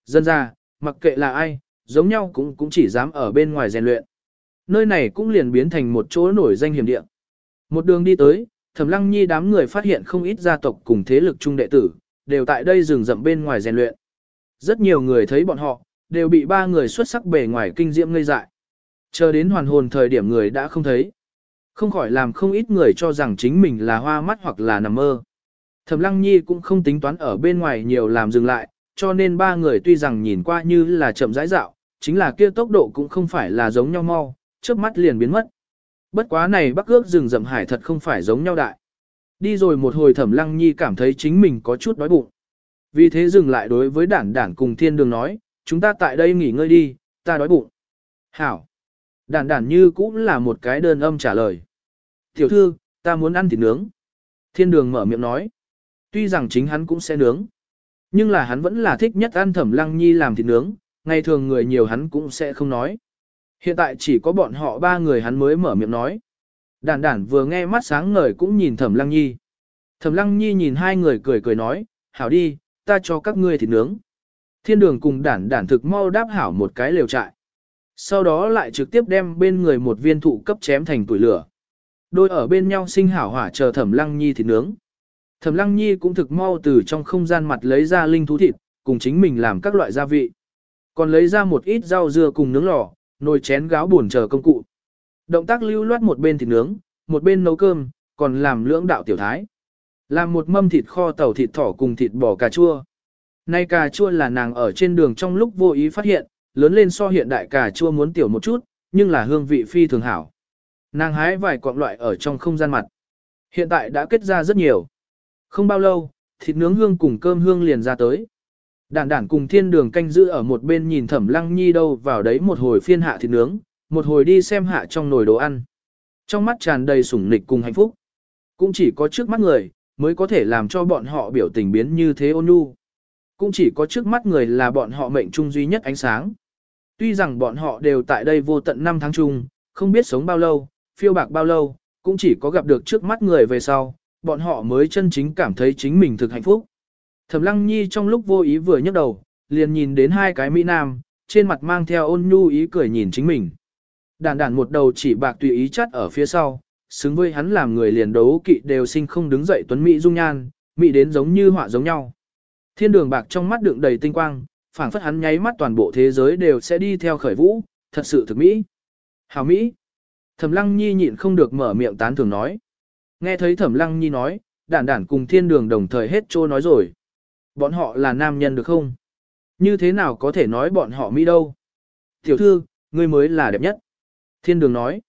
Dân ra, mặc kệ là ai, giống nhau cũng cũng chỉ dám ở bên ngoài rèn luyện. Nơi này cũng liền biến thành một chỗ nổi danh hiểm địa. Một đường đi tới, Thẩm Lăng Nhi đám người phát hiện không ít gia tộc cùng thế lực trung đệ tử, đều tại đây rừng rậm bên ngoài rèn luyện. Rất nhiều người thấy bọn họ, đều bị ba người xuất sắc bề ngoài kinh diễm ngây dại. Chờ đến hoàn hồn thời điểm người đã không thấy. Không khỏi làm không ít người cho rằng chính mình là hoa mắt hoặc là nằm mơ. Thẩm Lăng Nhi cũng không tính toán ở bên ngoài nhiều làm dừng lại, cho nên ba người tuy rằng nhìn qua như là chậm rãi dạo, chính là kia tốc độ cũng không phải là giống nhau mau, chớp mắt liền biến mất. Bất quá này bắc ước rừng rậm hải thật không phải giống nhau đại. Đi rồi một hồi thẩm lăng nhi cảm thấy chính mình có chút đói bụng. Vì thế dừng lại đối với đản đản cùng thiên đường nói, chúng ta tại đây nghỉ ngơi đi, ta đói bụng. Hảo. Đản đản như cũng là một cái đơn âm trả lời. Tiểu thư, ta muốn ăn thịt nướng. Thiên đường mở miệng nói. Tuy rằng chính hắn cũng sẽ nướng. Nhưng là hắn vẫn là thích nhất ăn thẩm lăng nhi làm thịt nướng, ngày thường người nhiều hắn cũng sẽ không nói. Hiện tại chỉ có bọn họ ba người hắn mới mở miệng nói. Đản đản vừa nghe mắt sáng ngời cũng nhìn thẩm lăng nhi. Thẩm lăng nhi nhìn hai người cười cười nói, hảo đi, ta cho các ngươi thịt nướng. Thiên đường cùng đản đản thực mau đáp hảo một cái lều trại. Sau đó lại trực tiếp đem bên người một viên thụ cấp chém thành tuổi lửa. Đôi ở bên nhau sinh hảo hỏa chờ thẩm lăng nhi thịt nướng. Thẩm lăng nhi cũng thực mau từ trong không gian mặt lấy ra linh thú thịt, cùng chính mình làm các loại gia vị. Còn lấy ra một ít rau dưa cùng nướng lò, nồi chén gáo buồn chờ công cụ. Động tác lưu loát một bên thịt nướng, một bên nấu cơm, còn làm lưỡng đạo tiểu thái. Làm một mâm thịt kho tàu thịt thỏ cùng thịt bò cà chua. Nay cà chua là nàng ở trên đường trong lúc vô ý phát hiện, lớn lên so hiện đại cà chua muốn tiểu một chút, nhưng là hương vị phi thường hảo. Nàng hái vài cọng loại ở trong không gian mặt. Hiện tại đã kết ra rất nhiều. Không bao lâu, thịt nướng hương cùng cơm hương liền ra tới. Đản đản cùng thiên đường canh giữ ở một bên nhìn thẩm lăng nhi đâu vào đấy một hồi phiên hạ thịt nướng, một hồi đi xem hạ trong nồi đồ ăn. Trong mắt tràn đầy sủng nịch cùng hạnh phúc. Cũng chỉ có trước mắt người, mới có thể làm cho bọn họ biểu tình biến như thế ôn nhu. Cũng chỉ có trước mắt người là bọn họ mệnh trung duy nhất ánh sáng. Tuy rằng bọn họ đều tại đây vô tận năm tháng chung, không biết sống bao lâu, phiêu bạc bao lâu, cũng chỉ có gặp được trước mắt người về sau, bọn họ mới chân chính cảm thấy chính mình thực hạnh phúc. Thẩm Lăng Nhi trong lúc vô ý vừa nhấc đầu, liền nhìn đến hai cái mỹ nam, trên mặt mang theo ôn nhu ý cười nhìn chính mình. Đàn đàn một đầu chỉ bạc tùy ý chắt ở phía sau, xứng với hắn làm người liền đấu kỵ đều sinh không đứng dậy tuấn mỹ dung nhan, mỹ đến giống như họa giống nhau. Thiên đường bạc trong mắt đựng đầy tinh quang, phảng phất hắn nháy mắt toàn bộ thế giới đều sẽ đi theo khởi vũ, thật sự thực mỹ. Hảo mỹ. Thẩm Lăng Nhi nhịn không được mở miệng tán thưởng nói. Nghe thấy Thẩm Lăng Nhi nói, đản đản cùng thiên đường đồng thời hết trô nói rồi. Bọn họ là nam nhân được không? Như thế nào có thể nói bọn họ mỹ đâu? Tiểu thư, ngươi mới là đẹp nhất. Thiên đường nói.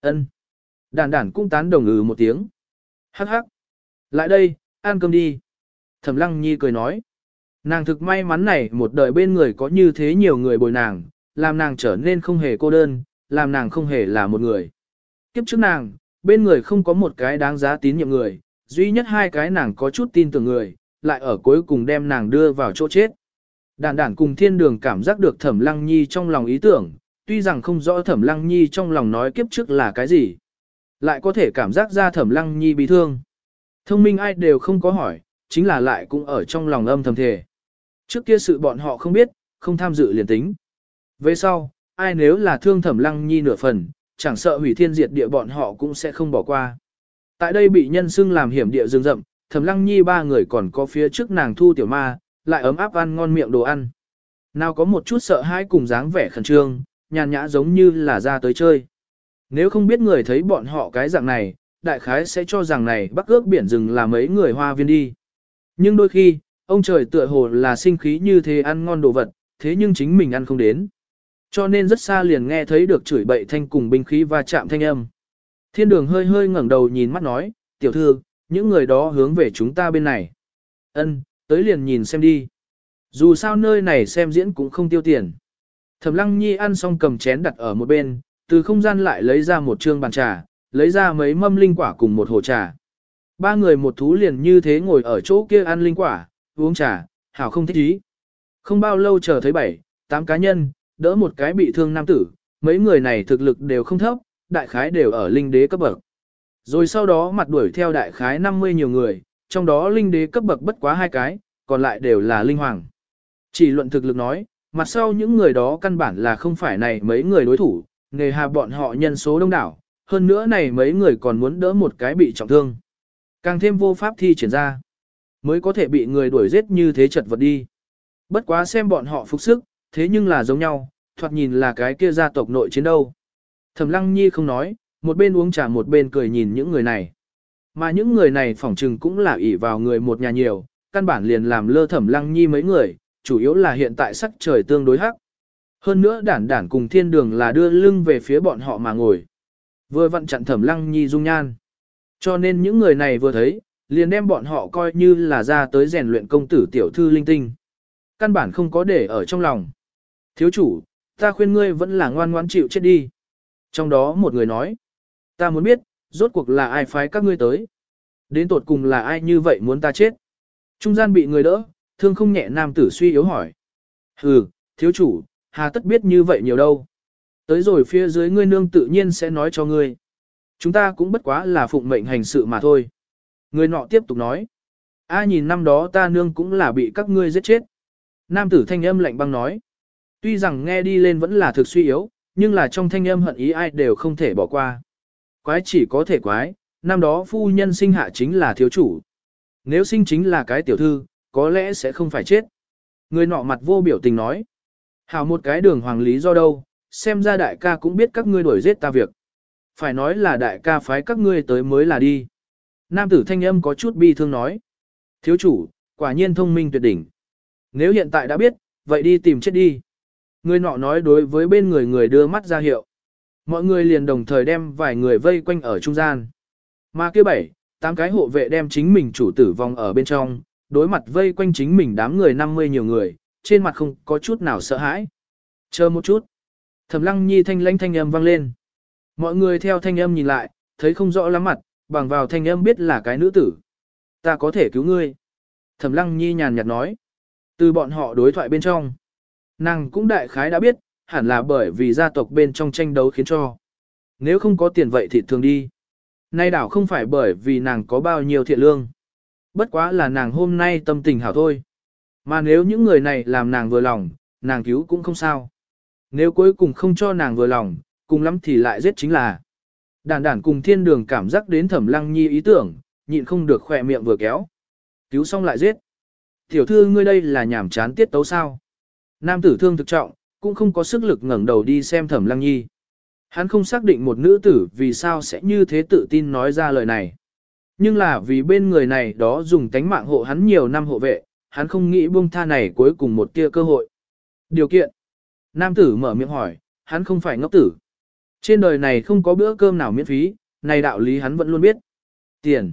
ân. Đản đản cũng tán đồng ừ một tiếng. Hắc hắc. Lại đây, ăn cơm đi. Thẩm Lăng Nhi cười nói. Nàng thực may mắn này một đời bên người có như thế nhiều người bồi nàng, làm nàng trở nên không hề cô đơn, làm nàng không hề là một người. Kiếp trước nàng, bên người không có một cái đáng giá tín nhiệm người, duy nhất hai cái nàng có chút tin tưởng người, lại ở cuối cùng đem nàng đưa vào chỗ chết. Đản đản cùng thiên đường cảm giác được thẩm lăng nhi trong lòng ý tưởng, tuy rằng không rõ thẩm lăng nhi trong lòng nói kiếp trước là cái gì, lại có thể cảm giác ra thẩm lăng nhi bị thương. Thông minh ai đều không có hỏi, chính là lại cũng ở trong lòng âm thầm thề. Trước kia sự bọn họ không biết, không tham dự liền tính. Về sau, ai nếu là thương thẩm lăng nhi nửa phần, chẳng sợ hủy thiên diệt địa bọn họ cũng sẽ không bỏ qua. Tại đây bị nhân xưng làm hiểm địa rừng rậm, thẩm lăng nhi ba người còn có phía trước nàng thu tiểu ma, lại ấm áp ăn ngon miệng đồ ăn. Nào có một chút sợ hãi cùng dáng vẻ khẩn trương, nhàn nhã giống như là ra tới chơi. Nếu không biết người thấy bọn họ cái dạng này, đại khái sẽ cho rằng này bắc ước biển rừng là mấy người hoa viên đi. Nhưng đôi khi, ông trời tựa hồ là sinh khí như thế ăn ngon đồ vật, thế nhưng chính mình ăn không đến. Cho nên rất xa liền nghe thấy được chửi bậy thanh cùng binh khí va chạm thanh âm. Thiên đường hơi hơi ngẩng đầu nhìn mắt nói, tiểu thư, những người đó hướng về chúng ta bên này. Ân, tới liền nhìn xem đi. Dù sao nơi này xem diễn cũng không tiêu tiền. Thẩm lăng nhi ăn xong cầm chén đặt ở một bên, từ không gian lại lấy ra một trương bàn trà, lấy ra mấy mâm linh quả cùng một hồ trà. Ba người một thú liền như thế ngồi ở chỗ kia ăn linh quả, uống trà, hảo không thích ý. Không bao lâu chờ thấy bảy, tám cá nhân, đỡ một cái bị thương nam tử, mấy người này thực lực đều không thấp, đại khái đều ở linh đế cấp bậc. Rồi sau đó mặt đuổi theo đại khái 50 nhiều người, trong đó linh đế cấp bậc bất quá hai cái, còn lại đều là linh hoàng. Chỉ luận thực lực nói, mặt sau những người đó căn bản là không phải này mấy người đối thủ, nghề hà bọn họ nhân số đông đảo, hơn nữa này mấy người còn muốn đỡ một cái bị trọng thương. Càng thêm vô pháp thi triển ra, mới có thể bị người đuổi giết như thế chật vật đi. Bất quá xem bọn họ phục sức, thế nhưng là giống nhau, thoạt nhìn là cái kia gia tộc nội chiến đâu. Thẩm Lăng Nhi không nói, một bên uống trà một bên cười nhìn những người này. Mà những người này phỏng trừng cũng là ỷ vào người một nhà nhiều, căn bản liền làm lơ Thẩm Lăng Nhi mấy người, chủ yếu là hiện tại sắc trời tương đối hắc. Hơn nữa đản đản cùng thiên đường là đưa lưng về phía bọn họ mà ngồi. Vừa vặn chặn Thẩm Lăng Nhi dung nhan. Cho nên những người này vừa thấy, liền đem bọn họ coi như là ra tới rèn luyện công tử tiểu thư linh tinh. Căn bản không có để ở trong lòng. Thiếu chủ, ta khuyên ngươi vẫn là ngoan ngoãn chịu chết đi. Trong đó một người nói, ta muốn biết, rốt cuộc là ai phái các ngươi tới. Đến tột cùng là ai như vậy muốn ta chết. Trung gian bị người đỡ, thương không nhẹ nam tử suy yếu hỏi. Hừ, thiếu chủ, hà tất biết như vậy nhiều đâu. Tới rồi phía dưới ngươi nương tự nhiên sẽ nói cho ngươi. Chúng ta cũng bất quá là phụng mệnh hành sự mà thôi. Người nọ tiếp tục nói. A nhìn năm đó ta nương cũng là bị các ngươi giết chết. Nam tử thanh âm lạnh băng nói. Tuy rằng nghe đi lên vẫn là thực suy yếu, nhưng là trong thanh âm hận ý ai đều không thể bỏ qua. Quái chỉ có thể quái, năm đó phu nhân sinh hạ chính là thiếu chủ. Nếu sinh chính là cái tiểu thư, có lẽ sẽ không phải chết. Người nọ mặt vô biểu tình nói. Hảo một cái đường hoàng lý do đâu, xem ra đại ca cũng biết các ngươi đuổi giết ta việc. Phải nói là đại ca phái các ngươi tới mới là đi. Nam tử thanh âm có chút bi thương nói. Thiếu chủ, quả nhiên thông minh tuyệt đỉnh. Nếu hiện tại đã biết, vậy đi tìm chết đi. Người nọ nói đối với bên người người đưa mắt ra hiệu. Mọi người liền đồng thời đem vài người vây quanh ở trung gian. Mà kia bảy, tám cái hộ vệ đem chính mình chủ tử vòng ở bên trong, đối mặt vây quanh chính mình đám người 50 nhiều người, trên mặt không có chút nào sợ hãi. Chờ một chút. Thẩm lăng nhi thanh lãnh thanh âm vang lên. Mọi người theo thanh âm nhìn lại, thấy không rõ lắm mặt, bằng vào thanh âm biết là cái nữ tử. Ta có thể cứu ngươi. Thẩm lăng nhi nhàn nhạt nói. Từ bọn họ đối thoại bên trong. Nàng cũng đại khái đã biết, hẳn là bởi vì gia tộc bên trong tranh đấu khiến cho. Nếu không có tiền vậy thì thường đi. Nay đảo không phải bởi vì nàng có bao nhiêu thiện lương. Bất quá là nàng hôm nay tâm tình hảo thôi. Mà nếu những người này làm nàng vừa lòng, nàng cứu cũng không sao. Nếu cuối cùng không cho nàng vừa lòng, cùng lắm thì lại giết chính là. Đàn đàn cùng thiên đường cảm giác đến thẩm lăng nhi ý tưởng, nhịn không được khỏe miệng vừa kéo. Cứu xong lại giết. Tiểu thư ngươi đây là nhảm chán tiết tấu sao. Nam tử thương thực trọng, cũng không có sức lực ngẩng đầu đi xem thẩm lăng nhi. Hắn không xác định một nữ tử vì sao sẽ như thế tự tin nói ra lời này. Nhưng là vì bên người này đó dùng tánh mạng hộ hắn nhiều năm hộ vệ, hắn không nghĩ buông tha này cuối cùng một tia cơ hội. Điều kiện. Nam tử mở miệng hỏi, hắn không phải ngốc tử. Trên đời này không có bữa cơm nào miễn phí, này đạo lý hắn vẫn luôn biết. Tiền.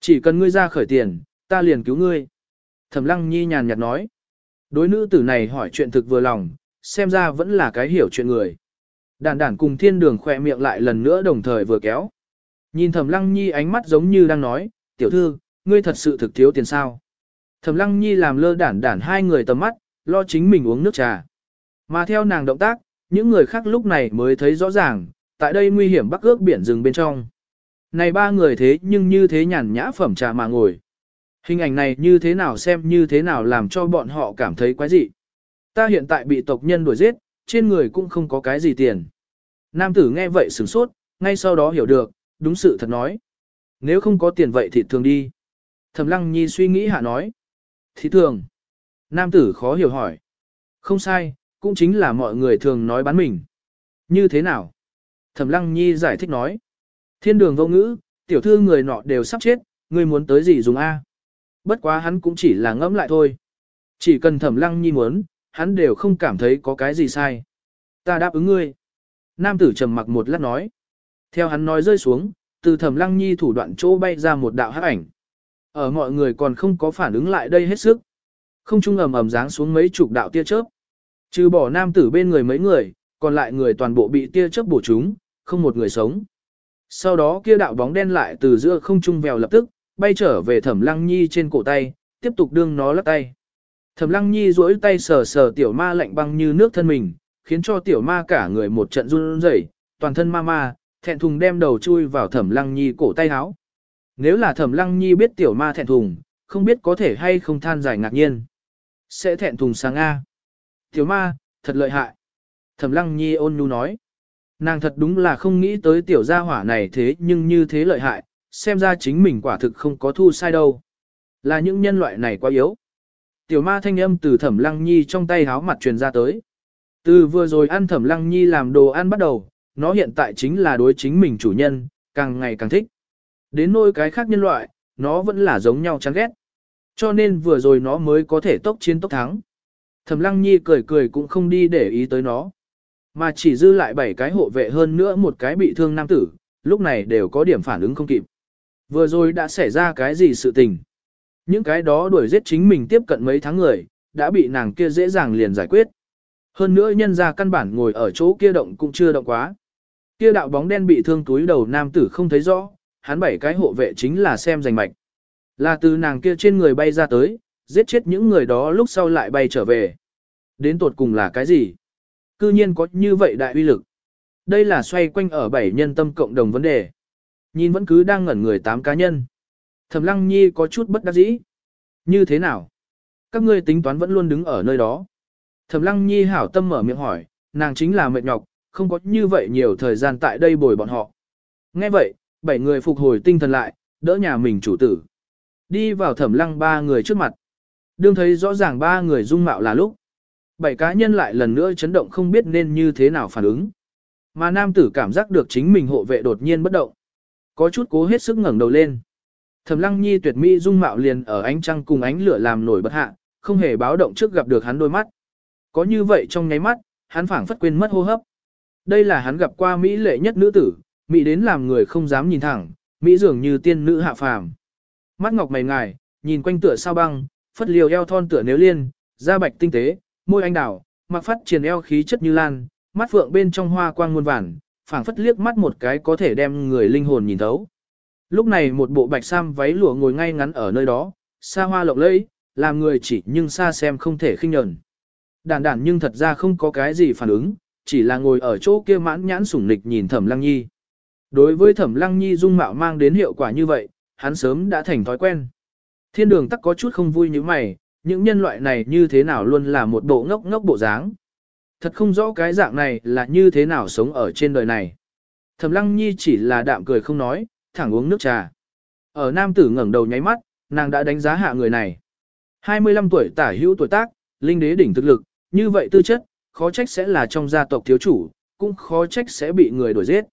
Chỉ cần ngươi ra khởi tiền, ta liền cứu ngươi. Thẩm lăng nhi nhàn nhạt nói. Đối nữ tử này hỏi chuyện thực vừa lòng, xem ra vẫn là cái hiểu chuyện người. Đản đản cùng thiên đường khỏe miệng lại lần nữa đồng thời vừa kéo. Nhìn thẩm lăng nhi ánh mắt giống như đang nói, tiểu thư, ngươi thật sự thực thiếu tiền sao. Thẩm lăng nhi làm lơ đản đản hai người tầm mắt, lo chính mình uống nước trà. Mà theo nàng động tác, những người khác lúc này mới thấy rõ ràng, tại đây nguy hiểm bắc ước biển rừng bên trong. Này ba người thế nhưng như thế nhàn nhã phẩm trà mà ngồi. Hình ảnh này như thế nào xem như thế nào làm cho bọn họ cảm thấy quái dị. Ta hiện tại bị tộc nhân đuổi giết, trên người cũng không có cái gì tiền. Nam tử nghe vậy sửng sốt, ngay sau đó hiểu được, đúng sự thật nói. Nếu không có tiền vậy thì thường đi. Thẩm lăng nhi suy nghĩ hạ nói. Thì thường. Nam tử khó hiểu hỏi. Không sai, cũng chính là mọi người thường nói bán mình. Như thế nào? Thẩm lăng nhi giải thích nói. Thiên đường vô ngữ, tiểu thư người nọ đều sắp chết, người muốn tới gì dùng A. Bất quá hắn cũng chỉ là ngẫm lại thôi. Chỉ cần thẩm lăng nhi muốn, hắn đều không cảm thấy có cái gì sai. Ta đáp ứng ngươi. Nam tử trầm mặc một lát nói. Theo hắn nói rơi xuống, từ thẩm lăng nhi thủ đoạn chỗ bay ra một đạo hắc ảnh. Ở mọi người còn không có phản ứng lại đây hết sức. Không trung ầm ầm giáng xuống mấy chục đạo tia chớp. Trừ bỏ nam tử bên người mấy người, còn lại người toàn bộ bị tia chớp bổ trúng, không một người sống. Sau đó kia đạo bóng đen lại từ giữa không trung vèo lập tức, bay trở về thẩm lăng nhi trên cổ tay, tiếp tục đương nó lắc tay. Thẩm lăng nhi duỗi tay sờ sờ tiểu ma lạnh băng như nước thân mình, khiến cho tiểu ma cả người một trận run rẩy, toàn thân ma ma, thẹn thùng đem đầu chui vào thẩm lăng nhi cổ tay áo. Nếu là thẩm lăng nhi biết tiểu ma thẹn thùng, không biết có thể hay không than giải ngạc nhiên. Sẽ thẹn thùng sang A. Tiểu ma, thật lợi hại. Thẩm lăng nhi ôn nhu nói. Nàng thật đúng là không nghĩ tới tiểu gia hỏa này thế nhưng như thế lợi hại, xem ra chính mình quả thực không có thu sai đâu. Là những nhân loại này quá yếu. Tiểu ma thanh âm từ thẩm lăng nhi trong tay háo mặt truyền ra tới. Từ vừa rồi ăn thẩm lăng nhi làm đồ ăn bắt đầu, nó hiện tại chính là đối chính mình chủ nhân, càng ngày càng thích. Đến nôi cái khác nhân loại, nó vẫn là giống nhau chán ghét. Cho nên vừa rồi nó mới có thể tốc chiến tốc thắng. Thẩm lăng nhi cười cười cũng không đi để ý tới nó. Mà chỉ dư lại bảy cái hộ vệ hơn nữa một cái bị thương nam tử, lúc này đều có điểm phản ứng không kịp. Vừa rồi đã xảy ra cái gì sự tình? Những cái đó đuổi giết chính mình tiếp cận mấy tháng người, đã bị nàng kia dễ dàng liền giải quyết. Hơn nữa nhân ra căn bản ngồi ở chỗ kia động cũng chưa động quá. Kia đạo bóng đen bị thương túi đầu nam tử không thấy rõ, hắn bảy cái hộ vệ chính là xem giành mạch. Là từ nàng kia trên người bay ra tới, giết chết những người đó lúc sau lại bay trở về. Đến tột cùng là cái gì? Cư nhiên có như vậy đại uy lực. Đây là xoay quanh ở bảy nhân tâm cộng đồng vấn đề. Nhìn vẫn cứ đang ngẩn người tám cá nhân. Thẩm Lăng Nhi có chút bất đắc dĩ. Như thế nào? Các ngươi tính toán vẫn luôn đứng ở nơi đó. Thẩm Lăng Nhi hảo tâm mở miệng hỏi, nàng chính là mệt nhọc, không có như vậy nhiều thời gian tại đây bồi bọn họ. Nghe vậy, bảy người phục hồi tinh thần lại, đỡ nhà mình chủ tử. Đi vào thẩm lăng ba người trước mặt. Đương thấy rõ ràng ba người dung mạo là lúc. Bảy cá nhân lại lần nữa chấn động không biết nên như thế nào phản ứng. Mà nam tử cảm giác được chính mình hộ vệ đột nhiên bất động. Có chút cố hết sức ngẩng đầu lên. Thẩm lăng nhi tuyệt mỹ dung mạo liền ở ánh trăng cùng ánh lửa làm nổi bật hạ, không hề báo động trước gặp được hắn đôi mắt. Có như vậy trong nháy mắt, hắn phảng phất quên mất hô hấp. Đây là hắn gặp qua mỹ lệ nhất nữ tử, mỹ đến làm người không dám nhìn thẳng, mỹ dường như tiên nữ hạ phàm. Mắt ngọc mày ngài, nhìn quanh tựa sao băng, phất liều eo thon tựa nếu liên, da bạch tinh tế, môi anh đào, mặc phát triển eo khí chất như lan, mắt phượng bên trong hoa quang muôn vàn, phảng phất liếc mắt một cái có thể đem người linh hồn nhìn thấu. Lúc này một bộ bạch sam váy lụa ngồi ngay ngắn ở nơi đó, xa hoa lộng lẫy, làm người chỉ nhưng xa xem không thể khinh nhẫn. Đản đản nhưng thật ra không có cái gì phản ứng, chỉ là ngồi ở chỗ kia mãn nhãn sủng nịch nhìn Thẩm Lăng Nhi. Đối với Thẩm Lăng Nhi dung mạo mang đến hiệu quả như vậy, hắn sớm đã thành thói quen. Thiên đường tắc có chút không vui như mày, những nhân loại này như thế nào luôn là một bộ ngốc ngốc bộ dáng. Thật không rõ cái dạng này là như thế nào sống ở trên đời này. Thẩm Lăng Nhi chỉ là đạm cười không nói, thẳng uống nước trà. Ở nam tử ngẩng đầu nháy mắt, nàng đã đánh giá hạ người này. 25 tuổi tả hữu tuổi tác, linh đế đỉnh thực lực, như vậy tư chất, khó trách sẽ là trong gia tộc thiếu chủ, cũng khó trách sẽ bị người đuổi giết.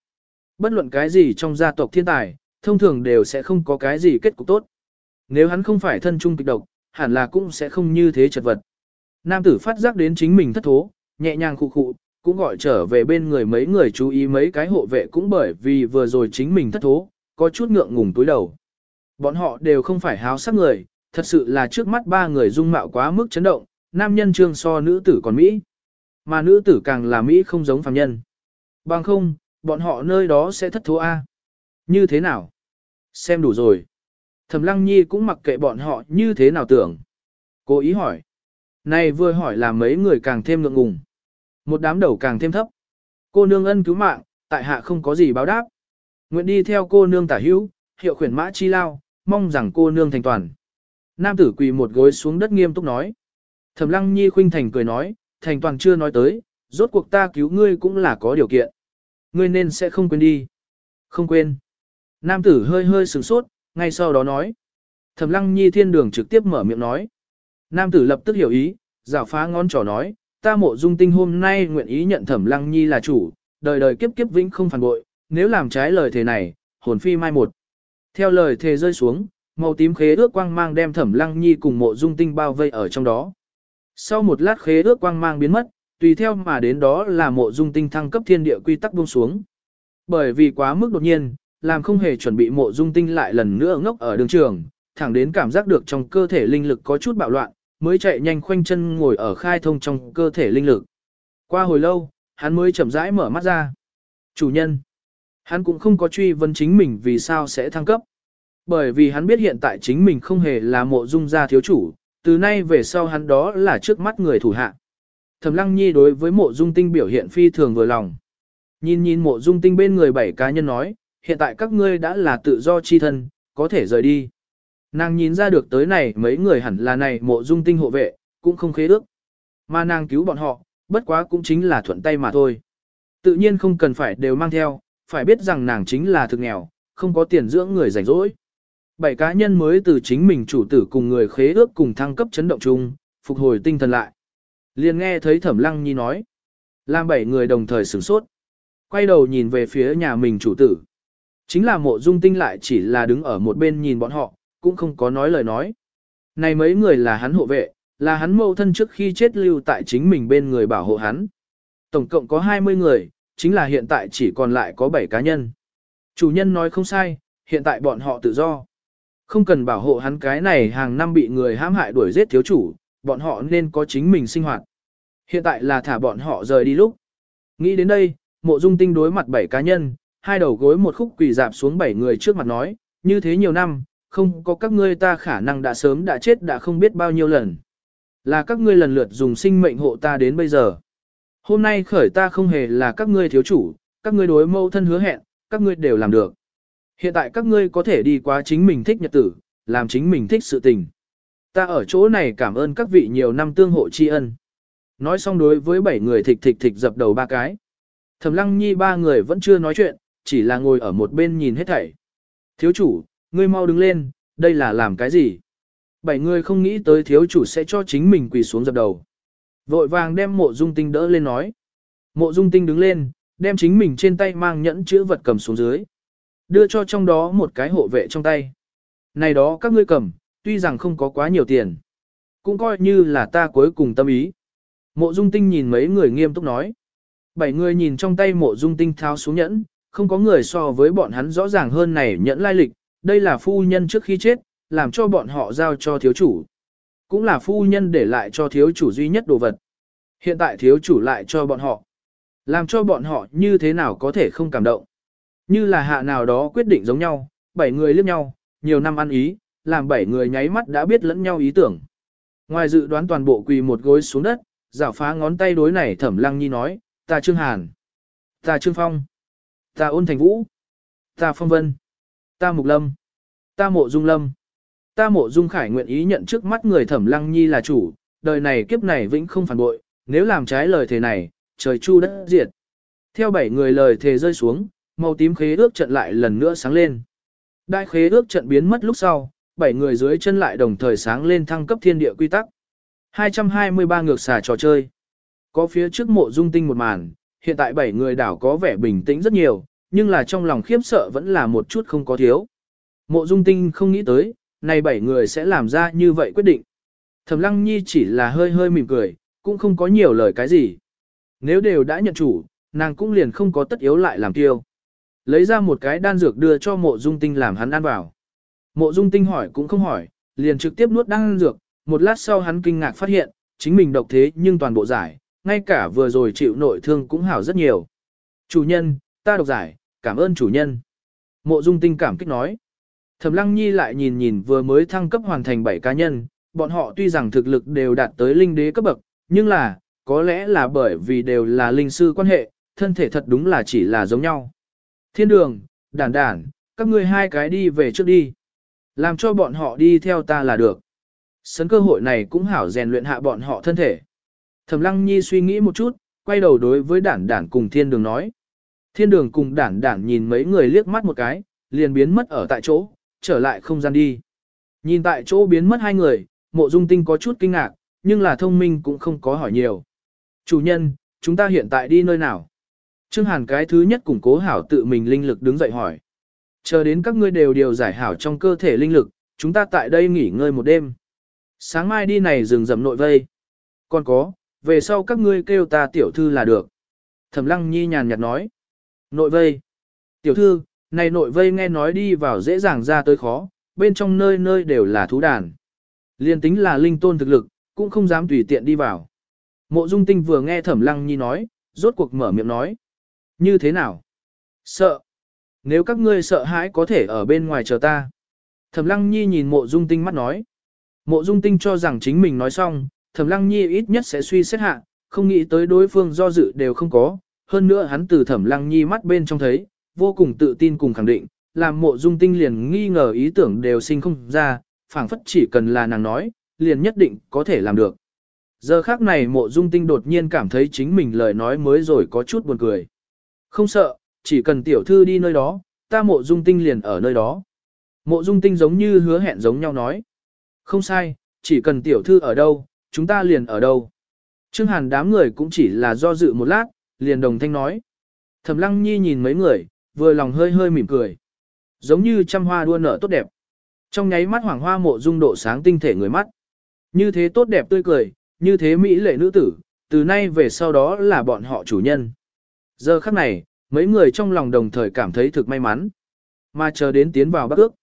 Bất luận cái gì trong gia tộc thiên tài, thông thường đều sẽ không có cái gì kết cục tốt. Nếu hắn không phải thân trung kịch độc, hẳn là cũng sẽ không như thế chật vật. Nam tử phát giác đến chính mình thất thố, nhẹ nhàng khụ khụ, cũng gọi trở về bên người mấy người chú ý mấy cái hộ vệ cũng bởi vì vừa rồi chính mình thất thố, có chút ngượng ngùng túi đầu. Bọn họ đều không phải háo sắc người, thật sự là trước mắt ba người dung mạo quá mức chấn động, nam nhân trương so nữ tử còn Mỹ. Mà nữ tử càng là Mỹ không giống phàm nhân. Bằng không, bọn họ nơi đó sẽ thất thố A. Như thế nào? Xem đủ rồi. Thẩm Lăng Nhi cũng mặc kệ bọn họ như thế nào tưởng. Cô ý hỏi. Này vừa hỏi là mấy người càng thêm ngượng ngùng. Một đám đầu càng thêm thấp. Cô nương ân cứu mạng, tại hạ không có gì báo đáp. Nguyện đi theo cô nương tả hữu, hiệu khuyển mã chi lao, mong rằng cô nương thành toàn. Nam tử quỳ một gối xuống đất nghiêm túc nói. Thẩm lăng nhi khuynh thành cười nói, thành toàn chưa nói tới, rốt cuộc ta cứu ngươi cũng là có điều kiện. Ngươi nên sẽ không quên đi. Không quên. Nam tử hơi hơi sửng sốt, ngay sau đó nói. Thẩm lăng nhi thiên đường trực tiếp mở miệng nói. Nam tử lập tức hiểu ý, rào phá ngón trỏ nói, ta mộ dung tinh hôm nay nguyện ý nhận thẩm lăng nhi là chủ, đời đời kiếp kiếp vĩnh không phản bội, nếu làm trái lời thề này, hồn phi mai một. Theo lời thề rơi xuống, màu tím khế ước quang mang đem thẩm lăng nhi cùng mộ dung tinh bao vây ở trong đó. Sau một lát khế ước quang mang biến mất, tùy theo mà đến đó là mộ dung tinh thăng cấp thiên địa quy tắc buông xuống. Bởi vì quá mức đột nhiên, làm không hề chuẩn bị mộ dung tinh lại lần nữa ngốc ở đường trường, thẳng đến cảm giác được trong cơ thể linh lực có chút bạo loạn, mới chạy nhanh khoanh chân ngồi ở khai thông trong cơ thể linh lực. Qua hồi lâu, hắn mới chậm rãi mở mắt ra. Chủ nhân. Hắn cũng không có truy vấn chính mình vì sao sẽ thăng cấp. Bởi vì hắn biết hiện tại chính mình không hề là mộ dung gia thiếu chủ, từ nay về sau hắn đó là trước mắt người thủ hạ. Thẩm Lăng Nhi đối với mộ dung tinh biểu hiện phi thường vừa lòng. Nhìn nhìn mộ dung tinh bên người bảy cá nhân nói, hiện tại các ngươi đã là tự do chi thân, có thể rời đi. Nàng nhìn ra được tới này mấy người hẳn là này mộ dung tinh hộ vệ, cũng không khế ước. Mà nàng cứu bọn họ, bất quá cũng chính là thuận tay mà thôi. Tự nhiên không cần phải đều mang theo, phải biết rằng nàng chính là thực nghèo, không có tiền dưỡng người rảnh rỗi. Bảy cá nhân mới từ chính mình chủ tử cùng người khế ước cùng thăng cấp chấn động chung, phục hồi tinh thần lại. Liền nghe thấy Thẩm Lăng Nhi nói. Làm bảy người đồng thời sửng sốt. Quay đầu nhìn về phía nhà mình chủ tử. Chính là mộ dung tinh lại chỉ là đứng ở một bên nhìn bọn họ, cũng không có nói lời nói. Này mấy người là hắn hộ vệ, là hắn mâu thân trước khi chết lưu tại chính mình bên người bảo hộ hắn. Tổng cộng có 20 người, chính là hiện tại chỉ còn lại có 7 cá nhân. Chủ nhân nói không sai, hiện tại bọn họ tự do. Không cần bảo hộ hắn cái này hàng năm bị người hãm hại đuổi giết thiếu chủ, bọn họ nên có chính mình sinh hoạt. Hiện tại là thả bọn họ rời đi lúc. Nghĩ đến đây, mộ dung tinh đối mặt bảy cá nhân, hai đầu gối một khúc quỳ dạp xuống bảy người trước mặt nói, như thế nhiều năm, không có các ngươi ta khả năng đã sớm đã chết đã không biết bao nhiêu lần. Là các ngươi lần lượt dùng sinh mệnh hộ ta đến bây giờ. Hôm nay khởi ta không hề là các ngươi thiếu chủ, các ngươi đối mâu thân hứa hẹn, các ngươi đều làm được. Hiện tại các ngươi có thể đi qua chính mình thích nhật tử, làm chính mình thích sự tình. Ta ở chỗ này cảm ơn các vị nhiều năm tương hộ tri ân. Nói xong đối với bảy người thịch thịch thịch dập đầu ba cái. Thẩm lăng nhi ba người vẫn chưa nói chuyện, chỉ là ngồi ở một bên nhìn hết thảy. Thiếu chủ, ngươi mau đứng lên, đây là làm cái gì? Bảy người không nghĩ tới thiếu chủ sẽ cho chính mình quỳ xuống dập đầu. Vội vàng đem mộ dung tinh đỡ lên nói. Mộ dung tinh đứng lên, đem chính mình trên tay mang nhẫn chữ vật cầm xuống dưới. Đưa cho trong đó một cái hộ vệ trong tay. Này đó các ngươi cầm, tuy rằng không có quá nhiều tiền. Cũng coi như là ta cuối cùng tâm ý. Mộ dung tinh nhìn mấy người nghiêm túc nói. Bảy người nhìn trong tay mộ dung tinh tháo xuống nhẫn, không có người so với bọn hắn rõ ràng hơn này nhẫn lai lịch. Đây là phu nhân trước khi chết, làm cho bọn họ giao cho thiếu chủ. Cũng là phu nhân để lại cho thiếu chủ duy nhất đồ vật. Hiện tại thiếu chủ lại cho bọn họ. Làm cho bọn họ như thế nào có thể không cảm động. Như là hạ nào đó quyết định giống nhau, bảy người liếc nhau, nhiều năm ăn ý, làm bảy người nháy mắt đã biết lẫn nhau ý tưởng. Ngoài dự đoán toàn bộ quỳ một gối xuống đất, giảo phá ngón tay đối này thẩm lăng nhi nói, ta Trương Hàn, ta Trương Phong, ta ôn thành vũ, ta Phong Vân, ta Mục Lâm, ta Mộ Dung Lâm, ta Mộ Dung Khải nguyện ý nhận trước mắt người thẩm lăng nhi là chủ, đời này kiếp này vĩnh không phản bội, nếu làm trái lời thề này, trời chu đất diệt. Theo bảy người lời thề rơi xuống, màu tím khế ước trận lại lần nữa sáng lên. Đại khế ước trận biến mất lúc sau, bảy người dưới chân lại đồng thời sáng lên thăng cấp thiên địa quy tắc. 223 ngược xà trò chơi. Có phía trước mộ dung tinh một màn, hiện tại bảy người đảo có vẻ bình tĩnh rất nhiều, nhưng là trong lòng khiếp sợ vẫn là một chút không có thiếu. Mộ dung tinh không nghĩ tới, này bảy người sẽ làm ra như vậy quyết định. Thẩm lăng nhi chỉ là hơi hơi mỉm cười, cũng không có nhiều lời cái gì. Nếu đều đã nhận chủ, nàng cũng liền không có tất yếu lại làm tiêu. Lấy ra một cái đan dược đưa cho mộ dung tinh làm hắn ăn vào. Mộ dung tinh hỏi cũng không hỏi, liền trực tiếp nuốt đan dược, một lát sau hắn kinh ngạc phát hiện, chính mình độc thế nhưng toàn bộ giải, ngay cả vừa rồi chịu nội thương cũng hảo rất nhiều. Chủ nhân, ta độc giải, cảm ơn chủ nhân. Mộ dung tinh cảm kích nói. Thẩm lăng nhi lại nhìn nhìn vừa mới thăng cấp hoàn thành 7 cá nhân, bọn họ tuy rằng thực lực đều đạt tới linh đế cấp bậc, nhưng là, có lẽ là bởi vì đều là linh sư quan hệ, thân thể thật đúng là chỉ là giống nhau. Thiên đường, đản đản, các ngươi hai cái đi về trước đi. Làm cho bọn họ đi theo ta là được. Sấn cơ hội này cũng hảo rèn luyện hạ bọn họ thân thể. Thẩm lăng nhi suy nghĩ một chút, quay đầu đối với đản đản cùng thiên đường nói. Thiên đường cùng đản đản nhìn mấy người liếc mắt một cái, liền biến mất ở tại chỗ, trở lại không gian đi. Nhìn tại chỗ biến mất hai người, mộ dung tinh có chút kinh ngạc, nhưng là thông minh cũng không có hỏi nhiều. Chủ nhân, chúng ta hiện tại đi nơi nào? Trương Hàn cái thứ nhất củng cố hảo tự mình linh lực đứng dậy hỏi. Chờ đến các ngươi đều điều giải hảo trong cơ thể linh lực, chúng ta tại đây nghỉ ngơi một đêm. Sáng mai đi này rừng rậm nội vây. Còn có, về sau các ngươi kêu ta tiểu thư là được. Thẩm lăng nhi nhàn nhạt nói. Nội vây. Tiểu thư, này nội vây nghe nói đi vào dễ dàng ra tới khó, bên trong nơi nơi đều là thú đàn. Liên tính là linh tôn thực lực, cũng không dám tùy tiện đi vào. Mộ dung tinh vừa nghe thẩm lăng nhi nói, rốt cuộc mở miệng nói. Như thế nào? Sợ. Nếu các ngươi sợ hãi có thể ở bên ngoài chờ ta. Thẩm lăng nhi nhìn mộ dung tinh mắt nói. Mộ dung tinh cho rằng chính mình nói xong, thẩm lăng nhi ít nhất sẽ suy xét hạ, không nghĩ tới đối phương do dự đều không có. Hơn nữa hắn từ thẩm lăng nhi mắt bên trong thấy, vô cùng tự tin cùng khẳng định, làm mộ dung tinh liền nghi ngờ ý tưởng đều sinh không ra, phảng phất chỉ cần là nàng nói, liền nhất định có thể làm được. Giờ khác này mộ dung tinh đột nhiên cảm thấy chính mình lời nói mới rồi có chút buồn cười. Không sợ, chỉ cần tiểu thư đi nơi đó, ta mộ dung tinh liền ở nơi đó. Mộ dung tinh giống như hứa hẹn giống nhau nói. Không sai, chỉ cần tiểu thư ở đâu, chúng ta liền ở đâu. Trương Hàn đám người cũng chỉ là do dự một lát, liền đồng thanh nói. Thẩm Lăng Nhi nhìn mấy người, vừa lòng hơi hơi mỉm cười. Giống như trăm hoa đua nở tốt đẹp. Trong nháy mắt hoàng hoa mộ dung độ sáng tinh thể người mắt. Như thế tốt đẹp tươi cười, như thế mỹ lệ nữ tử, từ nay về sau đó là bọn họ chủ nhân. Giờ khắc này, mấy người trong lòng đồng thời cảm thấy thực may mắn. Mà chờ đến tiến vào bắc ước.